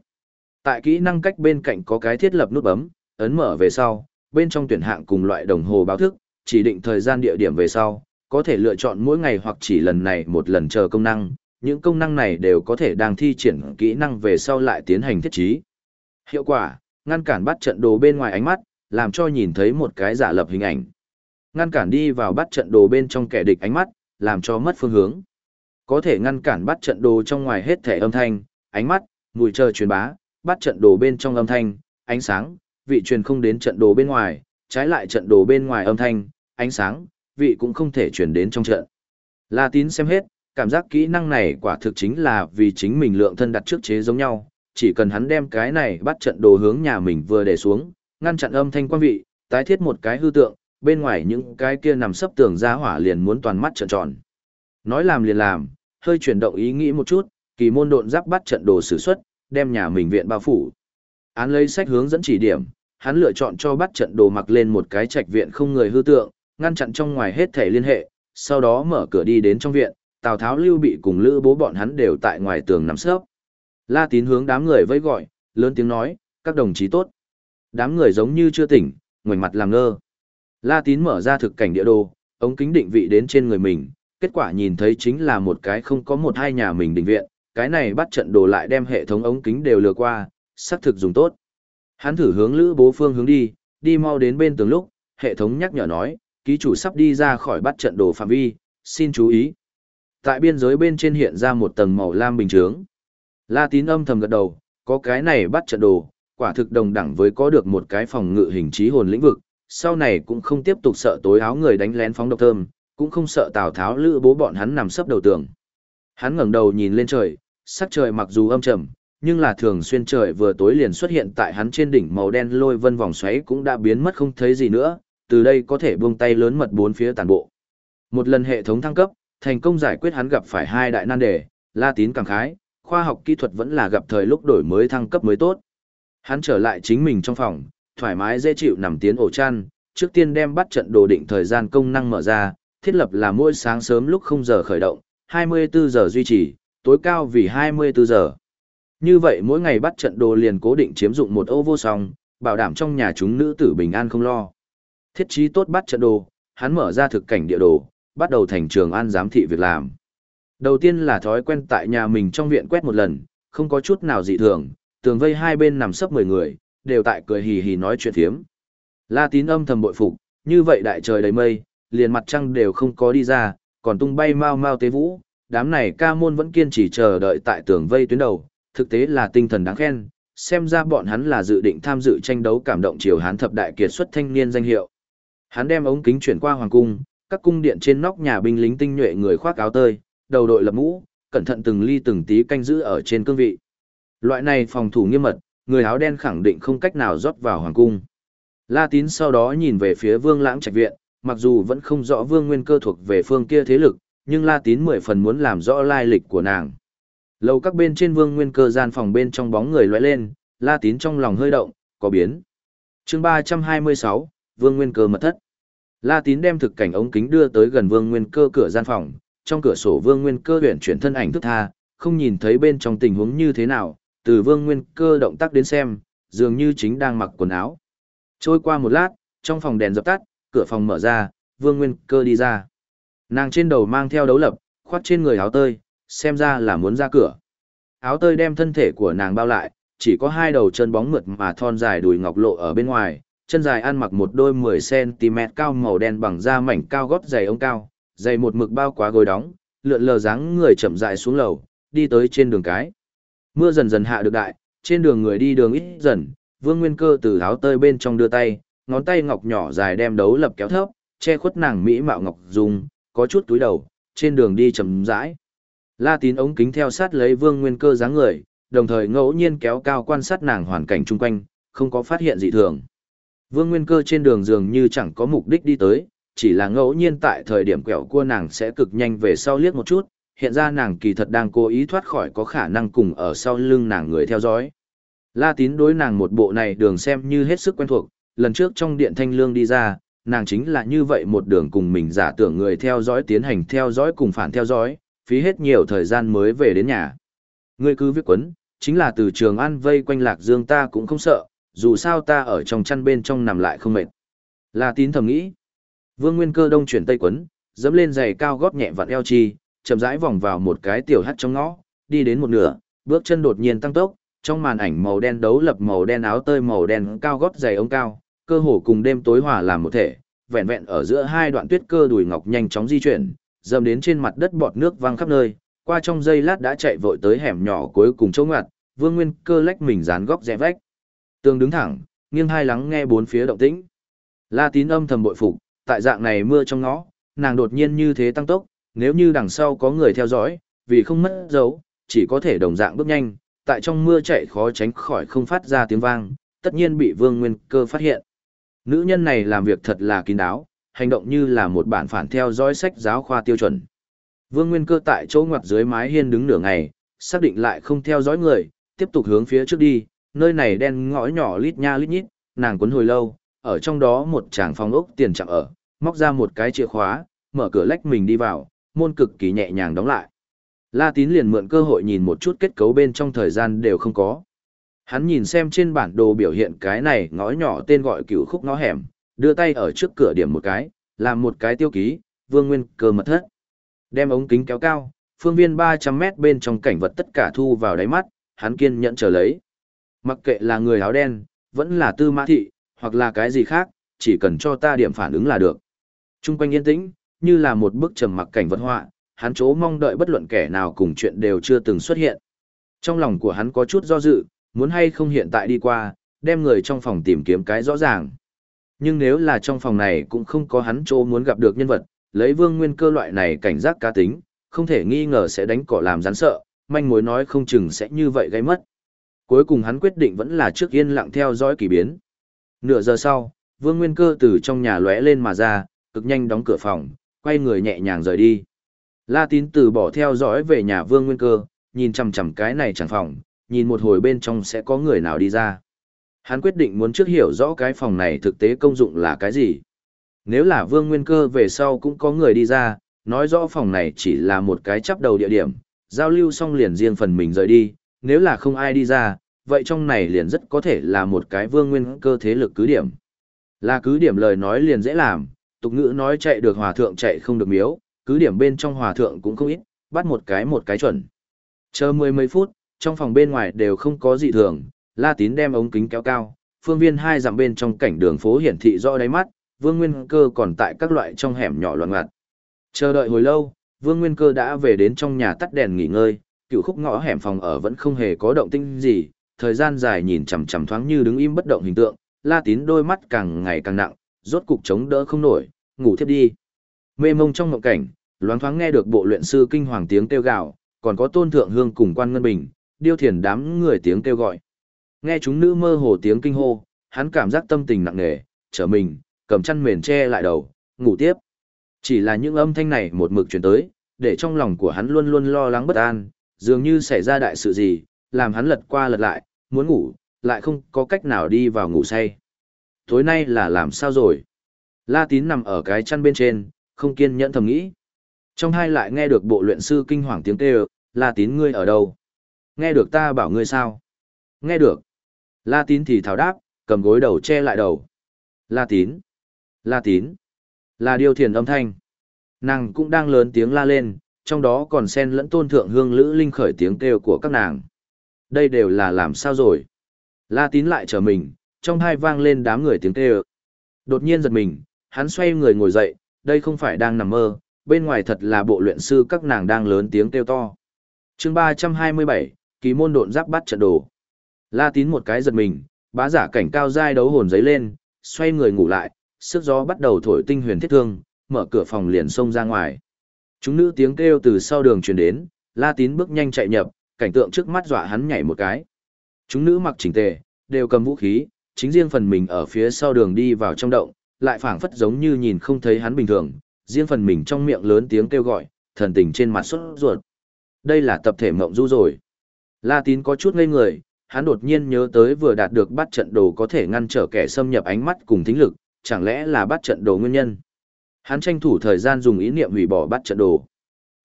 Tại kỹ năng cách bên cạnh có cái thiết lập nút bấm, ấn mở về sau, bên trong tuyển hạng cùng loại đồng hồ báo thức, chỉ định thời gian địa điểm về sau, có thể lựa chọn mỗi ngày hoặc chỉ lần này một lần chờ công năng, những công năng này đều có thể đang thi triển kỹ năng về sau lại tiến hành thiết trí. Hiệu quả, ngăn cản bắt trận đồ bên ngoài ánh mắt, làm cho nhìn thấy một cái giả lập hình ảnh. Ngăn cản đi vào bắt trận đồ bên trong kẻ địch ánh mắt, làm cho mất phương hướng. Có thể ngăn cản bắt trận đồ trong ngoài hết thể âm thanh, ánh mắt, mùi chờ truyền bá, bắt trận đồ bên trong âm thanh, ánh sáng, vị truyền không đến trận đồ bên ngoài, trái lại trận đồ bên ngoài âm thanh, ánh sáng, vị cũng không thể truyền đến trong trận. La tín xem hết, cảm giác kỹ năng này quả thực chính là vì chính mình lượng thân đặt trước chế giống nhau, chỉ cần hắn đem cái này bắt trận đồ hướng nhà mình vừa để xuống, ngăn chặn âm thanh quan vị, tái thiết một cái hư tượng, bên ngoài những cái kia nằm sấp tường ra hỏa liền muốn toàn mắt trợn tròn. Nói làm liền làm, hơi chuyển động ý nghĩ một chút, kỳ môn độn giáp bắt trận đồ sử xuất, đem nhà mình viện bao phủ. Án lấy sách hướng dẫn chỉ điểm, hắn lựa chọn cho bắt trận đồ mặc lên một cái trạch viện không người hư tượng, ngăn chặn trong ngoài hết thể liên hệ, sau đó mở cửa đi đến trong viện, Tào Tháo Lưu Bị cùng Lữ Bố bọn hắn đều tại ngoài tường nằm sấp. La Tín hướng đám người vẫy gọi, lớn tiếng nói, các đồng chí tốt. Đám người giống như chưa tỉnh, ngoảnh mặt làm ngơ. La Tín mở ra thực cảnh địa đồ, ống kính định vị đến trên người mình, kết quả nhìn thấy chính là một cái không có một hai nhà mình định viện, cái này bắt trận đồ lại đem hệ thống ống kính đều lừa qua, xác thực dùng tốt. Hắn thử hướng Lữ Bố phương hướng đi, đi mau đến bên tường lúc, hệ thống nhắc nhở nói, ký chủ sắp đi ra khỏi bắt trận đồ phạm vi, xin chú ý. Tại biên giới bên trên hiện ra một tầng màu lam bình chướng. La tín âm thầm gật đầu, có cái này bắt trận đồ, quả thực đồng đẳng với có được một cái phòng ngự hình trí hồn lĩnh vực, sau này cũng không tiếp tục sợ tối áo người đánh lén phóng độc thơm, cũng không sợ Tào Tháo lữ bố bọn hắn nằm sấp đầu tường. Hắn ngẩng đầu nhìn lên trời, sắc trời mặc dù âm trầm, nhưng là thường xuyên trời vừa tối liền xuất hiện tại hắn trên đỉnh màu đen lôi vân vòng xoáy cũng đã biến mất không thấy gì nữa, từ đây có thể buông tay lớn mật bốn phía tàn bộ. Một lần hệ thống thăng cấp, thành công giải quyết hắn gặp phải hai đại nan đề, La Tín cảm khái, khoa học kỹ thuật vẫn là gặp thời lúc đổi mới thăng cấp mới tốt. Hắn trở lại chính mình trong phòng, thoải mái dễ chịu nằm tiến ổ chăn, trước tiên đem bắt trận đồ định thời gian công năng mở ra, thiết lập là mỗi sáng sớm lúc 0 giờ khởi động, 24 giờ duy trì, tối cao vì 24 giờ. Như vậy mỗi ngày bắt trận đồ liền cố định chiếm dụng một ô vô song, bảo đảm trong nhà chúng nữ tử bình an không lo. Thiết trí tốt bắt trận đồ, hắn mở ra thực cảnh địa đồ, bắt đầu thành trường an giám thị việc làm. Đầu tiên là thói quen tại nhà mình trong viện quét một lần, không có chút nào dị thường, tường vây hai bên nằm sấp 10 người, đều tại cười hì hì nói chuyện thiếm. La tín âm thầm bội phục, như vậy đại trời đầy mây, liền mặt trăng đều không có đi ra, còn tung bay mau mau tế vũ, đám này ca môn vẫn kiên trì chờ đợi tại tường vây tuyến đầu, thực tế là tinh thần đáng khen, xem ra bọn hắn là dự định tham dự tranh đấu cảm động triều hán thập đại kiệt xuất thanh niên danh hiệu. Hắn đem ống kính chuyển qua hoàng cung, các cung điện trên nóc nhà binh lính tinh nhuệ người khoác áo tơi, đầu đội lập mũ, cẩn thận từng ly từng tí canh giữ ở trên cương vị. Loại này phòng thủ nghiêm mật, người áo đen khẳng định không cách nào rót vào hoàng cung. La Tín sau đó nhìn về phía Vương Lãng Trạch viện, mặc dù vẫn không rõ Vương Nguyên Cơ thuộc về phương kia thế lực, nhưng La Tín mười phần muốn làm rõ lai lịch của nàng. Lâu các bên trên Vương Nguyên Cơ gian phòng bên trong bóng người lóe lên, La Tín trong lòng hơi động, có biến. Chương 326, Vương Nguyên Cơ mật thất. La Tín đem thực cảnh ống kính đưa tới gần Vương Nguyên Cơ cửa gian phòng, trong cửa sổ Vương Nguyên Cơ huyện chuyển thân ảnh thức tha, không nhìn thấy bên trong tình huống như thế nào, từ Vương Nguyên Cơ động tác đến xem, dường như chính đang mặc quần áo. Trôi qua một lát, trong phòng đèn dập tắt, cửa phòng mở ra, Vương Nguyên Cơ đi ra. Nàng trên đầu mang theo đấu lập, khoát trên người áo tơi, xem ra là muốn ra cửa. Áo tơi đem thân thể của nàng bao lại, chỉ có hai đầu chân bóng mượt mà thon dài đùi ngọc lộ ở bên ngoài, chân dài ăn mặc một đôi 10cm cao màu đen bằng da mảnh cao gót giày ống cao, giày một mực bao quá gối đóng, lượn lờ dáng người chậm rãi xuống lầu, đi tới trên đường cái. Mưa dần dần hạ được đại, trên đường người đi đường ít dần, Vương Nguyên Cơ từ áo tơi bên trong đưa tay, ngón tay ngọc nhỏ dài đem đấu lập kéo thấp, che khuất nàng mỹ mạo ngọc dùng, có chút túi đầu, trên đường đi chậm rãi. La Tín ống kính theo sát lấy Vương Nguyên Cơ dáng người, đồng thời ngẫu nhiên kéo cao quan sát nàng hoàn cảnh chung quanh, không có phát hiện gì thường. Vương Nguyên Cơ trên đường dường như chẳng có mục đích đi tới, chỉ là ngẫu nhiên tại thời điểm quẹo cua nàng sẽ cực nhanh về sau liếc một chút, hiện ra nàng kỳ thật đang cố ý thoát khỏi có khả năng cùng ở sau lưng nàng người theo dõi. La tín đối nàng một bộ này đường xem như hết sức quen thuộc, lần trước trong điện thanh lương đi ra, nàng chính là như vậy một đường cùng mình giả tưởng người theo dõi tiến hành theo dõi cùng phản theo dõi, phí hết nhiều thời gian mới về đến nhà. Ngươi cứ viết quấn, chính là từ trường an vây quanh lạc dương ta cũng không sợ, dù sao ta ở trong chăn bên trong nằm lại không mệt. La tín thầm nghĩ. Vương Nguyên Cơ đông chuyển tây quấn, dẫm lên giày cao gót nhẹ vặn eo chi, chậm rãi vòng vào một cái tiểu hắt trong ngõ, đi đến một nửa, bước chân đột nhiên tăng tốc, trong màn ảnh màu đen đấu lập màu đen áo tơi màu đen cao gót giày ống cao, cơ hồ cùng đêm tối hòa làm một thể, vẹn vẹn ở giữa hai đoạn tuyết cơ đùi ngọc nhanh chóng di chuyển, dầm đến trên mặt đất bọt nước văng khắp nơi, qua trong giây lát đã chạy vội tới hẻm nhỏ cuối cùng chỗ ngoặt, Vương Nguyên Cơ lách mình dán góc rẽ vách. Tường đứng thẳng, nghiêng hai lắng nghe bốn phía động tĩnh. La Tín âm thầm bội phục, tại dạng này mưa trong ngõ, nàng đột nhiên như thế tăng tốc, nếu như đằng sau có người theo dõi, vì không mất dấu, chỉ có thể đồng dạng bước nhanh, tại trong mưa chạy khó tránh khỏi không phát ra tiếng vang, tất nhiên bị Vương Nguyên Cơ phát hiện. Nữ nhân này làm việc thật là kín đáo, hành động như là một bản phản theo dõi sách giáo khoa tiêu chuẩn. Vương Nguyên Cơ tại chỗ ngoặt dưới mái hiên đứng nửa ngày, xác định lại không theo dõi người, tiếp tục hướng phía trước đi, nơi này đen ngõ nhỏ lít nha lít nhít, nàng quấn hồi lâu, ở trong đó một tràng phòng ốc tiền chạm ở, móc ra một cái chìa khóa, mở cửa lách mình đi vào, môn cực kỳ nhẹ nhàng đóng lại. La Tín liền mượn cơ hội nhìn một chút kết cấu bên trong thời gian đều không có. Hắn nhìn xem trên bản đồ biểu hiện cái này ngõ nhỏ tên gọi cửu khúc ngõ hẻm, đưa tay ở trước cửa điểm một cái, làm một cái tiêu ký, vương nguyên cơ mật thất. Đem ống kính kéo cao, phương viên 300 mét bên trong cảnh vật tất cả thu vào đáy mắt, hắn kiên nhẫn chờ lấy. Mặc kệ là người áo đen, vẫn là tư mã thị, hoặc là cái gì khác, chỉ cần cho ta điểm phản ứng là được. Trung quanh yên tĩnh, như là một bức trầm mặc cảnh vật họa, hắn chỗ mong đợi bất luận kẻ nào cùng chuyện đều chưa từng xuất hiện. Trong lòng của hắn có chút do dự, muốn hay không hiện tại đi qua, đem người trong phòng tìm kiếm cái rõ ràng. Nhưng nếu là trong phòng này cũng không có hắn chỗ muốn gặp được nhân vật, lấy vương nguyên cơ loại này cảnh giác cá tính, không thể nghi ngờ sẽ đánh cỏ làm rắn sợ, manh mối nói không chừng sẽ như vậy gây mất. Cuối cùng hắn quyết định vẫn là trước yên lặng theo dõi kỳ biến. Nửa giờ sau, vương nguyên cơ từ trong nhà lóe lên mà ra, cực nhanh đóng cửa phòng, quay người nhẹ nhàng rời đi. La tín từ bỏ theo dõi về nhà vương nguyên cơ, nhìn chằm chằm cái này chẳng phòng, nhìn một hồi bên trong sẽ có người nào đi ra. Hắn quyết định muốn trước hiểu rõ cái phòng này thực tế công dụng là cái gì. Nếu là vương nguyên cơ về sau cũng có người đi ra, nói rõ phòng này chỉ là một cái chắp đầu địa điểm, giao lưu xong liền riêng phần mình rời đi, nếu là không ai đi ra, vậy trong này liền rất có thể là một cái vương nguyên cơ thế lực cứ điểm. Là cứ điểm lời nói liền dễ làm, tục ngữ nói chạy được hòa thượng chạy không được miếu, cứ điểm bên trong hòa thượng cũng không ít, bắt một cái một cái chuẩn. Chờ mười mấy phút, trong phòng bên ngoài đều không có gì thường, La Tín đem ống kính kéo cao, phương viên hai dặm bên trong cảnh đường phố hiển thị rõ đáy mắt, Vương Nguyên Cơ còn tại các loại trong hẻm nhỏ loạn ngặt. Chờ đợi hồi lâu, Vương Nguyên Cơ đã về đến trong nhà tắt đèn nghỉ ngơi, cựu khúc ngõ hẻm phòng ở vẫn không hề có động tĩnh gì, thời gian dài nhìn chằm chằm thoáng như đứng im bất động hình tượng, La Tín đôi mắt càng ngày càng nặng, rốt cục chống đỡ không nổi, ngủ thiếp đi. Mê mông trong mộng cảnh, loáng thoáng nghe được bộ luyện sư kinh hoàng tiếng kêu gào, còn có tôn thượng hương cùng quan ngân bình, điêu thiền đám người tiếng kêu gọi. Nghe chúng nữ mơ hồ tiếng kinh hô, hắn cảm giác tâm tình nặng nề, trở mình, cầm chăn mền che lại đầu, ngủ tiếp. Chỉ là những âm thanh này một mực truyền tới, để trong lòng của hắn luôn luôn lo lắng bất an, dường như xảy ra đại sự gì, làm hắn lật qua lật lại, muốn ngủ, lại không có cách nào đi vào ngủ say. Tối nay là làm sao rồi? La tín nằm ở cái chăn bên trên, không kiên nhẫn thầm nghĩ. Trong hai lại nghe được bộ luyện sư kinh hoàng tiếng kêu, La tín ngươi ở đâu? Nghe được ta bảo ngươi sao? Nghe được. La tín thì tháo đáp, cầm gối đầu che lại đầu. La tín. La tín. Là điều thiền âm thanh. Nàng cũng đang lớn tiếng la lên, trong đó còn xen lẫn tôn thượng hương lữ linh khởi tiếng kêu của các nàng. Đây đều là làm sao rồi? La tín lại trở mình, trong hai vang lên đám người tiếng kêu. Đột nhiên giật mình, hắn xoay người ngồi dậy, đây không phải đang nằm mơ, bên ngoài thật là bộ luyện sư các nàng đang lớn tiếng kêu to. chương 327, kỳ môn độn giáp bắt trận đồ. La tín một cái giật mình, bá giả cảnh cao giai đấu hồn giấy lên, xoay người ngủ lại, sức gió bắt đầu thổi tinh huyền thiết thương, mở cửa phòng liền xông ra ngoài. Chúng nữ tiếng kêu từ sau đường truyền đến, La tín bước nhanh chạy nhập, cảnh tượng trước mắt dọa hắn nhảy một cái. Chúng nữ mặc chỉnh tề, đều cầm vũ khí, chính riêng phần mình ở phía sau đường đi vào trong động, lại phảng phất giống như nhìn không thấy hắn bình thường, riêng phần mình trong miệng lớn tiếng kêu gọi, thần tình trên mặt xuất ruột. Đây là tập thể mộng du rồi. La tín có chút ngây người, hắn đột nhiên nhớ tới vừa đạt được bắt trận đồ có thể ngăn trở kẻ xâm nhập ánh mắt cùng thính lực, chẳng lẽ là bắt trận đồ nguyên nhân. Hắn tranh thủ thời gian dùng ý niệm hủy bỏ bắt trận đồ.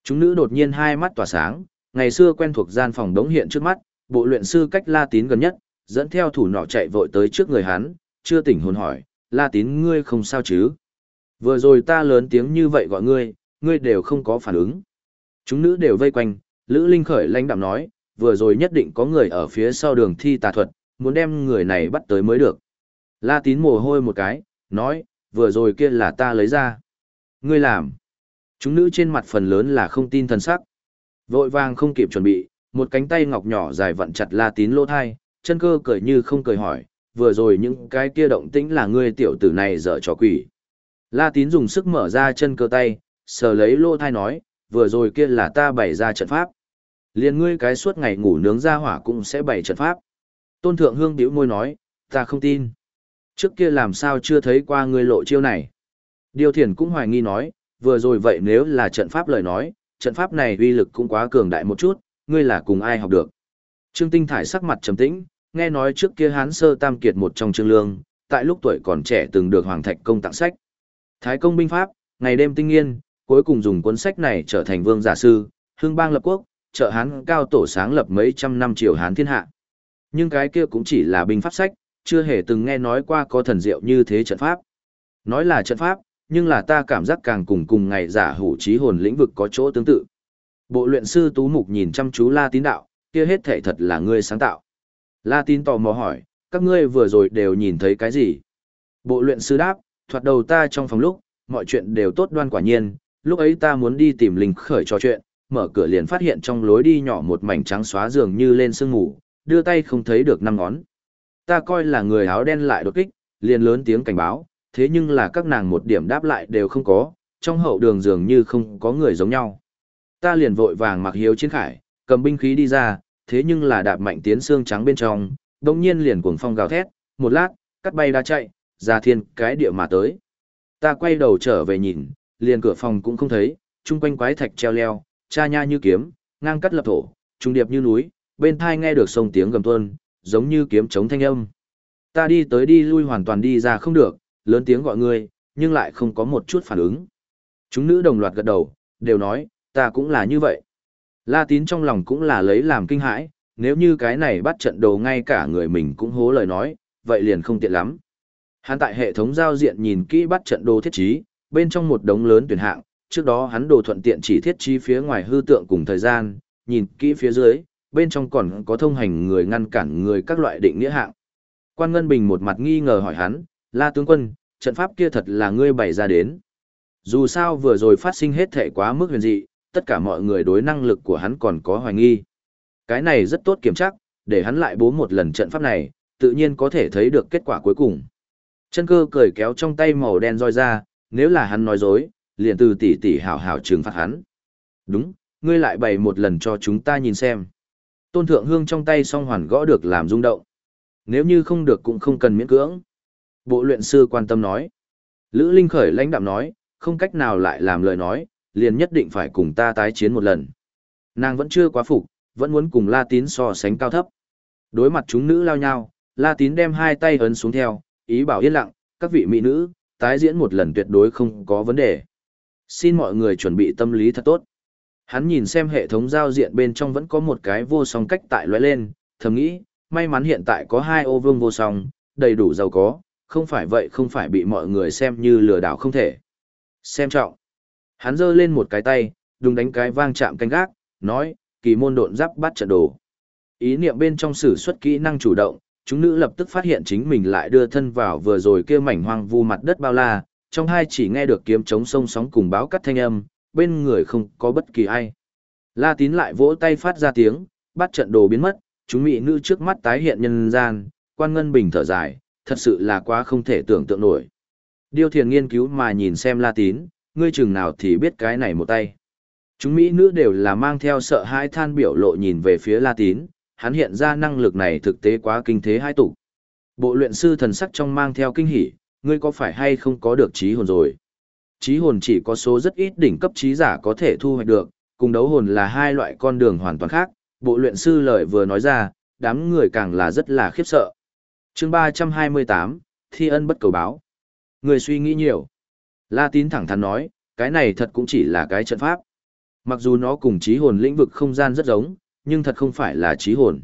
Chúng nữ đột nhiên hai mắt tỏa sáng, ngày xưa quen thuộc gian phòng đống hiện trước mắt, bộ luyện sư cách La Tín gần nhất, dẫn theo thủ nọ chạy vội tới trước người hắn, chưa tỉnh hồn hỏi, La Tín ngươi không sao chứ? Vừa rồi ta lớn tiếng như vậy gọi ngươi, ngươi đều không có phản ứng. Chúng nữ đều vây quanh, Lữ Linh khởi lãnh đạm nói, vừa rồi nhất định có người ở phía sau đường thi tà thuật, muốn đem người này bắt tới mới được. La Tín mồ hôi một cái, nói, vừa rồi kia là ta lấy ra. Ngươi làm. Chúng nữ trên mặt phần lớn là không tin thần sắc. Vội vàng không kịp chuẩn bị, một cánh tay ngọc nhỏ dài vặn chặt La Tín lỗ thai, chân cơ cười như không cười hỏi, vừa rồi những cái kia động tĩnh là ngươi tiểu tử này dở trò quỷ. La Tín dùng sức mở ra chân cơ tay, sờ lấy lỗ thai nói, vừa rồi kia là ta bày ra trận pháp. Liền ngươi cái suốt ngày ngủ nướng ra hỏa cũng sẽ bày trận pháp. Tôn Thượng Hương bĩu môi nói, ta không tin. Trước kia làm sao chưa thấy qua ngươi lộ chiêu này. Điều thiền cũng hoài nghi nói, vừa rồi vậy nếu là trận pháp lời nói, trận pháp này uy lực cũng quá cường đại một chút, ngươi là cùng ai học được. Trương Tinh Thải sắc mặt trầm tĩnh, nghe nói trước kia hán sơ tam kiệt một trong trương lương, tại lúc tuổi còn trẻ từng được Hoàng Thạch công tặng sách. Thái công binh pháp, ngày đêm tinh nghiên, cuối cùng dùng cuốn sách này trở thành vương giả sư, hương bang lập quốc, trợ hán cao tổ sáng lập mấy trăm năm triều hán thiên hạ. Nhưng cái kia cũng chỉ là binh pháp sách, chưa hề từng nghe nói qua có thần diệu như thế trận pháp. Nói là trận pháp, nhưng là ta cảm giác càng cùng cùng ngày giả hủ trí hồn lĩnh vực có chỗ tương tự. Bộ luyện sư Tú Mục nhìn chăm chú La Tín đạo, kia hết thể thật là ngươi sáng tạo. La Tín tò mò hỏi, các ngươi vừa rồi đều nhìn thấy cái gì? Bộ luyện sư đáp, thoạt đầu ta trong phòng lúc, mọi chuyện đều tốt đoan quả nhiên, lúc ấy ta muốn đi tìm linh khởi trò chuyện, mở cửa liền phát hiện trong lối đi nhỏ một mảnh trắng xóa dường như lên sương ngủ, đưa tay không thấy được năm ngón. Ta coi là người áo đen lại đột kích, liền lớn tiếng cảnh báo, thế nhưng là các nàng một điểm đáp lại đều không có, trong hậu đường dường như không có người giống nhau. Ta liền vội vàng mặc hiếu chiến khải, cầm binh khí đi ra, thế nhưng là đạp mạnh tiến xương trắng bên trong, đồng nhiên liền cuồng phong gào thét, một lát, cắt bay đã chạy, ra thiên cái địa mà tới. Ta quay đầu trở về nhìn, liền cửa phòng cũng không thấy, chung quanh quái thạch treo leo, cha nha như kiếm, ngang cắt lập thổ, trung điệp như núi, bên thai nghe được sông tiếng gầm tuôn, giống như kiếm chống thanh âm. Ta đi tới đi lui hoàn toàn đi ra không được, lớn tiếng gọi ngươi, nhưng lại không có một chút phản ứng. Chúng nữ đồng loạt gật đầu, đều nói, ta cũng là như vậy. La tín trong lòng cũng là lấy làm kinh hãi, nếu như cái này bắt trận đồ ngay cả người mình cũng hố lời nói, vậy liền không tiện lắm. Hắn tại hệ thống giao diện nhìn kỹ bắt trận đồ thiết trí, bên trong một đống lớn tuyển hạng, trước đó hắn đồ thuận tiện chỉ thiết trí phía ngoài hư tượng cùng thời gian, nhìn kỹ phía dưới, bên trong còn có thông hành người ngăn cản người các loại định nghĩa hạng. Quan Ngân Bình một mặt nghi ngờ hỏi hắn, La tướng quân, trận pháp kia thật là ngươi bày ra đến. Dù sao vừa rồi phát sinh hết thể quá mức huyền dị, tất cả mọi người đối năng lực của hắn còn có hoài nghi. Cái này rất tốt kiểm chắc, để hắn lại bố một lần trận pháp này, tự nhiên có thể thấy được kết quả cuối cùng. Chân cơ cởi kéo trong tay màu đen roi ra, nếu là hắn nói dối, liền từ tỷ tỷ hảo hảo trừng phạt hắn. Đúng, ngươi lại bày một lần cho chúng ta nhìn xem. Tôn thượng hương trong tay song hoàn gõ được làm rung động. Nếu như không được cũng không cần miễn cưỡng. Bộ luyện sư quan tâm nói. Lữ Linh khởi lãnh đạm nói, không cách nào lại làm lời nói, liền nhất định phải cùng ta tái chiến một lần. Nàng vẫn chưa quá phục, vẫn muốn cùng La Tín so sánh cao thấp. Đối mặt chúng nữ lao nhau, La Tín đem hai tay ấn xuống theo, ý bảo yên lặng, các vị mỹ nữ, tái diễn một lần tuyệt đối không có vấn đề. Xin mọi người chuẩn bị tâm lý thật tốt. Hắn nhìn xem hệ thống giao diện bên trong vẫn có một cái vô song cách tại lóe lên, thầm nghĩ, may mắn hiện tại có hai ô vương vô song, đầy đủ giàu có, không phải vậy không phải bị mọi người xem như lừa đảo không thể. Xem trọng. Hắn giơ lên một cái tay, đùng đánh cái vang chạm canh gác, nói, kỳ môn độn giáp bắt trận đồ. Ý niệm bên trong sử xuất kỹ năng chủ động, chúng nữ lập tức phát hiện chính mình lại đưa thân vào vừa rồi kia mảnh hoang vu mặt đất bao la, trong hai chỉ nghe được kiếm chống sông sóng cùng báo cắt thanh âm, bên người không có bất kỳ ai. La tín lại vỗ tay phát ra tiếng, bắt trận đồ biến mất, chúng mỹ nữ trước mắt tái hiện nhân gian, quan ngân bình thở dài, thật sự là quá không thể tưởng tượng nổi. Điêu thiền nghiên cứu mà nhìn xem la tín, ngươi chừng nào thì biết cái này một tay. Chúng mỹ nữ đều là mang theo sợ hãi than biểu lộ nhìn về phía la tín, hắn hiện ra năng lực này thực tế quá kinh thế hai tụ. Bộ luyện sư thần sắc trong mang theo kinh hỉ, ngươi có phải hay không có được trí hồn rồi? Trí hồn chỉ có số rất ít đỉnh cấp trí giả có thể thu hoạch được, cùng đấu hồn là hai loại con đường hoàn toàn khác, bộ luyện sư lời vừa nói ra, đám người càng là rất là khiếp sợ. chương 328, Thi ân bất cầu báo. Người suy nghĩ nhiều. La tín thẳng thắn nói, cái này thật cũng chỉ là cái trận pháp. Mặc dù nó cùng trí hồn lĩnh vực không gian rất giống, nhưng thật không phải là trí hồn.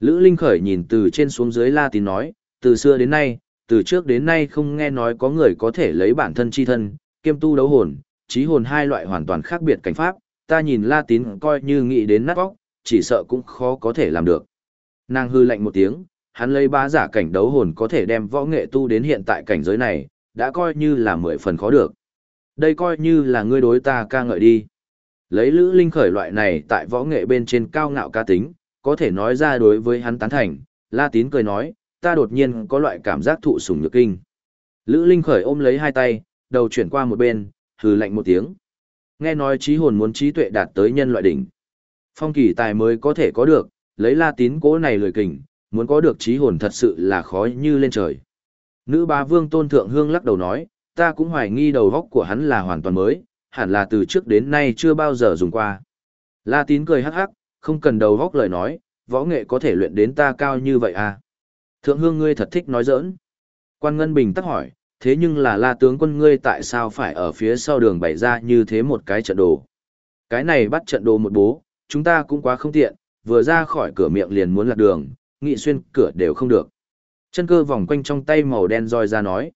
Lữ Linh Khởi nhìn từ trên xuống dưới La tín nói, từ xưa đến nay, từ trước đến nay không nghe nói có người có thể lấy bản thân chi thân, kiêm tu đấu hồn, trí hồn hai loại hoàn toàn khác biệt cảnh pháp, ta nhìn La tín coi như nghĩ đến nát óc, chỉ sợ cũng khó có thể làm được. Nàng hư lạnh một tiếng, hắn lấy bá giả cảnh đấu hồn có thể đem võ nghệ tu đến hiện tại cảnh giới này, đã coi như là mười phần khó được. Đây coi như là ngươi đối ta ca ngợi đi. Lấy Lữ Linh khởi loại này tại võ nghệ bên trên cao ngạo ca tính, có thể nói ra đối với hắn tán thành, La Tín cười nói, ta đột nhiên có loại cảm giác thụ sủng nhược kinh. Lữ Linh khởi ôm lấy hai tay, đầu chuyển qua một bên, hừ lạnh một tiếng. Nghe nói trí hồn muốn trí tuệ đạt tới nhân loại đỉnh. Phong kỳ tài mới có thể có được, lấy la tín cố này lười kình, muốn có được trí hồn thật sự là khó như lên trời. Nữ bá vương tôn thượng hương lắc đầu nói, ta cũng hoài nghi đầu góc của hắn là hoàn toàn mới, hẳn là từ trước đến nay chưa bao giờ dùng qua. La tín cười hắc hắc, không cần đầu góc lời nói, võ nghệ có thể luyện đến ta cao như vậy à. Thượng hương ngươi thật thích nói giỡn. Quan Ngân Bình tắc hỏi, thế nhưng là la tướng quân ngươi tại sao phải ở phía sau đường bày ra như thế một cái trận đồ. Cái này bắt trận đồ một bố, chúng ta cũng quá không tiện, vừa ra khỏi cửa miệng liền muốn lạc đường, nghị xuyên cửa đều không được. Chân cơ vòng quanh trong tay màu đen roi ra nói.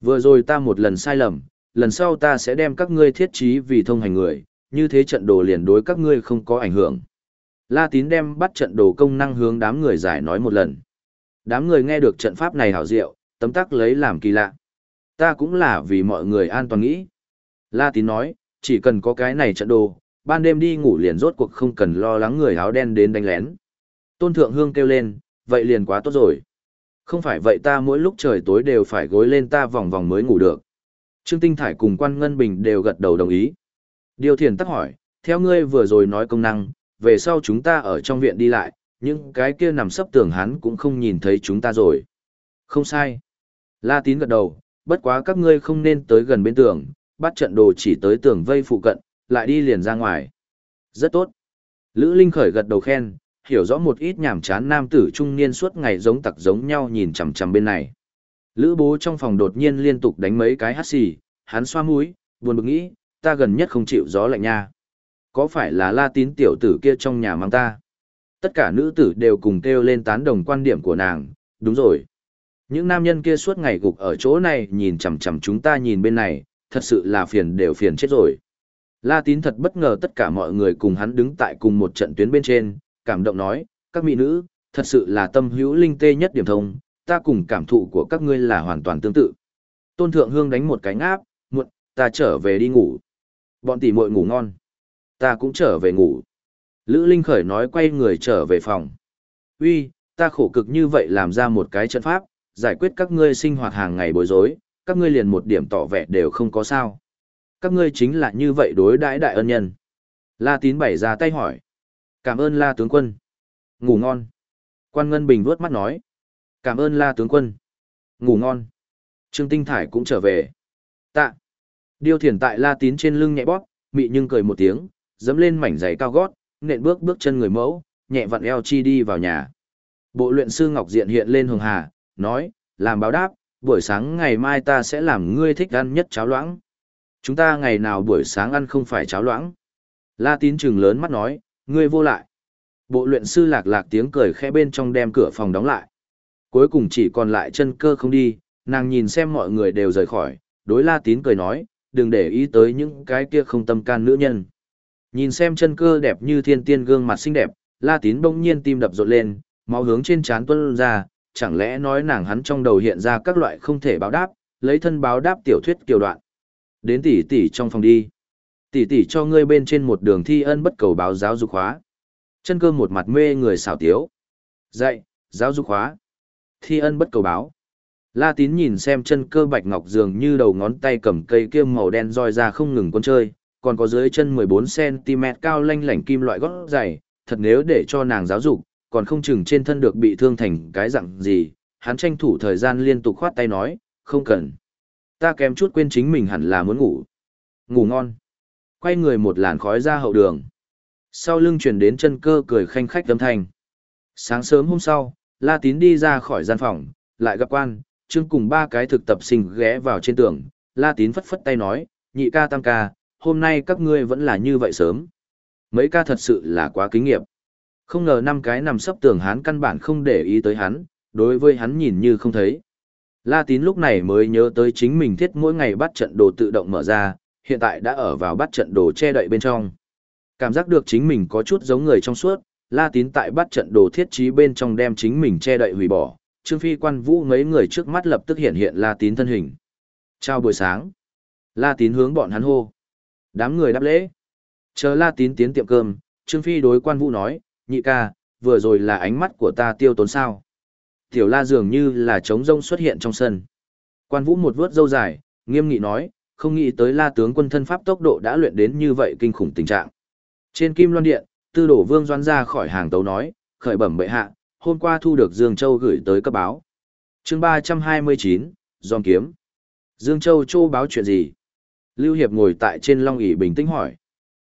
Vừa rồi ta một lần sai lầm, lần sau ta sẽ đem các ngươi thiết trí vì thông hành người, như thế trận đồ liền đối các ngươi không có ảnh hưởng. La tín đem bắt trận đồ công năng hướng đám người giải nói một lần. Đám người nghe được trận pháp này hảo diệu, tấm tắc lấy làm kỳ lạ. Ta cũng là vì mọi người an toàn nghĩ. La tín nói, chỉ cần có cái này trận đồ, ban đêm đi ngủ liền rốt cuộc không cần lo lắng người áo đen đến đánh lén. Tôn Thượng Hương kêu lên, vậy liền quá tốt rồi. Không phải vậy ta mỗi lúc trời tối đều phải gối lên ta vòng vòng mới ngủ được. Trương Tinh Thải cùng quan Ngân Bình đều gật đầu đồng ý. Điều thiền tắc hỏi, theo ngươi vừa rồi nói công năng, về sau chúng ta ở trong viện đi lại, những cái kia nằm sấp tường hắn cũng không nhìn thấy chúng ta rồi. Không sai. La tín gật đầu, bất quá các ngươi không nên tới gần bên tường, bắt trận đồ chỉ tới tường vây phụ cận, lại đi liền ra ngoài. Rất tốt. Lữ Linh khởi gật đầu khen, hiểu rõ một ít nhảm chán nam tử trung niên suốt ngày giống tặc giống nhau nhìn chằm chằm bên này. Lữ bố trong phòng đột nhiên liên tục đánh mấy cái hắt xì, hắn xoa mũi, buồn bực nghĩ, ta gần nhất không chịu gió lạnh nha. Có phải là la tín tiểu tử kia trong nhà mang ta? Tất cả nữ tử đều cùng kêu lên tán đồng quan điểm của nàng, đúng rồi. Những nam nhân kia suốt ngày gục ở chỗ này nhìn chằm chằm chúng ta nhìn bên này, thật sự là phiền đều phiền chết rồi. La tín thật bất ngờ tất cả mọi người cùng hắn đứng tại cùng một trận tuyến bên trên, cảm động nói, các mỹ nữ, thật sự là tâm hữu linh tê nhất điểm thông, ta cùng cảm thụ của các ngươi là hoàn toàn tương tự. Tôn Thượng Hương đánh một cái ngáp, muộn, ta trở về đi ngủ. Bọn tỷ muội ngủ ngon. Ta cũng trở về ngủ. Lữ Linh Khởi nói quay người trở về phòng. Uy, ta khổ cực như vậy làm ra một cái trận pháp, giải quyết các ngươi sinh hoạt hàng ngày bối rối, các ngươi liền một điểm tỏ vẻ đều không có sao. Các ngươi chính là như vậy đối đãi đại ân nhân. La tín bảy ra tay hỏi. Cảm ơn la tướng quân. Ngủ ngon. Quan Ngân Bình vuốt mắt nói. Cảm ơn la tướng quân. Ngủ ngon. Trương Tinh Thải cũng trở về. Tạ. Điêu thiền tại la tín trên lưng nhẹ bóp, mị nhưng cười một tiếng, dẫm lên mảnh giày cao gót, nện bước bước chân người mẫu, nhẹ vặn eo chi đi vào nhà. Bộ luyện sư Ngọc Diện hiện lên hường hà, nói, làm báo đáp, buổi sáng ngày mai ta sẽ làm ngươi thích ăn nhất cháo loãng. Chúng ta ngày nào buổi sáng ăn không phải cháo loãng. La tín trừng lớn mắt nói, ngươi vô lại. Bộ luyện sư lạc lạc tiếng cười khẽ bên trong đem cửa phòng đóng lại. Cuối cùng chỉ còn lại chân cơ không đi, nàng nhìn xem mọi người đều rời khỏi, đối la tín cười nói, đừng để ý tới những cái kia không tâm can nữ nhân. Nhìn xem chân cơ đẹp như thiên tiên gương mặt xinh đẹp, La Tín bỗng nhiên tim đập rộn lên, máu hướng trên trán tuôn ra, chẳng lẽ nói nàng hắn trong đầu hiện ra các loại không thể báo đáp, lấy thân báo đáp tiểu thuyết kiều đoạn. Đến tỷ tỷ trong phòng đi. Tỷ tỷ cho ngươi bên trên một đường thi ân bất cầu báo giáo dục hóa. Chân cơ một mặt mê người xảo tiếu. Dạy, giáo dục hóa. Thi ân bất cầu báo. La tín nhìn xem chân cơ bạch ngọc dường như đầu ngón tay cầm cây kia màu đen roi ra không ngừng con chơi, còn có dưới chân 14cm cao lanh lảnh kim loại gót dày, thật nếu để cho nàng giáo dục, còn không chừng trên thân được bị thương thành cái dạng gì, hắn tranh thủ thời gian liên tục khoát tay nói, không cần. Ta kém chút quên chính mình hẳn là muốn ngủ. Ngủ ngon. Quay người một làn khói ra hậu đường. Sau lưng chuyển đến chân cơ cười khanh khách âm thanh. Sáng sớm hôm sau, La Tín đi ra khỏi gian phòng, lại gặp quan, trương cùng ba cái thực tập sinh ghé vào trên tường. La Tín phất phất tay nói, nhị ca tam ca, hôm nay các ngươi vẫn là như vậy sớm. Mấy ca thật sự là quá kinh nghiệm. Không ngờ năm cái nằm sấp tường hắn căn bản không để ý tới hắn, đối với hắn nhìn như không thấy. La Tín lúc này mới nhớ tới chính mình thiết mỗi ngày bắt trận đồ tự động mở ra, hiện tại đã ở vào bắt trận đồ che đậy bên trong. Cảm giác được chính mình có chút giống người trong suốt, La Tín tại bắt trận đồ thiết trí bên trong đem chính mình che đậy hủy bỏ. Trương Phi quan vũ mấy người trước mắt lập tức hiện hiện La Tín thân hình. Chào buổi sáng. La Tín hướng bọn hắn hô. Đám người đáp lễ. Chờ La Tín tiến tiệm cơm, Trương Phi đối quan vũ nói, nhị ca, vừa rồi là ánh mắt của ta tiêu tốn sao. Tiểu La dường như là trống rông xuất hiện trong sân. Quan vũ một vớt dâu dài, nghiêm nghị nói, không nghĩ tới La tướng quân thân pháp tốc độ đã luyện đến như vậy kinh khủng tình trạng. Trên Kim Loan Điện, Tư Đổ Vương doan ra khỏi hàng tấu nói, khởi bẩm bệ hạ, hôm qua thu được Dương Châu gửi tới cấp báo. chương 329, Giòm Kiếm. Dương Châu châu báo chuyện gì? Lưu Hiệp ngồi tại trên long ỷ bình tĩnh hỏi.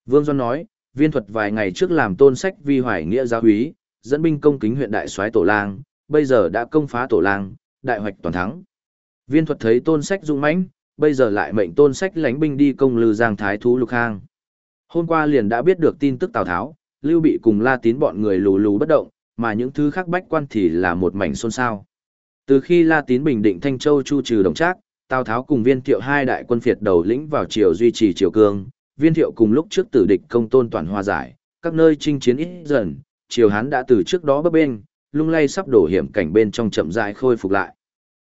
Vương Doan nói, viên thuật vài ngày trước làm tôn sách vi hoài nghĩa giáo úy, dẫn binh công kính huyện đại soái tổ lang, bây giờ đã công phá tổ lang, đại hoạch toàn thắng. Viên thuật thấy tôn sách dũng mãnh, bây giờ lại mệnh tôn sách lánh binh đi công lư giang thái thú lục hang. Hôm qua liền đã biết được tin tức Tào Tháo, Lưu Bị cùng La Tín bọn người lù lù bất động, mà những thứ khác bách quan thì là một mảnh xôn xao. Từ khi La Tín bình định Thanh Châu chu trừ đồng trác, Tào Tháo cùng Viên Thiệu hai đại quân phiệt đầu lĩnh vào triều duy trì triều cương, Viên Thiệu cùng lúc trước tử địch công tôn toàn hòa giải, các nơi chinh chiến ít dần, triều Hán đã từ trước đó bấp bênh, lung lay sắp đổ hiểm cảnh bên trong chậm rãi khôi phục lại.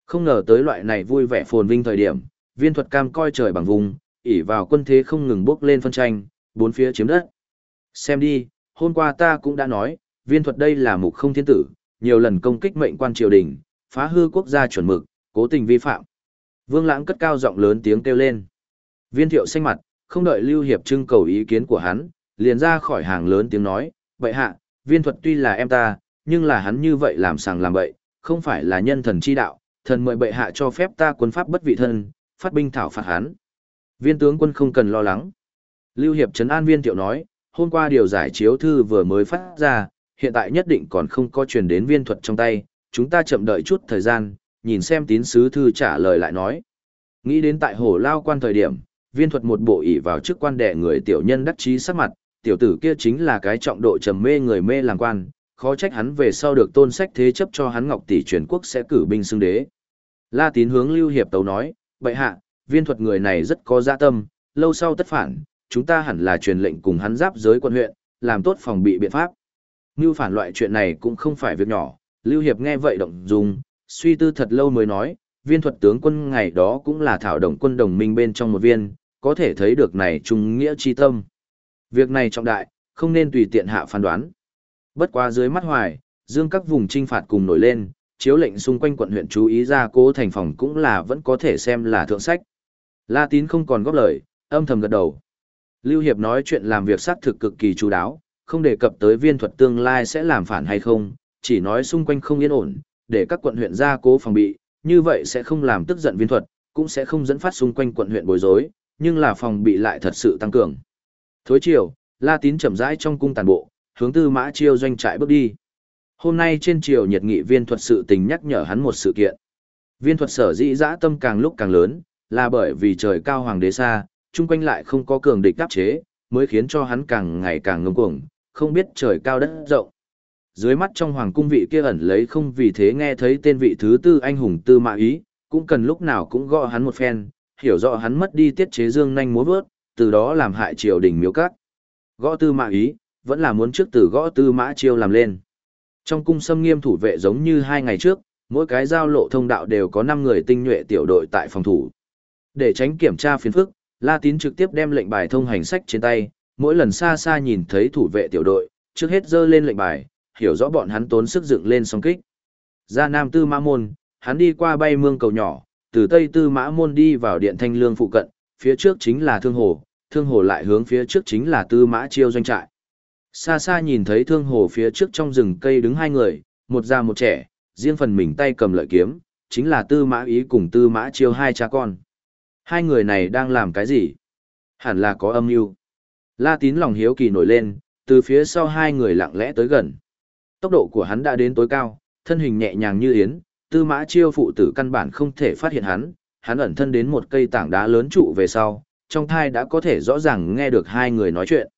Không ngờ tới loại này vui vẻ phồn vinh thời điểm, Viên Thuật cam coi trời bằng vùng, ỷ vào quân thế không ngừng bước lên phân tranh, bốn phía chiếm đất. Xem đi, hôm qua ta cũng đã nói, viên thuật đây là mục không thiên tử, nhiều lần công kích mệnh quan triều đình, phá hư quốc gia chuẩn mực, cố tình vi phạm. Vương Lãng cất cao giọng lớn tiếng kêu lên. Viên thiệu xanh mặt, không đợi Lưu Hiệp trưng cầu ý kiến của hắn, liền ra khỏi hàng lớn tiếng nói, vậy hạ, viên thuật tuy là em ta, nhưng là hắn như vậy làm sàng làm bậy, không phải là nhân thần chi đạo, thần mời bệ hạ cho phép ta quân pháp bất vị thân, phát binh thảo phạt hắn. Viên tướng quân không cần lo lắng. Lưu Hiệp Trấn An Viên Thiệu nói, hôm qua điều giải chiếu thư vừa mới phát ra, hiện tại nhất định còn không có truyền đến viên thuật trong tay, chúng ta chậm đợi chút thời gian, nhìn xem tín sứ thư trả lời lại nói. Nghĩ đến tại hồ lao quan thời điểm, viên thuật một bộ ỷ vào chức quan đệ người tiểu nhân đắc chí sắc mặt, tiểu tử kia chính là cái trọng độ trầm mê người mê làm quan, khó trách hắn về sau được tôn sách thế chấp cho hắn ngọc tỷ truyền quốc sẽ cử binh xưng đế. La tín hướng Lưu Hiệp tấu nói, bệ hạ, viên thuật người này rất có dạ tâm, lâu sau tất phản, chúng ta hẳn là truyền lệnh cùng hắn giáp giới quân huyện, làm tốt phòng bị biện pháp. Như phản loại chuyện này cũng không phải việc nhỏ, Lưu Hiệp nghe vậy động dung, suy tư thật lâu mới nói, viên thuật tướng quân ngày đó cũng là thảo đồng quân đồng minh bên trong một viên, có thể thấy được này trung nghĩa chi tâm. Việc này trọng đại, không nên tùy tiện hạ phán đoán. Bất quá dưới mắt hoài, dương các vùng trinh phạt cùng nổi lên, chiếu lệnh xung quanh quận huyện chú ý ra cố thành phòng cũng là vẫn có thể xem là thượng sách. La tín không còn góp lời, âm thầm gật đầu. Lưu Hiệp nói chuyện làm việc xác thực cực kỳ chú đáo, không đề cập tới viên thuật tương lai sẽ làm phản hay không, chỉ nói xung quanh không yên ổn, để các quận huyện gia cố phòng bị, như vậy sẽ không làm tức giận viên thuật, cũng sẽ không dẫn phát xung quanh quận huyện bối rối, nhưng là phòng bị lại thật sự tăng cường. Thối chiều, La Tín chậm rãi trong cung tàn bộ, hướng tư mã chiêu doanh trại bước đi. Hôm nay trên triều nhiệt nghị viên thuật sự tình nhắc nhở hắn một sự kiện. Viên thuật sở dĩ dã tâm càng lúc càng lớn, là bởi vì trời cao hoàng đế xa, chung quanh lại không có cường địch áp chế, mới khiến cho hắn càng ngày càng ngông cuồng, không biết trời cao đất rộng. Dưới mắt trong hoàng cung vị kia ẩn lấy không vì thế nghe thấy tên vị thứ tư anh hùng tư mã ý, cũng cần lúc nào cũng gõ hắn một phen, hiểu rõ hắn mất đi tiết chế dương nhanh múa vớt, từ đó làm hại triều đình miếu cát. Gõ tư mã ý, vẫn là muốn trước từ gõ tư mã chiêu làm lên. Trong cung xâm nghiêm thủ vệ giống như hai ngày trước, mỗi cái giao lộ thông đạo đều có 5 người tinh nhuệ tiểu đội tại phòng thủ. Để tránh kiểm tra phiền phức, La Tín trực tiếp đem lệnh bài thông hành sách trên tay, mỗi lần xa xa nhìn thấy thủ vệ tiểu đội, trước hết dơ lên lệnh bài, hiểu rõ bọn hắn tốn sức dựng lên song kích. Ra Nam Tư Mã Môn, hắn đi qua bay mương cầu nhỏ, từ Tây Tư Mã Môn đi vào Điện Thanh Lương phụ cận, phía trước chính là Thương Hồ, Thương Hồ lại hướng phía trước chính là Tư Mã Chiêu doanh trại. Xa xa nhìn thấy Thương Hồ phía trước trong rừng cây đứng hai người, một già một trẻ, riêng phần mình tay cầm lợi kiếm, chính là Tư Mã Ý cùng Tư Mã Chiêu hai cha con. Hai người này đang làm cái gì? Hẳn là có âm mưu. La Tín lòng hiếu kỳ nổi lên, từ phía sau hai người lặng lẽ tới gần. Tốc độ của hắn đã đến tối cao, thân hình nhẹ nhàng như yến, Tư Mã Chiêu phụ tử căn bản không thể phát hiện hắn, hắn ẩn thân đến một cây tảng đá lớn trụ về sau, trong thai đã có thể rõ ràng nghe được hai người nói chuyện.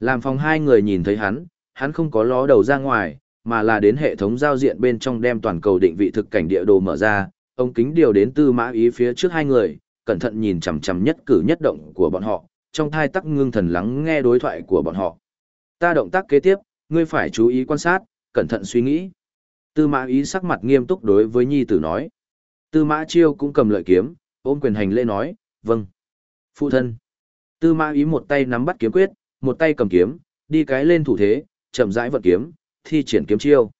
Làm phòng hai người nhìn thấy hắn, hắn không có ló đầu ra ngoài, mà là đến hệ thống giao diện bên trong đem toàn cầu định vị thực cảnh địa đồ mở ra, ông kính điều đến tư mã ý phía trước hai người, cẩn thận nhìn chằm chằm nhất cử nhất động của bọn họ, trong thai tắc ngưng thần lắng nghe đối thoại của bọn họ. Ta động tác kế tiếp, ngươi phải chú ý quan sát, cẩn thận suy nghĩ. Tư mã ý sắc mặt nghiêm túc đối với nhi tử nói. Tư mã chiêu cũng cầm lợi kiếm, ôm quyền hành lễ nói, vâng. Phụ thân. Tư mã ý một tay nắm bắt kiếm quyết, một tay cầm kiếm, đi cái lên thủ thế, chậm rãi vận kiếm, thi triển kiếm chiêu.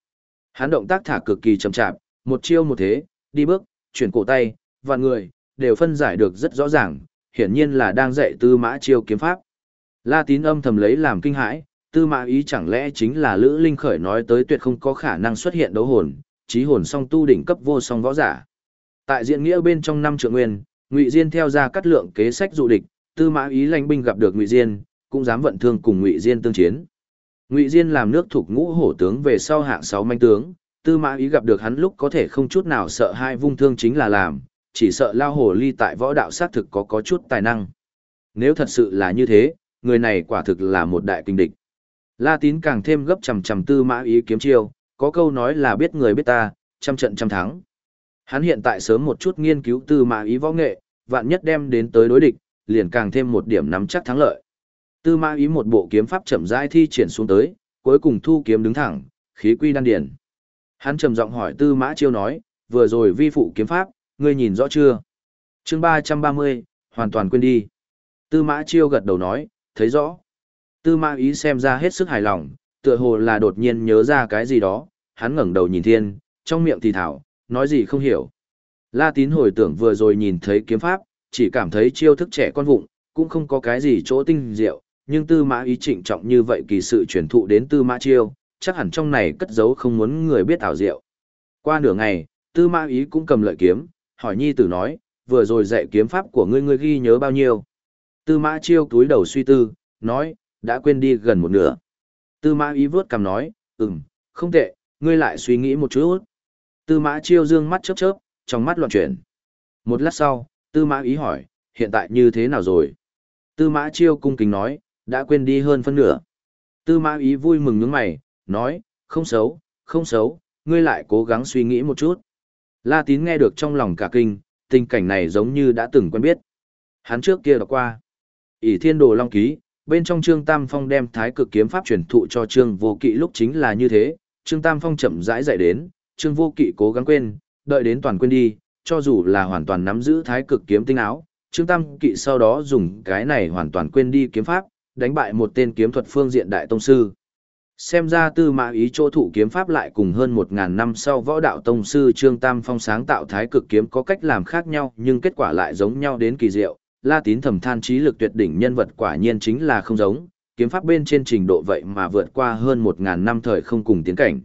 Hắn động tác thả cực kỳ chậm chạp, một chiêu một thế, đi bước, chuyển cổ tay, và người, đều phân giải được rất rõ ràng, hiển nhiên là đang dạy tư mã chiêu kiếm pháp. La tín âm thầm lấy làm kinh hãi, tư mã ý chẳng lẽ chính là Lữ Linh Khởi nói tới tuyệt không có khả năng xuất hiện đấu hồn, trí hồn song tu đỉnh cấp vô song võ giả. Tại diện nghĩa bên trong năm trượng nguyên, Ngụy Diên theo ra cắt lượng kế sách dụ địch, tư mã ý lãnh binh gặp được Ngụy Diên, cũng dám vận thương cùng Ngụy Diên tương chiến. Ngụy Diên làm nước thuộc ngũ hổ tướng về sau hạng sáu manh tướng, tư mã ý gặp được hắn lúc có thể không chút nào sợ hai vung thương chính là làm, chỉ sợ lao hổ ly tại võ đạo sát thực có có chút tài năng. Nếu thật sự là như thế, người này quả thực là một đại kinh địch. La tín càng thêm gấp chầm chầm tư mã ý kiếm chiêu, có câu nói là biết người biết ta, trăm trận trăm thắng. Hắn hiện tại sớm một chút nghiên cứu tư mã ý võ nghệ, vạn nhất đem đến tới đối địch, liền càng thêm một điểm nắm chắc thắng lợi. Tư mã ý một bộ kiếm pháp chậm rãi thi triển xuống tới, cuối cùng thu kiếm đứng thẳng, khí quy đan điển. Hắn trầm giọng hỏi tư mã chiêu nói, vừa rồi vi phụ kiếm pháp, ngươi nhìn rõ chưa? chương ba trăm ba mươi hoàn toàn quên đi. Tư mã chiêu gật đầu nói, thấy rõ. Tư mã ý xem ra hết sức hài lòng, tựa hồ là đột nhiên nhớ ra cái gì đó, hắn ngẩng đầu nhìn thiên, trong miệng thì thảo, nói gì không hiểu. La tín hồi tưởng vừa rồi nhìn thấy kiếm pháp, chỉ cảm thấy chiêu thức trẻ con vụng, cũng không có cái gì chỗ tinh diệu, nhưng tư mã ý trịnh trọng như vậy kỳ sự truyền thụ đến tư mã chiêu, chắc hẳn trong này cất giấu không muốn người biết ảo diệu. Qua nửa ngày, tư mã ý cũng cầm lợi kiếm, hỏi nhi tử nói, vừa rồi dạy kiếm pháp của ngươi ngươi ghi nhớ bao nhiêu. Tư mã chiêu túi đầu suy tư, nói, đã quên đi gần một nửa. Tư mã ý vớt cầm nói, ừm, không tệ, ngươi lại suy nghĩ một chút. Tư mã chiêu dương mắt chớp chớp, trong mắt loạn chuyển. Một lát sau, tư mã ý hỏi, hiện tại như thế nào rồi? Tư mã chiêu cung kính nói, đã quên đi hơn phân nửa. Tư mã ý vui mừng nhướng mày, nói, không xấu, không xấu, ngươi lại cố gắng suy nghĩ một chút. La tín nghe được trong lòng cả kinh, tình cảnh này giống như đã từng quen biết. Hắn trước kia đọc qua. ỷ thiên đồ long ký, bên trong trương tam phong đem thái cực kiếm pháp truyền thụ cho trương vô kỵ lúc chính là như thế. Trương tam phong chậm rãi dạy đến, trương vô kỵ cố gắng quên, đợi đến toàn quên đi, cho dù là hoàn toàn nắm giữ thái cực kiếm tinh áo. Trương tam kỵ sau đó dùng cái này hoàn toàn quên đi kiếm pháp, đánh bại một tên kiếm thuật phương diện đại tông sư. Xem ra tư mã ý chỗ thủ kiếm pháp lại cùng hơn 1.000 năm sau võ đạo tông sư Trương Tam Phong sáng tạo thái cực kiếm có cách làm khác nhau nhưng kết quả lại giống nhau đến kỳ diệu. La tín thầm than trí lực tuyệt đỉnh nhân vật quả nhiên chính là không giống, kiếm pháp bên trên trình độ vậy mà vượt qua hơn một ngàn năm thời không cùng tiến cảnh.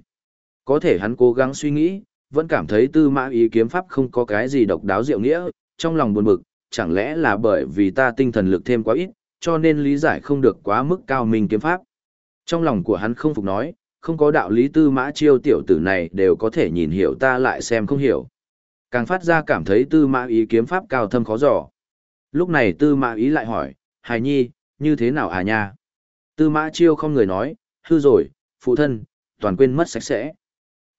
Có thể hắn cố gắng suy nghĩ, vẫn cảm thấy tư mã ý kiếm pháp không có cái gì độc đáo diệu nghĩa, trong lòng buồn bực, chẳng lẽ là bởi vì ta tinh thần lực thêm quá ít, cho nên lý giải không được quá mức cao minh kiếm pháp. Trong lòng của hắn không phục nói, không có đạo lý tư mã chiêu tiểu tử này đều có thể nhìn hiểu ta lại xem không hiểu. Càng phát ra cảm thấy tư mã ý kiếm pháp cao thâm khó dò. Lúc này tư mã ý lại hỏi, hài nhi, như thế nào à nha? Tư mã chiêu không người nói, hư rồi, phụ thân, toàn quên mất sạch sẽ.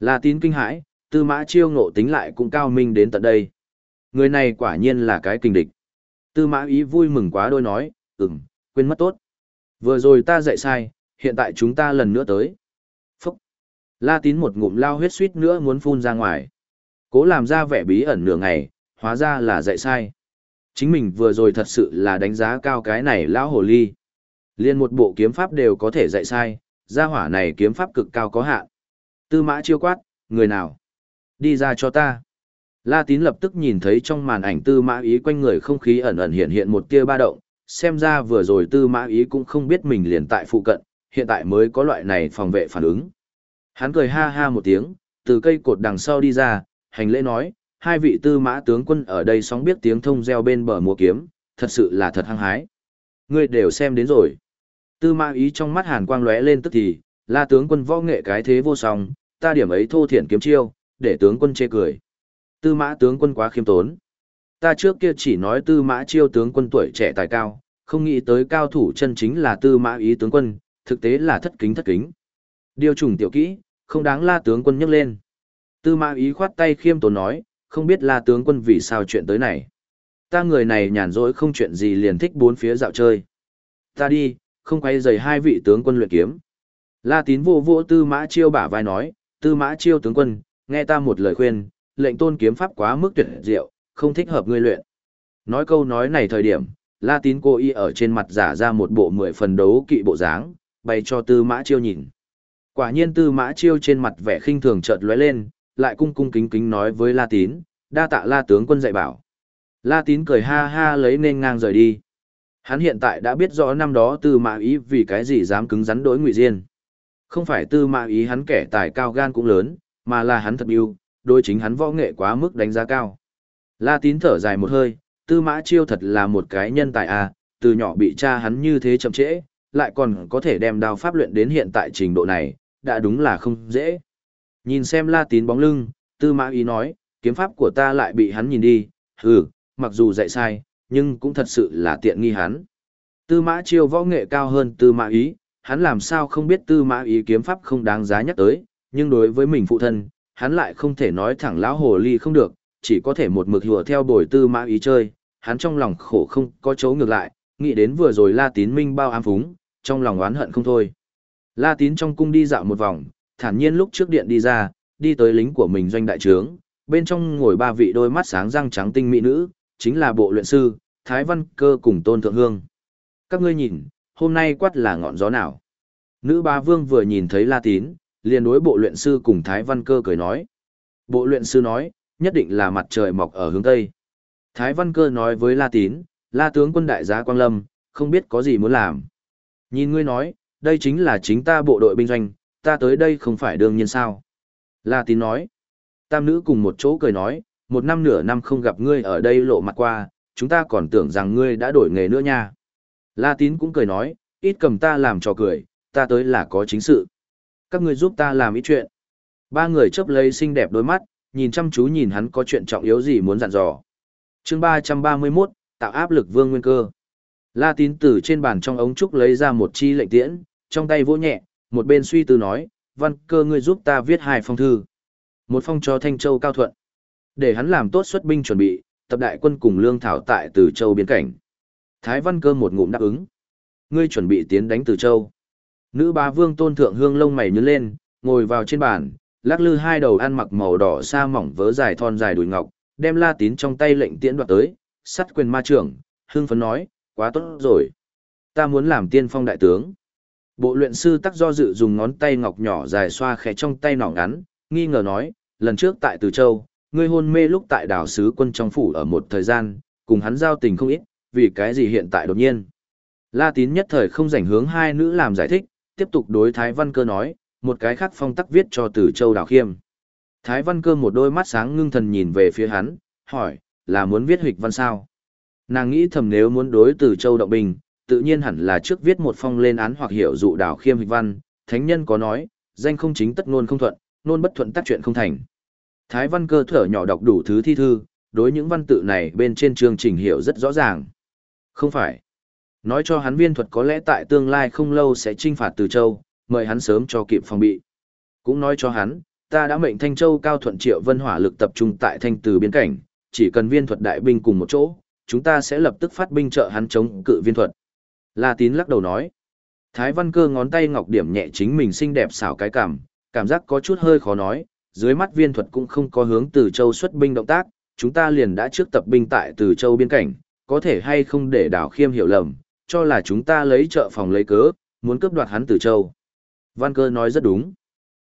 Là tín kinh hãi, tư mã chiêu ngộ tính lại cũng cao minh đến tận đây. Người này quả nhiên là cái kinh địch. Tư mã ý vui mừng quá đôi nói, ừm, quên mất tốt. Vừa rồi ta dạy sai, hiện tại chúng ta lần nữa tới. Phúc! La tín một ngụm lao huyết suýt nữa muốn phun ra ngoài. Cố làm ra vẻ bí ẩn nửa ngày, hóa ra là dạy sai. Chính mình vừa rồi thật sự là đánh giá cao cái này lão hồ ly. Liên một bộ kiếm pháp đều có thể dạy sai, gia hỏa này kiếm pháp cực cao có hạn. Tư mã chiêu quát, người nào? Đi ra cho ta. La tín lập tức nhìn thấy trong màn ảnh tư mã ý quanh người không khí ẩn ẩn hiện hiện một tia ba động, xem ra vừa rồi tư mã ý cũng không biết mình liền tại phụ cận, hiện tại mới có loại này phòng vệ phản ứng. Hắn cười ha ha một tiếng, từ cây cột đằng sau đi ra, hành lễ nói, hai vị tư mã tướng quân ở đây sóng biết tiếng thông reo bên bờ múa kiếm, thật sự là thật hăng hái. Ngươi đều xem đến rồi. Tư mã ý trong mắt hàn quang lóe lên tức thì, la tướng quân võ nghệ cái thế vô song, ta điểm ấy thô thiển kiếm chiêu, để tướng quân chê cười. Tư mã tướng quân quá khiêm tốn. Ta trước kia chỉ nói tư mã chiêu tướng quân tuổi trẻ tài cao, không nghĩ tới cao thủ chân chính là tư mã ý tướng quân, thực tế là thất kính thất kính. Điều trùng tiểu kỹ, không đáng la tướng quân nhắc lên. Tư mã ý khoát tay khiêm tốn nói, không biết la tướng quân vì sao chuyện tới này. Ta người này nhàn rỗi không chuyện gì liền thích bốn phía dạo chơi. Ta đi, không quay dày hai vị tướng quân luyện kiếm. La tín vô vô tư mã chiêu bả vai nói, tư mã chiêu tướng quân, nghe ta một lời khuyên, lệnh tôn kiếm pháp quá mức tuyệt diệu, không thích hợp ngươi luyện. Nói câu nói này thời điểm, La tín cô y ở trên mặt giả ra một bộ mười phần đấu kỵ bộ dáng, bày cho tư mã chiêu nhìn. Quả nhiên tư mã chiêu trên mặt vẻ khinh thường chợt lóe lên, lại cung cung kính kính nói với La tín, đa tạ La tướng quân dạy bảo. La tín cười ha ha lấy nên ngang rời đi. Hắn hiện tại đã biết rõ năm đó tư mã ý vì cái gì dám cứng rắn đối ngụy diên. Không phải tư mã ý hắn kẻ tài cao gan cũng lớn, mà là hắn thật yêu, đôi chính hắn võ nghệ quá mức đánh giá cao. La tín thở dài một hơi, tư mã chiêu thật là một cái nhân tài à, từ nhỏ bị cha hắn như thế chậm trễ, lại còn có thể đem đao pháp luyện đến hiện tại trình độ này, đã đúng là không dễ. Nhìn xem la tín bóng lưng, tư mã ý nói, kiếm pháp của ta lại bị hắn nhìn đi, hừ, mặc dù dạy sai, nhưng cũng thật sự là tiện nghi hắn. Tư mã chiêu võ nghệ cao hơn tư mã ý, hắn làm sao không biết tư mã ý kiếm pháp không đáng giá nhắc tới, nhưng đối với mình phụ thân, hắn lại không thể nói thẳng lão hồ ly không được, chỉ có thể một mực hùa theo bồi tư mã ý chơi, hắn trong lòng khổ không có chỗ ngược lại, nghĩ đến vừa rồi La Tín Minh bao ám phúng, trong lòng oán hận không thôi. La Tín trong cung đi dạo một vòng, thản nhiên lúc trước điện đi ra, đi tới lính của mình doanh đại trướng, bên trong ngồi ba vị đôi mắt sáng răng trắng tinh mỹ nữ, chính là bộ luyện sư, Thái Văn Cơ cùng Tôn Thượng Hương. Các ngươi nhìn, hôm nay quát là ngọn gió nào? Nữ ba vương vừa nhìn thấy La Tín, liền đối bộ luyện sư cùng Thái Văn Cơ cười nói. Bộ luyện sư nói, nhất định là mặt trời mọc ở hướng Tây. Thái Văn Cơ nói với La Tín, La tướng quân đại giá Quang Lâm, không biết có gì muốn làm. Nhìn ngươi nói, đây chính là chính ta bộ đội binh doanh, ta tới đây không phải đương nhiên sao. La Tín nói, tam nữ cùng một chỗ cười nói, một năm nửa năm không gặp ngươi ở đây lộ mặt qua, chúng ta còn tưởng rằng ngươi đã đổi nghề nữa nha. La Tín cũng cười nói, ít cầm ta làm trò cười, ta tới là có chính sự. Các ngươi giúp ta làm ít chuyện. Ba người chớp lấy xinh đẹp đôi mắt, nhìn chăm chú nhìn hắn có chuyện trọng yếu gì muốn dặn dò. chương 331, tạo áp lực vương nguyên cơ. La tín từ trên bàn trong ống trúc lấy ra một chi lệnh tiễn, trong tay vỗ nhẹ, một bên suy tư nói, văn cơ ngươi giúp ta viết hai phong thư. Một phong cho Thanh Châu Cao Thuận. Để hắn làm tốt xuất binh chuẩn bị, tập đại quân cùng lương thảo tại Từ Châu biến cảnh. Thái văn cơ một ngụm đáp ứng. Ngươi chuẩn bị tiến đánh Từ Châu. Nữ bá vương tôn thượng hương lông mày nhướng lên, ngồi vào trên bàn, lắc lư hai đầu ăn mặc màu đỏ sa mỏng vớ dài thon dài đùi ngọc, đem la tín trong tay lệnh tiễn đoạt tới, sắt quyền ma trưởng, hương phấn nói, quá tốt rồi. Ta muốn làm tiên phong đại tướng. Bộ luyện sư tắc do dự dùng ngón tay ngọc nhỏ dài xoa khẽ trong tay nỏ ngắn, nghi ngờ nói, lần trước tại Từ Châu, ngươi hôn mê lúc tại đảo sứ quân trong phủ ở một thời gian, cùng hắn giao tình không ít, vì cái gì hiện tại đột nhiên. La tín nhất thời không rảnh hướng hai nữ làm giải thích, tiếp tục đối Thái Văn Cơ nói, một cái khác phong tắc viết cho Từ Châu Đào Khiêm. Thái Văn Cơ một đôi mắt sáng ngưng thần nhìn về phía hắn, hỏi, là muốn viết hịch văn sao? Nàng nghĩ thầm nếu muốn đối Từ Châu động bình, tự nhiên hẳn là trước viết một phong lên án hoặc hiểu dụ Đào Khiêm hịch văn, thánh nhân có nói, danh không chính tất ngôn không thuận, ngôn bất thuận tác chuyện không thành. Thái Văn Cơ thở nhỏ đọc đủ thứ thi thư, đối những văn tự này bên trên chương trình hiểu rất rõ ràng. Không phải. Nói cho hắn viên thuật có lẽ tại tương lai không lâu sẽ trinh phạt từ châu, mời hắn sớm cho kịp phòng bị. Cũng nói cho hắn, ta đã mệnh Thanh Châu cao thuận triệu vân hỏa lực tập trung tại thanh từ biên cảnh, chỉ cần viên thuật đại binh cùng một chỗ, chúng ta sẽ lập tức phát binh trợ hắn chống cự viên thuật. La Tín lắc đầu nói. Thái Văn Cơ ngón tay ngọc điểm nhẹ chính mình xinh đẹp xảo cái cảm, cảm giác có chút hơi khó nói, dưới mắt viên thuật cũng không có hướng từ châu xuất binh động tác, chúng ta liền đã trước tập binh tại từ châu biên cảnh, có thể hay không để đảo khiêm hiểu lầm, cho là chúng ta lấy trợ phòng lấy cớ, muốn cướp đoạt hắn từ châu. Văn cơ nói rất đúng.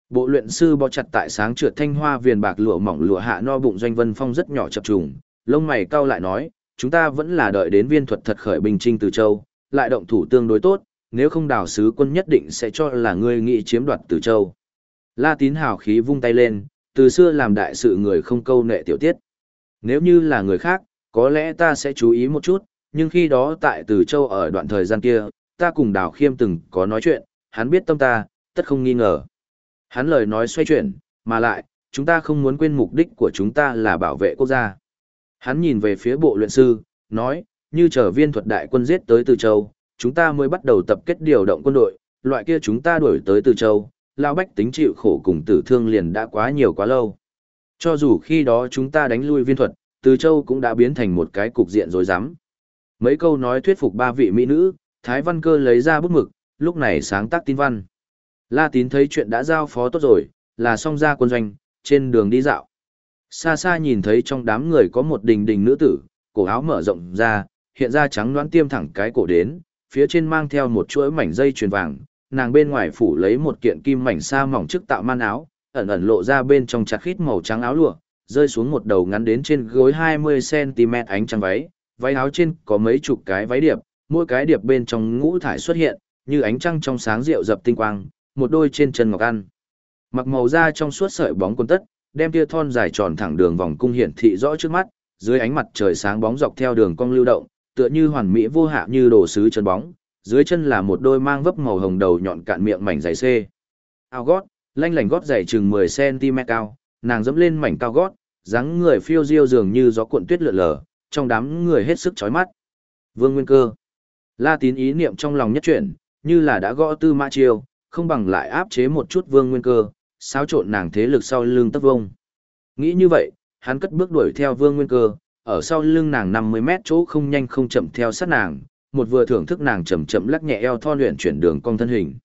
Bộ luyện sư bó chặt tại sáng trượt thanh hoa viền bạc lụa mỏng lụa hạ no bụng doanh vân phong rất nhỏ chập trùng, lông mày cau lại nói, chúng ta vẫn là đợi đến viên thuật thật khởi bình trinh từ châu, lại động thủ tương đối tốt, nếu không đào sứ quân nhất định sẽ cho là ngươi nghĩ chiếm đoạt từ châu. La tín hào khí vung tay lên, từ xưa làm đại sự người không câu nệ tiểu tiết. Nếu như là người khác, có lẽ ta sẽ chú ý một chút, nhưng khi đó tại Từ Châu ở đoạn thời gian kia, ta cùng Đào Khiêm từng có nói chuyện, hắn biết tâm ta, tất không nghi ngờ. Hắn lời nói xoay chuyển, mà lại, chúng ta không muốn quên mục đích của chúng ta là bảo vệ quốc gia. Hắn nhìn về phía bộ luyện sư, nói, như trở viên thuật đại quân giết tới Từ Châu, chúng ta mới bắt đầu tập kết điều động quân đội, loại kia chúng ta đuổi tới Từ Châu, lao bách tính chịu khổ cùng tử thương liền đã quá nhiều quá lâu. Cho dù khi đó chúng ta đánh lui viên thuật, Từ Châu cũng đã biến thành một cái cục diện rối rắm. Mấy câu nói thuyết phục ba vị mỹ nữ, Thái Văn Cơ lấy ra bút mực, lúc này sáng tác tin văn. La Tín thấy chuyện đã giao phó tốt rồi, là xong ra quân doanh, trên đường đi dạo. Xa xa nhìn thấy trong đám người có một đình đình nữ tử, cổ áo mở rộng ra, hiện ra trắng đoán tiêm thẳng cái cổ đến, phía trên mang theo một chuỗi mảnh dây chuyền vàng, nàng bên ngoài phủ lấy một kiện kim mảnh sa mỏng chức tạo man áo, ẩn ẩn lộ ra bên trong chặt khít màu trắng áo lụa, rơi xuống một đầu ngắn đến trên gối 20cm ánh trắng váy, váy áo trên có mấy chục cái váy điệp, mỗi cái điệp bên trong ngũ thải xuất hiện, như ánh trăng trong sáng rượu dập tinh quang, một đôi trên chân ngọc ăn. Mặc màu da trong suốt sợi bóng quần tất, đem tia thon dài tròn thẳng đường vòng cung hiển thị rõ trước mắt, dưới ánh mặt trời sáng bóng dọc theo đường cong lưu động, tựa như hoàn mỹ vô hạ như đồ sứ chân bóng, dưới chân là một đôi mang vấp màu hồng đầu nhọn cạn miệng mảnh giày xê. Ao gót, lanh lảnh gót giày chừng 10cm cao, nàng dẫm lên mảnh cao gót, dáng người phiêu diêu dường như gió cuộn tuyết lượn lờ, trong đám người hết sức chói mắt. Vương Nguyên Cơ. La Tín ý niệm trong lòng nhất chuyển, như là đã gõ tư mã chiêu, không bằng lại áp chế một chút Vương Nguyên Cơ, xáo trộn nàng thế lực sau lưng tấp vông. Nghĩ như vậy, hắn cất bước đuổi theo Vương Nguyên Cơ, ở sau lưng nàng 50 mét chỗ không nhanh không chậm theo sát nàng, một vừa thưởng thức nàng chậm chậm lắc nhẹ eo thon luyện chuyển đường cong thân hình.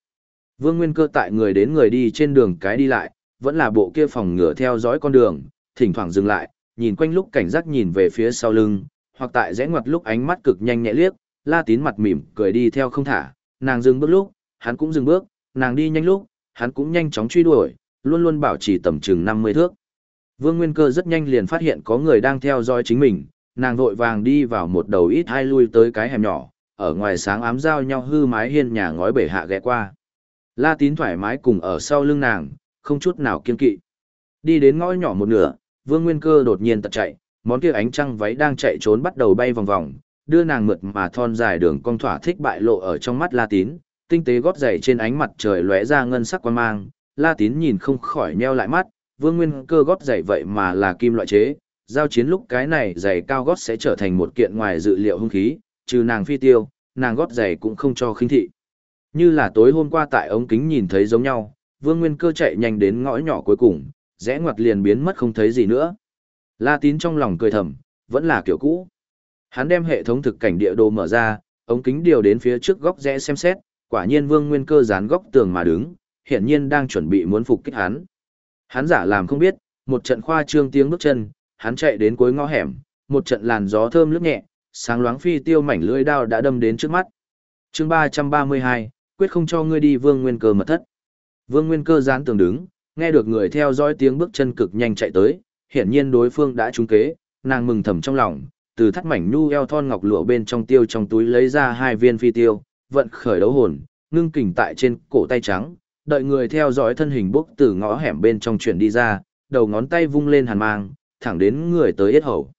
Vương Nguyên Cơ tại người đến người đi trên đường cái đi lại, vẫn là bộ kia phòng ngựa theo dõi con đường, thỉnh thoảng dừng lại, nhìn quanh lúc cảnh giác nhìn về phía sau lưng, hoặc tại rẽ ngoặt lúc ánh mắt cực nhanh nhẹ liếc, La Tín mặt mỉm cười đi theo không thả, nàng dừng bước lúc, hắn cũng dừng bước, nàng đi nhanh lúc, hắn cũng nhanh chóng truy đuổi, luôn luôn bảo trì tầm chừng 50 thước. Vương Nguyên Cơ rất nhanh liền phát hiện có người đang theo dõi chính mình, nàng vội vàng đi vào một đầu ít hai lui tới cái hẻm nhỏ, ở ngoài sáng ám giao nhau hư mái hiên nhà ngói bể hạ ghé qua. La Tín thoải mái cùng ở sau lưng nàng, không chút nào kiên kỵ. Đi đến ngõ nhỏ một nửa, Vương Nguyên Cơ đột nhiên tật chạy, món kia ánh trăng váy đang chạy trốn bắt đầu bay vòng vòng, đưa nàng mượt mà thon dài đường cong thỏa thích bại lộ ở trong mắt La Tín, tinh tế gót giày trên ánh mặt trời lóe ra ngân sắc quan mang, La Tín nhìn không khỏi nheo lại mắt, Vương Nguyên Cơ gót giày vậy mà là kim loại chế, giao chiến lúc cái này giày cao gót sẽ trở thành một kiện ngoài dự liệu hung khí, trừ nàng phi tiêu, nàng gót giày cũng không cho khinh thị. Như là tối hôm qua tại ống kính nhìn thấy giống nhau, Vương Nguyên Cơ chạy nhanh đến ngõ nhỏ cuối cùng, rẽ ngoặt liền biến mất không thấy gì nữa. La Tín trong lòng cười thầm, vẫn là kiểu cũ. Hắn đem hệ thống thực cảnh địa đồ mở ra, ống kính điều đến phía trước góc rẽ xem xét, quả nhiên Vương Nguyên Cơ dán góc tường mà đứng, hiện nhiên đang chuẩn bị muốn phục kích hắn. Hắn giả làm không biết, một trận khoa trương tiếng bước chân, hắn chạy đến cuối ngõ hẻm, một trận làn gió thơm lướt nhẹ, sáng loáng phi tiêu mảnh lưỡi đao đã đâm đến trước mắt. Chương 332, quyết không cho ngươi đi Vương Nguyên Cơ mật thất. Vương Nguyên Cơ dán tường đứng, nghe được người theo dõi tiếng bước chân cực nhanh chạy tới, hiển nhiên đối phương đã trúng kế, nàng mừng thầm trong lòng, từ thắt mảnh nhu eo thon ngọc lụa bên trong tiêu trong túi lấy ra hai viên phi tiêu, vận khởi đấu hồn, ngưng kình tại trên cổ tay trắng, đợi người theo dõi thân hình bốc từ ngõ hẻm bên trong chuyển đi ra, đầu ngón tay vung lên hàn mang, thẳng đến người tới yết hầu.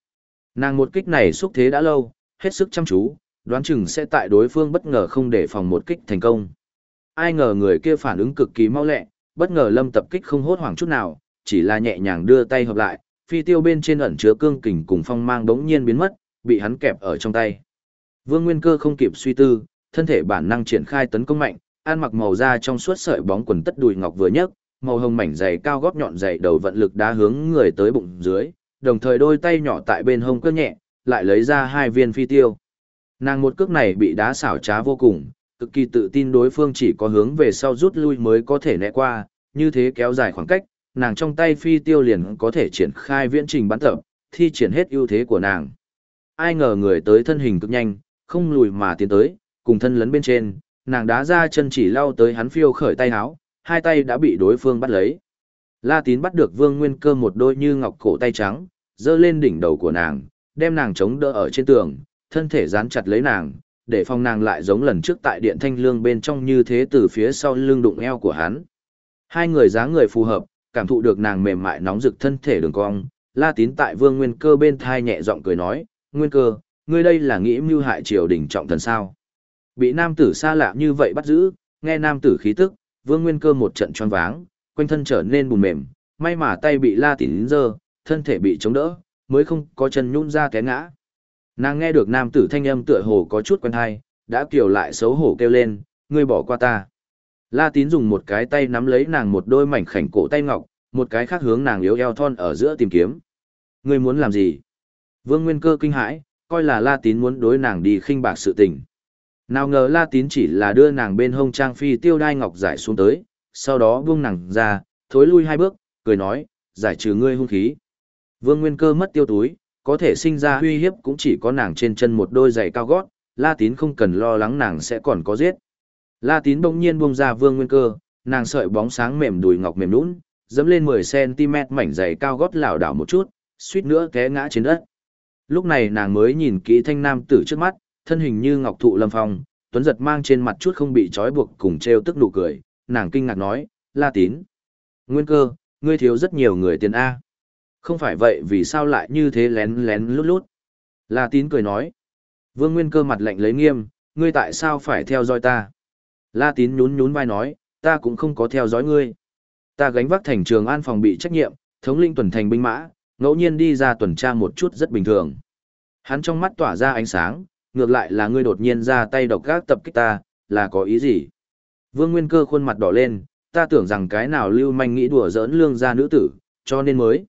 Nàng một kích này xúc thế đã lâu, hết sức chăm chú, đoán chừng sẽ tại đối phương bất ngờ không để phòng một kích thành công. Ai ngờ người kia phản ứng cực kỳ mau lẹ, bất ngờ lâm tập kích không hốt hoảng chút nào, chỉ là nhẹ nhàng đưa tay hợp lại, phi tiêu bên trên ẩn chứa cương kình cùng phong mang đống nhiên biến mất, bị hắn kẹp ở trong tay. Vương Nguyên Cơ không kịp suy tư, thân thể bản năng triển khai tấn công mạnh, an mặc màu da trong suốt sợi bóng quần tất đùi ngọc vừa nhấc, màu hồng mảnh dày cao gót nhọn dày đầu vận lực đá hướng người tới bụng dưới, đồng thời đôi tay nhỏ tại bên hông cơ nhẹ, lại lấy ra hai viên phi tiêu. Nàng một cước này bị đá xảo trá vô cùng, cực kỳ tự tin đối phương chỉ có hướng về sau rút lui mới có thể né qua, như thế kéo dài khoảng cách, nàng trong tay phi tiêu liền có thể triển khai viễn trình bắn tập, thi triển hết ưu thế của nàng. Ai ngờ người tới thân hình cực nhanh, không lùi mà tiến tới, cùng thân lấn bên trên, nàng đá ra chân chỉ lao tới hắn phiêu khởi tay háo, hai tay đã bị đối phương bắt lấy. La tín bắt được vương nguyên cơ một đôi như ngọc cổ tay trắng, dơ lên đỉnh đầu của nàng, đem nàng chống đỡ ở trên tường, thân thể dán chặt lấy nàng, để phòng nàng lại giống lần trước tại điện thanh lương bên trong như thế từ phía sau lưng đụng eo của hắn. Hai người dáng người phù hợp, cảm thụ được nàng mềm mại nóng rực thân thể đường cong, La Tín tại Vương Nguyên Cơ bên thai nhẹ giọng cười nói, "Nguyên Cơ, ngươi đây là nghĩ mưu hại triều đình trọng thần sao?" Bị nam tử xa lạ như vậy bắt giữ, nghe nam tử khí tức, Vương Nguyên Cơ một trận choáng váng, quanh thân trở nên bùn mềm, may mà tay bị La Tín giơ, thân thể bị chống đỡ, mới không có chân nhún ra té ngã. Nàng nghe được nam tử thanh âm tựa hồ có chút quen hay, đã kiều lại xấu hổ kêu lên, ngươi bỏ qua ta. La tín dùng một cái tay nắm lấy nàng một đôi mảnh khảnh cổ tay ngọc, một cái khác hướng nàng yếu eo thon ở giữa tìm kiếm. Ngươi muốn làm gì? Vương Nguyên Cơ kinh hãi, coi là La tín muốn đối nàng đi khinh bạc sự tình. Nào ngờ La tín chỉ là đưa nàng bên hông trang phi tiêu đai ngọc giải xuống tới, sau đó buông nàng ra, thối lui hai bước, cười nói, giải trừ ngươi hung khí. Vương Nguyên Cơ mất tiêu túi, có thể sinh ra uy hiếp cũng chỉ có nàng trên chân một đôi giày cao gót, La Tín không cần lo lắng nàng sẽ còn có giết. La Tín bỗng nhiên buông ra Vương Nguyên Cơ, nàng sợi bóng sáng mềm đùi ngọc mềm nhũn, dẫm lên 10 cm mảnh giày cao gót lảo đảo một chút, suýt nữa té ngã trên đất. Lúc này nàng mới nhìn kỹ thanh nam tử trước mắt, thân hình như ngọc thụ lâm phong, tuấn giật mang trên mặt chút không bị trói buộc cùng treo tức nụ cười, nàng kinh ngạc nói, La Tín. Nguyên cơ, ngươi thiếu rất nhiều người tiền A. Không phải vậy vì sao lại như thế lén lén lút lút. La tín cười nói. Vương Nguyên cơ mặt lạnh lấy nghiêm, ngươi tại sao phải theo dõi ta? La tín nhún nhún vai nói, ta cũng không có theo dõi ngươi. Ta gánh vác thành trường an phòng bị trách nhiệm, thống linh tuần thành binh mã, ngẫu nhiên đi ra tuần tra một chút rất bình thường. Hắn trong mắt tỏa ra ánh sáng, ngược lại là ngươi đột nhiên ra tay độc gác tập kích ta, là có ý gì? Vương Nguyên cơ khuôn mặt đỏ lên, ta tưởng rằng cái nào lưu manh nghĩ đùa giỡn lương gia nữ tử, cho nên mới.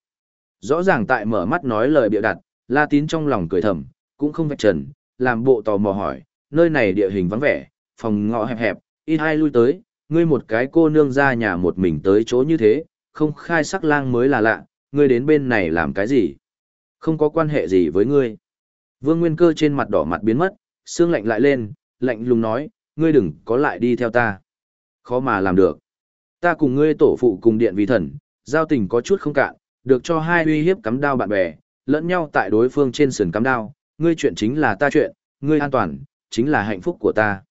Rõ ràng tại mở mắt nói lời bịa đặt, La Tín trong lòng cười thầm, cũng không vạch trần, làm bộ tò mò hỏi, nơi này địa hình vắng vẻ, phòng ngõ hẹp hẹp, ít hai lui tới, ngươi một cái cô nương ra nhà một mình tới chỗ như thế, không khai sắc lang mới là lạ, ngươi đến bên này làm cái gì? Không có quan hệ gì với ngươi. Vương Nguyên Cơ trên mặt đỏ mặt biến mất, xương lạnh lại lên, lạnh lùng nói, ngươi đừng có lại đi theo ta. Khó mà làm được. Ta cùng ngươi tổ phụ cùng điện vì thần, giao tình có chút không cạn, được cho hai uy hiếp cắm đao bạn bè, lẫn nhau tại đối phương trên sườn cắm đao, ngươi chuyện chính là ta chuyện, ngươi an toàn, chính là hạnh phúc của ta.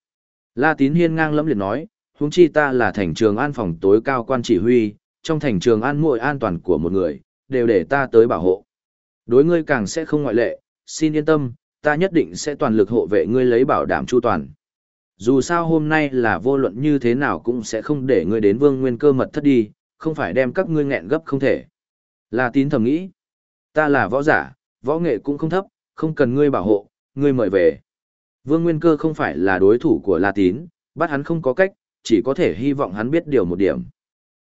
La Tín Hiên ngang lẫm liệt nói, huống chi ta là thành trường an phòng tối cao quan chỉ huy, trong thành trường an muội an toàn của một người, đều để ta tới bảo hộ. Đối ngươi càng sẽ không ngoại lệ, xin yên tâm, ta nhất định sẽ toàn lực hộ vệ ngươi lấy bảo đảm chu toàn. Dù sao hôm nay là vô luận như thế nào cũng sẽ không để ngươi đến vương nguyên cơ mật thất đi, không phải đem các ngươi nghẹn gấp không thể. La tín thầm nghĩ, ta là võ giả, võ nghệ cũng không thấp, không cần ngươi bảo hộ, ngươi mời về. Vương Nguyên Cơ không phải là đối thủ của La tín, bắt hắn không có cách, chỉ có thể hy vọng hắn biết điều một điểm.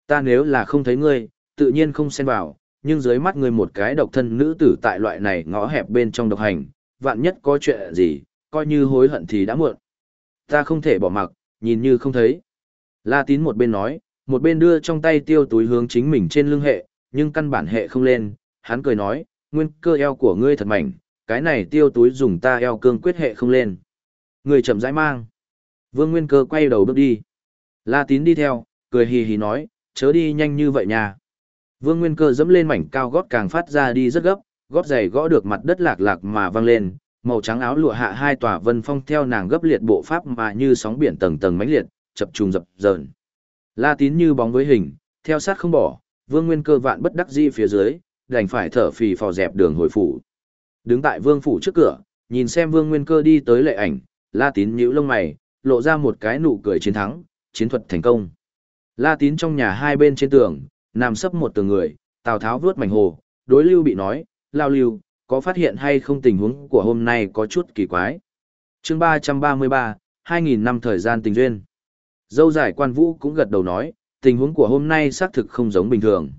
Ta nếu là không thấy ngươi, tự nhiên không xen vào, nhưng dưới mắt ngươi một cái độc thân nữ tử tại loại này ngõ hẹp bên trong độc hành, vạn nhất có chuyện gì, coi như hối hận thì đã muộn. Ta không thể bỏ mặc, nhìn như không thấy. La tín một bên nói, một bên đưa trong tay tiêu túi hướng chính mình trên lưng hệ, nhưng căn bản hệ không lên, hắn cười nói, nguyên cơ eo của ngươi thật mảnh, cái này tiêu túi dùng ta eo cương quyết hệ không lên. Người chậm rãi mang. Vương Nguyên Cơ quay đầu bước đi. La Tín đi theo, cười hì hì nói, chớ đi nhanh như vậy nha. Vương Nguyên Cơ dẫm lên mảnh cao gót càng phát ra đi rất gấp, gót giày gõ được mặt đất lạc lạc mà văng lên, màu trắng áo lụa hạ hai tòa vân phong theo nàng gấp liệt bộ pháp mà như sóng biển tầng tầng mãnh liệt, chập trùng dập dờn. La Tín như bóng với hình, theo sát không bỏ, Vương Nguyên Cơ vạn bất đắc dĩ phía dưới, đành phải thở phì phò dẹp đường hồi phủ. Đứng tại Vương phủ trước cửa, nhìn xem Vương Nguyên Cơ đi tới lệ ảnh, La Tín nhíu lông mày, lộ ra một cái nụ cười chiến thắng, chiến thuật thành công. La Tín trong nhà hai bên trên tường, nằm sấp một tường người, Tào Tháo vướt mảnh hồ, đối Lưu bị nói, Lao Lưu, có phát hiện hay không tình huống của hôm nay có chút kỳ quái. chương 333, 2.000 năm thời gian tình duyên. Dâu giải quan vũ cũng gật đầu nói, tình huống của hôm nay xác thực không giống bình thường.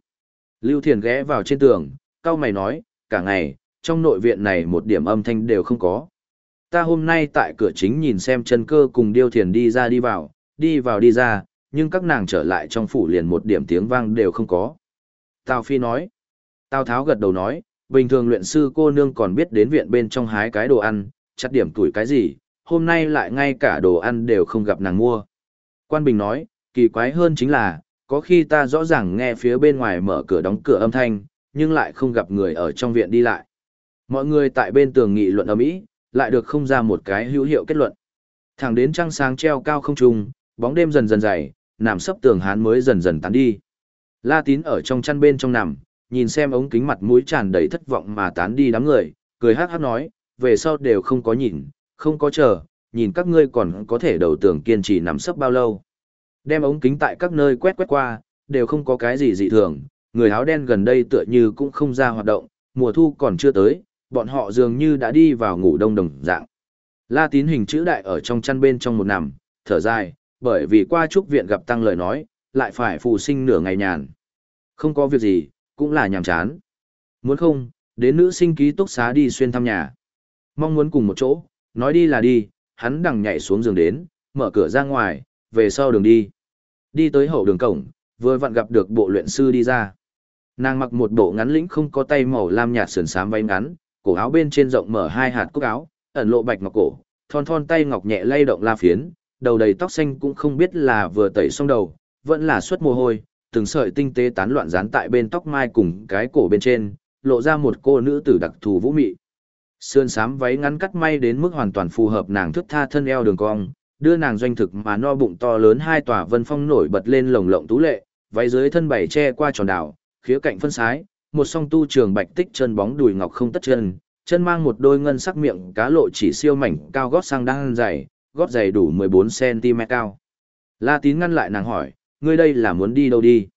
Lưu Thiền ghé vào trên tường, cao mày nói, cả ngày, trong nội viện này một điểm âm thanh đều không có. Ta hôm nay tại cửa chính nhìn xem chân cơ cùng điêu thiền đi ra đi vào, đi vào đi ra, nhưng các nàng trở lại trong phủ liền một điểm tiếng vang đều không có. Tào Phi nói. Tào Tháo gật đầu nói, bình thường luyện sư cô nương còn biết đến viện bên trong hái cái đồ ăn, chặt điểm tuổi cái gì, hôm nay lại ngay cả đồ ăn đều không gặp nàng mua. Quan Bình nói, kỳ quái hơn chính là, có khi ta rõ ràng nghe phía bên ngoài mở cửa đóng cửa âm thanh, nhưng lại không gặp người ở trong viện đi lại. Mọi người tại bên tường nghị luận ầm ĩ, lại được không ra một cái hữu hiệu kết luận. Thẳng đến trăng sáng treo cao không trung, bóng đêm dần dần dày, nằm sấp tường hán mới dần dần tán đi. La Tín ở trong chăn bên trong nằm, nhìn xem ống kính mặt mũi tràn đầy thất vọng mà tán đi đám người, cười hát hát nói, về sau đều không có nhìn, không có chờ, nhìn các ngươi còn có thể đầu tường kiên trì nằm sấp bao lâu. Đem ống kính tại các nơi quét quét qua, đều không có cái gì dị thường, người áo đen gần đây tựa như cũng không ra hoạt động, mùa thu còn chưa tới, bọn họ dường như đã đi vào ngủ đông đồng dạng. La tín hình chữ đại ở trong chăn bên trong một nằm, thở dài, bởi vì qua trúc viện gặp tăng lời nói, lại phải phù sinh nửa ngày nhàn. Không có việc gì, cũng là nhàm chán. Muốn không, đến nữ sinh ký túc xá đi xuyên thăm nhà. Mong muốn cùng một chỗ, nói đi là đi, hắn đằng nhảy xuống giường đến, mở cửa ra ngoài, về sau đường đi. Đi tới hậu đường cổng, vừa vặn gặp được bộ luyện sư đi ra. Nàng mặc một bộ ngắn lĩnh không có tay màu lam nhạt sườn xám váy ngắn, cổ áo bên trên rộng mở hai hạt cúc áo, ẩn lộ bạch ngọc cổ, thon thon tay ngọc nhẹ lay động la phiến, đầu đầy tóc xanh cũng không biết là vừa tẩy xong đầu, vẫn là suất mồ hôi, từng sợi tinh tế tán loạn dán tại bên tóc mai cùng cái cổ bên trên, lộ ra một cô nữ tử đặc thù vũ mị. Sườn xám váy ngắn cắt may đến mức hoàn toàn phù hợp nàng thức tha thân eo đường cong, đưa nàng doanh thực mà no bụng to lớn hai tòa vân phong nổi bật lên lồng lộng tú lệ, váy dưới thân bảy che qua tròn đảo, khía cạnh phân sái, một song tu trường bạch tích chân bóng đùi ngọc không tất chân, chân mang một đôi ngân sắc miệng cá lộ chỉ siêu mảnh cao gót sang đang dày, gót dày đủ 14cm cao. La tín ngăn lại nàng hỏi, ngươi đây là muốn đi đâu đi?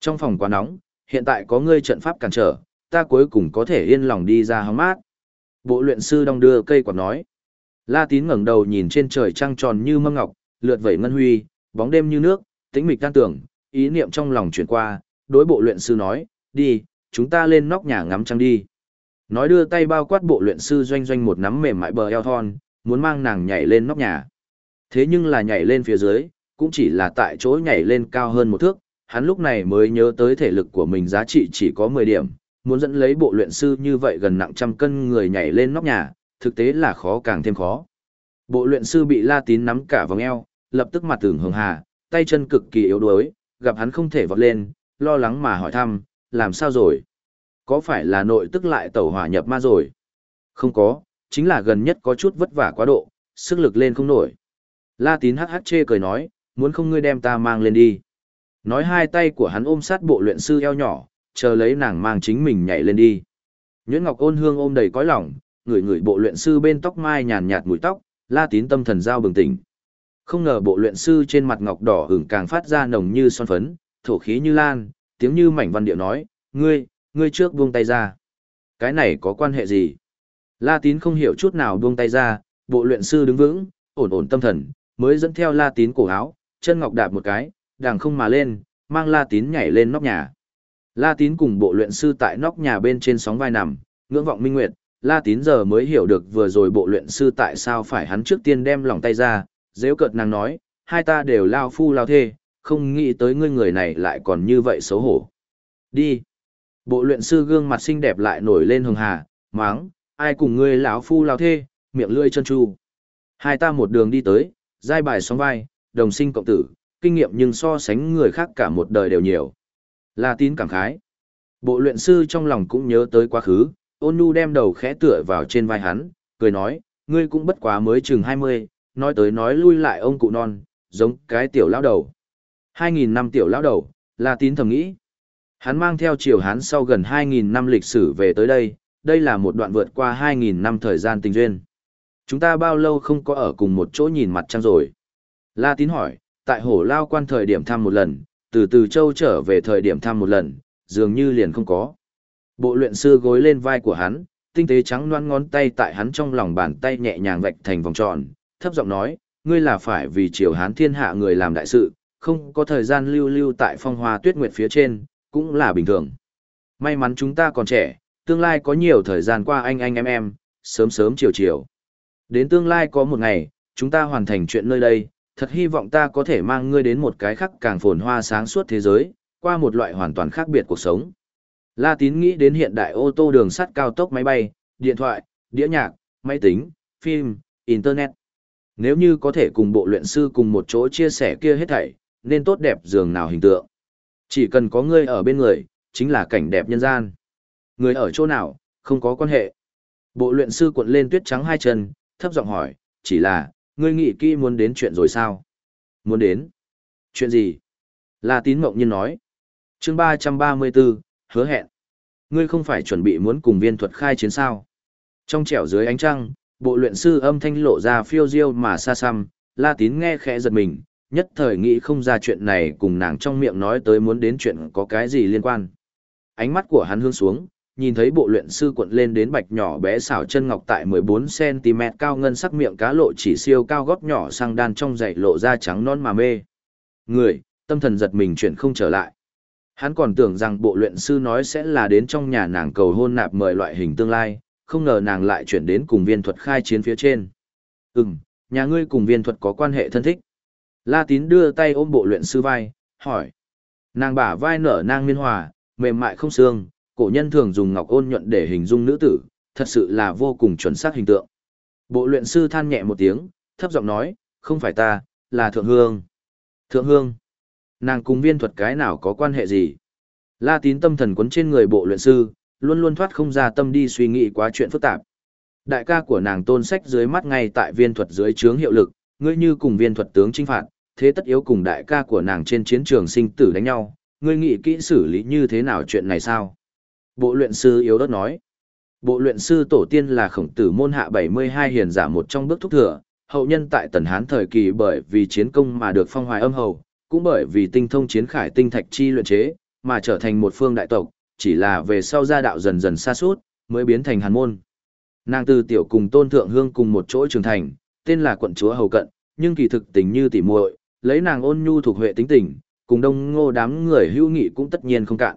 Trong phòng quá nóng, hiện tại có ngươi trận pháp cản trở, ta cuối cùng có thể yên lòng đi ra hóng mát. Bộ luyện sư đong đưa cây quạt nói. La tín ngẩng đầu nhìn trên trời trăng tròn như mâm ngọc, lượt vẩy ngân huy, bóng đêm như nước, tĩnh mịch tan tưởng, ý niệm trong lòng chuyển qua, đối bộ luyện sư nói, đi, chúng ta lên nóc nhà ngắm trăng đi. Nói đưa tay bao quát bộ luyện sư doanh doanh một nắm mềm mại bờ eo thon, muốn mang nàng nhảy lên nóc nhà. Thế nhưng là nhảy lên phía dưới, cũng chỉ là tại chỗ nhảy lên cao hơn một thước, hắn lúc này mới nhớ tới thể lực của mình giá trị chỉ có 10 điểm, muốn dẫn lấy bộ luyện sư như vậy gần nặng trăm cân người nhảy lên nóc nhà, thực tế là khó càng thêm khó. Bộ luyện sư bị La Tín nắm cả vòng eo, lập tức mặt tưởng hường hà, tay chân cực kỳ yếu đuối, gặp hắn không thể vọt lên, lo lắng mà hỏi thăm, làm sao rồi? Có phải là nội tức lại tẩu hỏa nhập ma rồi? Không có, chính là gần nhất có chút vất vả quá độ, sức lực lên không nổi. La tín hắc hắc chê cười nói, muốn không ngươi đem ta mang lên đi. Nói hai tay của hắn ôm sát bộ luyện sư eo nhỏ, chờ lấy nàng mang chính mình nhảy lên đi. Nhuyễn Ngọc ôn hương ôm đầy cõi lòng, người người bộ luyện sư bên tóc mai nhàn nhạt mùi tóc, La Tín tâm thần giao bừng tỉnh. Không ngờ bộ luyện sư trên mặt ngọc đỏ ửng càng phát ra nồng như son phấn, thổ khí như lan, tiếng như mảnh văn điệu nói, ngươi, ngươi trước buông tay ra. Cái này có quan hệ gì? La Tín không hiểu chút nào buông tay ra, bộ luyện sư đứng vững, ổn ổn tâm thần, mới dẫn theo La Tín cổ áo, chân ngọc đạp một cái, đàng không mà lên, mang La Tín nhảy lên nóc nhà. La Tín cùng bộ luyện sư tại nóc nhà bên trên sóng vai nằm, ngưỡng vọng minh nguyệt, La Tín giờ mới hiểu được vừa rồi bộ luyện sư tại sao phải hắn trước tiên đem lòng tay ra, dễ cợt nàng nói, hai ta đều lao phu lao thê, không nghĩ tới ngươi người này lại còn như vậy xấu hổ. Đi. Bộ luyện sư gương mặt xinh đẹp lại nổi lên hường hà, máng, ai cùng ngươi lão phu lao thê, miệng lưỡi chân chu. Hai ta một đường đi tới, giai bài sóng vai, đồng sinh cộng tử, kinh nghiệm nhưng so sánh người khác cả một đời đều nhiều. La tín cảm khái. Bộ luyện sư trong lòng cũng nhớ tới quá khứ, ôn nhu đem đầu khẽ tựa vào trên vai hắn, cười nói, ngươi cũng bất quá mới chừng 20, nói tới nói lui lại ông cụ non, giống cái tiểu lão đầu. 2.000 năm tiểu lão đầu, La tín thầm nghĩ. Hắn mang theo triều Hán sau gần 2.000 năm lịch sử về tới đây, đây là một đoạn vượt qua 2.000 năm thời gian tình duyên. Chúng ta bao lâu không có ở cùng một chỗ nhìn mặt trăng rồi? La tín hỏi, tại hổ lao quan thời điểm thăm một lần, từ từ châu trở về thời điểm thăm một lần, dường như liền không có. Bộ luyện sư gối lên vai của hắn, tinh tế trắng loan ngón tay tại hắn trong lòng bàn tay nhẹ nhàng vạch thành vòng tròn, thấp giọng nói, ngươi là phải vì triều hán thiên hạ người làm đại sự, không có thời gian lưu lưu tại phong hoa tuyết nguyệt phía trên, cũng là bình thường. May mắn chúng ta còn trẻ, tương lai có nhiều thời gian qua anh anh em em, sớm sớm chiều chiều. Đến tương lai có một ngày, chúng ta hoàn thành chuyện nơi đây, thật hy vọng ta có thể mang ngươi đến một cái khác càng phồn hoa sáng suốt thế giới, qua một loại hoàn toàn khác biệt cuộc sống. La Tín nghĩ đến hiện đại ô tô đường sắt cao tốc máy bay, điện thoại, đĩa nhạc, máy tính, phim, internet. Nếu như có thể cùng bộ luyện sư cùng một chỗ chia sẻ kia hết thảy, nên tốt đẹp dường nào hình tượng. Chỉ cần có ngươi ở bên người, chính là cảnh đẹp nhân gian. Người ở chỗ nào, không có quan hệ. Bộ luyện sư cuộn lên tuyết trắng hai chân, thấp giọng hỏi, chỉ là, ngươi nghĩ kỹ muốn đến chuyện rồi sao? Muốn đến? Chuyện gì? La tín mộng nhiên nói. chương ba trăm ba mươi 334, hứa hẹn. Ngươi không phải chuẩn bị muốn cùng viên thuật khai chiến sao? Trong trẻo dưới ánh trăng, bộ luyện sư âm thanh lộ ra phiêu diêu mà xa xăm, La tín nghe khẽ giật mình, nhất thời nghĩ không ra chuyện này cùng nàng trong miệng nói tới muốn đến chuyện có cái gì liên quan. Ánh mắt của hắn hướng xuống, nhìn thấy bộ luyện sư cuộn lên đến bạch nhỏ bé xảo chân ngọc tại 14cm cao ngân sắc miệng cá lộ chỉ siêu cao gót nhỏ sang đan trong dậy lộ ra trắng non mà mê. Người, tâm thần giật mình chuyển không trở lại. Hắn còn tưởng rằng bộ luyện sư nói sẽ là đến trong nhà nàng cầu hôn nạp mời loại hình tương lai, không ngờ nàng lại chuyển đến cùng viên thuật khai chiến phía trên. Ừm, nhà ngươi cùng viên thuật có quan hệ thân thích. La tín đưa tay ôm bộ luyện sư vai, hỏi. Nàng bả vai nở nang miên hòa, mềm mại không xương, cổ nhân thường dùng ngọc ôn nhuận để hình dung nữ tử, thật sự là vô cùng chuẩn xác hình tượng. Bộ luyện sư than nhẹ một tiếng, thấp giọng nói, không phải ta, là Thượng Hương. Thượng Hương, nàng cùng viên thuật cái nào có quan hệ gì? La tín tâm thần quấn trên người bộ luyện sư, luôn luôn thoát không ra tâm đi suy nghĩ quá chuyện phức tạp. Đại ca của nàng tôn sách dưới mắt ngay tại viên thuật dưới trướng hiệu lực, ngươi như cùng viên thuật tướng chinh phạt, thế tất yếu cùng đại ca của nàng trên chiến trường sinh tử đánh nhau, ngươi nghĩ kỹ xử lý như thế nào chuyện này sao? Bộ luyện sư yếu đất nói. Bộ luyện sư tổ tiên là khổng tử môn hạ 72 hiền giả một trong bước thúc thừa, hậu nhân tại Tần Hán thời kỳ bởi vì chiến công mà được phong hoài âm hầu, cũng bởi vì tinh thông chiến khải tinh thạch chi luyện chế, mà trở thành một phương đại tộc, chỉ là về sau gia đạo dần dần xa suốt, mới biến thành hàn môn. Nàng từ tiểu cùng tôn thượng hương cùng một chỗ trưởng thành, tên là quận chúa hầu cận, nhưng kỳ thực tình như tỉ muội, lấy nàng ôn nhu thuộc huệ tính tình, cùng đông ngô đám người hữu nghị cũng tất nhiên không cạn.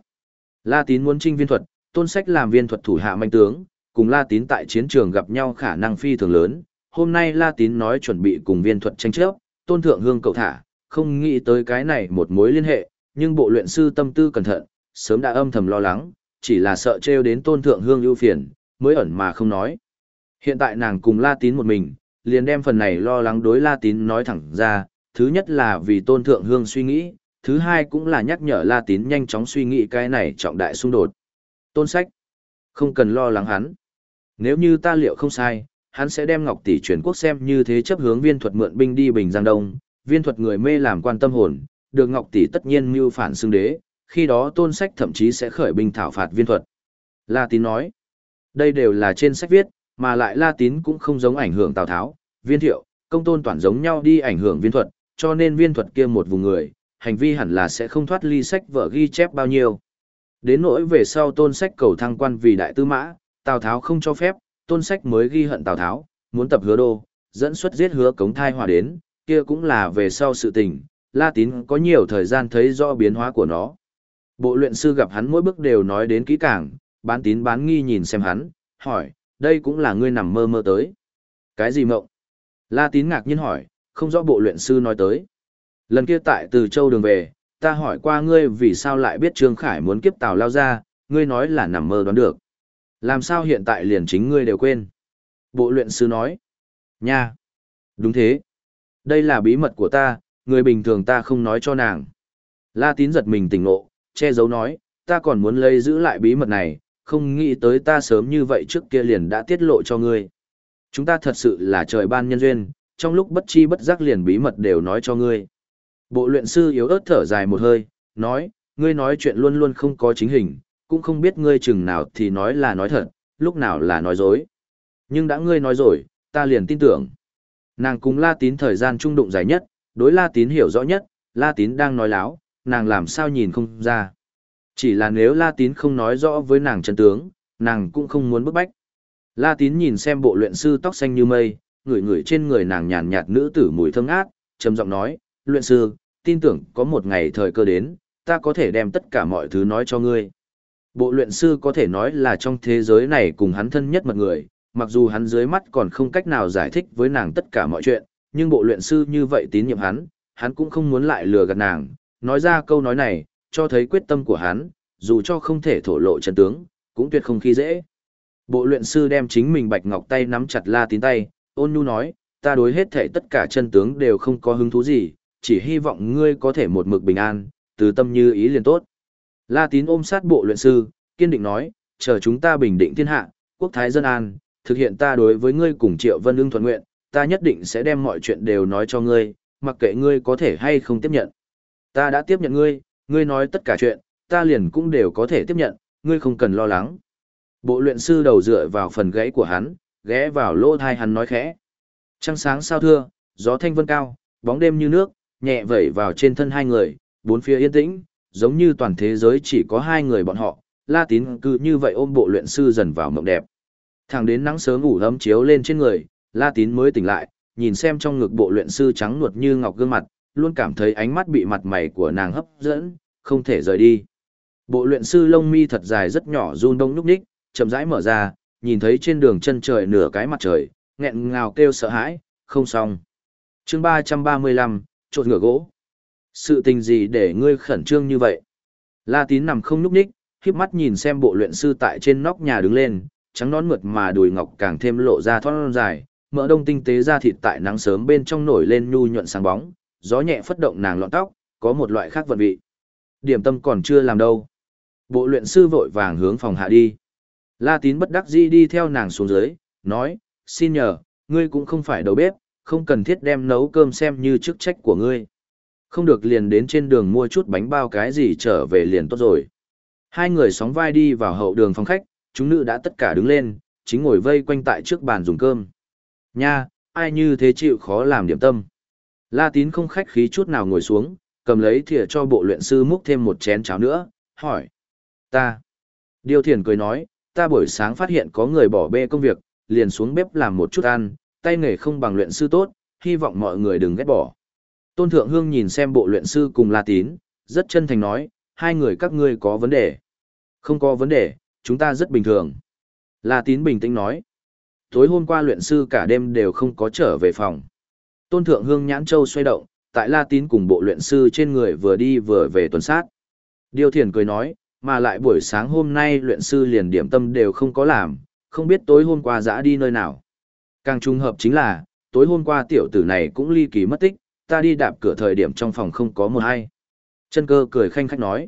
La Tín muốn trinh viên thuật, tôn sách làm viên thuật thủ hạ manh tướng, cùng La Tín tại chiến trường gặp nhau khả năng phi thường lớn. Hôm nay La Tín nói chuẩn bị cùng viên thuật tranh chấp, tôn thượng hương cậu thả, không nghĩ tới cái này một mối liên hệ, nhưng bộ luyện sư tâm tư cẩn thận, sớm đã âm thầm lo lắng, chỉ là sợ trêu đến tôn thượng hương ưu phiền, mới ẩn mà không nói. Hiện tại nàng cùng La Tín một mình, liền đem phần này lo lắng đối La Tín nói thẳng ra, thứ nhất là vì tôn thượng hương suy nghĩ, thứ hai cũng là nhắc nhở La Tín nhanh chóng suy nghĩ cái này trọng đại xung đột. Tôn sách, không cần lo lắng hắn. Nếu như ta liệu không sai, hắn sẽ đem Ngọc Tỷ chuyển quốc xem như thế chấp hướng viên thuật mượn binh đi Bình Giang Đông, viên thuật người mê làm quan tâm hồn, được Ngọc Tỷ tất nhiên mưu phản xưng đế, khi đó tôn sách thậm chí sẽ khởi binh thảo phạt viên thuật. La Tín nói, đây đều là trên sách viết, mà lại La Tín cũng không giống ảnh hưởng Tào Tháo, viên thiệu, công tôn toàn giống nhau đi ảnh hưởng viên thuật, cho nên viên thuật kia một vùng người, hành vi hẳn là sẽ không thoát ly sách vở ghi chép bao nhiêu. Đến nỗi về sau tôn sách cầu thăng quan vì đại tư mã, Tào Tháo không cho phép, tôn sách mới ghi hận Tào Tháo, muốn tập hứa đô, dẫn xuất giết hứa cống thai hòa đến, kia cũng là về sau sự tình, La Tín có nhiều thời gian thấy rõ biến hóa của nó. Bộ luyện sư gặp hắn mỗi bước đều nói đến kỹ càng, bán tín bán nghi nhìn xem hắn, hỏi, đây cũng là ngươi nằm mơ mơ tới. Cái gì mộng? La Tín ngạc nhiên hỏi, không rõ bộ luyện sư nói tới. Lần kia tại từ châu đường về, ta hỏi qua ngươi vì sao lại biết Trương Khải muốn kiếp tàu lao ra, ngươi nói là nằm mơ đoán được. Làm sao hiện tại liền chính ngươi đều quên? Bộ luyện sư nói. Nha. Đúng thế. Đây là bí mật của ta, người bình thường ta không nói cho nàng. La tín giật mình tỉnh ngộ, che giấu nói, ta còn muốn lấy giữ lại bí mật này, không nghĩ tới ta sớm như vậy trước kia liền đã tiết lộ cho ngươi. Chúng ta thật sự là trời ban nhân duyên, trong lúc bất chi bất giác liền bí mật đều nói cho ngươi. Bộ luyện sư yếu ớt thở dài một hơi, nói, ngươi nói chuyện luôn luôn không có chính hình, cũng không biết ngươi chừng nào thì nói là nói thật, lúc nào là nói dối. Nhưng đã ngươi nói rồi, ta liền tin tưởng. Nàng cùng La Tín thời gian trung đụng dài nhất, đối La Tín hiểu rõ nhất, La Tín đang nói láo, nàng làm sao nhìn không ra. Chỉ là nếu La Tín không nói rõ với nàng chân tướng, nàng cũng không muốn bức bách. La Tín nhìn xem bộ luyện sư tóc xanh như mây, ngửi ngửi trên người nàng nhàn nhạt nữ tử mùi thơm ngát, trầm giọng nói, luyện sư, tin tưởng có một ngày thời cơ đến, ta có thể đem tất cả mọi thứ nói cho ngươi. Bộ luyện sư có thể nói là trong thế giới này cùng hắn thân nhất mật người, mặc dù hắn dưới mắt còn không cách nào giải thích với nàng tất cả mọi chuyện, nhưng bộ luyện sư như vậy tín nhiệm hắn, hắn cũng không muốn lại lừa gạt nàng, nói ra câu nói này, cho thấy quyết tâm của hắn, dù cho không thể thổ lộ chân tướng, cũng tuyệt không khi dễ. Bộ luyện sư đem chính mình bạch ngọc tay nắm chặt la tín tay, ôn nhu nói, ta đối hết thể tất cả chân tướng đều không có hứng thú gì, chỉ hy vọng ngươi có thể một mực bình an, từ tâm như ý liền tốt. La tín ôm sát bộ luyện sư, kiên định nói, chờ chúng ta bình định thiên hạ, quốc thái dân an, thực hiện ta đối với ngươi cùng triệu vân ưng thuận nguyện, ta nhất định sẽ đem mọi chuyện đều nói cho ngươi, mặc kệ ngươi có thể hay không tiếp nhận. Ta đã tiếp nhận ngươi, ngươi nói tất cả chuyện, ta liền cũng đều có thể tiếp nhận, ngươi không cần lo lắng. Bộ luyện sư đầu dựa vào phần gãy của hắn, ghé vào lỗ thai hắn nói khẽ. Trăng sáng sao thưa, gió thanh vân cao, bóng đêm như nước, nhẹ vẩy vào trên thân hai người, bốn phía yên tĩnh, giống như toàn thế giới chỉ có hai người bọn họ, La Tín cứ như vậy ôm bộ luyện sư dần vào mộng đẹp. Thẳng đến nắng sớm ngủ ấm chiếu lên trên người, La Tín mới tỉnh lại, nhìn xem trong ngực bộ luyện sư trắng nuột như ngọc gương mặt, luôn cảm thấy ánh mắt bị mặt mày của nàng hấp dẫn, không thể rời đi. Bộ luyện sư lông mi thật dài rất nhỏ run đông núc nhích, chậm rãi mở ra, nhìn thấy trên đường chân trời nửa cái mặt trời, nghẹn ngào kêu sợ hãi, không xong. chương 335, trộn ngựa gỗ. Sự tình gì để ngươi khẩn trương như vậy? La tín nằm không núp ních, khiếp mắt nhìn xem bộ luyện sư tại trên nóc nhà đứng lên, trắng nón mượt mà đùi ngọc càng thêm lộ ra thon dài, mỡ đông tinh tế ra thịt tại nắng sớm bên trong nổi lên nhu nhuận sáng bóng, gió nhẹ phất động nàng lọn tóc, có một loại khác vận vị. Điểm tâm còn chưa làm đâu. Bộ luyện sư vội vàng hướng phòng hạ đi. La tín bất đắc dĩ đi theo nàng xuống dưới, nói, xin nhờ, ngươi cũng không phải đầu bếp, không cần thiết đem nấu cơm xem như chức trách của ngươi. Không được liền đến trên đường mua chút bánh bao cái gì trở về liền tốt rồi. Hai người sóng vai đi vào hậu đường phòng khách, chúng nữ đã tất cả đứng lên, chính ngồi vây quanh tại trước bàn dùng cơm. Nha, ai như thế chịu khó làm điểm tâm. La tín không khách khí chút nào ngồi xuống, cầm lấy thìa cho bộ luyện sư múc thêm một chén cháo nữa, hỏi. Ta. Điều thiền cười nói, ta buổi sáng phát hiện có người bỏ bê công việc, liền xuống bếp làm một chút ăn, tay nghề không bằng luyện sư tốt, hy vọng mọi người đừng ghét bỏ. Tôn Thượng Hương nhìn xem bộ luyện sư cùng La Tín, rất chân thành nói, hai người các ngươi có vấn đề. Không có vấn đề, chúng ta rất bình thường. La Tín bình tĩnh nói, tối hôm qua luyện sư cả đêm đều không có trở về phòng. Tôn Thượng Hương nhãn châu xoay động, tại La Tín cùng bộ luyện sư trên người vừa đi vừa về tuần sát. Điều thiền cười nói, mà lại buổi sáng hôm nay luyện sư liền điểm tâm đều không có làm, không biết tối hôm qua dã đi nơi nào. Càng trùng hợp chính là, tối hôm qua tiểu tử này cũng ly kỳ mất tích, ta đi đạp cửa thời điểm trong phòng không có một ai. Chân cơ cười khanh khách nói.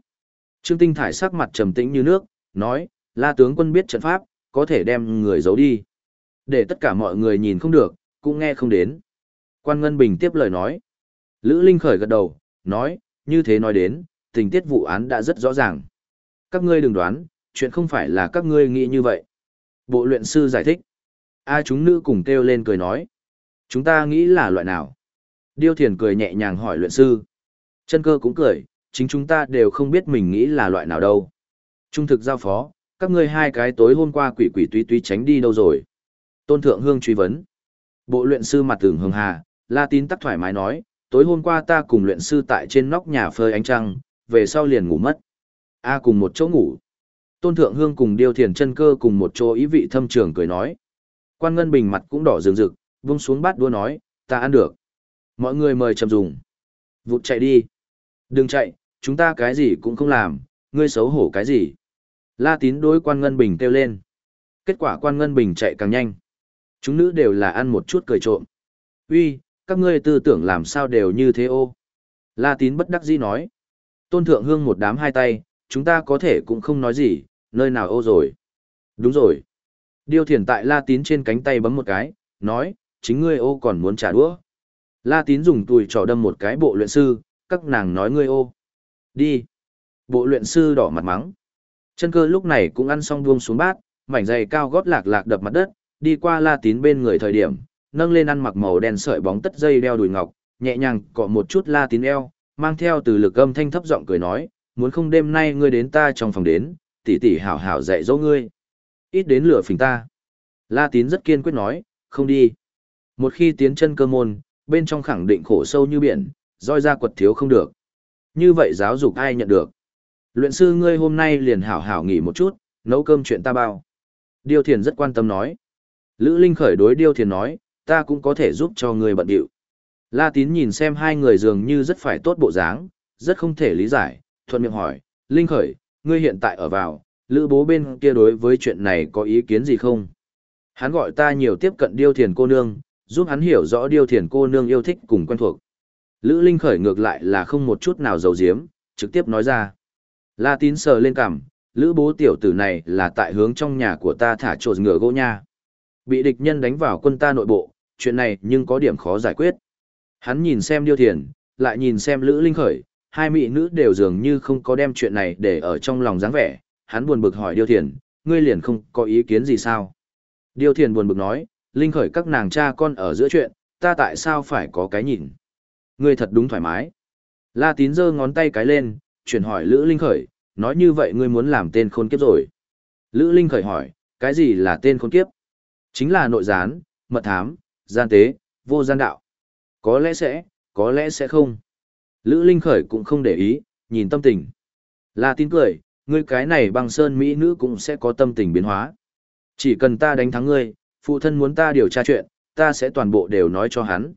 Trương Tinh Thải sắc mặt trầm tĩnh như nước, nói, la tướng quân biết trận pháp, có thể đem người giấu đi. Để tất cả mọi người nhìn không được, cũng nghe không đến. Quan Ngân Bình tiếp lời nói. Lữ Linh khởi gật đầu, nói, như thế nói đến, tình tiết vụ án đã rất rõ ràng. Các ngươi đừng đoán, chuyện không phải là các ngươi nghĩ như vậy. Bộ luyện sư giải thích. A chúng nữ cùng kêu lên cười nói. Chúng ta nghĩ là loại nào? Điêu thiền cười nhẹ nhàng hỏi luyện sư. Chân cơ cũng cười, chính chúng ta đều không biết mình nghĩ là loại nào đâu. Trung thực giao phó, các ngươi hai cái tối hôm qua quỷ quỷ túy túy tránh đi đâu rồi? Tôn Thượng Hương truy vấn. Bộ luyện sư mặt tưởng hường hà, La Tín tắc thoải mái nói, tối hôm qua ta cùng luyện sư tại trên nóc nhà phơi ánh trăng, về sau liền ngủ mất. A cùng một chỗ ngủ. Tôn Thượng Hương cùng Điêu Thiền chân cơ cùng một chỗ ý vị thâm trường cười nói. Quan Ngân Bình mặt cũng đỏ rừng rực, vung xuống bát đua nói, ta ăn được. Mọi người mời chậm dùng. Vụt chạy đi. Đừng chạy, chúng ta cái gì cũng không làm, ngươi xấu hổ cái gì. La tín đối quan Ngân Bình kêu lên. Kết quả quan Ngân Bình chạy càng nhanh. Chúng nữ đều là ăn một chút cười trộm. Uy, các ngươi tư tưởng làm sao đều như thế ô. La tín bất đắc dĩ nói. Tôn Thượng Hương một đám hai tay, chúng ta có thể cũng không nói gì, nơi nào ô rồi. Đúng rồi. Điêu thiền tại La Tín trên cánh tay bấm một cái, nói, chính ngươi ô còn muốn trả đũa. La Tín dùng tùi trò đâm một cái bộ luyện sư, các nàng nói ngươi ô. Đi. Bộ luyện sư đỏ mặt mắng. Chân cơ lúc này cũng ăn xong buông xuống bát, mảnh giày cao gót lạc lạc đập mặt đất, đi qua La Tín bên người thời điểm, nâng lên ăn mặc màu đen sợi bóng tất dây đeo đùi ngọc, nhẹ nhàng cọ một chút La Tín eo, mang theo từ lực âm thanh thấp giọng cười nói, muốn không đêm nay ngươi đến ta trong phòng đến, tỷ tỷ hảo hảo dạy dỗ ngươi. Ít đến lửa phình ta. La Tín rất kiên quyết nói, không đi. Một khi tiến chân cơ môn, bên trong khẳng định khổ sâu như biển, roi ra quật thiếu không được. Như vậy giáo dục ai nhận được. Luyện sư ngươi hôm nay liền hảo hảo nghỉ một chút, nấu cơm chuyện ta bao. Điêu thiền rất quan tâm nói. Lữ Linh khởi đối điêu thiền nói, ta cũng có thể giúp cho ngươi bận điệu. La tín nhìn xem hai người dường như rất phải tốt bộ dáng, rất không thể lý giải, thuận miệng hỏi, Linh khởi, ngươi hiện tại ở vào, lữ bố bên kia đối với chuyện này có ý kiến gì không? Hắn gọi ta nhiều tiếp cận điêu thiền cô nương, giúp hắn hiểu rõ điêu thiền cô nương yêu thích cùng quen thuộc. Lữ Linh khởi ngược lại là không một chút nào giấu giếm, trực tiếp nói ra. La tín sờ lên cằm, lữ bố tiểu tử này là tại hướng trong nhà của ta thả trộn ngựa gỗ nha. Bị địch nhân đánh vào quân ta nội bộ, chuyện này nhưng có điểm khó giải quyết. Hắn nhìn xem điêu thiền, lại nhìn xem lữ linh khởi, hai mỹ nữ đều dường như không có đem chuyện này để ở trong lòng dáng vẻ. Hắn buồn bực hỏi điêu thiền, ngươi liền không có ý kiến gì sao? Điêu thiền buồn bực nói, linh khởi các nàng cha con ở giữa chuyện, ta tại sao phải có cái nhìn? Ngươi thật đúng thoải mái. La tín giơ ngón tay cái lên, chuyển hỏi Lữ Linh khởi, nói như vậy ngươi muốn làm tên khôn kiếp rồi. Lữ Linh khởi hỏi, cái gì là tên khôn kiếp? Chính là nội gián, mật thám, gian tế, vô gian đạo. Có lẽ sẽ, có lẽ sẽ không. Lữ Linh khởi cũng không để ý, nhìn tâm tình. La tín cười, ngươi cái này băng sơn mỹ nữ cũng sẽ có tâm tình biến hóa. Chỉ cần ta đánh thắng ngươi, phụ thân muốn ta điều tra chuyện, ta sẽ toàn bộ đều nói cho hắn.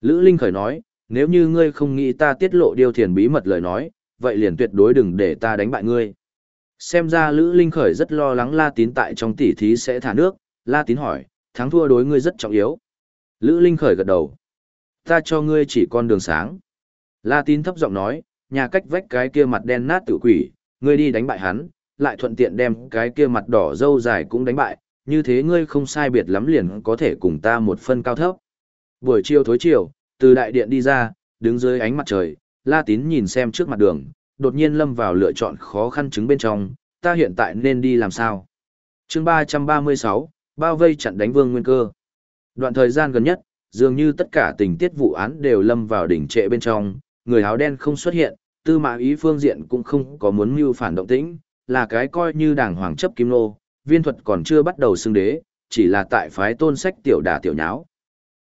Lữ Linh khởi nói, nếu như ngươi không nghĩ ta tiết lộ điều thiền bí mật lời nói, vậy liền tuyệt đối đừng để ta đánh bại ngươi. Xem ra Lữ Linh khởi rất lo lắng La Tín tại trong tỉ thí sẽ thả nước, La Tín hỏi, thắng thua đối ngươi rất trọng yếu. Lữ Linh khởi gật đầu. Ta cho ngươi chỉ con đường sáng. La Tín thấp giọng nói, nhà cách vách cái kia mặt đen nát tự quỷ, ngươi đi đánh bại hắn, lại thuận tiện đem cái kia mặt đỏ dâu dài cũng đánh bại, như thế ngươi không sai biệt lắm liền có thể cùng ta một phân cao thấp. Buổi chiều thối chiều, từ đại điện đi ra, đứng dưới ánh mặt trời, La Tín nhìn xem trước mặt đường, đột nhiên lâm vào lựa chọn khó khăn chứng bên trong, ta hiện tại nên đi làm sao? chương 336, bao vây chặn đánh vương nguyên cơ. Đoạn thời gian gần nhất, dường như tất cả tình tiết vụ án đều lâm vào đỉnh trệ bên trong, người áo đen không xuất hiện, tư mã ý phương diện cũng không có muốn mưu phản động tĩnh, là cái coi như đảng hoàng chấp kim nô, viên thuật còn chưa bắt đầu xưng đế, chỉ là tại phái tôn sách tiểu đà tiểu nháo.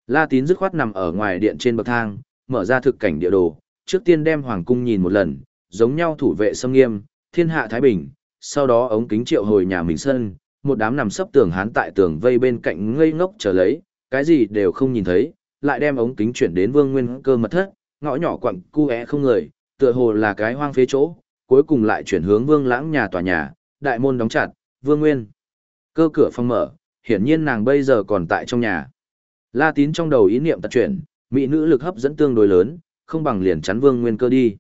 La tín dứt khoát nằm ở ngoài điện trên bậc thang, mở ra thực cảnh địa đồ, trước tiên đem hoàng cung nhìn một lần, giống nhau thủ vệ xâm nghiêm, thiên hạ thái bình, sau đó ống kính triệu hồi nhà mình sân, một đám nằm sấp tường hán tại tường vây bên cạnh ngây ngốc chờ lấy, cái gì đều không nhìn thấy, lại đem ống kính chuyển đến vương nguyên cơ mật thất, ngõ nhỏ quặng cu é không người, tựa hồ là cái hoang phế chỗ, cuối cùng lại chuyển hướng vương lãng nhà tòa nhà, đại môn đóng chặt, vương nguyên. Cơ cửa phong mở, hiển nhiên nàng bây giờ còn tại trong nhà. La tín trong đầu ý niệm tật chuyển, mỹ nữ lực hấp dẫn tương đối lớn, không bằng liền chắn vương nguyên cơ đi.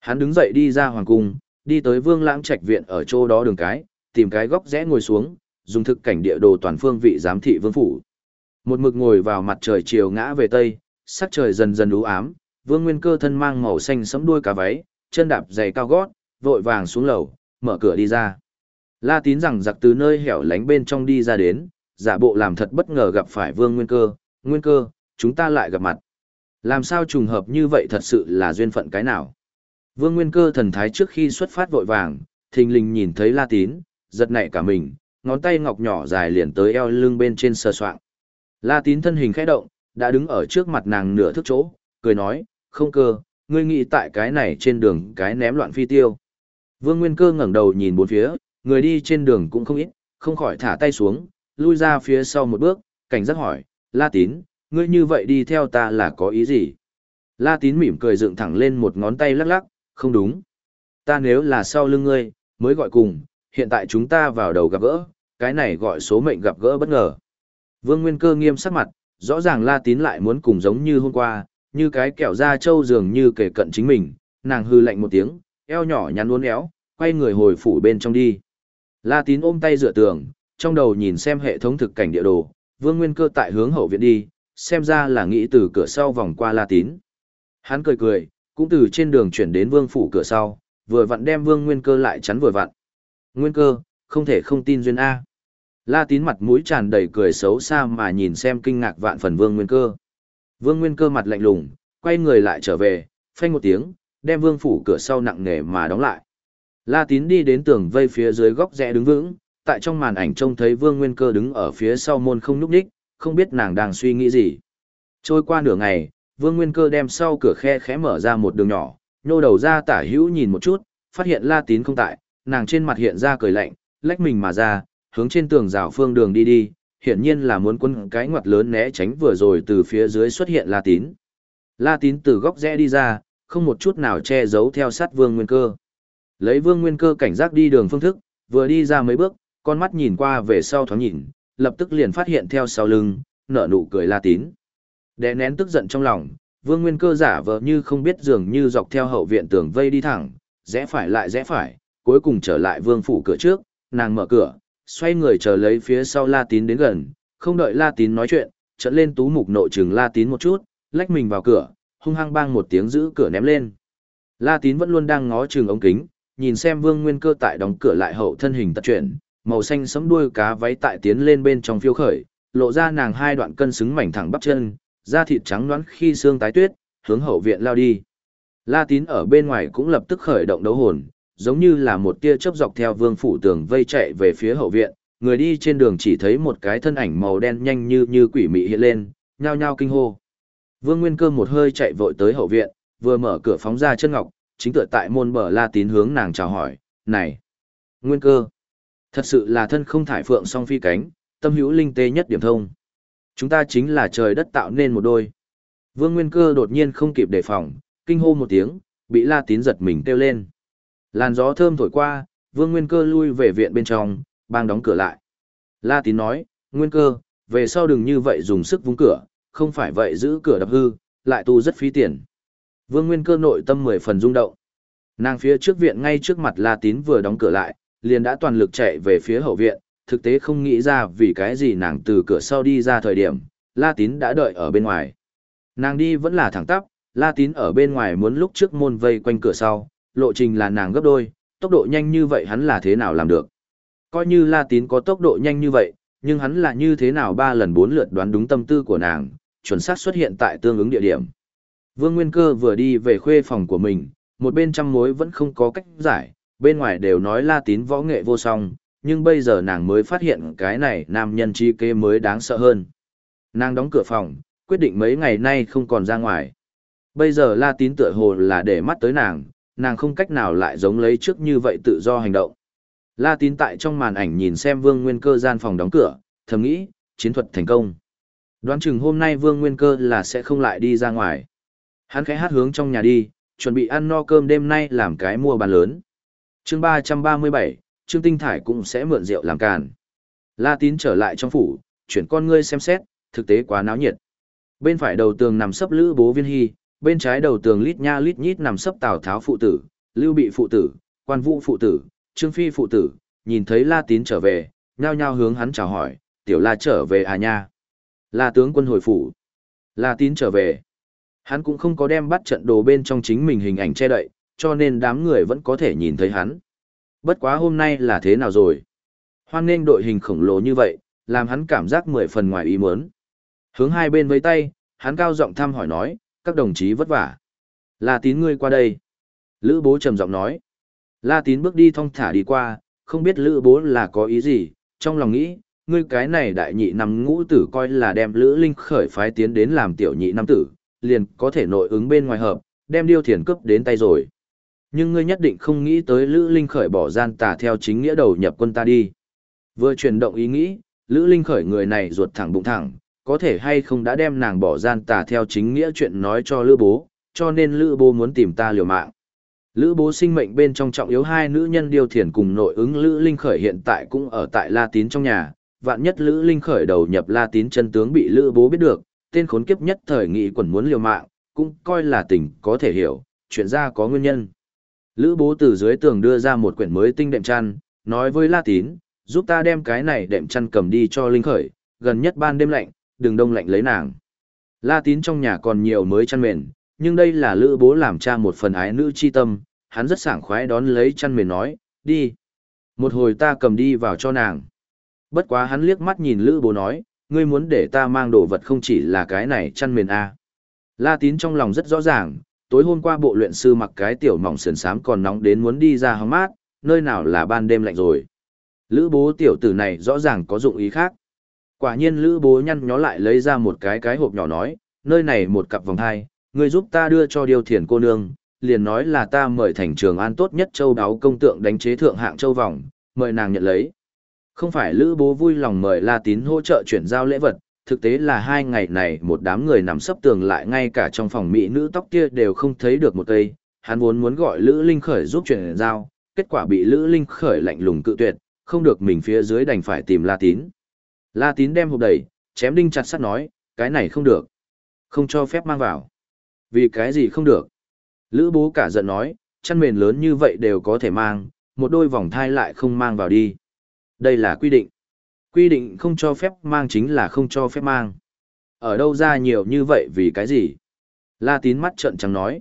Hắn đứng dậy đi ra hoàng cung, đi tới vương lãng trạch viện ở chỗ đó đường cái, tìm cái góc rẽ ngồi xuống, dùng thực cảnh địa đồ toàn phương vị giám thị vương phủ. Một mực ngồi vào mặt trời chiều ngã về tây, sắc trời dần dần u ám, vương nguyên cơ thân mang màu xanh sẫm đuôi cá váy, chân đạp giày cao gót, vội vàng xuống lầu, mở cửa đi ra. La tín rằng giặc từ nơi hẻo lánh bên trong đi ra đến, giả bộ làm thật bất ngờ gặp phải vương nguyên cơ, nguyên cơ, chúng ta lại gặp mặt. Làm sao trùng hợp như vậy thật sự là duyên phận cái nào? Vương Nguyên Cơ thần thái trước khi xuất phát vội vàng, thình lình nhìn thấy La Tín, giật nảy cả mình, ngón tay ngọc nhỏ dài liền tới eo lưng bên trên sờ soạng. La Tín thân hình khẽ động, đã đứng ở trước mặt nàng nửa thước chỗ, cười nói, không cơ, ngươi nghĩ tại cái này trên đường cái ném loạn phi tiêu. Vương Nguyên Cơ ngẩng đầu nhìn bốn phía, người đi trên đường cũng không ít, không khỏi thả tay xuống, lui ra phía sau một bước, cảnh giác hỏi, La Tín, ngươi như vậy đi theo ta là có ý gì? La tín mỉm cười dựng thẳng lên một ngón tay lắc lắc, không đúng. Ta nếu là sau lưng ngươi, mới gọi cùng, hiện tại chúng ta vào đầu gặp gỡ, cái này gọi số mệnh gặp gỡ bất ngờ. Vương Nguyên Cơ nghiêm sắc mặt, rõ ràng La tín lại muốn cùng giống như hôm qua, như cái kẹo da trâu dường như kể cận chính mình, nàng hư lạnh một tiếng, eo nhỏ nhắn uốn éo, quay người hồi phủ bên trong đi. La tín ôm tay dựa tường, trong đầu nhìn xem hệ thống thực cảnh địa đồ, Vương Nguyên Cơ tại hướng hậu viện đi, xem ra là nghĩ từ cửa sau vòng qua La Tín. Hắn cười cười, cũng từ trên đường chuyển đến vương phủ cửa sau, vừa vặn đem vương nguyên cơ lại chắn vừa vặn. Nguyên cơ, không thể không tin duyên A. La Tín mặt mũi tràn đầy cười xấu xa mà nhìn xem kinh ngạc vạn phần vương nguyên cơ. Vương nguyên cơ mặt lạnh lùng, quay người lại trở về, phanh một tiếng, đem vương phủ cửa sau nặng nề mà đóng lại. La Tín đi đến tường vây phía dưới góc rẽ đứng vững, tại trong màn ảnh trông thấy Vương Nguyên Cơ đứng ở phía sau môn không nhúc nhích, không biết nàng đang suy nghĩ gì. Trôi qua nửa ngày, Vương Nguyên Cơ đem sau cửa khe khẽ mở ra một đường nhỏ, nhô đầu ra tả hữu nhìn một chút, phát hiện La Tín không tại, nàng trên mặt hiện ra cười lạnh, lách mình mà ra, hướng trên tường rào phương đường đi đi, hiển nhiên là muốn quân cái ngoặt lớn né tránh vừa rồi từ phía dưới xuất hiện La Tín. La Tín từ góc rẽ đi ra, không một chút nào che giấu theo sát Vương Nguyên Cơ. Lấy Vương Nguyên Cơ cảnh giác đi đường phương thức, vừa đi ra mấy bước, con mắt nhìn qua về sau thoáng nhìn, lập tức liền phát hiện theo sau lưng, nở nụ cười La Tín. Đè nén tức giận trong lòng, Vương Nguyên Cơ giả vờ như không biết dường như dọc theo hậu viện tường vây đi thẳng, rẽ phải lại rẽ phải, cuối cùng trở lại Vương phủ cửa trước, nàng mở cửa, xoay người chờ lấy phía sau La Tín đến gần, không đợi La Tín nói chuyện, trận lên tú mục nộ trừng La Tín một chút, lách mình vào cửa, hung hăng bang một tiếng giữ cửa ném lên. La Tín vẫn luôn đang ngó chừng ống kính, nhìn xem Vương Nguyên Cơ tại đóng cửa lại hậu thân hình tật chuyển, màu xanh sẫm đuôi cá váy tại tiến lên bên trong phiêu khởi, lộ ra nàng hai đoạn cân xứng mảnh thẳng bắp chân, da thịt trắng nõn khi xương tái tuyết, hướng hậu viện lao đi. La Tín ở bên ngoài cũng lập tức khởi động đấu hồn, giống như là một tia chớp dọc theo vương phủ tường vây chạy về phía hậu viện, người đi trên đường chỉ thấy một cái thân ảnh màu đen nhanh như như quỷ mị hiện lên, nhao nhao kinh hô. Vương Nguyên Cơ một hơi chạy vội tới hậu viện, vừa mở cửa phóng ra chân ngọc, chính tựa tại môn bờ La Tín hướng nàng chào hỏi, "Này, Nguyên Cơ, thật sự là thân không thải phượng song phi cánh, tâm hữu linh tê nhất điểm thông. Chúng ta chính là trời đất tạo nên một đôi." Vương Nguyên Cơ đột nhiên không kịp đề phòng, kinh hô một tiếng, bị La Tín giật mình kêu lên. Làn gió thơm thổi qua, Vương Nguyên Cơ lui về viện bên trong, bang đóng cửa lại. La Tín nói, Nguyên Cơ, về sau đừng như vậy dùng sức vung cửa, không phải vậy giữ cửa đập hư, lại tu rất phí tiền. Vương Nguyên Cơ nội tâm mười phần rung động. Nàng phía trước viện ngay trước mặt La Tín vừa đóng cửa lại, liền đã toàn lực chạy về phía hậu viện, thực tế không nghĩ ra vì cái gì nàng từ cửa sau đi ra thời điểm, La Tín đã đợi ở bên ngoài. Nàng đi vẫn là thẳng tắp, La Tín ở bên ngoài muốn lúc trước môn vây quanh cửa sau, lộ trình là nàng gấp đôi, tốc độ nhanh như vậy hắn là thế nào làm được. Coi như La Tín có tốc độ nhanh như vậy, nhưng hắn là như thế nào ba lần bốn lượt đoán đúng tâm tư của nàng, chuẩn xác xuất hiện tại tương ứng địa điểm. Vương Nguyên Cơ vừa đi về khuê phòng của mình, một bên trăm mối vẫn không có cách giải, bên ngoài đều nói La Tín võ nghệ vô song, nhưng bây giờ nàng mới phát hiện cái này nam nhân chi kế mới đáng sợ hơn. Nàng đóng cửa phòng, quyết định mấy ngày nay không còn ra ngoài. Bây giờ La Tín tựa hồ là để mắt tới nàng, nàng không cách nào lại giống lấy trước như vậy tự do hành động. La Tín tại trong màn ảnh nhìn xem Vương Nguyên Cơ gian phòng đóng cửa, thầm nghĩ, chiến thuật thành công. Đoán chừng hôm nay Vương Nguyên Cơ là sẽ không lại đi ra ngoài. Hắn khẽ hát hướng trong nhà đi, chuẩn bị ăn no cơm đêm nay làm cái mua bàn lớn. chương 337, Trương Tinh Thải cũng sẽ mượn rượu làm càn. La Tín trở lại trong phủ, chuyển con ngươi xem xét, thực tế quá náo nhiệt. Bên phải đầu tường nằm sấp lữ bố viên hy, bên trái đầu tường lít nha lít nhít nằm sấp Tào Tháo phụ tử, Lưu Bị phụ tử, Quan Vũ phụ tử, Trương Phi phụ tử, nhìn thấy La Tín trở về, nhao nhao hướng hắn chào hỏi, tiểu La trở về à nha. La tướng quân hồi phủ. La Tín trở về. Hắn cũng không có đem bắt trận đồ bên trong chính mình hình ảnh che đậy, cho nên đám người vẫn có thể nhìn thấy hắn. Bất quá hôm nay là thế nào rồi? Hoan nghênh đội hình khổng lồ như vậy, làm hắn cảm giác mười phần ngoài ý muốn. Hướng hai bên với tay, hắn cao giọng thăm hỏi nói, các đồng chí vất vả. La tín ngươi qua đây. Lữ bố trầm giọng nói. La tín bước đi thong thả đi qua, không biết lữ bố là có ý gì, trong lòng nghĩ, ngươi cái này đại nhị nằm ngũ tử coi là đem lữ linh khởi phái tiến đến làm tiểu nhị năm tử, liền có thể nội ứng bên ngoài hợp, đem điêu thiền cướp đến tay rồi. Nhưng ngươi nhất định không nghĩ tới lữ linh khởi bỏ gian tà theo chính nghĩa đầu nhập quân ta đi. Vừa chuyển động ý nghĩ, lữ linh khởi người này ruột thẳng bụng thẳng, có thể hay không đã đem nàng bỏ gian tà theo chính nghĩa chuyện nói cho lữ bố, cho nên lữ bố muốn tìm ta liều mạng. Lữ bố sinh mệnh bên trong trọng yếu hai nữ nhân điều thiền cùng nội ứng Lữ Linh Khởi hiện tại cũng ở tại La Tín trong nhà, vạn nhất Lữ Linh Khởi đầu nhập La Tín chân tướng bị Lữ bố biết được, tên khốn kiếp nhất thời nghị quẩn muốn liều mạng, cũng coi là tình có thể hiểu, chuyện ra có nguyên nhân. Lữ bố từ dưới tường đưa ra một quyển mới tinh đệm chăn, nói với La Tín, giúp ta đem cái này đệm chăn cầm đi cho Linh Khởi, gần nhất ban đêm lạnh, đừng đông lạnh lấy nàng. La tín trong nhà còn nhiều mới chăn mền, nhưng đây là lữ bố làm cha một phần ái nữ chi tâm, hắn rất sảng khoái đón lấy chăn mền nói, đi. Một hồi ta cầm đi vào cho nàng. Bất quá hắn liếc mắt nhìn lữ bố nói, ngươi muốn để ta mang đồ vật không chỉ là cái này chăn mền a. À. La tín trong lòng rất rõ ràng, tối hôm qua bộ luyện sư mặc cái tiểu mỏng sườn sám còn nóng đến muốn đi ra hóng mát, nơi nào là ban đêm lạnh rồi. Lữ bố tiểu tử này rõ ràng có dụng ý khác. Quả nhiên lữ bố nhăn nhó lại lấy ra một cái cái hộp nhỏ nói, nơi này một cặp vòng hai, người giúp ta đưa cho điều thiền cô nương, liền nói là ta mời thành trường an tốt nhất châu đáo công tượng đánh chế thượng hạng châu vòng, mời nàng nhận lấy. Không phải Lữ Bố vui lòng mời La Tín hỗ trợ chuyển giao lễ vật, thực tế là hai ngày này một đám người nằm sấp tường lại ngay cả trong phòng mỹ nữ tóc kia đều không thấy được một cây, hắn vốn muốn gọi Lữ Linh Khởi giúp chuyển giao, kết quả bị Lữ Linh Khởi lạnh lùng cự tuyệt, không được mình phía dưới đành phải tìm La Tín. La Tín đem hộp đẩy, chém đinh chặt sắt nói, cái này không được. Không cho phép mang vào. Vì cái gì không được? Lữ bố cả giận nói, chăn mền lớn như vậy đều có thể mang, một đôi vòng thai lại không mang vào đi. Đây là quy định. Quy định không cho phép mang chính là không cho phép mang. Ở đâu ra nhiều như vậy vì cái gì? La tín mắt trợn trắng nói.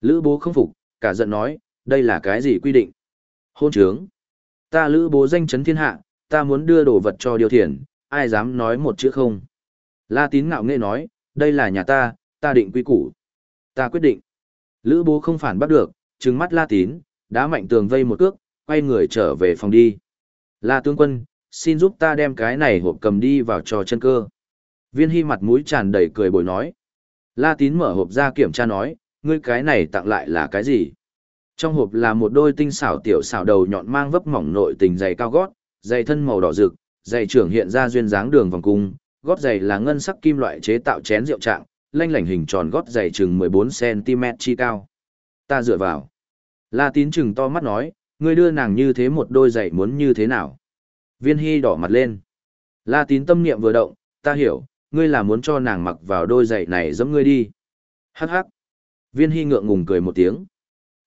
Lữ bố không phục, cả giận nói, đây là cái gì quy định? Hôn trướng. Ta lữ bố danh chấn thiên hạ, ta muốn đưa đồ vật cho điều thiền, ai dám nói một chữ không? La tín ngạo nghệ nói, đây là nhà ta, ta định quy củ. Ta quyết định. Lữ bố không phản bắt được, trừng mắt la tín, đá mạnh tường vây một cước, quay người trở về phòng đi. La tướng quân, xin giúp ta đem cái này hộp cầm đi vào cho chân cơ. Viên hy mặt mũi tràn đầy cười bồi nói. La tín mở hộp ra kiểm tra nói, ngươi cái này tặng lại là cái gì? Trong hộp là một đôi tinh xảo tiểu xảo đầu nhọn mang vấp mỏng nội tình dày cao gót, dày thân màu đỏ rực, giày trưởng hiện ra duyên dáng đường vòng cung, gót giày là ngân sắc kim loại chế tạo chén rượu trạng, lanh lảnh hình tròn gót giày chừng 14cm chi cao. Ta dựa vào. La tín chừng to mắt nói, ngươi đưa nàng như thế một đôi giày muốn như thế nào? Viên Hy đỏ mặt lên. La tín tâm niệm vừa động, ta hiểu, ngươi là muốn cho nàng mặc vào đôi giày này giống ngươi đi. Hắc hắc. Viên Hy ngượng ngùng cười một tiếng.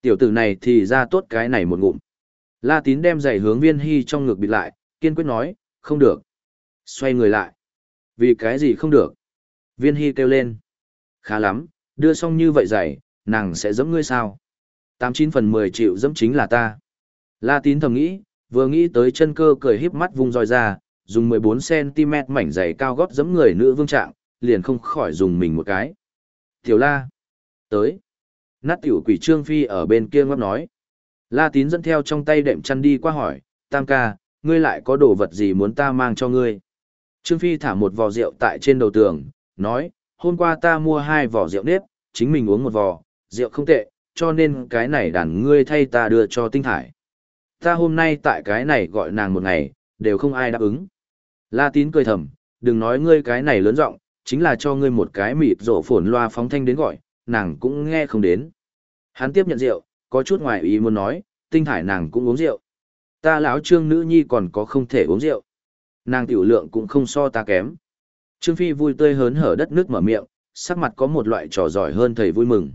Tiểu tử này thì ra tốt cái này một ngụm. La tín đem giày hướng viên Hy trong ngực bịt lại, kiên quyết nói, không được. Xoay người lại. Vì cái gì không được? Viên Hy kêu lên. Khá lắm, đưa xong như vậy giày, nàng sẽ giống ngươi sao? Tám chín phần mười triệu dẫm chính là ta. La tín thầm nghĩ, vừa nghĩ tới chân cơ cười híp mắt vung roi ra, dùng 14cm mảnh giày cao gót giẫm người nữ vương trạng, liền không khỏi dùng mình một cái. Tiểu la. Tới. Nát tiểu quỷ trương phi ở bên kia ngóc nói. La tín dẫn theo trong tay đệm chăn đi qua hỏi, tam ca, ngươi lại có đồ vật gì muốn ta mang cho ngươi? Trương phi thả một vò rượu tại trên đầu tường, nói, hôm qua ta mua hai vò rượu nếp, chính mình uống một vò, rượu không tệ, cho nên cái này đàn ngươi thay ta đưa cho tinh thải. Ta hôm nay tại cái này gọi nàng một ngày, đều không ai đáp ứng. La tín cười thầm, đừng nói ngươi cái này lớn giọng chính là cho ngươi một cái mịt rổ phồn loa phóng thanh đến gọi, nàng cũng nghe không đến. Hắn tiếp nhận rượu, có chút ngoài ý muốn nói, tinh thải nàng cũng uống rượu. Ta lão trương nữ nhi còn có không thể uống rượu. Nàng tiểu lượng cũng không so ta kém. Trương Phi vui tươi hớn hở đất nước mở miệng, sắc mặt có một loại trò giỏi hơn thầy vui mừng.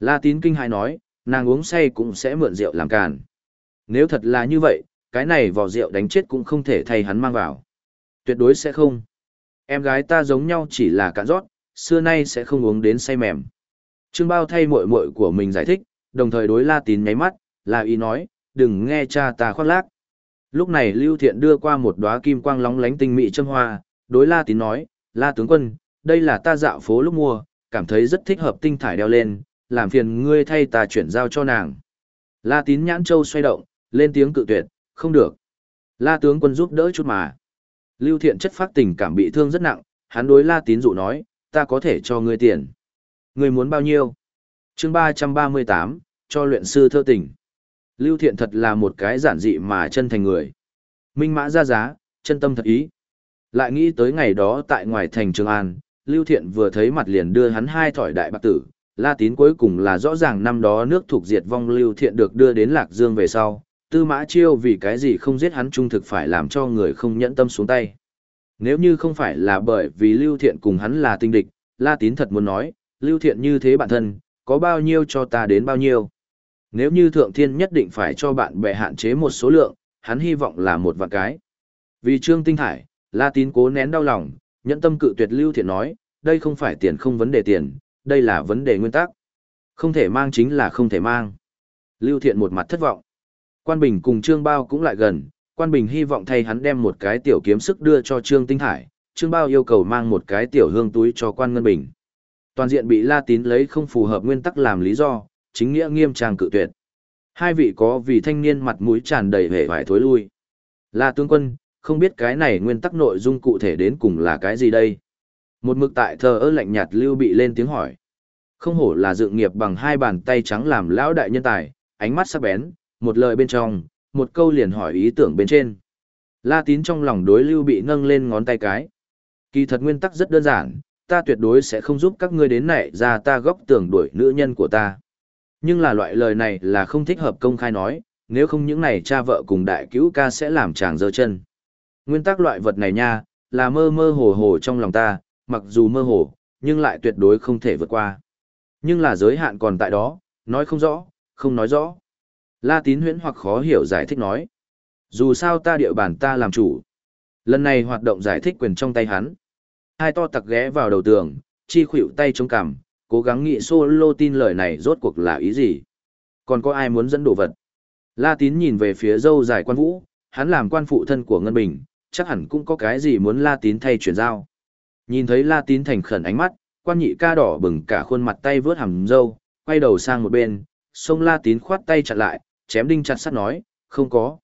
La tín kinh hai nói, nàng uống say cũng sẽ mượn rượu làm càn. Nếu thật là như vậy, cái này vò rượu đánh chết cũng không thể thay hắn mang vào. Tuyệt đối sẽ không. Em gái ta giống nhau chỉ là cạn rót, xưa nay sẽ không uống đến say mềm. Trương Bao thay muội muội của mình giải thích, đồng thời đối La Tín nháy mắt, là ý nói, đừng nghe cha ta khoác lác. Lúc này Lưu Thiện đưa qua một đóa kim quang lóng lánh tinh mỹ châm hoa, đối La Tín nói, La tướng quân, đây là ta dạo phố lúc mua, cảm thấy rất thích hợp tinh thải đeo lên, làm phiền ngươi thay ta chuyển giao cho nàng. La Tín nhãn châu xoay động, lên tiếng cự tuyệt, không được. La tướng quân giúp đỡ chút mà. Lưu Thiện chất phát tình cảm bị thương rất nặng, hắn đối La Tín dụ nói, ta có thể cho ngươi tiền. Ngươi muốn bao nhiêu? chương 338, cho luyện sư thơ tình. Lưu Thiện thật là một cái giản dị mà chân thành người. Minh mã ra giá, chân tâm thật ý. Lại nghĩ tới ngày đó tại ngoài thành Trường An, Lưu Thiện vừa thấy mặt liền đưa hắn hai thỏi đại bạc tử. La tín cuối cùng là rõ ràng năm đó nước thuộc diệt vong Lưu Thiện được đưa đến Lạc Dương về sau. Tư mã chiêu vì cái gì không giết hắn trung thực phải làm cho người không nhẫn tâm xuống tay. Nếu như không phải là bởi vì Lưu Thiện cùng hắn là tinh địch, La tín thật muốn nói, Lưu Thiện như thế bản thân, có bao nhiêu cho ta đến bao nhiêu. Nếu như thượng thiên nhất định phải cho bạn bè hạn chế một số lượng, hắn hy vọng là một vạn cái. Vì Trương Tinh Thải, La Tín cố nén đau lòng, nhẫn tâm cự tuyệt Lưu Thiện nói, đây không phải tiền không vấn đề tiền, đây là vấn đề nguyên tắc. Không thể mang chính là không thể mang. Lưu Thiện một mặt thất vọng. Quan Bình cùng Trương Bao cũng lại gần, Quan Bình hy vọng thay hắn đem một cái tiểu kiếm sức đưa cho Trương Tinh hải, Trương Bao yêu cầu mang một cái tiểu hương túi cho Quan Ngân Bình. Toàn diện bị La Tín lấy không phù hợp nguyên tắc làm lý do, chính nghĩa nghiêm trang cự tuyệt. Hai vị có vì thanh niên mặt mũi tràn đầy vẻ vải thối lui. là tướng quân, không biết cái này nguyên tắc nội dung cụ thể đến cùng là cái gì đây? Một mực tại thờ ơ lạnh nhạt lưu bị lên tiếng hỏi. Không hổ là dự nghiệp bằng hai bàn tay trắng làm lão đại nhân tài, ánh mắt sắc bén, một lời bên trong, một câu liền hỏi ý tưởng bên trên. La tín trong lòng đối lưu bị nâng lên ngón tay cái. Kỳ thật nguyên tắc rất đơn giản, ta tuyệt đối sẽ không giúp các ngươi đến này ra ta góc tưởng đuổi nữ nhân của ta. Nhưng là loại lời này là không thích hợp công khai nói, nếu không những này cha vợ cùng đại cứu ca sẽ làm chàng dơ chân. Nguyên tắc loại vật này nha, là mơ mơ hồ hồ trong lòng ta, mặc dù mơ hồ, nhưng lại tuyệt đối không thể vượt qua. Nhưng là giới hạn còn tại đó, nói không rõ, không nói rõ. La tín huyễn hoặc khó hiểu giải thích nói. Dù sao ta địa bàn ta làm chủ. Lần này hoạt động giải thích quyền trong tay hắn. Hai to tặc ghé vào đầu tường, chi khuỷu tay chống cằm, cố gắng nghĩ solo tin lời này rốt cuộc là ý gì. Còn có ai muốn dẫn đồ vật? La tín nhìn về phía dâu dài quan vũ, hắn làm quan phụ thân của Ngân Bình, chắc hẳn cũng có cái gì muốn La tín thay chuyển giao. Nhìn thấy La tín thành khẩn ánh mắt, quan nhị ca đỏ bừng cả khuôn mặt tay vớt hàm dâu, quay đầu sang một bên, sông La tín khoát tay chặn lại, chém đinh chặt sắt nói, không có.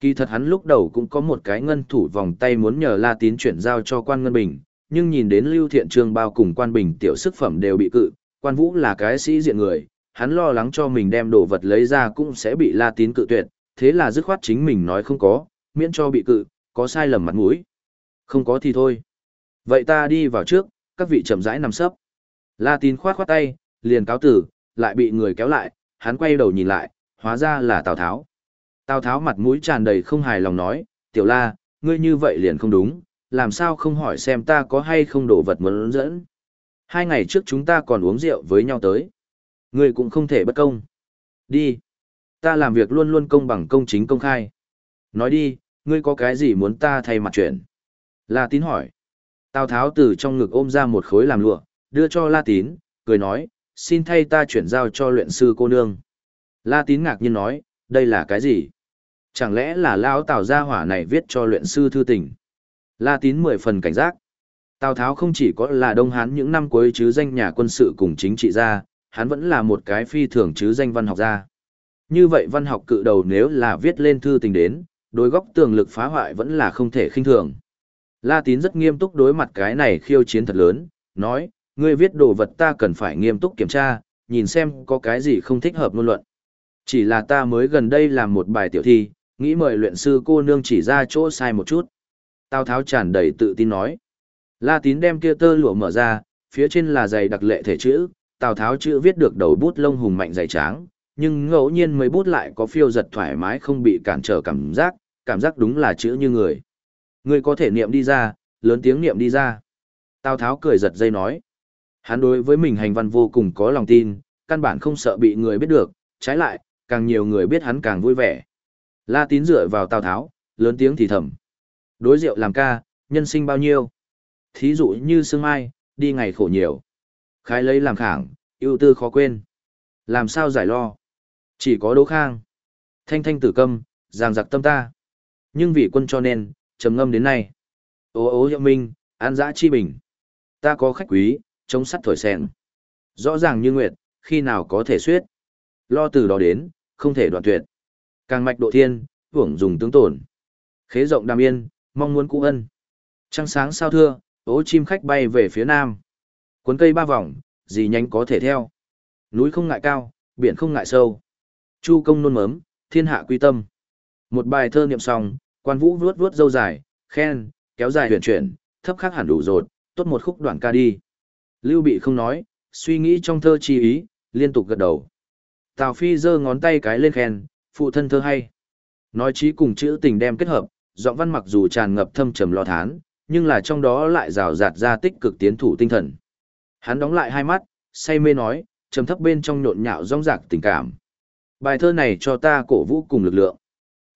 Kỳ thật hắn lúc đầu cũng có một cái ngân thủ vòng tay muốn nhờ La tín chuyển giao cho quan Ngân Bình, nhưng nhìn đến Lưu Thiện Trương bao cùng quan bình tiểu sức phẩm đều bị cự, quan vũ là cái sĩ diện người, hắn lo lắng cho mình đem đồ vật lấy ra cũng sẽ bị La Tín cự tuyệt, thế là dứt khoát chính mình nói không có, miễn cho bị cự, có sai lầm mặt mũi. Không có thì thôi. Vậy ta đi vào trước, các vị chậm rãi nằm sấp. La Tín khoát khoát tay, liền cáo tử, lại bị người kéo lại, hắn quay đầu nhìn lại, hóa ra là Tào Tháo. Tào Tháo mặt mũi tràn đầy không hài lòng nói, tiểu la, ngươi như vậy liền không đúng, làm sao không hỏi xem ta có hay không đổ vật muốn dẫn. Hai ngày trước chúng ta còn uống rượu với nhau tới. Ngươi cũng không thể bất công. Đi. Ta làm việc luôn luôn công bằng công chính công khai. Nói đi, ngươi có cái gì muốn ta thay mặt chuyện? La tín hỏi. Tào tháo từ trong ngực ôm ra một khối làm lụa, đưa cho La tín, cười nói, xin thay ta chuyển giao cho luyện sư cô nương. La tín ngạc nhiên nói, đây là cái gì? Chẳng lẽ là lão Tào gia hỏa này viết cho luyện sư thư tình? La tín mười phần cảnh giác. Tào Tháo không chỉ có là Đông Hán những năm cuối chứ danh nhà quân sự cùng chính trị gia, hắn vẫn là một cái phi thường chứ danh văn học gia. Như vậy văn học cự đầu nếu là viết lên thư tình đến, đối góc tường lực phá hoại vẫn là không thể khinh thường. La Tín rất nghiêm túc đối mặt cái này khiêu chiến thật lớn, nói, ngươi viết đồ vật ta cần phải nghiêm túc kiểm tra, nhìn xem có cái gì không thích hợp ngôn luận. Chỉ là ta mới gần đây làm một bài tiểu thi, nghĩ mời luyện sư cô nương chỉ ra chỗ sai một chút. Tào Tháo tràn đầy tự tin nói. La Tín đem kia tơ lụa mở ra, phía trên là dày đặc lệ thể chữ, Tào Tháo chữ viết được đầu bút lông hùng mạnh dày tráng, nhưng ngẫu nhiên mấy bút lại có phiêu giật thoải mái không bị cản trở cảm giác, cảm giác đúng là chữ như người. Người có thể niệm đi ra, lớn tiếng niệm đi ra. Tào Tháo cười giật dây nói. Hắn đối với mình hành văn vô cùng có lòng tin, căn bản không sợ bị người biết được, trái lại, càng nhiều người biết hắn càng vui vẻ. La Tín dựa vào Tào Tháo, lớn tiếng thì thầm. Đối rượu làm ca, nhân sinh bao nhiêu? Thí dụ như sương mai, đi ngày khổ nhiều. Khái lấy làm khảng, ưu tư khó quên. Làm sao giải lo? Chỉ có đỗ khang. Thanh thanh tử câm, giang giặc tâm ta. Nhưng vì quân cho nên, trầm ngâm đến nay. Ô ô hiệu minh, an dã chi bình. Ta có khách quý, chống sắt thổi sen. Rõ ràng như nguyệt, khi nào có thể suyết. Lo từ đó đến, không thể đoạn tuyệt. Càng mạch độ thiên, hưởng dùng tướng tổn. Khế rộng đàm yên, mong muốn cụ ân. Trăng sáng sao thưa, ố chim khách bay về phía nam. Cuốn cây ba vòng, gì nhanh có thể theo. Núi không ngại cao, biển không ngại sâu. Chu công nôn mớm, thiên hạ quy tâm. Một bài thơ niệm xong, quan vũ vuốt vuốt dâu dài, khen, kéo dài huyền chuyển, thấp khác hẳn đủ rột, tốt một khúc đoạn ca đi. Lưu bị không nói, suy nghĩ trong thơ chi ý, liên tục gật đầu. Tào Phi giơ ngón tay cái lên khen, phụ thân thơ hay. Nói chí cùng chữ tình đem kết hợp, giọng văn mặc dù tràn ngập thâm trầm lo thán, nhưng là trong đó lại rào rạt ra tích cực tiến thủ tinh thần. Hắn đóng lại hai mắt, say mê nói, trầm thấp bên trong nhộn nhạo rong rạc tình cảm. Bài thơ này cho ta cổ vũ cùng lực lượng.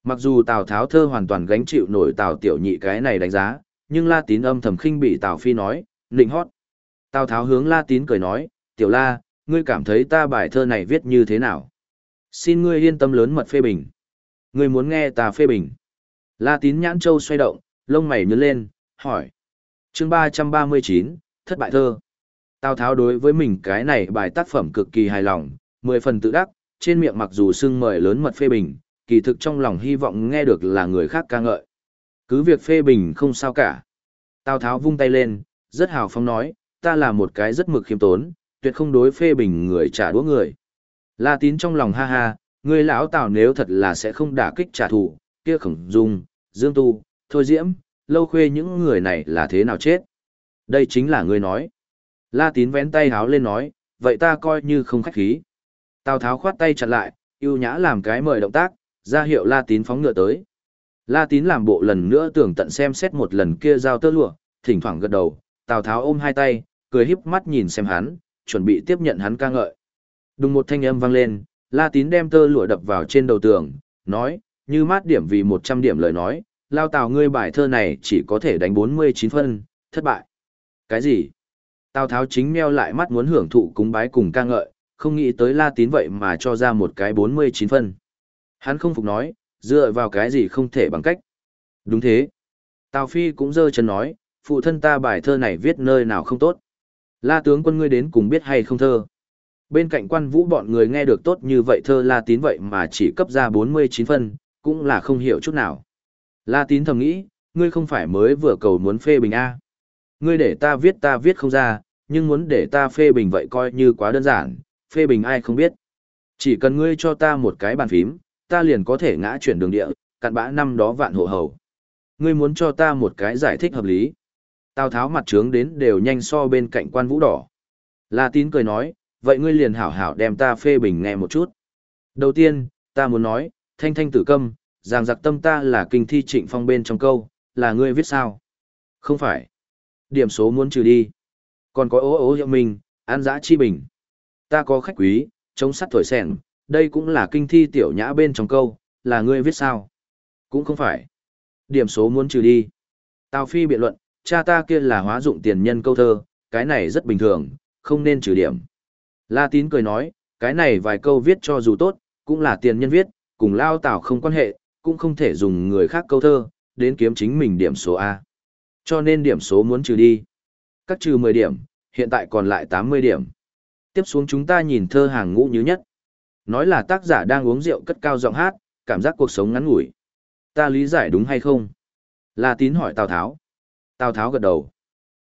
Mặc dù Tào Tháo thơ hoàn toàn gánh chịu nổi Tào Tiểu Nhị cái này đánh giá, nhưng La Tín âm thầm khinh bị Tào Phi nói, nịnh hót. Tào Tháo hướng La Tín cười nói, Tiểu La, ngươi cảm thấy ta bài thơ này viết như thế nào? Xin ngươi yên tâm lớn mật phê bình. Ngươi muốn nghe ta phê bình. La tín nhãn châu xoay động, lông mày nhớ lên, hỏi. chương ba ba mươi chín, thất bại thơ. Tào tháo đối với mình cái này bài tác phẩm cực kỳ hài lòng, mười phần tự đắc, trên miệng mặc dù sưng mời lớn mật phê bình, kỳ thực trong lòng hy vọng nghe được là người khác ca ngợi. Cứ việc phê bình không sao cả. Tào tháo vung tay lên, rất hào phóng nói, ta là một cái rất mực khiêm tốn, tuyệt không đối phê bình người trả đũa người. La tín trong lòng ha ha, người lão Tào nếu thật là sẽ không đả kích trả thù, kia khổng dung, Dương Tu, thôi diễm, lâu khuê những người này là thế nào chết? Đây chính là ngươi nói. La tín vén tay háo lên nói, vậy ta coi như không khách khí. Tào tháo khoát tay chặn lại, yêu nhã làm cái mời động tác, ra hiệu La tín phóng ngựa tới. La tín làm bộ lần nữa tưởng tận xem xét một lần kia giao tơ lụa, thỉnh thoảng gật đầu, Tào tháo ôm hai tay, cười híp mắt nhìn xem hắn, chuẩn bị tiếp nhận hắn ca ngợi. Đùng một thanh âm vang lên, La tín đem tơ lụa đập vào trên đầu tường, nói, như mát điểm vì 100 điểm lời nói, lao tào ngươi bài thơ này chỉ có thể đánh 49 phân, thất bại. Cái gì? Tào tháo chính meo lại mắt muốn hưởng thụ cúng bái cùng ca ngợi, không nghĩ tới la tín vậy mà cho ra một cái 49 phân. Hắn không phục nói, dựa vào cái gì không thể bằng cách. Đúng thế. Tào Phi cũng dơ chân nói, phụ thân ta bài thơ này viết nơi nào không tốt. La tướng quân ngươi đến cùng biết hay không thơ. Bên cạnh quan vũ bọn người nghe được tốt như vậy thơ La tín vậy mà chỉ cấp ra 49 phân, cũng là không hiểu chút nào. La tín thầm nghĩ, ngươi không phải mới vừa cầu muốn phê bình A. Ngươi để ta viết ta viết không ra, nhưng muốn để ta phê bình vậy coi như quá đơn giản, phê bình ai không biết. Chỉ cần ngươi cho ta một cái bàn phím, ta liền có thể ngã chuyển đường địa, cặn bã năm đó vạn hộ hầu. Ngươi muốn cho ta một cái giải thích hợp lý. Tào tháo mặt trướng đến đều nhanh so bên cạnh quan vũ đỏ. La tín cười nói, vậy ngươi liền hảo hảo đem ta phê bình nghe một chút. Đầu tiên, ta muốn nói, thanh thanh tử câm, giang giặc tâm ta là kinh thi trịnh phong bên trong câu, là ngươi viết sao? Không phải. Điểm số muốn trừ đi. Còn có ố ố hiệu mình, an giã chi bình. Ta có khách quý, chống sắt thổi sẻn, đây cũng là kinh thi tiểu nhã bên trong câu, là ngươi viết sao? Cũng không phải. Điểm số muốn trừ đi. Tào Phi biện luận, cha ta kia là hóa dụng tiền nhân câu thơ, cái này rất bình thường, không nên trừ điểm. La Tín cười nói, cái này vài câu viết cho dù tốt, cũng là tiền nhân viết, cùng lao tảo không quan hệ, cũng không thể dùng người khác câu thơ, đến kiếm chính mình điểm số A. Cho nên điểm số muốn trừ đi. Các trừ 10 điểm, hiện tại còn lại 80 điểm. Tiếp xuống chúng ta nhìn thơ hàng ngũ như nhất. Nói là tác giả đang uống rượu cất cao giọng hát, cảm giác cuộc sống ngắn ngủi. Ta lý giải đúng hay không? La tín hỏi Tào Tháo. Tào Tháo gật đầu.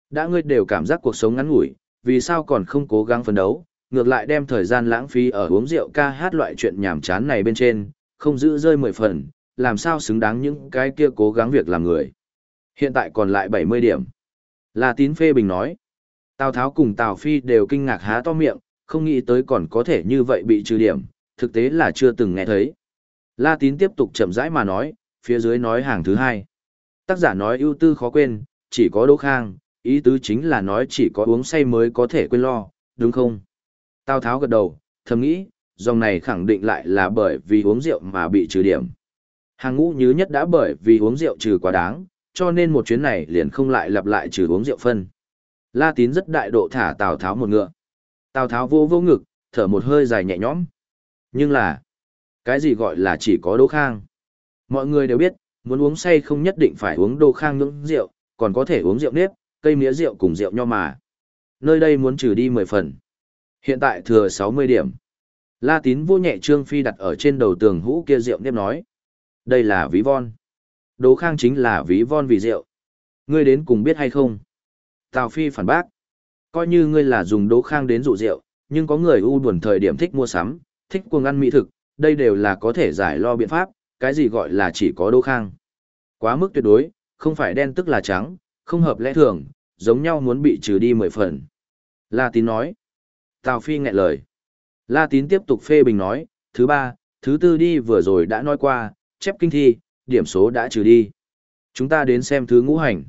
Đã ngươi đều cảm giác cuộc sống ngắn ngủi, vì sao còn không cố gắng phấn đấu, ngược lại đem thời gian lãng phí ở uống rượu ca hát loại chuyện nhảm chán này bên trên, không giữ rơi mười phần, làm sao xứng đáng những cái kia cố gắng việc làm người. Hiện tại còn lại 70 điểm. La tín phê bình nói. Tào Tháo cùng Tào Phi đều kinh ngạc há to miệng, không nghĩ tới còn có thể như vậy bị trừ điểm, thực tế là chưa từng nghe thấy. La tín tiếp tục chậm rãi mà nói, phía dưới nói hàng thứ hai. Tác giả nói ưu tư khó quên, chỉ có Đỗ Khang, ý tứ chính là nói chỉ có uống say mới có thể quên lo, đúng không? Tào Tháo gật đầu, thầm nghĩ, dòng này khẳng định lại là bởi vì uống rượu mà bị trừ điểm. Hàng ngũ nhứ nhất đã bởi vì uống rượu trừ quá đáng, cho nên một chuyến này liền không lại lặp lại trừ uống rượu phân. La Tín rất đại độ thả Tào Tháo một ngựa. Tào Tháo vô vô ngực, thở một hơi dài nhẹ nhõm. Nhưng là, cái gì gọi là chỉ có Đỗ Khang? Mọi người đều biết, muốn uống say không nhất định phải uống Đỗ Khang những rượu, còn có thể uống rượu nếp, cây mía rượu cùng rượu nho mà. Nơi đây muốn trừ đi 10 phần. Hiện tại thừa 60 điểm. La Tín vô nhẹ Trương Phi đặt ở trên đầu tường hũ kia rượu nếp nói. Đây là ví von. đố Khang chính là ví von vì rượu. Ngươi đến cùng biết hay không? Tào Phi phản bác. Coi như ngươi là dùng đố Khang đến dụ rượu, nhưng có người u buồn thời điểm thích mua sắm, thích cuồng ăn mỹ thực, đây đều là có thể giải lo biện pháp, cái gì gọi là chỉ có đố Khang. Quá mức tuyệt đối, không phải đen tức là trắng, không hợp lẽ thường, giống nhau muốn bị trừ đi mười phần. La Tín nói. Tào Phi nghẹn lời. La Tín tiếp tục phê bình nói, thứ ba, thứ tư đi vừa rồi đã nói qua, chép kinh thi, điểm số đã trừ đi. Chúng ta đến xem thứ ngũ hành.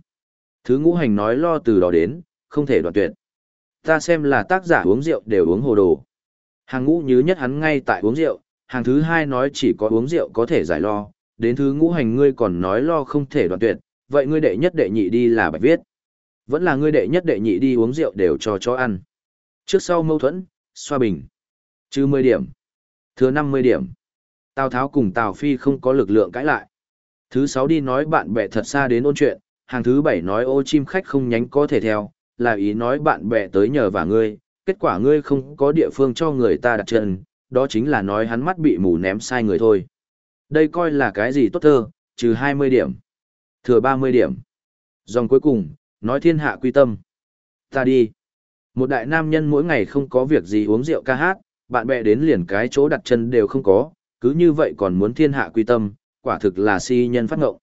Thứ ngũ hành nói lo từ đó đến, không thể đoạn tuyệt. Ta xem là tác giả uống rượu đều uống hồ đồ. Hàng ngũ nhứ nhất hắn ngay tại uống rượu, hàng thứ hai nói chỉ có uống rượu có thể giải lo, đến thứ ngũ hành ngươi còn nói lo không thể đoạn tuyệt, vậy ngươi đệ nhất đệ nhị đi là bạch viết. Vẫn là ngươi đệ nhất đệ nhị đi uống rượu đều cho chó ăn. Trước sau mâu thuẫn, xoa bình. Chứ 10 điểm. thứ 50 điểm. Tào Tháo cùng Tào Phi không có lực lượng cãi lại. Thứ sáu đi nói bạn bè thật xa đến ôn chuyện, hàng thứ bảy nói ô chim khách không nhánh có thể theo, là ý nói bạn bè tới nhờ và ngươi, kết quả ngươi không có địa phương cho người ta đặt chân, đó chính là nói hắn mắt bị mù ném sai người thôi. Đây coi là cái gì tốt thơ, trừ 20 điểm, thừa 30 điểm. Dòng cuối cùng, nói thiên hạ quy tâm. Ta đi. Một đại nam nhân mỗi ngày không có việc gì uống rượu ca hát, bạn bè đến liền cái chỗ đặt chân đều không có, cứ như vậy còn muốn thiên hạ quy tâm, quả thực là si nhân phát ngộng.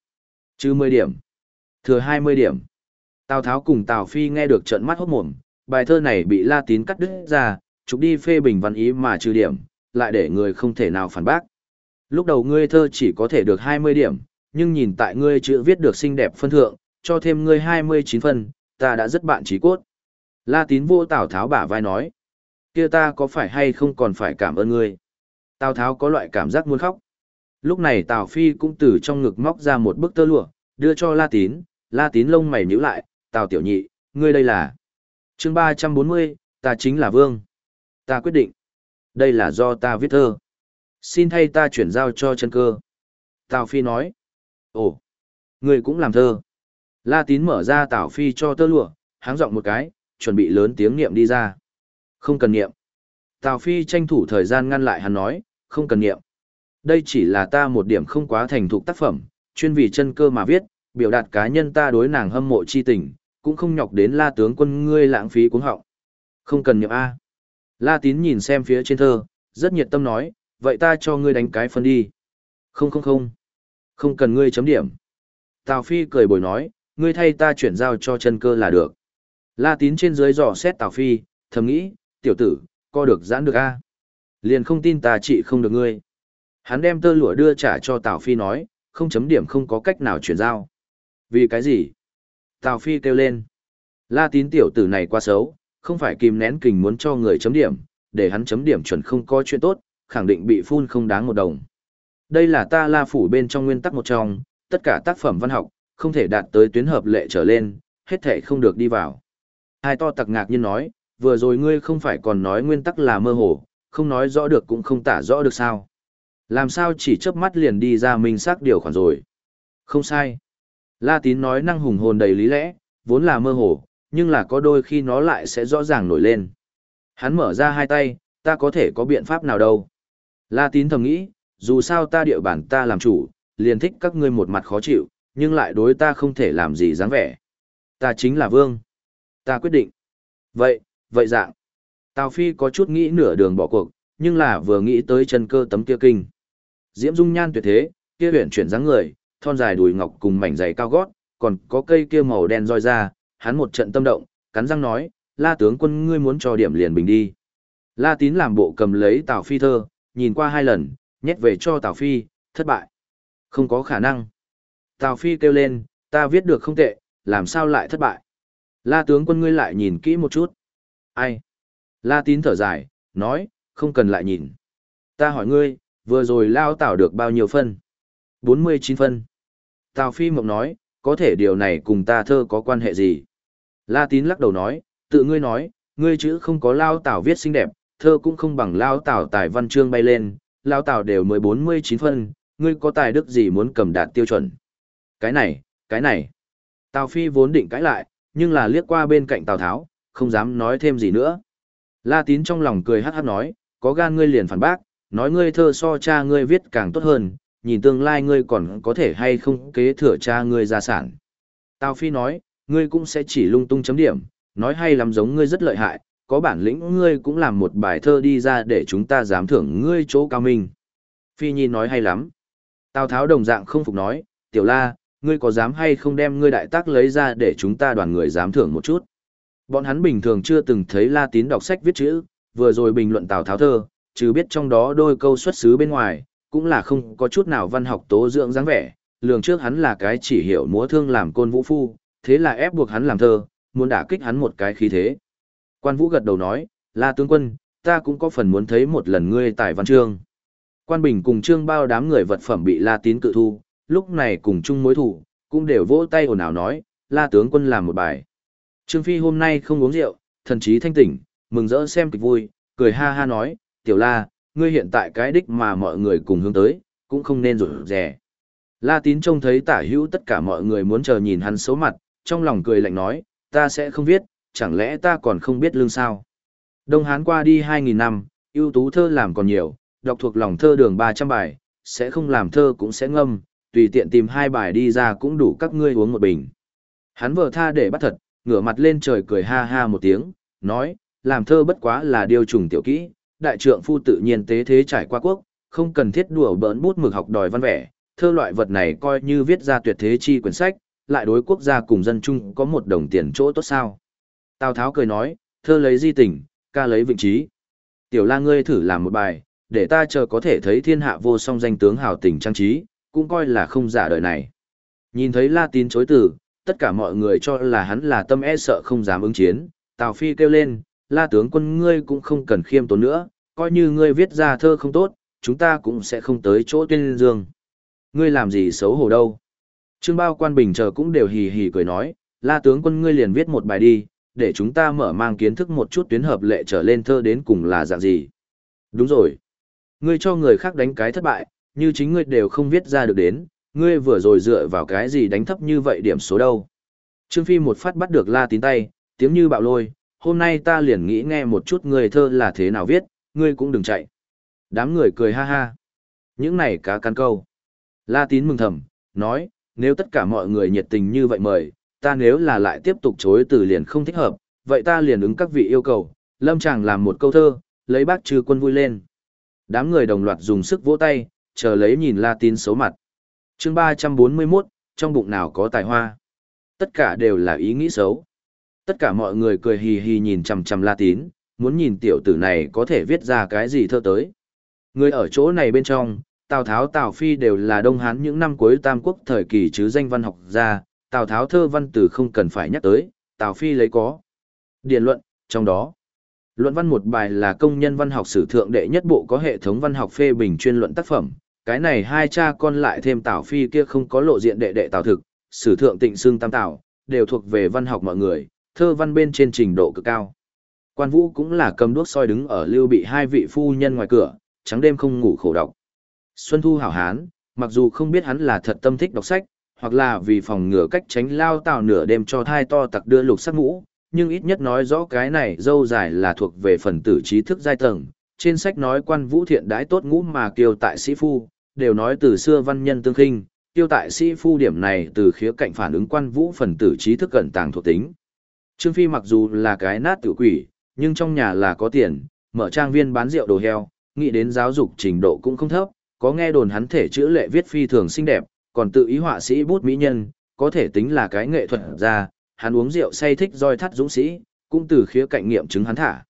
Chứ 10 điểm, Thừa 20 điểm. Tào Tháo cùng Tào Phi nghe được trận mắt hốt mồm, bài thơ này bị La Tín cắt đứt ra, chúng đi phê bình văn ý mà trừ điểm, lại để người không thể nào phản bác. Lúc đầu ngươi thơ chỉ có thể được 20 điểm, nhưng nhìn tại ngươi chữ viết được xinh đẹp phân thượng, cho thêm ngươi 29 phân, ta đã rất bạn trí cốt. La Tín vô Tào Tháo bả vai nói, kia ta có phải hay không còn phải cảm ơn ngươi. Tào Tháo có loại cảm giác muốn khóc. Lúc này Tào Phi cũng từ trong ngực móc ra một bức tơ lụa, đưa cho La Tín, La Tín lông mày nhíu lại, Tào Tiểu Nhị, ngươi đây là... chương 340, ta chính là Vương. Ta quyết định. Đây là do ta viết thơ. Xin thay ta chuyển giao cho chân cơ. Tào Phi nói. Ồ, ngươi cũng làm thơ. La Tín mở ra Tào Phi cho tơ lụa, háng giọng một cái, chuẩn bị lớn tiếng niệm đi ra. Không cần niệm. Tào Phi tranh thủ thời gian ngăn lại hắn nói, không cần niệm. Đây chỉ là ta một điểm không quá thành thục tác phẩm, chuyên vì chân cơ mà viết, biểu đạt cá nhân ta đối nàng hâm mộ chi tình, cũng không nhọc đến la tướng quân ngươi lãng phí cuống họng. Không cần niệm A. La tín nhìn xem phía trên thơ, rất nhiệt tâm nói, vậy ta cho ngươi đánh cái phân đi. Không không không. Không cần ngươi chấm điểm. Tào Phi cười bồi nói, ngươi thay ta chuyển giao cho chân cơ là được. La tín trên dưới dò xét Tào Phi, thầm nghĩ, tiểu tử, co được giãn được a Liền không tin ta chị không được ngươi. Hắn đem tơ lụa đưa trả cho Tào Phi nói, không chấm điểm không có cách nào chuyển giao. Vì cái gì? Tào Phi kêu lên. La tín tiểu tử này quá xấu, không phải kìm nén kình muốn cho người chấm điểm, để hắn chấm điểm chuẩn không có chuyện tốt, khẳng định bị phun không đáng một đồng. Đây là ta la phủ bên trong nguyên tắc một trong, tất cả tác phẩm văn học, không thể đạt tới tuyến hợp lệ trở lên, hết thể không được đi vào. Hai to tặc ngạc nhiên nói, vừa rồi ngươi không phải còn nói nguyên tắc là mơ hồ, không nói rõ được cũng không tả rõ được sao. Làm sao chỉ chớp mắt liền đi ra mình xác điều khoản rồi. Không sai. La tín nói năng hùng hồn đầy lý lẽ, vốn là mơ hồ, nhưng là có đôi khi nó lại sẽ rõ ràng nổi lên. Hắn mở ra hai tay, ta có thể có biện pháp nào đâu. La tín thầm nghĩ, dù sao ta địa bản ta làm chủ, liền thích các ngươi một mặt khó chịu, nhưng lại đối ta không thể làm gì dáng vẻ. Ta chính là vương. Ta quyết định. Vậy, vậy dạng. Tào Phi có chút nghĩ nửa đường bỏ cuộc, nhưng là vừa nghĩ tới chân cơ tấm kia kinh. Diễm dung nhan tuyệt thế, kia huyện chuyển dáng người, thon dài đùi ngọc cùng mảnh giày cao gót, còn có cây kia màu đen roi ra, hắn một trận tâm động, cắn răng nói, la tướng quân ngươi muốn cho điểm liền bình đi. La tín làm bộ cầm lấy Tào Phi thơ, nhìn qua hai lần, nhét về cho Tào Phi, thất bại. Không có khả năng. Tào Phi kêu lên, ta viết được không tệ, làm sao lại thất bại. La tướng quân ngươi lại nhìn kỹ một chút. Ai? La tín thở dài, nói, không cần lại nhìn. Ta hỏi ngươi, vừa rồi lao tảo được bao nhiêu phân? 49 phân. Tào Phi Mộng nói, có thể điều này cùng ta thơ có quan hệ gì? La Tín lắc đầu nói, tự ngươi nói, ngươi chữ không có lao tảo viết xinh đẹp, thơ cũng không bằng lao tảo tài văn chương bay lên, lao tảo đều mới 49 phân, ngươi có tài đức gì muốn cầm đạt tiêu chuẩn? Cái này, cái này. Tào Phi vốn định cãi lại, nhưng là liếc qua bên cạnh Tào Tháo, không dám nói thêm gì nữa. La Tín trong lòng cười hát hát nói, có gan ngươi liền phản bác, nói ngươi thơ so cha ngươi viết càng tốt hơn, nhìn tương lai ngươi còn có thể hay không kế thừa cha ngươi gia sản. Tào Phi nói, ngươi cũng sẽ chỉ lung tung chấm điểm, nói hay lắm giống ngươi rất lợi hại, có bản lĩnh ngươi cũng làm một bài thơ đi ra để chúng ta dám thưởng ngươi chỗ cao minh. Phi Nhi nói hay lắm. Tào Tháo đồng dạng không phục nói, tiểu la, ngươi có dám hay không đem ngươi đại tác lấy ra để chúng ta đoàn người dám thưởng một chút. Bọn hắn bình thường chưa từng thấy La Tín đọc sách viết chữ, vừa rồi bình luận Tào Tháo thơ, chứ biết trong đó đôi câu xuất xứ bên ngoài, cũng là không có chút nào văn học tố dưỡng dáng vẻ, lường trước hắn là cái chỉ hiểu múa thương làm côn vũ phu, thế là ép buộc hắn làm thơ, muốn đả kích hắn một cái khí thế. Quan Vũ gật đầu nói, La tướng quân, ta cũng có phần muốn thấy một lần ngươi tại văn chương. Quan Bình cùng trương bao đám người vật phẩm bị La Tín cự thu, lúc này cùng chung mối thủ, cũng đều vỗ tay ồn ào nói, La tướng quân làm một bài. Trương Phi hôm nay không uống rượu, thần trí thanh tỉnh, mừng rỡ xem kịch vui, cười ha ha nói, tiểu la, ngươi hiện tại cái đích mà mọi người cùng hướng tới, cũng không nên rủi rẻ. La tín trông thấy tả hữu tất cả mọi người muốn chờ nhìn hắn xấu mặt, trong lòng cười lạnh nói, ta sẽ không viết, chẳng lẽ ta còn không biết lương sao. Đông Hán qua đi 2.000 năm, ưu tú thơ làm còn nhiều, đọc thuộc lòng thơ đường 300 bài, sẽ không làm thơ cũng sẽ ngâm, tùy tiện tìm hai bài đi ra cũng đủ các ngươi uống một bình. Hắn vờ tha để bắt thật, ngửa mặt lên trời cười ha ha một tiếng, nói, làm thơ bất quá là điều trùng tiểu kỹ, đại trượng phu tự nhiên tế thế trải qua quốc, không cần thiết đùa bỡn bút mực học đòi văn vẻ, thơ loại vật này coi như viết ra tuyệt thế chi quyển sách, lại đối quốc gia cùng dân chung có một đồng tiền chỗ tốt sao. Tào Tháo cười nói, thơ lấy di tình, ca lấy vịnh trí. Tiểu la ngươi thử làm một bài, để ta chờ có thể thấy thiên hạ vô song danh tướng hào tình trang trí, cũng coi là không giả đời này. Nhìn thấy La Tín chối từ, tất cả mọi người cho là hắn là tâm e sợ không dám ứng chiến, Tào Phi kêu lên, La tướng quân ngươi cũng không cần khiêm tốn nữa, coi như ngươi viết ra thơ không tốt, chúng ta cũng sẽ không tới chỗ tuyên dương. Ngươi làm gì xấu hổ đâu. Trương Bao Quan Bình chờ cũng đều hì hì cười nói, La tướng quân ngươi liền viết một bài đi, để chúng ta mở mang kiến thức một chút tuyến hợp lệ trở lên thơ đến cùng là dạng gì. Đúng rồi. Ngươi cho người khác đánh cái thất bại, như chính ngươi đều không viết ra được đến, ngươi vừa rồi dựa vào cái gì đánh thấp như vậy điểm số đâu. Trương Phi một phát bắt được la tín tay, tiếng như bạo lôi, hôm nay ta liền nghĩ nghe một chút người thơ là thế nào viết, ngươi cũng đừng chạy. Đám người cười ha ha. Những này cá căn câu. La tín mừng thầm, nói, nếu tất cả mọi người nhiệt tình như vậy mời, ta nếu là lại tiếp tục chối từ liền không thích hợp, vậy ta liền ứng các vị yêu cầu, lâm chàng làm một câu thơ, lấy bác trừ quân vui lên. Đám người đồng loạt dùng sức vỗ tay, chờ lấy nhìn La tín xấu mặt chương 341, trong bụng nào có tài hoa. Tất cả đều là ý nghĩ xấu. Tất cả mọi người cười hì hì nhìn chằm chằm La tín, muốn nhìn tiểu tử này có thể viết ra cái gì thơ tới. Người ở chỗ này bên trong, Tào Tháo Tào Phi đều là Đông Hán những năm cuối Tam Quốc thời kỳ chứ danh văn học gia, Tào Tháo thơ văn từ không cần phải nhắc tới, Tào Phi lấy có. Điển luận, trong đó, luận văn một bài là công nhân văn học sử thượng đệ nhất bộ có hệ thống văn học phê bình chuyên luận tác phẩm, cái này hai cha con lại thêm Tào Phi kia không có lộ diện đệ đệ Tào Thực, sử thượng tịnh xương tam Tào, đều thuộc về văn học mọi người, thơ văn bên trên trình độ cực cao. Quan Vũ cũng là cầm đuốc soi đứng ở lưu bị hai vị phu nhân ngoài cửa, trắng đêm không ngủ khổ đọc. Xuân Thu hảo hán, mặc dù không biết hắn là thật tâm thích đọc sách, hoặc là vì phòng ngừa cách tránh lao tảo nửa đêm cho thai to tặc đưa lục sắc mũ, nhưng ít nhất nói rõ cái này dâu dài là thuộc về phần tử trí thức giai tầng. Trên sách nói quan vũ thiện đãi tốt ngũ mà kiêu tại sĩ phu, đều nói từ xưa văn nhân tương khinh, tiêu tại sĩ phu điểm này từ khía cạnh phản ứng quan vũ phần tử trí thức cẩn tàng thuộc tính. Trương Phi mặc dù là cái nát tự quỷ, nhưng trong nhà là có tiền, mở trang viên bán rượu đồ heo, nghĩ đến giáo dục trình độ cũng không thấp, có nghe đồn hắn thể chữ lệ viết phi thường xinh đẹp, còn tự ý họa sĩ bút mỹ nhân, có thể tính là cái nghệ thuật ra, hắn uống rượu say thích roi thắt dũng sĩ, cũng từ khía cạnh nghiệm chứng hắn thả.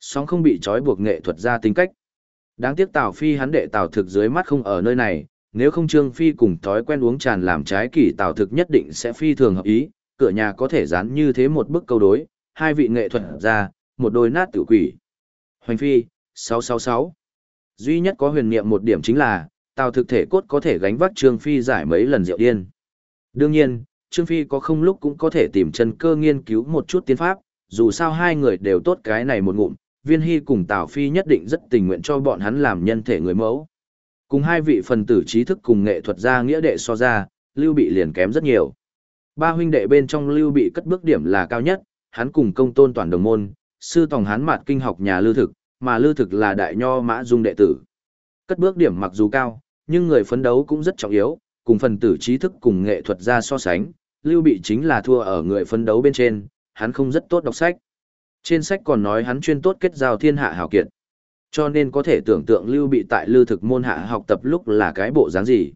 Song không bị trói buộc nghệ thuật ra tính cách. Đáng tiếc Tào Phi hắn đệ Tào thực dưới mắt không ở nơi này, nếu không Trương Phi cùng thói quen uống tràn làm trái kỳ Tào thực nhất định sẽ phi thường hợp ý, cửa nhà có thể dán như thế một bức câu đối, hai vị nghệ thuật ra, một đôi nát tử quỷ. Hoành Phi, 666. Duy nhất có huyền niệm một điểm chính là, Tào thực thể cốt có thể gánh vác Trương Phi giải mấy lần rượu điên. Đương nhiên, Trương Phi có không lúc cũng có thể tìm chân cơ nghiên cứu một chút tiến pháp, dù sao hai người đều tốt cái này một ngụm, Viên Hy cùng Tào Phi nhất định rất tình nguyện cho bọn hắn làm nhân thể người mẫu. Cùng hai vị phần tử trí thức cùng nghệ thuật gia nghĩa đệ so ra, Lưu Bị liền kém rất nhiều. Ba huynh đệ bên trong Lưu Bị cất bước điểm là cao nhất, hắn cùng công tôn toàn đồng môn, sư tòng hán mạt kinh học nhà lưu thực, mà lưu thực là đại nho mã dung đệ tử. Cất bước điểm mặc dù cao, nhưng người phấn đấu cũng rất trọng yếu, cùng phần tử trí thức cùng nghệ thuật ra so sánh, Lưu Bị chính là thua ở người phấn đấu bên trên, hắn không rất tốt đọc sách. Trên sách còn nói hắn chuyên tốt kết giao thiên hạ hảo kiệt. Cho nên có thể tưởng tượng Lưu Bị tại lưu thực môn hạ học tập lúc là cái bộ dáng gì.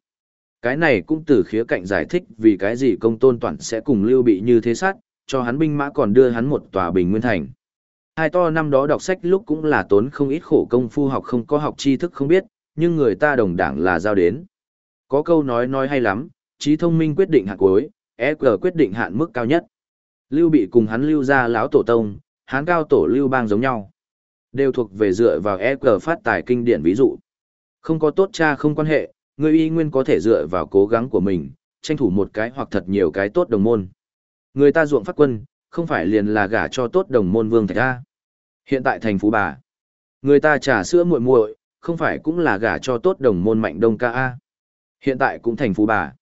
Cái này cũng từ khía cạnh giải thích vì cái gì công tôn toàn sẽ cùng Lưu Bị như thế sát, cho hắn binh mã còn đưa hắn một tòa bình nguyên thành. Hai to năm đó đọc sách lúc cũng là tốn không ít khổ công phu học không có học tri thức không biết, nhưng người ta đồng đảng là giao đến. Có câu nói nói hay lắm, trí thông minh quyết định hạn cuối, EQ quyết định hạn mức cao nhất. Lưu bị cùng hắn lưu ra lão tổ tông, hán cao tổ lưu bang giống nhau. Đều thuộc về dựa vào EQ phát tài kinh điển ví dụ. Không có tốt cha không quan hệ, người y nguyên có thể dựa vào cố gắng của mình, tranh thủ một cái hoặc thật nhiều cái tốt đồng môn. Người ta ruộng phát quân, không phải liền là gả cho tốt đồng môn vương thạch a. Hiện tại thành phú bà, người ta trà sữa muội muội, không phải cũng là gả cho tốt đồng môn mạnh đông ca a. Hiện tại cũng thành phú bà.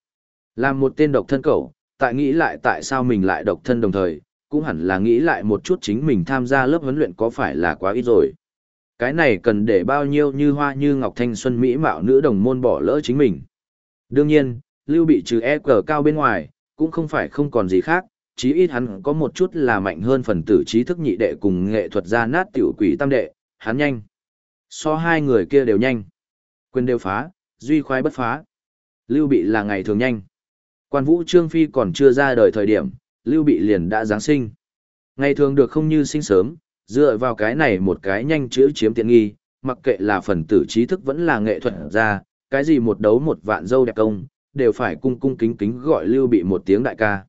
Làm một tên độc thân cậu, tại nghĩ lại tại sao mình lại độc thân đồng thời, cũng hẳn là nghĩ lại một chút chính mình tham gia lớp huấn luyện có phải là quá ít rồi. Cái này cần để bao nhiêu như hoa như ngọc thanh xuân mỹ mạo nữ đồng môn bỏ lỡ chính mình. Đương nhiên, Lưu bị trừ e cờ cao bên ngoài, cũng không phải không còn gì khác, chí ít hắn có một chút là mạnh hơn phần tử trí thức nhị đệ cùng nghệ thuật gia nát tiểu quỷ tam đệ, hắn nhanh. So hai người kia đều nhanh. Quyền đều phá, duy khoái bất phá. Lưu bị là ngày thường nhanh. Quan vũ Trương Phi còn chưa ra đời thời điểm, Lưu Bị liền đã Giáng sinh. Ngày thường được không như sinh sớm, dựa vào cái này một cái nhanh chữ chiếm tiện nghi, mặc kệ là phần tử trí thức vẫn là nghệ thuật ra, cái gì một đấu một vạn dâu đẹp công, đều phải cung cung kính kính gọi Lưu Bị một tiếng đại ca.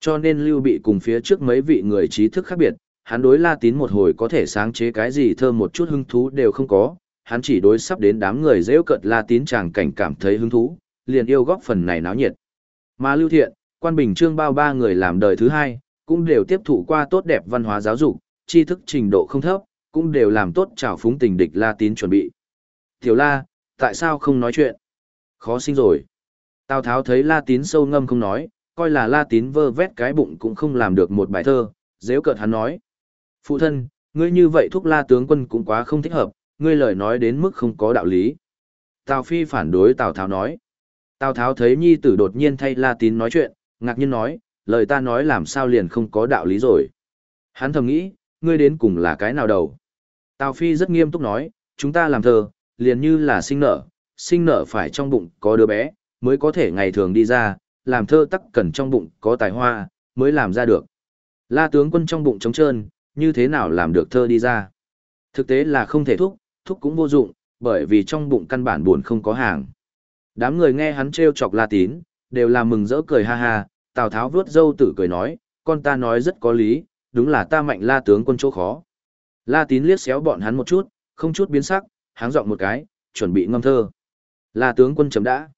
Cho nên Lưu Bị cùng phía trước mấy vị người trí thức khác biệt, hắn đối La Tín một hồi có thể sáng chế cái gì thơm một chút hứng thú đều không có, hắn chỉ đối sắp đến đám người dễ cợt La Tín chàng cảnh cảm thấy hứng thú, liền yêu góp phần này náo nhiệt. Mà Lưu Thiện, Quan Bình Trương bao ba người làm đời thứ hai, cũng đều tiếp thụ qua tốt đẹp văn hóa giáo dục, tri thức trình độ không thấp, cũng đều làm tốt trào phúng tình địch La Tín chuẩn bị. Tiểu La, tại sao không nói chuyện? Khó sinh rồi. Tào Tháo thấy La Tín sâu ngâm không nói, coi là La Tín vơ vét cái bụng cũng không làm được một bài thơ, dễ cợt hắn nói. Phụ thân, ngươi như vậy thúc La tướng quân cũng quá không thích hợp, ngươi lời nói đến mức không có đạo lý. Tào Phi phản đối Tào Tháo nói. Tào Tháo thấy nhi tử đột nhiên thay La Tín nói chuyện, ngạc nhiên nói, lời ta nói làm sao liền không có đạo lý rồi. Hắn thầm nghĩ, ngươi đến cùng là cái nào đầu. Tào Phi rất nghiêm túc nói, chúng ta làm thơ, liền như là sinh nở, sinh nở phải trong bụng có đứa bé, mới có thể ngày thường đi ra, làm thơ tắc cần trong bụng có tài hoa, mới làm ra được. La tướng quân trong bụng trống trơn, như thế nào làm được thơ đi ra? Thực tế là không thể thúc, thúc cũng vô dụng, bởi vì trong bụng căn bản buồn không có hàng. Đám người nghe hắn trêu chọc La Tín, đều là mừng rỡ cười ha ha, Tào Tháo vuốt râu tử cười nói, con ta nói rất có lý, đúng là ta mạnh La tướng quân chỗ khó. La Tín liếc xéo bọn hắn một chút, không chút biến sắc, háng giọng một cái, chuẩn bị ngâm thơ. La tướng quân chấm đã.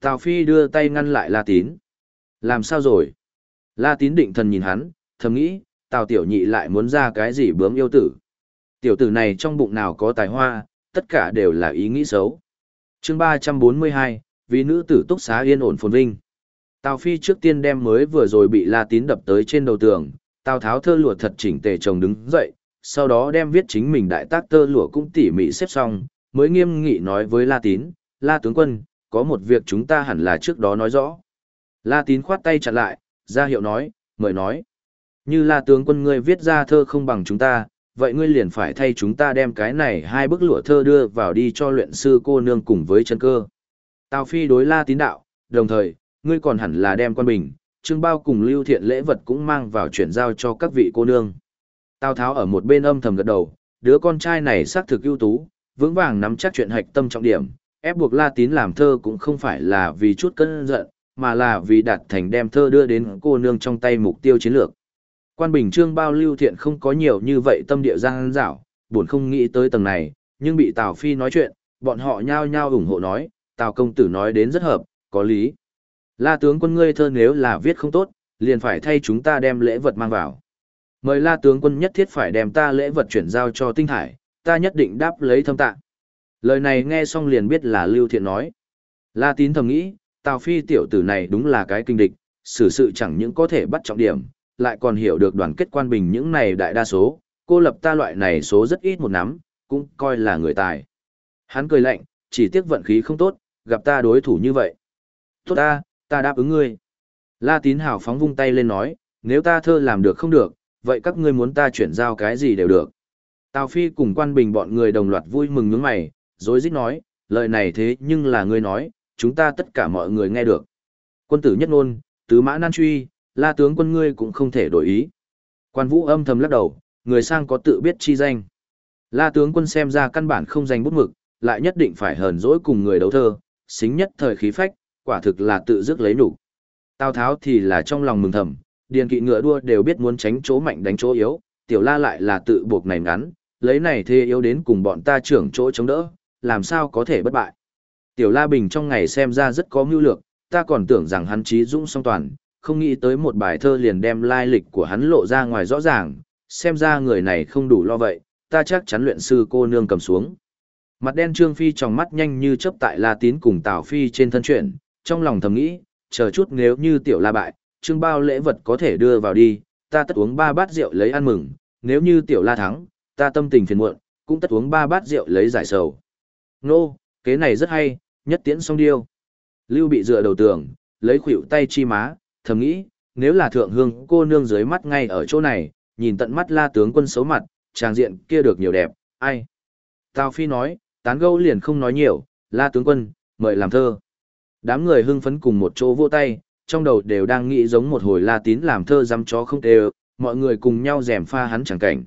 Tào Phi đưa tay ngăn lại La Tín. Làm sao rồi? La Tín định thần nhìn hắn, thầm nghĩ, Tào Tiểu Nhị lại muốn ra cái gì bướm yêu tử. Tiểu tử này trong bụng nào có tài hoa, tất cả đều là ý nghĩ xấu. chương 342, vì nữ tử túc xá yên ổn phồn vinh. Tào Phi trước tiên đem mới vừa rồi bị La Tín đập tới trên đầu tường, Tào Tháo thơ lụa thật chỉnh tề chồng đứng dậy, sau đó đem viết chính mình đại tác tơ lụa cũng tỉ mỉ xếp xong, mới nghiêm nghị nói với La Tín, La tướng quân, có một việc chúng ta hẳn là trước đó nói rõ. La Tín khoát tay chặn lại, ra hiệu nói, mời nói. Như La tướng quân ngươi viết ra thơ không bằng chúng ta, vậy ngươi liền phải thay chúng ta đem cái này hai bức lụa thơ đưa vào đi cho luyện sư cô nương cùng với chân cơ. Tào Phi đối La Tín đạo, đồng thời, ngươi còn hẳn là đem quan bình, trương bao cùng lưu thiện lễ vật cũng mang vào chuyển giao cho các vị cô nương. Tào Tháo ở một bên âm thầm gật đầu, đứa con trai này xác thực ưu tú, vững vàng nắm chắc chuyện hạch tâm trọng điểm, ép buộc La Tín làm thơ cũng không phải là vì chút cơn giận, mà là vì đạt thành đem thơ đưa đến cô nương trong tay mục tiêu chiến lược. Quan Bình Trương bao lưu thiện không có nhiều như vậy tâm địa giang dảo, buồn không nghĩ tới tầng này, nhưng bị Tào Phi nói chuyện, bọn họ nhao nhao ủng hộ nói, Tào công tử nói đến rất hợp, có lý. La tướng quân ngươi thơ nếu là viết không tốt, liền phải thay chúng ta đem lễ vật mang vào. Mời la tướng quân nhất thiết phải đem ta lễ vật chuyển giao cho tinh hải, ta nhất định đáp lấy thâm tạ. Lời này nghe xong liền biết là Lưu Thiện nói. La tín thầm nghĩ, Tào Phi tiểu tử này đúng là cái kinh địch, xử sự chẳng những có thể bắt trọng điểm, lại còn hiểu được đoàn kết quan bình những này đại đa số, cô lập ta loại này số rất ít một nắm, cũng coi là người tài. Hắn cười lạnh, chỉ tiếc vận khí không tốt, gặp ta đối thủ như vậy. Tốt ta, ta đáp ứng ngươi. La tín hào phóng vung tay lên nói, nếu ta thơ làm được không được, vậy các ngươi muốn ta chuyển giao cái gì đều được. Tào Phi cùng quan bình bọn người đồng loạt vui mừng nhướng mày, dối rít nói, lời này thế nhưng là ngươi nói, chúng ta tất cả mọi người nghe được. Quân tử nhất ngôn, tứ mã nan truy, la tướng quân ngươi cũng không thể đổi ý. Quan vũ âm thầm lắc đầu, người sang có tự biết chi danh. La tướng quân xem ra căn bản không danh bút mực, lại nhất định phải hờn dỗi cùng người đấu thơ, xính nhất thời khí phách, quả thực là tự dứt lấy đủ. Tào Tháo thì là trong lòng mừng thầm, điền kỵ ngựa đua đều biết muốn tránh chỗ mạnh đánh chỗ yếu, tiểu la lại là tự buộc này ngắn, lấy này thê yếu đến cùng bọn ta trưởng chỗ chống đỡ, làm sao có thể bất bại. Tiểu la bình trong ngày xem ra rất có mưu lược, ta còn tưởng rằng hắn trí dũng song toàn, không nghĩ tới một bài thơ liền đem lai lịch của hắn lộ ra ngoài rõ ràng, xem ra người này không đủ lo vậy, ta chắc chắn luyện sư cô nương cầm xuống. Mặt đen Trương Phi trong mắt nhanh như chớp tại La Tín cùng Tào Phi trên thân chuyển, trong lòng thầm nghĩ, chờ chút nếu như tiểu La bại, Trương bao lễ vật có thể đưa vào đi, ta tất uống ba bát rượu lấy ăn mừng, nếu như tiểu La thắng, ta tâm tình phiền muộn, cũng tất uống ba bát rượu lấy giải sầu. Nô, kế này rất hay, nhất tiễn song điêu. Lưu bị dựa đầu tường, lấy khuỷu tay chi má, thầm nghĩ, nếu là thượng hương cô nương dưới mắt ngay ở chỗ này, nhìn tận mắt la tướng quân xấu mặt, trang diện kia được nhiều đẹp, ai. Tào Phi nói, tán gẫu liền không nói nhiều, la tướng quân, mời làm thơ. Đám người hưng phấn cùng một chỗ vô tay, trong đầu đều đang nghĩ giống một hồi La Tín làm thơ dăm chó không tê mọi người cùng nhau rèm pha hắn chẳng cảnh.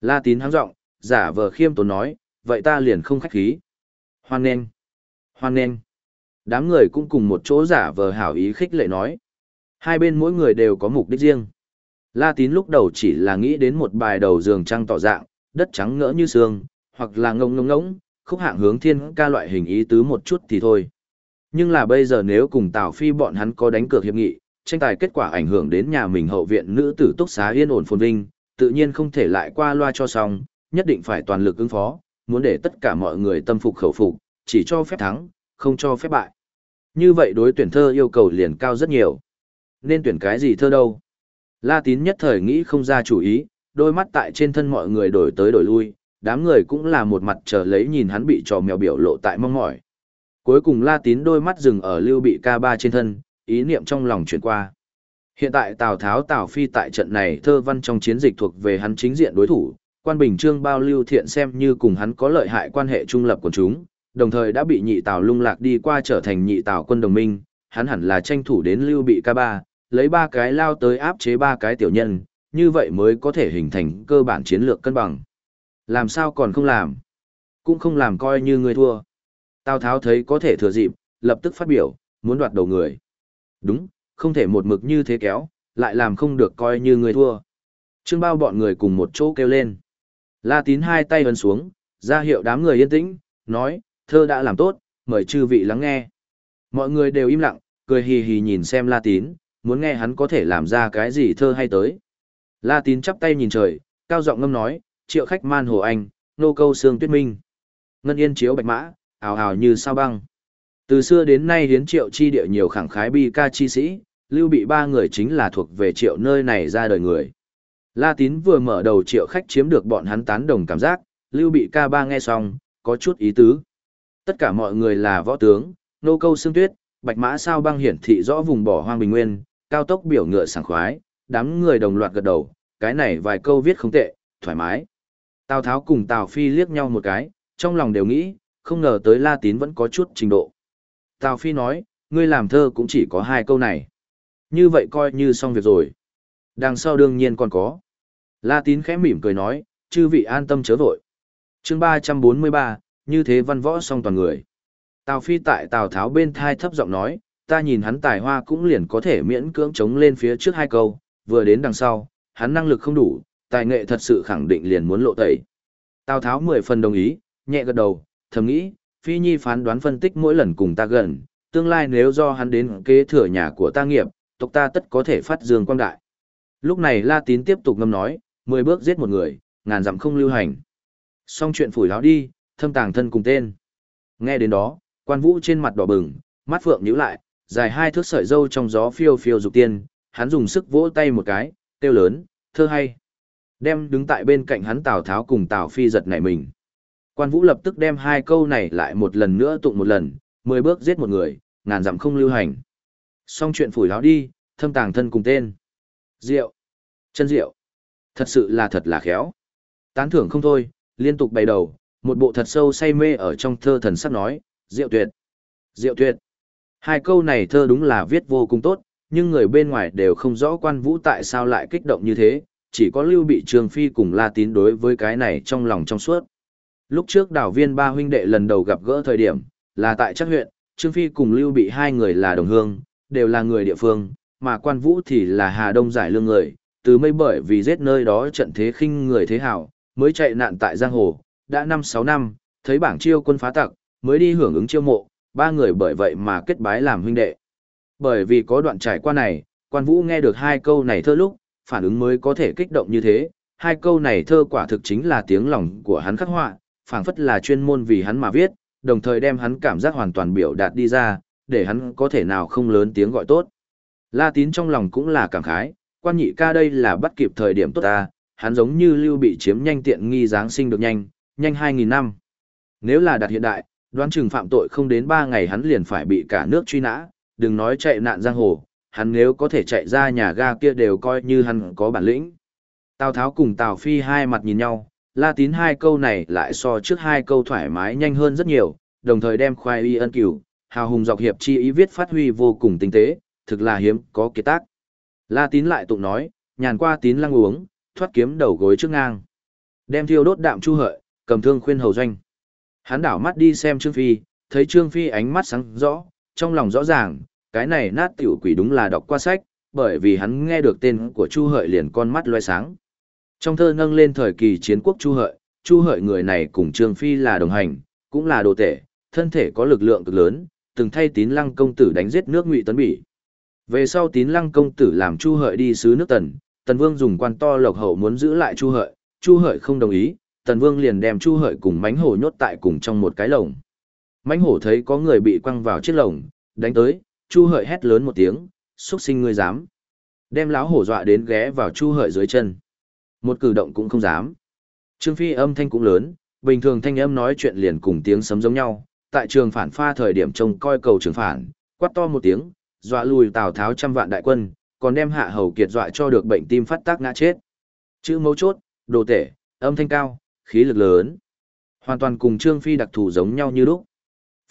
La Tín hắng giọng, giả vờ khiêm tốn nói, vậy ta liền không khách khí. Hoan nghênh, hoan nghênh. Đám người cũng cùng một chỗ giả vờ hảo ý khích lệ nói. Hai bên mỗi người đều có mục đích riêng. La Tín lúc đầu chỉ là nghĩ đến một bài đầu giường trăng tỏ dạng, đất trắng ngỡ như sương, hoặc là ngông ngông ngỗng, khúc hạng hướng thiên ca loại hình ý tứ một chút thì thôi. Nhưng là bây giờ nếu cùng Tào Phi bọn hắn có đánh cược hiệp nghị, tranh tài kết quả ảnh hưởng đến nhà mình hậu viện nữ tử túc xá yên ổn phồn vinh, tự nhiên không thể lại qua loa cho xong, nhất định phải toàn lực ứng phó, muốn để tất cả mọi người tâm phục khẩu phục, chỉ cho phép thắng, không cho phép bại. Như vậy đối tuyển thơ yêu cầu liền cao rất nhiều. Nên tuyển cái gì thơ đâu? La tín nhất thời nghĩ không ra chủ ý, đôi mắt tại trên thân mọi người đổi tới đổi lui, đám người cũng là một mặt chờ lấy nhìn hắn bị trò mèo biểu lộ tại mong mỏi. Cuối cùng La tín đôi mắt dừng ở lưu bị ca ba trên thân, ý niệm trong lòng chuyển qua. Hiện tại Tào Tháo Tào Phi tại trận này thơ văn trong chiến dịch thuộc về hắn chính diện đối thủ, quan bình trương bao lưu thiện xem như cùng hắn có lợi hại quan hệ trung lập của chúng, đồng thời đã bị nhị Tào lung lạc đi qua trở thành nhị Tào quân đồng minh, hắn hẳn là tranh thủ đến lưu bị ca ba, lấy ba cái lao tới áp chế ba cái tiểu nhân, như vậy mới có thể hình thành cơ bản chiến lược cân bằng. Làm sao còn không làm? Cũng không làm coi như người thua. Tào Tháo thấy có thể thừa dịp, lập tức phát biểu, muốn đoạt đầu người. Đúng, không thể một mực như thế kéo, lại làm không được coi như người thua. Trương bao bọn người cùng một chỗ kêu lên. La tín hai tay ấn xuống, ra hiệu đám người yên tĩnh, nói, thơ đã làm tốt, mời chư vị lắng nghe. Mọi người đều im lặng, cười hì hì nhìn xem La tín, muốn nghe hắn có thể làm ra cái gì thơ hay tới. La tín chắp tay nhìn trời, cao giọng ngâm nói, triệu khách man hồ anh, nô câu xương tuyết minh. Ngân yên chiếu bạch mã, ào ào như sao băng. Từ xưa đến nay hiến triệu chi địa nhiều khẳng khái bi ca chi sĩ, lưu bị ba người chính là thuộc về triệu nơi này ra đời người. La tín vừa mở đầu triệu khách chiếm được bọn hắn tán đồng cảm giác, lưu bị ca ba nghe xong, có chút ý tứ. Tất cả mọi người là võ tướng, nô câu xương tuyết, bạch mã sao băng hiển thị rõ vùng bỏ hoang bình nguyên, cao tốc biểu ngựa sảng khoái, đám người đồng loạt gật đầu, cái này vài câu viết không tệ, thoải mái. Tào Tháo cùng Tào Phi liếc nhau một cái, trong lòng đều nghĩ, không ngờ tới La Tín vẫn có chút trình độ. Tào Phi nói, ngươi làm thơ cũng chỉ có hai câu này. Như vậy coi như xong việc rồi. Đằng sau đương nhiên còn có. La Tín khẽ mỉm cười nói, chư vị an tâm chớ vội. chương 343, như thế văn võ xong toàn người. Tào Phi tại Tào Tháo bên thai thấp giọng nói, ta nhìn hắn tài hoa cũng liền có thể miễn cưỡng chống lên phía trước hai câu, vừa đến đằng sau, hắn năng lực không đủ, tài nghệ thật sự khẳng định liền muốn lộ tẩy. Tào Tháo mười phần đồng ý, nhẹ gật đầu, thầm nghĩ, Phi Nhi phán đoán phân tích mỗi lần cùng ta gần, tương lai nếu do hắn đến kế thừa nhà của ta nghiệp, tộc ta tất có thể phát dương quang đại. Lúc này La Tín tiếp tục ngâm nói, mười bước giết một người, ngàn dặm không lưu hành. Xong chuyện phủi láo đi, thâm tàng thân cùng tên. Nghe đến đó, quan vũ trên mặt đỏ bừng, mắt phượng nhíu lại, dài hai thước sợi dâu trong gió phiêu phiêu dục tiên, hắn dùng sức vỗ tay một cái, kêu lớn, thơ hay. Đem đứng tại bên cạnh hắn Tào Tháo cùng Tào Phi giật nảy mình. Quan Vũ lập tức đem hai câu này lại một lần nữa tụng một lần, mười bước giết một người, ngàn dặm không lưu hành. Xong chuyện phủi láo đi, thâm tàng thân cùng tên. Diệu. Chân diệu. Thật sự là thật là khéo. Tán thưởng không thôi, liên tục bày đầu, một bộ thật sâu say mê ở trong thơ thần sắc nói, diệu tuyệt. Diệu tuyệt. Hai câu này thơ đúng là viết vô cùng tốt, nhưng người bên ngoài đều không rõ quan vũ tại sao lại kích động như thế, chỉ có Lưu Bị Trường Phi cùng La Tín đối với cái này trong lòng trong suốt. Lúc trước đảo viên ba huynh đệ lần đầu gặp gỡ thời điểm, là tại chắc huyện, Trương Phi cùng Lưu Bị hai người là đồng hương, đều là người địa phương, mà quan vũ thì là Hà Đông giải lương người, từ mây bởi vì giết nơi đó trận thế khinh người thế hảo, mới chạy nạn tại Giang Hồ, đã 5-6 năm, thấy bảng chiêu quân phá tặc, mới đi hưởng ứng chiêu mộ, ba người bởi vậy mà kết bái làm huynh đệ. Bởi vì có đoạn trải qua này, quan vũ nghe được hai câu này thơ lúc, phản ứng mới có thể kích động như thế, hai câu này thơ quả thực chính là tiếng lòng của hắn khắc họa, phảng phất là chuyên môn vì hắn mà viết, đồng thời đem hắn cảm giác hoàn toàn biểu đạt đi ra, để hắn có thể nào không lớn tiếng gọi tốt. La tín trong lòng cũng là cảm khái, quan nhị ca đây là bắt kịp thời điểm tốt ta, hắn giống như lưu bị chiếm nhanh tiện nghi Giáng sinh được nhanh, nhanh 2.000 năm. Nếu là đặt hiện đại, đoán chừng phạm tội không đến 3 ngày hắn liền phải bị cả nước truy nã, đừng nói chạy nạn giang hồ, hắn nếu có thể chạy ra nhà ga kia đều coi như hắn có bản lĩnh. Tào Tháo cùng Tào Phi hai mặt nhìn nhau, La Tín hai câu này lại so trước hai câu thoải mái nhanh hơn rất nhiều, đồng thời đem khoai y ân cửu, hào hùng dọc hiệp chi ý viết phát huy vô cùng tinh tế, thực là hiếm có kiệt tác. La tín lại tụng nói, nhàn qua tín lăng uống, thoát kiếm đầu gối trước ngang. Đem thiêu đốt đạm chu hợi, cầm thương khuyên hầu doanh. Hắn đảo mắt đi xem Trương Phi, thấy Trương Phi ánh mắt sáng rõ, trong lòng rõ ràng, cái này nát tiểu quỷ đúng là đọc qua sách, bởi vì hắn nghe được tên của Chu Hợi liền con mắt loe sáng. Trong thơ nâng lên thời kỳ chiến quốc Chu Hợi, Chu Hợi người này cùng Trương Phi là đồng hành, cũng là đồ tể, thân thể có lực lượng cực lớn, từng thay tín lăng công tử đánh giết nước ngụy tấn bỉ. Về sau tín lăng công tử làm Chu Hợi đi sứ nước Tần, Tần Vương dùng quan to lộc hậu muốn giữ lại Chu Hợi, Chu Hợi không đồng ý, Tần Vương liền đem Chu Hợi cùng mánh hổ nhốt tại cùng trong một cái lồng. Mánh hổ thấy có người bị quăng vào chiếc lồng, đánh tới, Chu Hợi hét lớn một tiếng, xuất sinh ngươi dám. Đem lão hổ dọa đến ghé vào Chu Hợi dưới chân. Một cử động cũng không dám. Trương Phi âm thanh cũng lớn, bình thường thanh âm nói chuyện liền cùng tiếng sấm giống nhau. Tại trường phản pha thời điểm trông coi cầu trường phản, quát to một tiếng, dọa lùi Tào Tháo trăm vạn đại quân, còn đem hạ hầu kiệt dọa cho được bệnh tim phát tác ngã chết. Chữ mấu chốt, đồ tể, âm thanh cao, khí lực lớn. Hoàn toàn cùng Trương Phi đặc thù giống nhau như lúc.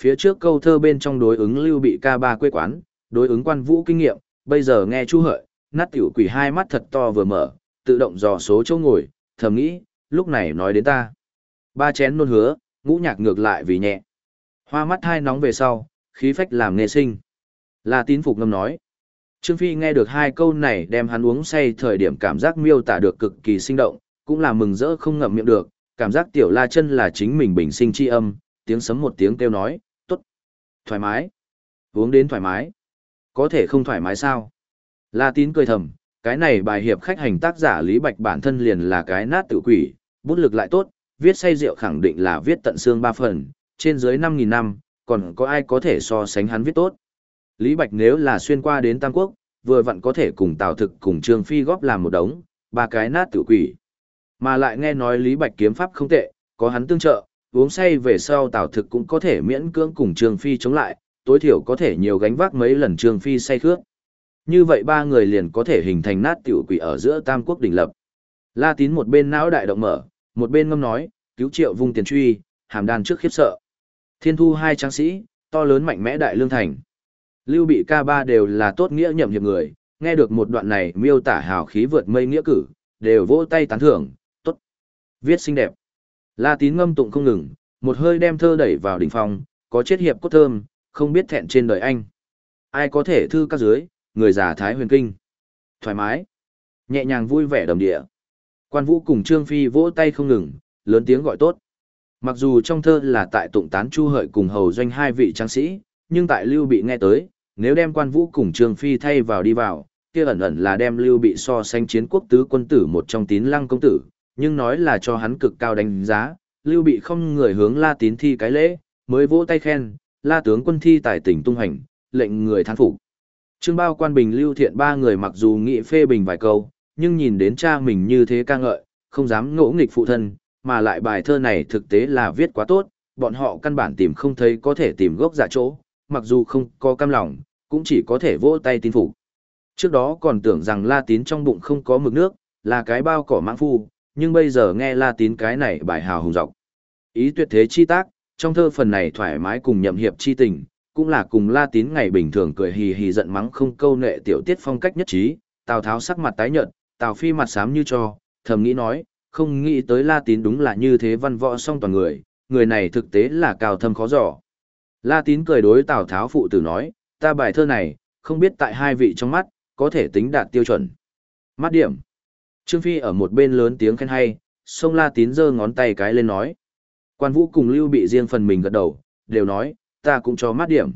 Phía trước câu thơ bên trong đối ứng lưu bị ca ba quê quán, đối ứng quan vũ kinh nghiệm, bây giờ nghe chu hợi, nát tiểu quỷ hai mắt thật to vừa mở, tự động dò số chỗ ngồi, thầm nghĩ, lúc này nói đến ta. Ba chén nôn hứa, ngũ nhạc ngược lại vì nhẹ. Hoa mắt hai nóng về sau, khí phách làm nghề sinh. Là tín phục ngâm nói. Trương Phi nghe được hai câu này đem hắn uống say thời điểm cảm giác miêu tả được cực kỳ sinh động, cũng là mừng rỡ không ngậm miệng được, cảm giác tiểu la chân là chính mình bình sinh chi âm, tiếng sấm một tiếng kêu nói, tốt, thoải mái, uống đến thoải mái, có thể không thoải mái sao? La tín cười thầm, cái này bài hiệp khách hành tác giả Lý Bạch bản thân liền là cái nát tự quỷ, bút lực lại tốt, viết say rượu khẳng định là viết tận xương ba phần, trên dưới 5.000 năm, còn có ai có thể so sánh hắn viết tốt. Lý Bạch nếu là xuyên qua đến Tam Quốc, vừa vặn có thể cùng Tào Thực cùng Trương Phi góp làm một đống, ba cái nát tự quỷ. Mà lại nghe nói Lý Bạch kiếm pháp không tệ, có hắn tương trợ, uống say về sau Tào Thực cũng có thể miễn cưỡng cùng Trương Phi chống lại, tối thiểu có thể nhiều gánh vác mấy lần Trương Phi say khước. Như vậy ba người liền có thể hình thành nát tiểu quỷ ở giữa Tam Quốc đỉnh lập. La Tín một bên não đại động mở, một bên ngâm nói, cứu triệu vung tiền truy, hàm đan trước khiếp sợ. Thiên thu hai tráng sĩ, to lớn mạnh mẽ đại lương thành. Lưu bị ca ba đều là tốt nghĩa nhậm hiệp người, nghe được một đoạn này miêu tả hào khí vượt mây nghĩa cử, đều vỗ tay tán thưởng, tốt. Viết xinh đẹp. La tín ngâm tụng không ngừng, một hơi đem thơ đẩy vào đỉnh phong, có chết hiệp cốt thơm, không biết thẹn trên đời anh. Ai có thể thư các dưới, người già thái huyền kinh. Thoải mái, nhẹ nhàng vui vẻ đầm địa. Quan vũ cùng Trương Phi vỗ tay không ngừng, lớn tiếng gọi tốt. Mặc dù trong thơ là tại tụng tán chu hợi cùng hầu doanh hai vị tráng sĩ, nhưng tại lưu bị nghe tới, nếu đem quan vũ cùng Trương Phi thay vào đi vào, kia ẩn ẩn là đem lưu bị so sánh chiến quốc tứ quân tử một trong tín lăng công tử, nhưng nói là cho hắn cực cao đánh giá, lưu bị không người hướng la tín thi cái lễ, mới vỗ tay khen, la tướng quân thi tài tỉnh tung hành, lệnh người thán phục. Trương Bao quan bình lưu thiện ba người mặc dù nghị phê bình vài câu, nhưng nhìn đến cha mình như thế ca ngợi, không dám ngỗ nghịch phụ thân, mà lại bài thơ này thực tế là viết quá tốt, bọn họ căn bản tìm không thấy có thể tìm gốc giả chỗ, mặc dù không có cam lòng, cũng chỉ có thể vỗ tay tin phục. Trước đó còn tưởng rằng La Tín trong bụng không có mực nước, là cái bao cỏ mãng phu, nhưng bây giờ nghe La Tín cái này bài hào hùng dọc. Ý tuyệt thế chi tác, trong thơ phần này thoải mái cùng nhậm hiệp chi tình, cũng là cùng La Tín ngày bình thường cười hì hì giận mắng không câu nệ tiểu tiết phong cách nhất trí, Tào Tháo sắc mặt tái nhợt, Tào Phi mặt xám như cho, thầm nghĩ nói, không nghĩ tới La Tín đúng là như thế văn võ song toàn người, người này thực tế là cao thâm khó dò. La Tín cười đối Tào Tháo phụ tử nói, ta bài thơ này, không biết tại hai vị trong mắt, có thể tính đạt tiêu chuẩn. Mắt điểm. Trương Phi ở một bên lớn tiếng khen hay, sông La Tín giơ ngón tay cái lên nói. Quan Vũ cùng Lưu bị riêng phần mình gật đầu, đều nói, ta cũng cho mát điểm.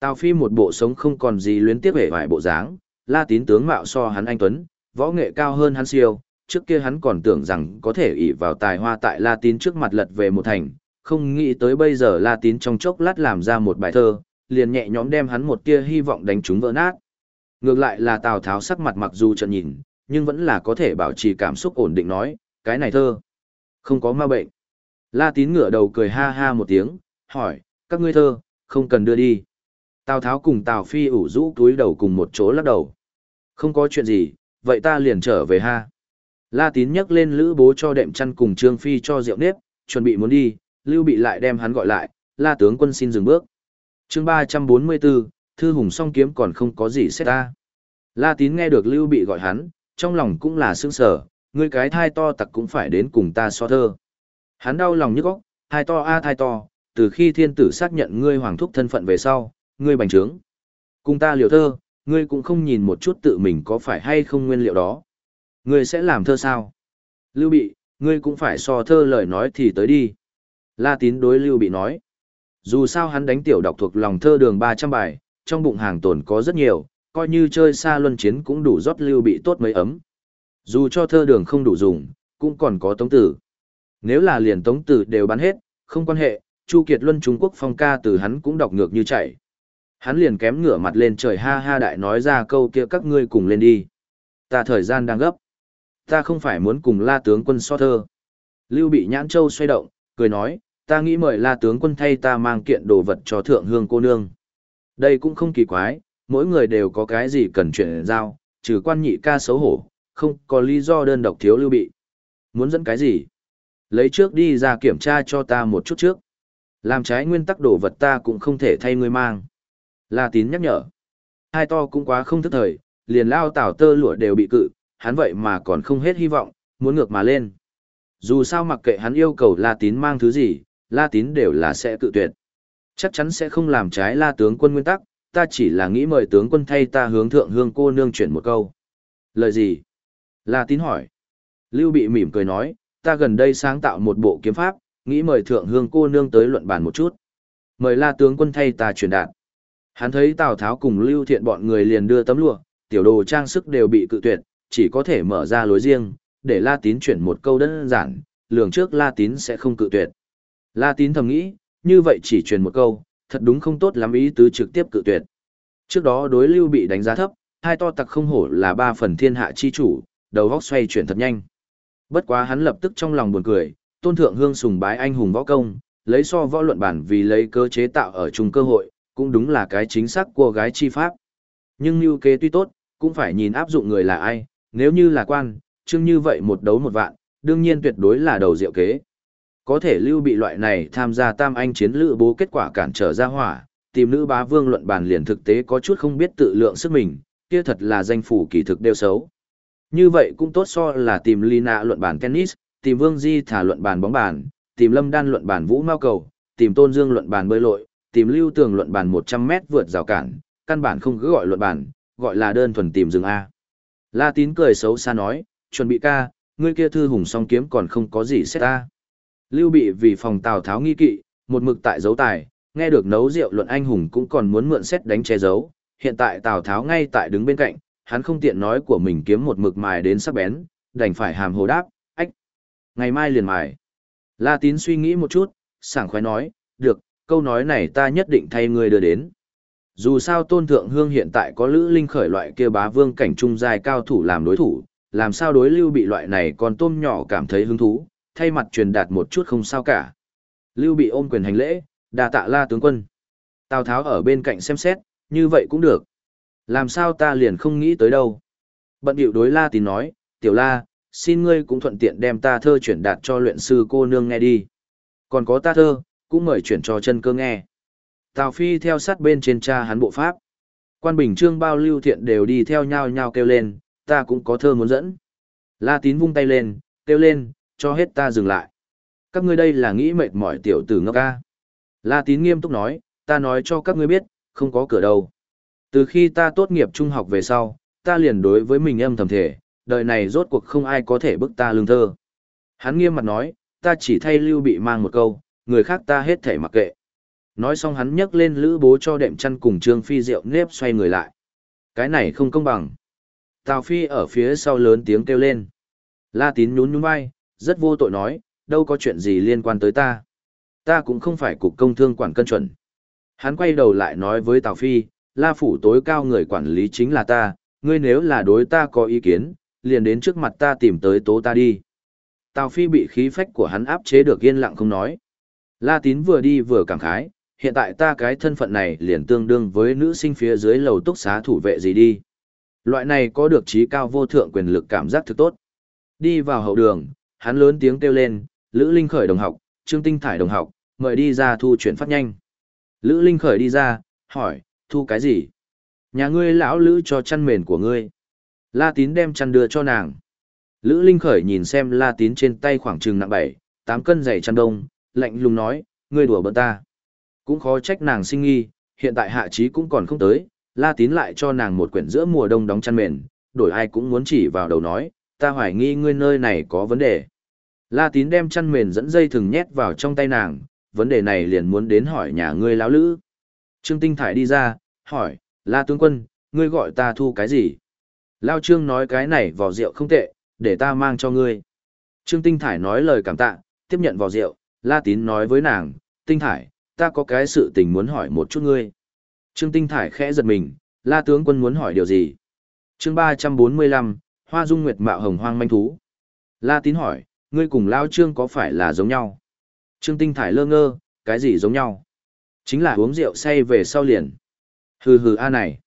Tào Phi một bộ sống không còn gì luyến tiếp vẻ vài bộ dáng, La Tín tướng mạo so hắn anh Tuấn, võ nghệ cao hơn hắn siêu, trước kia hắn còn tưởng rằng có thể ỷ vào tài hoa tại La Tín trước mặt lật về một thành, không nghĩ tới bây giờ La Tín trong chốc lát làm ra một bài thơ, liền nhẹ nhõm đem hắn một tia hy vọng đánh trúng vỡ nát. Ngược lại là Tào Tháo sắc mặt mặc dù trận nhìn, nhưng vẫn là có thể bảo trì cảm xúc ổn định nói, cái này thơ, không có ma bệnh. La Tín ngửa đầu cười ha ha một tiếng, hỏi, các ngươi thơ, không cần đưa đi. Tào Tháo cùng Tào Phi ủ rũ túi đầu cùng một chỗ lắc đầu. Không có chuyện gì, vậy ta liền trở về ha. La Tín nhấc lên lữ bố cho đệm chăn cùng Trương Phi cho rượu nếp, chuẩn bị muốn đi, Lưu Bị lại đem hắn gọi lại, La tướng quân xin dừng bước. chương 344, Thư hùng song kiếm còn không có gì xét ta. La tín nghe được Lưu Bị gọi hắn, trong lòng cũng là sương sở, ngươi cái thai to tặc cũng phải đến cùng ta so thơ. Hắn đau lòng nhức óc, thai to a thai to, từ khi thiên tử xác nhận ngươi hoàng thúc thân phận về sau, ngươi bành trướng. Cùng ta liều thơ, ngươi cũng không nhìn một chút tự mình có phải hay không nguyên liệu đó. Ngươi sẽ làm thơ sao? Lưu Bị, ngươi cũng phải so thơ lời nói thì tới đi. La tín đối Lưu Bị nói. Dù sao hắn đánh tiểu đọc thuộc lòng thơ đường 300 bài, trong bụng hàng tồn có rất nhiều, coi như chơi xa luân chiến cũng đủ rót Lưu Bị tốt mấy ấm. Dù cho thơ đường không đủ dùng, cũng còn có tống tử. Nếu là liền tống tử đều bán hết, không quan hệ, Chu Kiệt Luân Trung Quốc phong ca từ hắn cũng đọc ngược như chạy. Hắn liền kém ngửa mặt lên trời ha ha đại nói ra câu kia các ngươi cùng lên đi. Ta thời gian đang gấp. Ta không phải muốn cùng la tướng quân so thơ. Lưu bị nhãn châu xoay động, cười nói, ta nghĩ mời la tướng quân thay ta mang kiện đồ vật cho thượng hương cô nương. Đây cũng không kỳ quái, mỗi người đều có cái gì cần chuyển giao, trừ quan nhị ca xấu hổ, không có lý do đơn độc thiếu lưu bị. Muốn dẫn cái gì? Lấy trước đi ra kiểm tra cho ta một chút trước. Làm trái nguyên tắc đồ vật ta cũng không thể thay ngươi mang. La tín nhắc nhở. Hai to cũng quá không thức thời, liền lao tảo tơ lụa đều bị cự, hắn vậy mà còn không hết hy vọng, muốn ngược mà lên. Dù sao mặc kệ hắn yêu cầu La tín mang thứ gì, La tín đều là sẽ cự tuyệt. Chắc chắn sẽ không làm trái La tướng quân nguyên tắc, ta chỉ là nghĩ mời tướng quân thay ta hướng thượng hương cô nương chuyển một câu. Lời gì? La tín hỏi. Lưu bị mỉm cười nói, ta gần đây sáng tạo một bộ kiếm pháp, nghĩ mời thượng hương cô nương tới luận bàn một chút. Mời la tướng quân thay ta truyền đạt. Hắn thấy Tào Tháo cùng Lưu Thiện bọn người liền đưa tấm lụa, tiểu đồ trang sức đều bị cự tuyệt, chỉ có thể mở ra lối riêng, để La Tín chuyển một câu đơn giản, lường trước La Tín sẽ không cự tuyệt. La Tín thầm nghĩ, như vậy chỉ truyền một câu, thật đúng không tốt lắm ý tứ trực tiếp cự tuyệt. Trước đó đối Lưu bị đánh giá thấp, hai to tặc không hổ là ba phần thiên hạ chi chủ, đầu góc xoay chuyển thật nhanh. Bất quá hắn lập tức trong lòng buồn cười, tôn thượng hương sùng bái anh hùng võ công, lấy so võ luận bản vì lấy cơ chế tạo ở chung cơ hội, cũng đúng là cái chính xác của gái chi pháp. Nhưng như kế tuy tốt, cũng phải nhìn áp dụng người là ai, nếu như là quan, chương như vậy một đấu một vạn, đương nhiên tuyệt đối là đầu diệu kế. Có thể lưu bị loại này tham gia tam anh chiến lữ bố kết quả cản trở ra hỏa, tìm nữ bá vương luận bàn liền thực tế có chút không biết tự lượng sức mình, kia thật là danh phủ kỳ thực đều xấu. Như vậy cũng tốt so là tìm Lina luận bàn tennis, tìm Vương Di thả luận bàn bóng bàn, tìm Lâm Đan luận bàn vũ mao cầu, tìm Tôn Dương luận bàn bơi lội, tìm Lưu Tường luận bàn 100 mét vượt rào cản, căn bản không cứ gọi luận bàn, gọi là đơn thuần tìm rừng A. La Tín cười xấu xa nói, chuẩn bị ca, ngươi kia thư hùng song kiếm còn không có gì xét ta. Lưu bị vì phòng Tào Tháo nghi kỵ, một mực tại dấu tài, nghe được nấu rượu luận anh hùng cũng còn muốn mượn xét đánh che giấu, hiện tại Tào Tháo ngay tại đứng bên cạnh, hắn không tiện nói của mình kiếm một mực mài đến sắc bén, đành phải hàm hồ đáp. Ngày mai liền mài. La Tín suy nghĩ một chút, sảng khoái nói, được, câu nói này ta nhất định thay ngươi đưa đến. Dù sao tôn thượng hương hiện tại có lữ linh khởi loại kia bá vương cảnh trung dài cao thủ làm đối thủ, làm sao đối lưu bị loại này còn tôm nhỏ cảm thấy hứng thú, thay mặt truyền đạt một chút không sao cả. Lưu bị ôm quyền hành lễ, đà tạ la tướng quân. Tào Tháo ở bên cạnh xem xét, như vậy cũng được. Làm sao ta liền không nghĩ tới đâu. Bận điệu đối la tín nói, tiểu la, xin ngươi cũng thuận tiện đem ta thơ chuyển đạt cho luyện sư cô nương nghe đi. Còn có ta thơ, cũng mời chuyển cho chân cơ nghe. Tào Phi theo sát bên trên cha hắn bộ pháp. Quan Bình Trương bao lưu thiện đều đi theo nhau nhau kêu lên, ta cũng có thơ muốn dẫn. La tín vung tay lên, kêu lên, cho hết ta dừng lại. Các ngươi đây là nghĩ mệt mỏi tiểu tử ngốc ca. La tín nghiêm túc nói, ta nói cho các ngươi biết, không có cửa đâu. Từ khi ta tốt nghiệp trung học về sau, ta liền đối với mình âm thầm thể, đời này rốt cuộc không ai có thể bức ta lương thơ. Hắn nghiêm mặt nói, ta chỉ thay lưu bị mang một câu, người khác ta hết thể mặc kệ. Nói xong hắn nhấc lên lữ bố cho đệm chăn cùng Trương Phi rượu nếp xoay người lại. Cái này không công bằng. Tào Phi ở phía sau lớn tiếng kêu lên. La tín nhún nhún vai, rất vô tội nói, đâu có chuyện gì liên quan tới ta. Ta cũng không phải cục công thương quản cân chuẩn. Hắn quay đầu lại nói với Tào Phi, La phủ tối cao người quản lý chính là ta, ngươi nếu là đối ta có ý kiến, liền đến trước mặt ta tìm tới tố ta đi. Tào Phi bị khí phách của hắn áp chế được yên lặng không nói. La Tín vừa đi vừa cảm khái, hiện tại ta cái thân phận này liền tương đương với nữ sinh phía dưới lầu túc xá thủ vệ gì đi. Loại này có được trí cao vô thượng quyền lực cảm giác thực tốt. Đi vào hậu đường, hắn lớn tiếng kêu lên, Lữ Linh Khởi đồng học, Trương Tinh Thải đồng học, mời đi ra thu chuyển phát nhanh. Lữ Linh Khởi đi ra, hỏi, thu cái gì? Nhà ngươi lão lữ cho chăn mền của ngươi. La tín đem chăn đưa cho nàng. Lữ Linh Khởi nhìn xem La tín trên tay khoảng chừng nặng bảy, tám cân dày chăn đông, lạnh lùng nói, ngươi đùa bỡn ta. Cũng khó trách nàng sinh nghi, hiện tại hạ trí cũng còn không tới, La tín lại cho nàng một quyển giữa mùa đông đóng chăn mền, đổi ai cũng muốn chỉ vào đầu nói, ta hoài nghi ngươi nơi này có vấn đề. La tín đem chăn mền dẫn dây thừng nhét vào trong tay nàng, vấn đề này liền muốn đến hỏi nhà ngươi lão lữ. Trương Tinh Thải đi ra, hỏi, La tướng quân, ngươi gọi ta thu cái gì? Lao Trương nói cái này vỏ rượu không tệ, để ta mang cho ngươi. Trương Tinh Thải nói lời cảm tạ, tiếp nhận vỏ rượu, La Tín nói với nàng, Tinh Thải, ta có cái sự tình muốn hỏi một chút ngươi. Trương Tinh Thải khẽ giật mình, La tướng quân muốn hỏi điều gì? chương 345, Hoa Dung Nguyệt Mạo Hồng Hoang Manh Thú. La Tín hỏi, ngươi cùng Lao Trương có phải là giống nhau? Trương Tinh Thải lơ ngơ, cái gì giống nhau? Chính là uống rượu say về sau liền. Hừ hừ a này.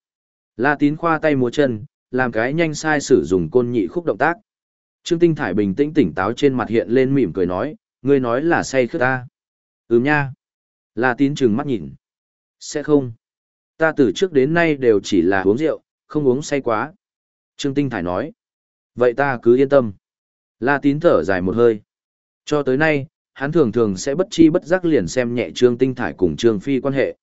La Tín khoa tay múa chân, làm cái nhanh sai sử dụng côn nhị khúc động tác. Trương Tinh Thải bình tĩnh tỉnh táo trên mặt hiện lên mỉm cười nói, ngươi nói là say khướt ta. Ừm nha. La Tín trừng mắt nhìn. Sẽ không. Ta từ trước đến nay đều chỉ là uống rượu, không uống say quá. Trương Tinh Thải nói. Vậy ta cứ yên tâm. La Tín thở dài một hơi. Cho tới nay, hắn thường thường sẽ bất chi bất giác liền xem nhẹ Trương Tinh Thải cùng Trương Phi quan hệ.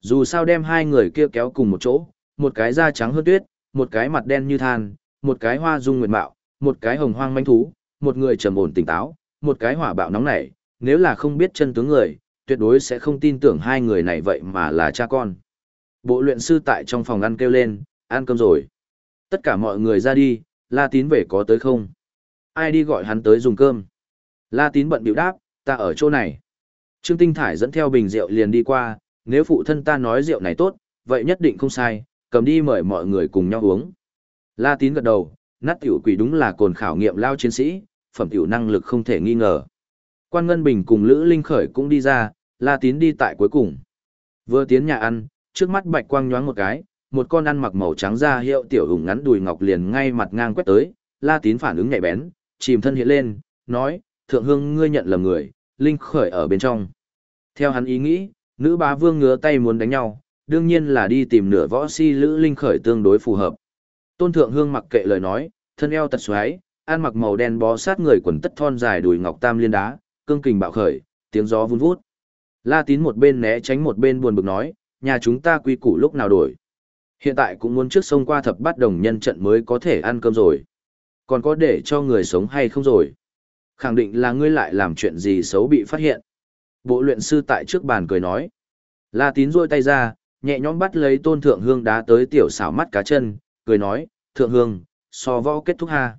Dù sao đem hai người kia kéo cùng một chỗ, một cái da trắng hơn tuyết, một cái mặt đen như than, một cái hoa dung nguyệt mạo, một cái hồng hoang manh thú, một người trầm ổn tỉnh táo, một cái hỏa bạo nóng nảy, nếu là không biết chân tướng người, tuyệt đối sẽ không tin tưởng hai người này vậy mà là cha con. Bộ luyện sư tại trong phòng ăn kêu lên, ăn cơm rồi. Tất cả mọi người ra đi, La Tín về có tới không? Ai đi gọi hắn tới dùng cơm? La Tín bận biểu đáp, ta ở chỗ này. Trương Tinh Thải dẫn theo bình rượu liền đi qua, nếu phụ thân ta nói rượu này tốt, vậy nhất định không sai, cầm đi mời mọi người cùng nhau uống. La Tín gật đầu, nát tiểu quỷ đúng là cồn khảo nghiệm lao chiến sĩ, phẩm tiểu năng lực không thể nghi ngờ. Quan Ngân Bình cùng Lữ Linh Khởi cũng đi ra, La Tín đi tại cuối cùng. Vừa tiến nhà ăn, trước mắt bạch quang nhoáng một cái, một con ăn mặc màu trắng da hiệu tiểu hùng ngắn đùi ngọc liền ngay mặt ngang quét tới, La Tín phản ứng nhạy bén, chìm thân hiện lên, nói, thượng hương ngươi nhận lầm người, Linh Khởi ở bên trong. Theo hắn ý nghĩ, nữ bá vương ngứa tay muốn đánh nhau, đương nhiên là đi tìm nửa võ si Lữ Linh Khởi tương đối phù hợp. Tôn Thượng Hương mặc kệ lời nói, thân eo tật xoáy, ăn mặc màu đen bó sát người quần tất thon dài đùi ngọc tam liên đá, cương kình bạo khởi, tiếng gió vun vút. La Tín một bên né tránh một bên buồn bực nói, nhà chúng ta quy củ lúc nào đổi. Hiện tại cũng muốn trước sông qua thập bát đồng nhân trận mới có thể ăn cơm rồi. Còn có để cho người sống hay không rồi. Khẳng định là ngươi lại làm chuyện gì xấu bị phát hiện. Bộ luyện sư tại trước bàn cười nói. La Tín duỗi tay ra, nhẹ nhõm bắt lấy tôn thượng hương đá tới tiểu xảo mắt cá chân, cười nói, thượng hương, so võ kết thúc ha.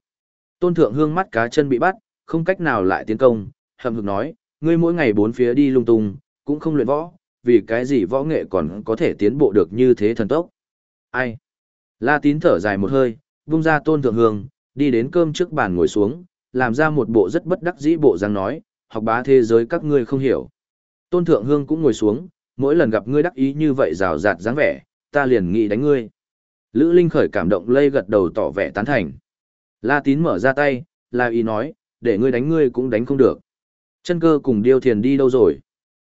Tôn thượng hương mắt cá chân bị bắt, không cách nào lại tiến công, hậm hực nói, ngươi mỗi ngày bốn phía đi lung tung, cũng không luyện võ, vì cái gì võ nghệ còn có thể tiến bộ được như thế thần tốc. Ai? La tín thở dài một hơi, vung ra tôn thượng hương, đi đến cơm trước bàn ngồi xuống, làm ra một bộ rất bất đắc dĩ bộ răng nói, học bá thế giới các ngươi không hiểu. Tôn thượng hương cũng ngồi xuống, mỗi lần gặp ngươi đắc ý như vậy rào rạt dáng vẻ, ta liền nghĩ đánh ngươi. Lữ Linh khởi cảm động lây gật đầu tỏ vẻ tán thành. La tín mở ra tay, La Y nói, để ngươi đánh ngươi cũng đánh không được. Chân cơ cùng điêu thiền đi đâu rồi?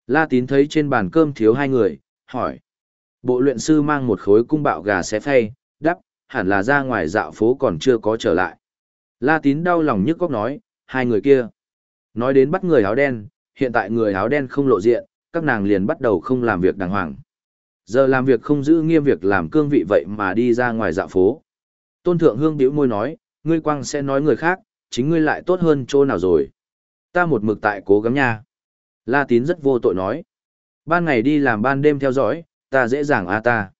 La tín thấy trên bàn cơm thiếu hai người, hỏi. Bộ luyện sư mang một khối cung bạo gà xé phay, đắp, hẳn là ra ngoài dạo phố còn chưa có trở lại. La tín đau lòng nhức góc nói, hai người kia. Nói đến bắt người áo đen, hiện tại người áo đen không lộ diện, các nàng liền bắt đầu không làm việc đàng hoàng. Giờ làm việc không giữ nghiêm việc làm cương vị vậy mà đi ra ngoài dạ phố. Tôn thượng hương biểu môi nói, ngươi quang sẽ nói người khác, chính ngươi lại tốt hơn chỗ nào rồi. Ta một mực tại cố gắng nha. La tín rất vô tội nói. Ban ngày đi làm ban đêm theo dõi, ta dễ dàng a ta.